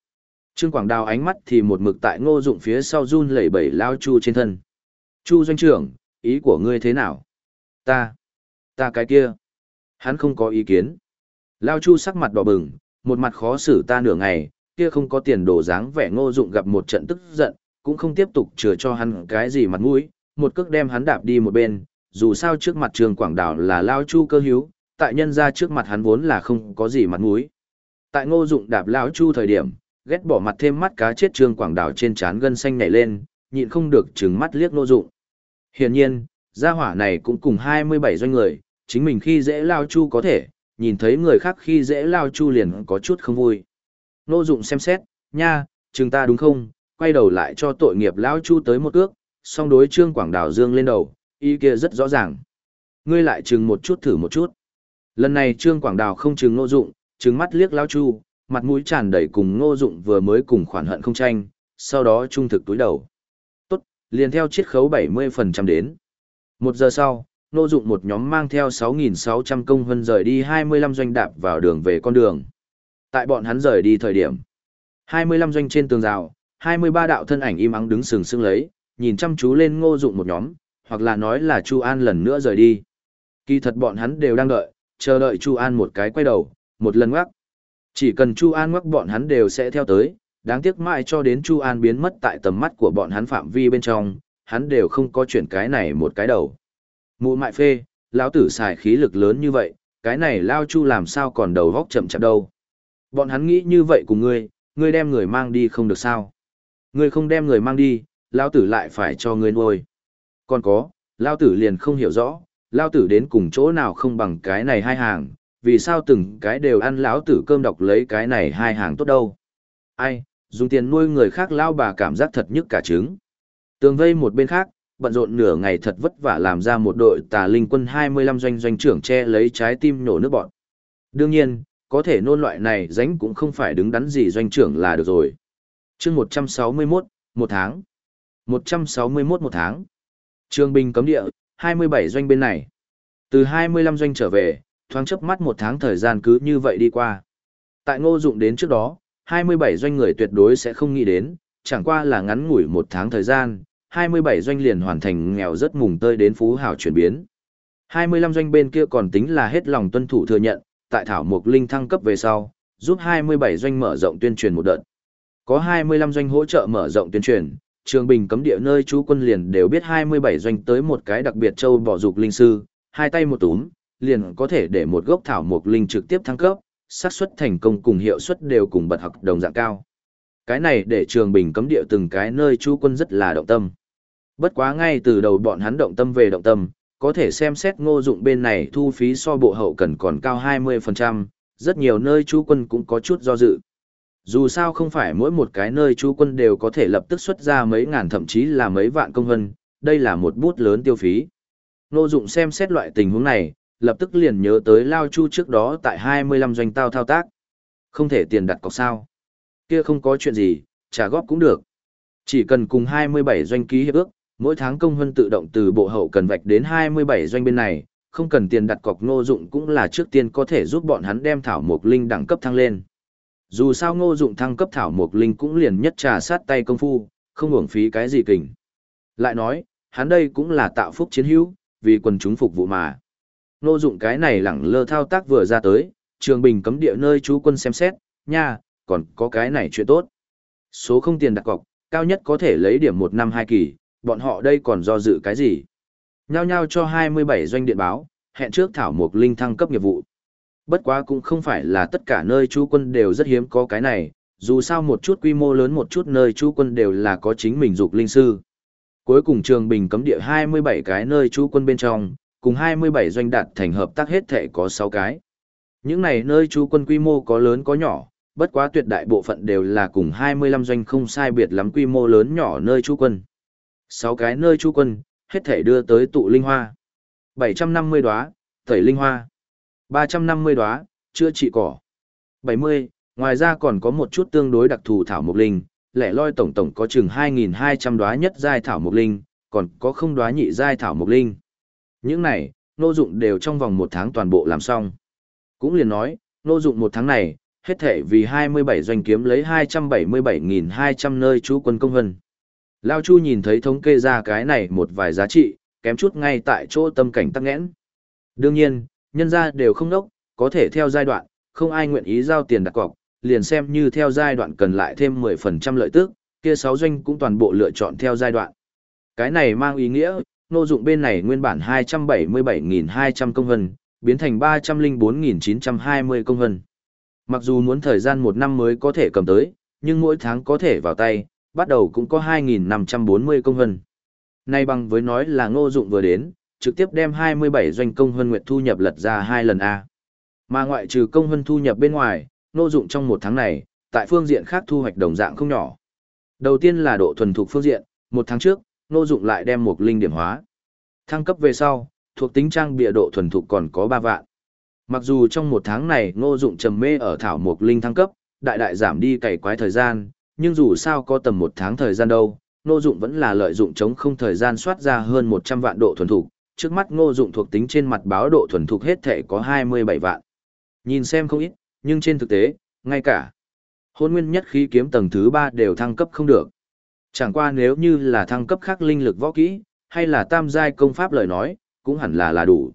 [SPEAKER 1] Trương Quảng Đào ánh mắt thì một mực tại Ngô Dụng phía sau run lẩy bẩy lao Chu trên thân. "Chu doanh trưởng, ý của ngươi thế nào?" "Ta, ta cái kia." Hắn không có ý kiến. Lao Chu sắc mặt đỏ bừng, một mặt khó xử ta nửa ngày, kia không có tiền đồ dáng vẻ ngô dụng gặp một trận tức giận, cũng không tiếp tục chừa cho hắn cái gì mặt mũi, một cước đem hắn đạp đi một bên, dù sao trước mặt trường quảng đảo là lao chu cơ hữu, tại nhân ra trước mặt hắn vốn là không có gì mặt mũi. Tại ngô dụng đạp lao chu thời điểm, ghét bỏ mặt thêm mắt cá chết trương quảng đảo trên trán gân xanh nhảy lên, nhịn không được trừng mắt liếc nô dụng. Hiển nhiên, gia hỏa này cũng cùng 27 doanh người, chính mình khi dễ lao chu có thể, nhìn thấy người khác khi dễ lao chu liền có chút không vui. Nô dụng xem xét, nha, chừng ta đúng không, quay đầu lại cho tội nghiệp lao chu tới một ước, song đối trương quảng đảo dương lên đầu, ý kia rất rõ ràng. Ngươi lại chừng một chút thử một chút. Lần này Trương Quảng Đào không chừng nô dụng, trừng mắt liếc Lao Chu, mặt mũi tràn đầy cùng ngô dụng vừa mới cùng khoản hận không tranh, sau đó trung thực túi đầu. Tốt, liền theo chiết khấu 70% đến. Một giờ sau, ngô dụng một nhóm mang theo 6.600 công hân rời đi 25 doanh đạp vào đường về con đường. Tại bọn hắn rời đi thời điểm, 25 doanh trên tường rào, 23 đạo thân ảnh im ắng đứng sừng sững lấy, nhìn chăm chú lên ngô dụng một nhóm, hoặc là nói là Chu An lần nữa rời đi. Kỳ thật bọn hắn đều đang đợi, chờ đợi Chu An một cái quay đầu, một lần ngoắc. Chỉ cần Chu An ngoắc bọn hắn đều sẽ theo tới, đáng tiếc mãi cho đến Chu An biến mất tại tầm mắt của bọn hắn phạm vi bên trong, hắn đều không có chuyển cái này một cái đầu. Mụ mại phê, lão tử xài khí lực lớn như vậy, cái này lao Chu làm sao còn đầu góc chậm chạp đâu. Bọn hắn nghĩ như vậy cùng ngươi, ngươi đem người mang đi không được sao. Ngươi không đem người mang đi, lao tử lại phải cho ngươi nuôi. Còn có, lao tử liền không hiểu rõ, lao tử đến cùng chỗ nào không bằng cái này hai hàng, vì sao từng cái đều ăn lão tử cơm đọc lấy cái này hai hàng tốt đâu. Ai, dùng tiền nuôi người khác lao bà cảm giác thật nhức cả trứng. Tường vây một bên khác, bận rộn nửa ngày thật vất vả làm ra một đội tà linh quân 25 doanh doanh trưởng che lấy trái tim nổ nước bọn. Đương nhiên, có thể nôn loại này dánh cũng không phải đứng đắn gì doanh trưởng là được rồi. chương 161, một tháng. 161 một tháng. Trường bình cấm địa, 27 doanh bên này. Từ 25 doanh trở về, thoáng chớp mắt một tháng thời gian cứ như vậy đi qua. Tại ngô dụng đến trước đó, 27 doanh người tuyệt đối sẽ không nghĩ đến, chẳng qua là ngắn ngủi một tháng thời gian, 27 doanh liền hoàn thành nghèo rất mùng tơi đến phú hào chuyển biến. 25 doanh bên kia còn tính là hết lòng tuân thủ thừa nhận, tại Thảo Mục Linh thăng cấp về sau, giúp 27 doanh mở rộng tuyên truyền một đợt. Có 25 doanh hỗ trợ mở rộng tuyên truyền, trường bình cấm địa nơi chú quân liền đều biết 27 doanh tới một cái đặc biệt châu bỏ dục linh sư, hai tay một túm, liền có thể để một gốc thảo mộc linh trực tiếp thăng cấp, xác suất thành công cùng hiệu suất đều cùng bật học đồng dạng cao. Cái này để trường bình cấm địa từng cái nơi chú quân rất là động tâm. Bất quá ngay từ đầu bọn hắn động tâm về động tâm, có thể xem xét ngô dụng bên này thu phí so bộ hậu cần còn cao 20%, rất nhiều nơi chú quân cũng có chút do dự. Dù sao không phải mỗi một cái nơi chú quân đều có thể lập tức xuất ra mấy ngàn thậm chí là mấy vạn công hân, đây là một bút lớn tiêu phí. Ngô dụng xem xét loại tình huống này, lập tức liền nhớ tới Lao Chu trước đó tại 25 doanh tao thao tác. Không thể tiền đặt cọc sao. Kia không có chuyện gì, trả góp cũng được. Chỉ cần cùng 27 doanh ký hiệp ước, mỗi tháng công hân tự động từ bộ hậu cần vạch đến 27 doanh bên này, không cần tiền đặt cọc ngô dụng cũng là trước tiên có thể giúp bọn hắn đem thảo mục linh đẳng cấp thăng lên. Dù sao ngô dụng thăng cấp thảo mục linh cũng liền nhất trà sát tay công phu, không uổng phí cái gì kình. Lại nói, hắn đây cũng là tạo phúc chiến hữu, vì quần chúng phục vụ mà. Ngô dụng cái này lẳng lơ thao tác vừa ra tới, trường bình cấm địa nơi chú quân xem xét, nha, còn có cái này chuyện tốt. Số không tiền đặt cọc, cao nhất có thể lấy điểm một năm hai kỳ, bọn họ đây còn do dự cái gì? Nhao nhao cho 27 doanh điện báo, hẹn trước thảo mục linh thăng cấp nghiệp vụ. Bất quá cũng không phải là tất cả nơi chú quân đều rất hiếm có cái này, dù sao một chút quy mô lớn một chút nơi chú quân đều là có chính mình dục linh sư. Cuối cùng trường bình cấm địa 27 cái nơi chú quân bên trong, cùng 27 doanh đạt thành hợp tác hết thể có 6 cái. Những này nơi chú quân quy mô có lớn có nhỏ, bất quá tuyệt đại bộ phận đều là cùng 25 doanh không sai biệt lắm quy mô lớn nhỏ nơi chú quân. 6 cái nơi chú quân, hết thể đưa tới tụ linh hoa. 750 đóa, tẩy linh hoa. 350 đóa, chữa trị cỏ. 70, ngoài ra còn có một chút tương đối đặc thù thảo mục linh, lẻ loi tổng tổng có chừng 2.200 đóa nhất giai thảo mục linh, còn có không đóa nhị giai thảo mục linh. Những này, Ngô dụng đều trong vòng một tháng toàn bộ làm xong. Cũng liền nói, Ngô dụng một tháng này, hết thể vì 27 doanh kiếm lấy 277.200 nơi chú quân công hân. Lao Chu nhìn thấy thống kê ra cái này một vài giá trị, kém chút ngay tại chỗ tâm cảnh tắc nghẽn. Đương nhiên, nhân gia đều không đốc, có thể theo giai đoạn, không ai nguyện ý giao tiền đặt cọc, liền xem như theo giai đoạn cần lại thêm 10% lợi tức, kia 6 doanh cũng toàn bộ lựa chọn theo giai đoạn. Cái này mang ý nghĩa, nô dụng bên này nguyên bản 277.200 công hân, biến thành 304.920 công hân. Mặc dù muốn thời gian một năm mới có thể cầm tới, nhưng mỗi tháng có thể vào tay, bắt đầu cũng có 2.540 công hân. Nay bằng với nói là ngô dụng vừa đến, trực tiếp đem 27 doanh công hân nguyệt thu nhập lật ra hai lần A. Mà ngoại trừ công hân thu nhập bên ngoài, ngô dụng trong một tháng này, tại phương diện khác thu hoạch đồng dạng không nhỏ. Đầu tiên là độ thuần thục phương diện, một tháng trước, ngô dụng lại đem một linh điểm hóa. Thăng cấp về sau, thuộc tính trang bịa độ thuần thục còn có 3 vạn. Mặc dù trong một tháng này ngô dụng trầm mê ở thảo mộc linh thăng cấp, đại đại giảm đi cày quái thời gian, nhưng dù sao có tầm một tháng thời gian đâu, ngô dụng vẫn là lợi dụng chống không thời gian soát ra hơn 100 vạn độ thuần thục, trước mắt ngô dụng thuộc tính trên mặt báo độ thuần thục hết thể có 27 vạn. Nhìn xem không ít, nhưng trên thực tế, ngay cả hôn nguyên nhất khí kiếm tầng thứ 3 đều thăng cấp không được. Chẳng qua nếu như là thăng cấp khác linh lực võ kỹ, hay là tam giai công pháp lời nói, cũng hẳn là là đủ.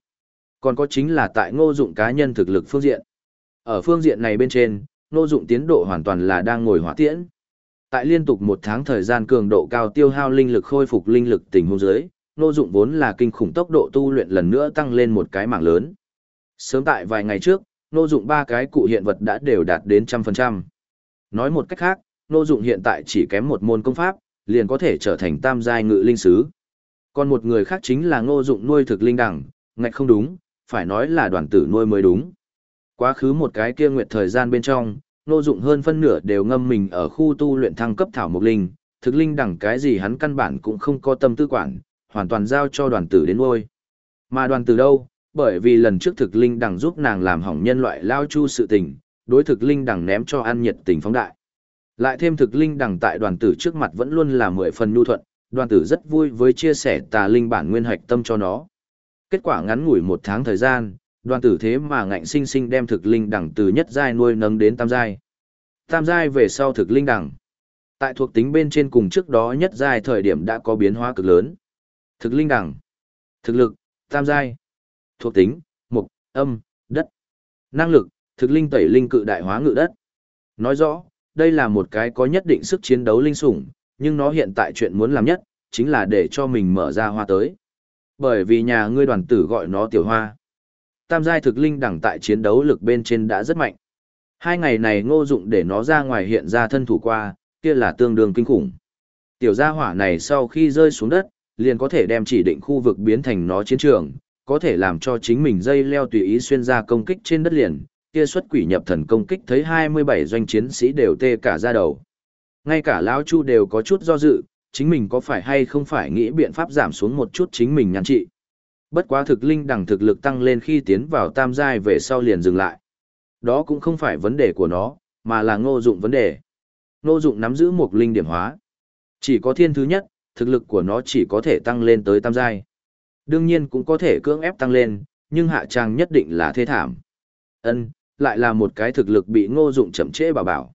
[SPEAKER 1] Còn có chính là tại ngô dụng cá nhân thực lực phương diện. Ở phương diện này bên trên, ngô dụng tiến độ hoàn toàn là đang ngồi hỏa tiễn. Tại liên tục một tháng thời gian cường độ cao tiêu hao linh lực khôi phục linh lực tình huống dưới, ngô dụng vốn là kinh khủng tốc độ tu luyện lần nữa tăng lên một cái mảng lớn. Sớm tại vài ngày trước, ngô dụng ba cái cụ hiện vật đã đều đạt đến trăm phần trăm. Nói một cách khác, ngô dụng hiện tại chỉ kém một môn công pháp, liền có thể trở thành tam giai ngự linh sứ. Còn một người khác chính là ngô dụng nuôi thực linh đẳng, ngạch không đúng, phải nói là đoàn tử nuôi mới đúng. Quá khứ một cái kia nguyệt thời gian bên trong, ngô dụng hơn phân nửa đều ngâm mình ở khu tu luyện thăng cấp thảo mộc linh, thực linh đẳng cái gì hắn căn bản cũng không có tâm tư quản, hoàn toàn giao cho đoàn tử đến nuôi. Mà đoàn tử đâu, bởi vì lần trước thực linh đẳng giúp nàng làm hỏng nhân loại lao chu sự tình, đối thực linh đẳng ném cho ăn nhiệt tình phóng đại. Lại thêm thực linh đẳng tại đoàn tử trước mặt vẫn luôn là mười phần nhu thuận, đoàn tử rất vui với chia sẻ tà linh bản nguyên hạch tâm cho nó. Kết quả ngắn ngủi một tháng thời gian, đoàn tử thế mà ngạnh sinh sinh đem thực linh đẳng từ nhất giai nuôi nâng đến tam giai. Tam giai về sau thực linh đẳng. Tại thuộc tính bên trên cùng trước đó nhất giai thời điểm đã có biến hóa cực lớn. Thực linh đẳng. Thực lực, tam giai. Thuộc tính, mục, âm, đất. Năng lực, thực linh tẩy linh cự đại hóa ngự đất. Nói rõ, đây là một cái có nhất định sức chiến đấu linh sủng, nhưng nó hiện tại chuyện muốn làm nhất, chính là để cho mình mở ra hoa tới. Bởi vì nhà ngươi đoàn tử gọi nó tiểu hoa. Tam giai thực linh đẳng tại chiến đấu lực bên trên đã rất mạnh. Hai ngày này ngô dụng để nó ra ngoài hiện ra thân thủ qua, kia là tương đương kinh khủng. Tiểu gia hỏa này sau khi rơi xuống đất, liền có thể đem chỉ định khu vực biến thành nó chiến trường, có thể làm cho chính mình dây leo tùy ý xuyên ra công kích trên đất liền, kia xuất quỷ nhập thần công kích thấy 27 doanh chiến sĩ đều tê cả ra đầu. Ngay cả lão Chu đều có chút do dự, chính mình có phải hay không phải nghĩ biện pháp giảm xuống một chút chính mình nhắn trị. Bất quá thực linh đẳng thực lực tăng lên khi tiến vào tam giai về sau liền dừng lại. Đó cũng không phải vấn đề của nó, mà là ngô dụng vấn đề. Ngô dụng nắm giữ một linh điểm hóa. Chỉ có thiên thứ nhất, thực lực của nó chỉ có thể tăng lên tới tam giai. Đương nhiên cũng có thể cưỡng ép tăng lên, nhưng hạ trang nhất định là thế thảm. Ân, lại là một cái thực lực bị ngô dụng chậm trễ bảo bảo.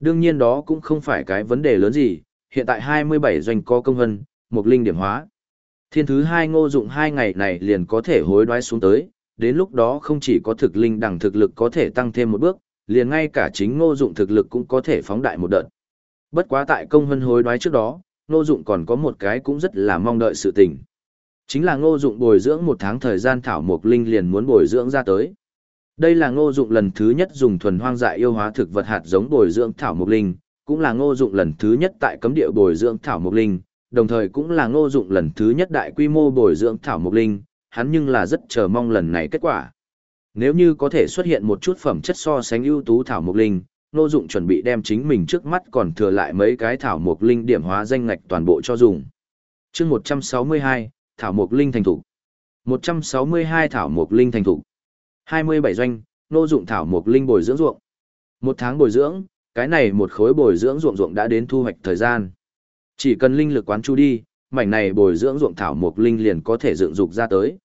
[SPEAKER 1] Đương nhiên đó cũng không phải cái vấn đề lớn gì, hiện tại 27 doanh có công hân, một linh điểm hóa. Thiên thứ hai ngô dụng hai ngày này liền có thể hối đoái xuống tới, đến lúc đó không chỉ có thực linh đẳng thực lực có thể tăng thêm một bước, liền ngay cả chính ngô dụng thực lực cũng có thể phóng đại một đợt. Bất quá tại công hân hối đoái trước đó, ngô dụng còn có một cái cũng rất là mong đợi sự tình. Chính là ngô dụng bồi dưỡng một tháng thời gian thảo mộc linh liền muốn bồi dưỡng ra tới. Đây là ngô dụng lần thứ nhất dùng thuần hoang dại yêu hóa thực vật hạt giống bồi dưỡng thảo mộc linh, cũng là ngô dụng lần thứ nhất tại cấm địa bồi dưỡng thảo mộc linh, đồng thời cũng là ngô dụng lần thứ nhất đại quy mô bồi dưỡng thảo mộc linh, hắn nhưng là rất chờ mong lần này kết quả. Nếu như có thể xuất hiện một chút phẩm chất so sánh ưu tú thảo mộc linh, ngô dụng chuẩn bị đem chính mình trước mắt còn thừa lại mấy cái thảo mộc linh điểm hóa danh ngạch toàn bộ cho dùng. Chương 162, thảo mộc linh thành thủ. 162 thảo mộc linh thành thủ. 27 doanh, nô dụng thảo mục linh bồi dưỡng ruộng. Một tháng bồi dưỡng, cái này một khối bồi dưỡng ruộng ruộng đã đến thu hoạch thời gian. Chỉ cần linh lực quán chu đi, mảnh này bồi dưỡng ruộng thảo mục linh liền có thể dựng dục ra tới.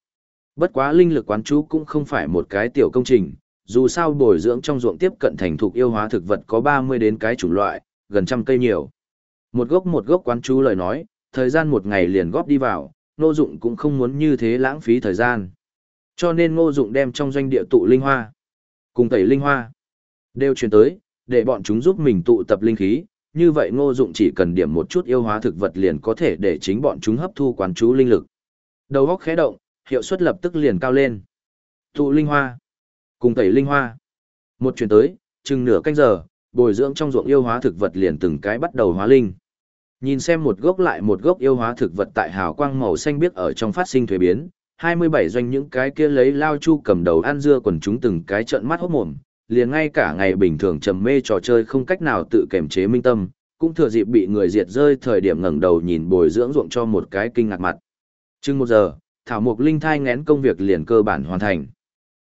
[SPEAKER 1] Bất quá linh lực quán chú cũng không phải một cái tiểu công trình, dù sao bồi dưỡng trong ruộng tiếp cận thành thục yêu hóa thực vật có 30 đến cái chủng loại, gần trăm cây nhiều. Một gốc một gốc quán chú lời nói, thời gian một ngày liền góp đi vào, nô dụng cũng không muốn như thế lãng phí thời gian. Cho nên ngô dụng đem trong doanh địa tụ linh hoa, cùng tẩy linh hoa, đều chuyển tới, để bọn chúng giúp mình tụ tập linh khí, như vậy ngô dụng chỉ cần điểm một chút yêu hóa thực vật liền có thể để chính bọn chúng hấp thu quán chú linh lực. Đầu góc khẽ động, hiệu suất lập tức liền cao lên. Tụ linh hoa, cùng tẩy linh hoa. Một chuyển tới, chừng nửa canh giờ, bồi dưỡng trong ruộng yêu hóa thực vật liền từng cái bắt đầu hóa linh. Nhìn xem một gốc lại một gốc yêu hóa thực vật tại hào quang màu xanh biếc ở trong phát sinh thuế biến, 27 doanh những cái kia lấy lao chu cầm đầu ăn dưa quần chúng từng cái trợn mắt hốt mồm, liền ngay cả ngày bình thường trầm mê trò chơi không cách nào tự kềm chế minh tâm, cũng thừa dịp bị người diệt rơi thời điểm ngẩng đầu nhìn bồi dưỡng ruộng cho một cái kinh ngạc mặt. Chừng một giờ, thảo mục linh thai ngén công việc liền cơ bản hoàn thành.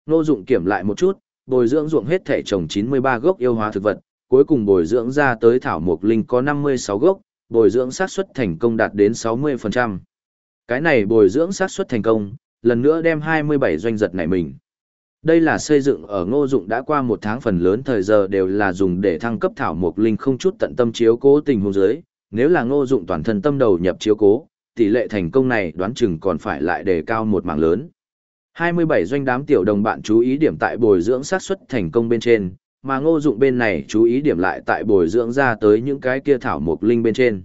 [SPEAKER 1] nô Dụng kiểm lại một chút, bồi dưỡng ruộng hết thể trồng 93 gốc yêu hóa thực vật, cuối cùng bồi dưỡng ra tới thảo mộc linh có 56 gốc, bồi dưỡng xác suất thành công đạt đến 60%. Cái này bồi dưỡng xác suất thành công, lần nữa đem 27 doanh giật này mình. Đây là xây dựng ở ngô dụng đã qua một tháng phần lớn thời giờ đều là dùng để thăng cấp thảo mục linh không chút tận tâm chiếu cố tình huống dưới, nếu là ngô dụng toàn thân tâm đầu nhập chiếu cố, tỷ lệ thành công này đoán chừng còn phải lại đề cao một mảng lớn. 27 doanh đám tiểu đồng bạn chú ý điểm tại bồi dưỡng xác suất thành công bên trên, mà ngô dụng bên này chú ý điểm lại tại bồi dưỡng ra tới những cái kia thảo mục linh bên trên.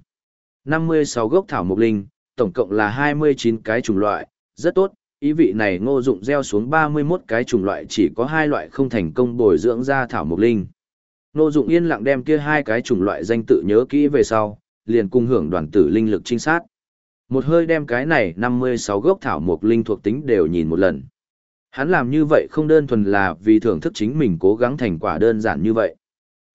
[SPEAKER 1] 56 gốc thảo mục linh, tổng cộng là 29 cái chủng loại, rất tốt, ý vị này ngô dụng gieo xuống 31 cái chủng loại chỉ có hai loại không thành công bồi dưỡng ra thảo mộc linh. Ngô dụng yên lặng đem kia hai cái chủng loại danh tự nhớ kỹ về sau, liền cung hưởng đoàn tử linh lực trinh sát. Một hơi đem cái này 56 gốc thảo mộc linh thuộc tính đều nhìn một lần. Hắn làm như vậy không đơn thuần là vì thưởng thức chính mình cố gắng thành quả đơn giản như vậy.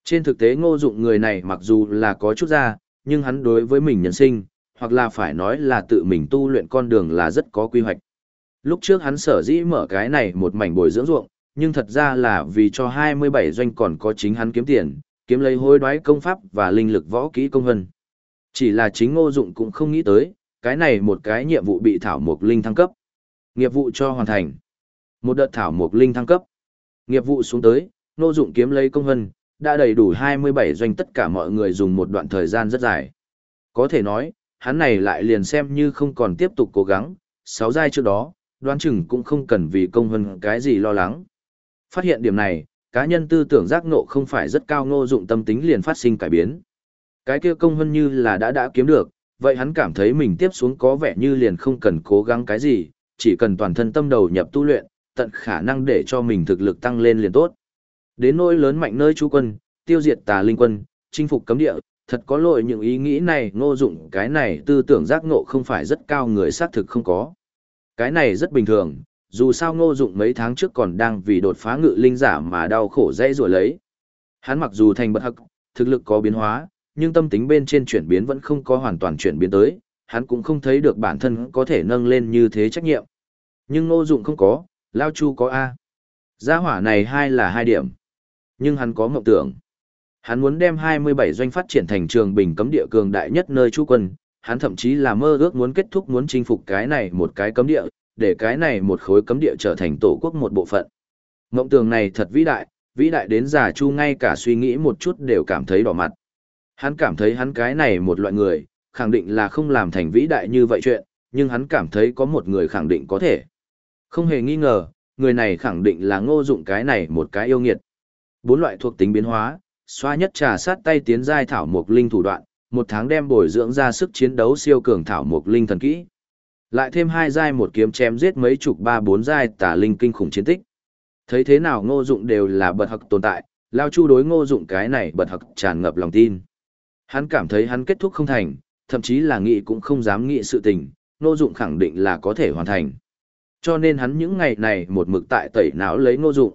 [SPEAKER 1] Trên thực tế ngô dụng người này mặc dù là có chút ra, nhưng hắn đối với mình nhân sinh, hoặc là phải nói là tự mình tu luyện con đường là rất có quy hoạch. Lúc trước hắn sở dĩ mở cái này một mảnh bồi dưỡng ruộng, nhưng thật ra là vì cho 27 doanh còn có chính hắn kiếm tiền, kiếm lấy hối đoái công pháp và linh lực võ kỹ công hân. Chỉ là chính ngô dụng cũng không nghĩ tới, cái này một cái nhiệm vụ bị thảo mục linh thăng cấp. Nghiệp vụ cho hoàn thành. Một đợt thảo mục linh thăng cấp. Nghiệp vụ xuống tới, ngô dụng kiếm lấy công hân, đã đầy đủ 27 doanh tất cả mọi người dùng một đoạn thời gian rất dài. Có thể nói, hắn này lại liền xem như không còn tiếp tục cố gắng, sáu giai trước đó, đoán chừng cũng không cần vì công hơn cái gì lo lắng. Phát hiện điểm này, cá nhân tư tưởng giác ngộ không phải rất cao ngô dụng tâm tính liền phát sinh cải biến. Cái kia công hơn như là đã đã kiếm được, vậy hắn cảm thấy mình tiếp xuống có vẻ như liền không cần cố gắng cái gì, chỉ cần toàn thân tâm đầu nhập tu luyện, tận khả năng để cho mình thực lực tăng lên liền tốt. Đến nỗi lớn mạnh nơi chú quân, tiêu diệt tà linh quân, chinh phục cấm địa, thật có lỗi những ý nghĩ này ngô dụng cái này tư tưởng giác ngộ không phải rất cao người xác thực không có. Cái này rất bình thường, dù sao ngô dụng mấy tháng trước còn đang vì đột phá ngự linh giả mà đau khổ dễ rủa lấy. Hắn mặc dù thành bất hắc, thực lực có biến hóa, nhưng tâm tính bên trên chuyển biến vẫn không có hoàn toàn chuyển biến tới, hắn cũng không thấy được bản thân có thể nâng lên như thế trách nhiệm. Nhưng ngô dụng không có, Lao Chu có A. Gia hỏa này hai là hai điểm. Nhưng hắn có mộng tưởng. Hắn muốn đem 27 doanh phát triển thành trường bình cấm địa cường đại nhất nơi trú quân, hắn thậm chí là mơ ước muốn kết thúc muốn chinh phục cái này một cái cấm địa, để cái này một khối cấm địa trở thành tổ quốc một bộ phận. Mộng tường này thật vĩ đại, vĩ đại đến già chu ngay cả suy nghĩ một chút đều cảm thấy đỏ mặt. Hắn cảm thấy hắn cái này một loại người, khẳng định là không làm thành vĩ đại như vậy chuyện, nhưng hắn cảm thấy có một người khẳng định có thể. Không hề nghi ngờ, người này khẳng định là ngô dụng cái này một cái yêu nghiệt. Bốn loại thuộc tính biến hóa, xoa nhất trà sát tay tiến giai thảo mục linh thủ đoạn, một tháng đem bồi dưỡng ra sức chiến đấu siêu cường thảo mục linh thần kỹ. Lại thêm hai giai một kiếm chém giết mấy chục ba bốn giai tả linh kinh khủng chiến tích. Thấy thế nào ngô dụng đều là bật hặc tồn tại, lao chu đối ngô dụng cái này bật hặc tràn ngập lòng tin. Hắn cảm thấy hắn kết thúc không thành, thậm chí là nghĩ cũng không dám nghĩ sự tình, ngô dụng khẳng định là có thể hoàn thành. Cho nên hắn những ngày này một mực tại tẩy não lấy ngô dụng.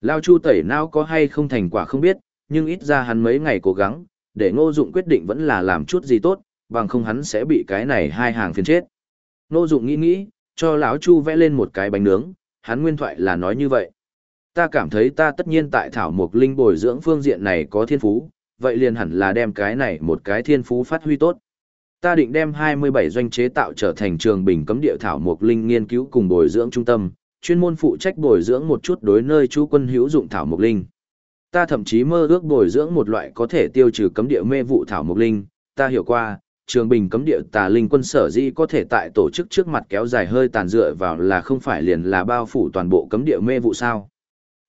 [SPEAKER 1] Lao chu tẩy não có hay không thành quả không biết, nhưng ít ra hắn mấy ngày cố gắng, để ngô dụng quyết định vẫn là làm chút gì tốt, bằng không hắn sẽ bị cái này hai hàng phiền chết. Ngô dụng nghĩ nghĩ, cho lão Chu vẽ lên một cái bánh nướng, hắn nguyên thoại là nói như vậy. Ta cảm thấy ta tất nhiên tại thảo mục linh bồi dưỡng phương diện này có thiên phú, vậy liền hẳn là đem cái này một cái thiên phú phát huy tốt. Ta định đem 27 doanh chế tạo trở thành trường bình cấm địa thảo mục linh nghiên cứu cùng bồi dưỡng trung tâm, chuyên môn phụ trách bồi dưỡng một chút đối nơi chú quân hữu dụng thảo mục linh. Ta thậm chí mơ ước bồi dưỡng một loại có thể tiêu trừ cấm địa mê vụ thảo mộc linh, ta hiểu qua, trường bình cấm địa tà linh quân sở dĩ có thể tại tổ chức trước mặt kéo dài hơi tàn dựa vào là không phải liền là bao phủ toàn bộ cấm địa mê vụ sao.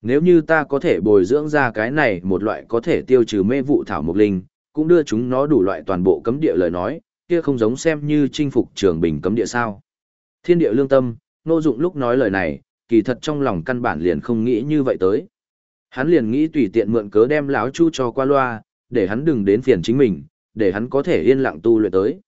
[SPEAKER 1] Nếu như ta có thể bồi dưỡng ra cái này một loại có thể tiêu trừ mê vụ thảo mộc linh, cũng đưa chúng nó đủ loại toàn bộ cấm địa lời nói, kia không giống xem như chinh phục trường bình cấm địa sao. Thiên địa lương tâm, nô dụng lúc nói lời này, kỳ thật trong lòng căn bản liền không nghĩ như vậy tới. Hắn liền nghĩ tùy tiện mượn cớ đem lão Chu cho qua loa, để hắn đừng đến phiền chính mình, để hắn có thể yên lặng tu luyện tới.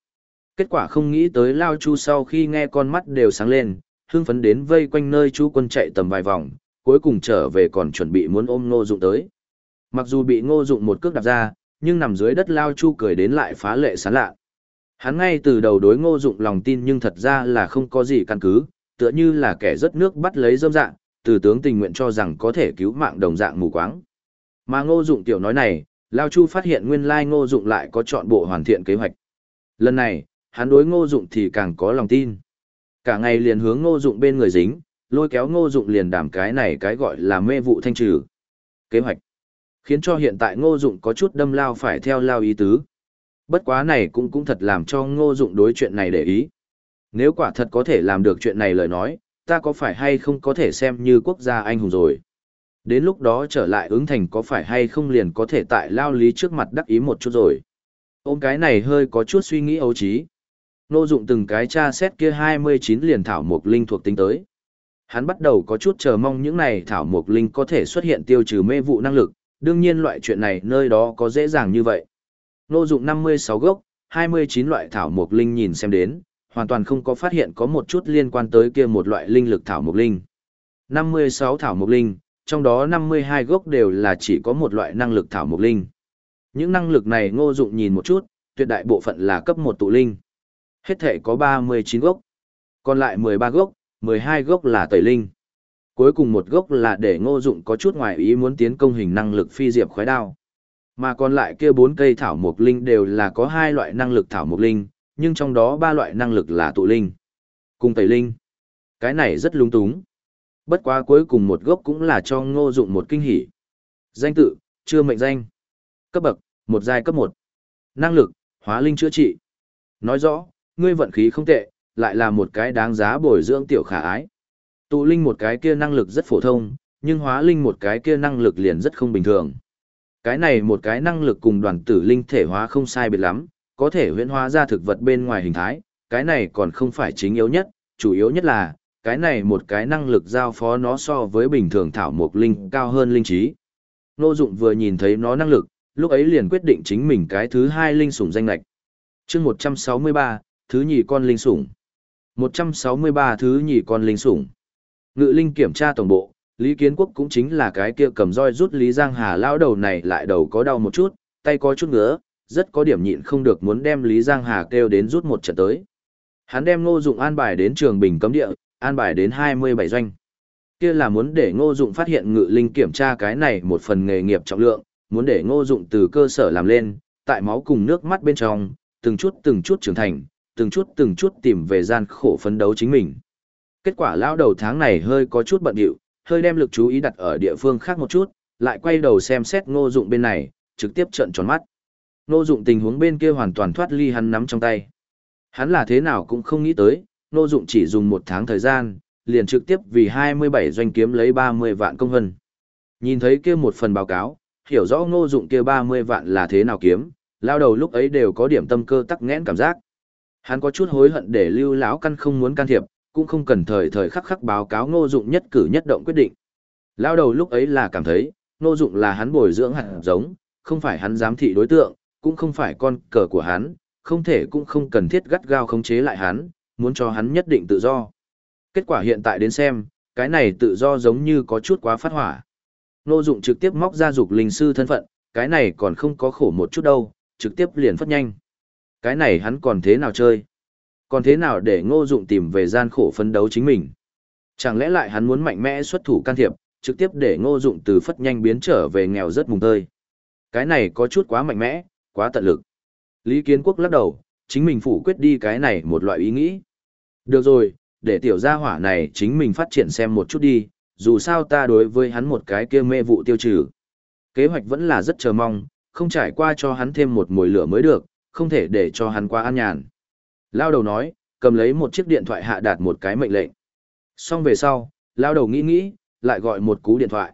[SPEAKER 1] Kết quả không nghĩ tới Lao Chu sau khi nghe con mắt đều sáng lên, hưng phấn đến vây quanh nơi Chu quân chạy tầm vài vòng, cuối cùng trở về còn chuẩn bị muốn ôm Ngô Dụng tới. Mặc dù bị Ngô Dụng một cước đạp ra, nhưng nằm dưới đất Lao Chu cười đến lại phá lệ sán lạ. Hắn ngay từ đầu đối Ngô Dụng lòng tin nhưng thật ra là không có gì căn cứ, tựa như là kẻ rất nước bắt lấy dâm dạng, từ tướng tình nguyện cho rằng có thể cứu mạng đồng dạng mù quáng. Mà ngô dụng tiểu nói này, Lao Chu phát hiện nguyên lai ngô dụng lại có chọn bộ hoàn thiện kế hoạch. Lần này, hắn đối ngô dụng thì càng có lòng tin. Cả ngày liền hướng ngô dụng bên người dính, lôi kéo ngô dụng liền đảm cái này cái gọi là mê vụ thanh trừ. Kế hoạch. Khiến cho hiện tại ngô dụng có chút đâm lao phải theo lao ý tứ. Bất quá này cũng cũng thật làm cho ngô dụng đối chuyện này để ý. Nếu quả thật có thể làm được chuyện này lời nói, ta có phải hay không có thể xem như quốc gia anh hùng rồi. Đến lúc đó trở lại ứng thành có phải hay không liền có thể tại lao lý trước mặt đắc ý một chút rồi. Ôm cái này hơi có chút suy nghĩ ấu trí. Nô dụng từng cái tra xét kia 29 liền thảo mục linh thuộc tính tới. Hắn bắt đầu có chút chờ mong những này thảo mục linh có thể xuất hiện tiêu trừ mê vụ năng lực, đương nhiên loại chuyện này nơi đó có dễ dàng như vậy. Nô dụng 56 gốc, 29 loại thảo mục linh nhìn xem đến, hoàn toàn không có phát hiện có một chút liên quan tới kia một loại linh lực thảo mục linh. 56 thảo mục linh, trong đó 52 gốc đều là chỉ có một loại năng lực thảo mục linh. Những năng lực này ngô dụng nhìn một chút, tuyệt đại bộ phận là cấp một tụ linh. Hết thể có 39 gốc. Còn lại 13 gốc, 12 gốc là tẩy linh. Cuối cùng một gốc là để ngô dụng có chút ngoài ý muốn tiến công hình năng lực phi diệp khói đao. Mà còn lại kia bốn cây thảo mục linh đều là có hai loại năng lực thảo mục linh, nhưng trong đó ba loại năng lực là tụ linh. Cùng tẩy linh. Cái này rất lung túng. Bất quá cuối cùng một gốc cũng là cho ngô dụng một kinh hỉ. Danh tự, chưa mệnh danh. Cấp bậc, một giai cấp một. Năng lực, hóa linh chữa trị. Nói rõ, ngươi vận khí không tệ, lại là một cái đáng giá bồi dưỡng tiểu khả ái. Tụ linh một cái kia năng lực rất phổ thông, nhưng hóa linh một cái kia năng lực liền rất không bình thường. Cái này một cái năng lực cùng đoàn tử linh thể hóa không sai biệt lắm, có thể huyễn hóa ra thực vật bên ngoài hình thái, cái này còn không phải chính yếu nhất, chủ yếu nhất là, cái này một cái năng lực giao phó nó so với bình thường thảo mộc linh cao hơn linh trí. Nô Dụng vừa nhìn thấy nó năng lực, lúc ấy liền quyết định chính mình cái thứ hai linh sủng danh lạch. Chương 163, thứ nhì con linh sủng. 163 thứ nhì con linh sủng. Ngự linh kiểm tra tổng bộ, Lý Kiến Quốc cũng chính là cái kia cầm roi rút Lý Giang Hà lao đầu này lại đầu có đau một chút, tay có chút ngứa, rất có điểm nhịn không được muốn đem Lý Giang Hà kêu đến rút một trận tới. Hắn đem Ngô Dụng an bài đến trường bình cấm địa, an bài đến 27 doanh. Kia là muốn để Ngô Dụng phát hiện ngự linh kiểm tra cái này một phần nghề nghiệp trọng lượng, muốn để Ngô Dụng từ cơ sở làm lên, tại máu cùng nước mắt bên trong, từng chút từng chút trưởng thành, từng chút từng chút tìm về gian khổ phấn đấu chính mình. Kết quả lão đầu tháng này hơi có chút bận rộn, hơi đem lực chú ý đặt ở địa phương khác một chút, lại quay đầu xem xét Ngô Dụng bên này, trực tiếp trợn tròn mắt. Nô Dụng tình huống bên kia hoàn toàn thoát ly hắn nắm trong tay. Hắn là thế nào cũng không nghĩ tới, Nô Dụng chỉ dùng một tháng thời gian, liền trực tiếp vì 27 doanh kiếm lấy 30 vạn công hân. Nhìn thấy kia một phần báo cáo, hiểu rõ Ngô Dụng kia 30 vạn là thế nào kiếm, lao đầu lúc ấy đều có điểm tâm cơ tắc nghẽn cảm giác. Hắn có chút hối hận để Lưu lão căn không muốn can thiệp, cũng không cần thời thời khắc khắc báo cáo Ngô Dụng nhất cử nhất động quyết định. Lao đầu lúc ấy là cảm thấy, Ngô Dụng là hắn bồi dưỡng hạt giống, không phải hắn giám thị đối tượng, cũng không phải con cờ của hắn, không thể cũng không cần thiết gắt gao khống chế lại hắn, muốn cho hắn nhất định tự do. Kết quả hiện tại đến xem, cái này tự do giống như có chút quá phát hỏa. Ngô Dụng trực tiếp móc ra dục linh sư thân phận, cái này còn không có khổ một chút đâu, trực tiếp liền phát nhanh. Cái này hắn còn thế nào chơi? Còn thế nào để ngô dụng tìm về gian khổ phấn đấu chính mình? Chẳng lẽ lại hắn muốn mạnh mẽ xuất thủ can thiệp, trực tiếp để ngô dụng từ phất nhanh biến trở về nghèo rất mùng tơi? Cái này có chút quá mạnh mẽ, quá tận lực. Lý Kiến Quốc lắc đầu, chính mình phủ quyết đi cái này một loại ý nghĩ. Được rồi, để tiểu gia hỏa này chính mình phát triển xem một chút đi, dù sao ta đối với hắn một cái kia mê vụ tiêu trừ. Kế hoạch vẫn là rất chờ mong, không trải qua cho hắn thêm một mùi lửa mới được, không thể để cho hắn qua an nhàn. Lao đầu nói, cầm lấy một chiếc điện thoại hạ đạt một cái mệnh lệnh. Xong về sau, lao đầu nghĩ nghĩ, lại gọi một cú điện thoại.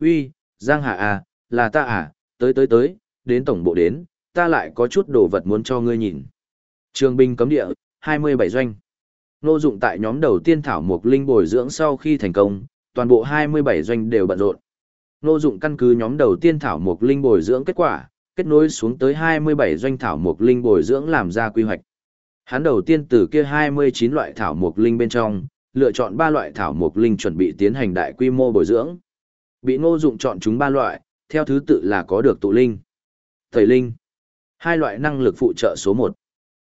[SPEAKER 1] Uy, Giang Hà à, là ta à, tới tới tới, đến tổng bộ đến, ta lại có chút đồ vật muốn cho ngươi nhìn. Trường binh cấm địa, 27 doanh. Nô dụng tại nhóm đầu tiên thảo mục linh bồi dưỡng sau khi thành công, toàn bộ 27 doanh đều bận rộn. Nô dụng căn cứ nhóm đầu tiên thảo mục linh bồi dưỡng kết quả, kết nối xuống tới 27 doanh thảo mục linh bồi dưỡng làm ra quy hoạch. Hắn đầu tiên từ kia 29 loại thảo mục linh bên trong, lựa chọn 3 loại thảo mục linh chuẩn bị tiến hành đại quy mô bồi dưỡng. Bị ngô dụng chọn chúng 3 loại, theo thứ tự là có được tụ linh, tẩy linh. Hai loại năng lực phụ trợ số một.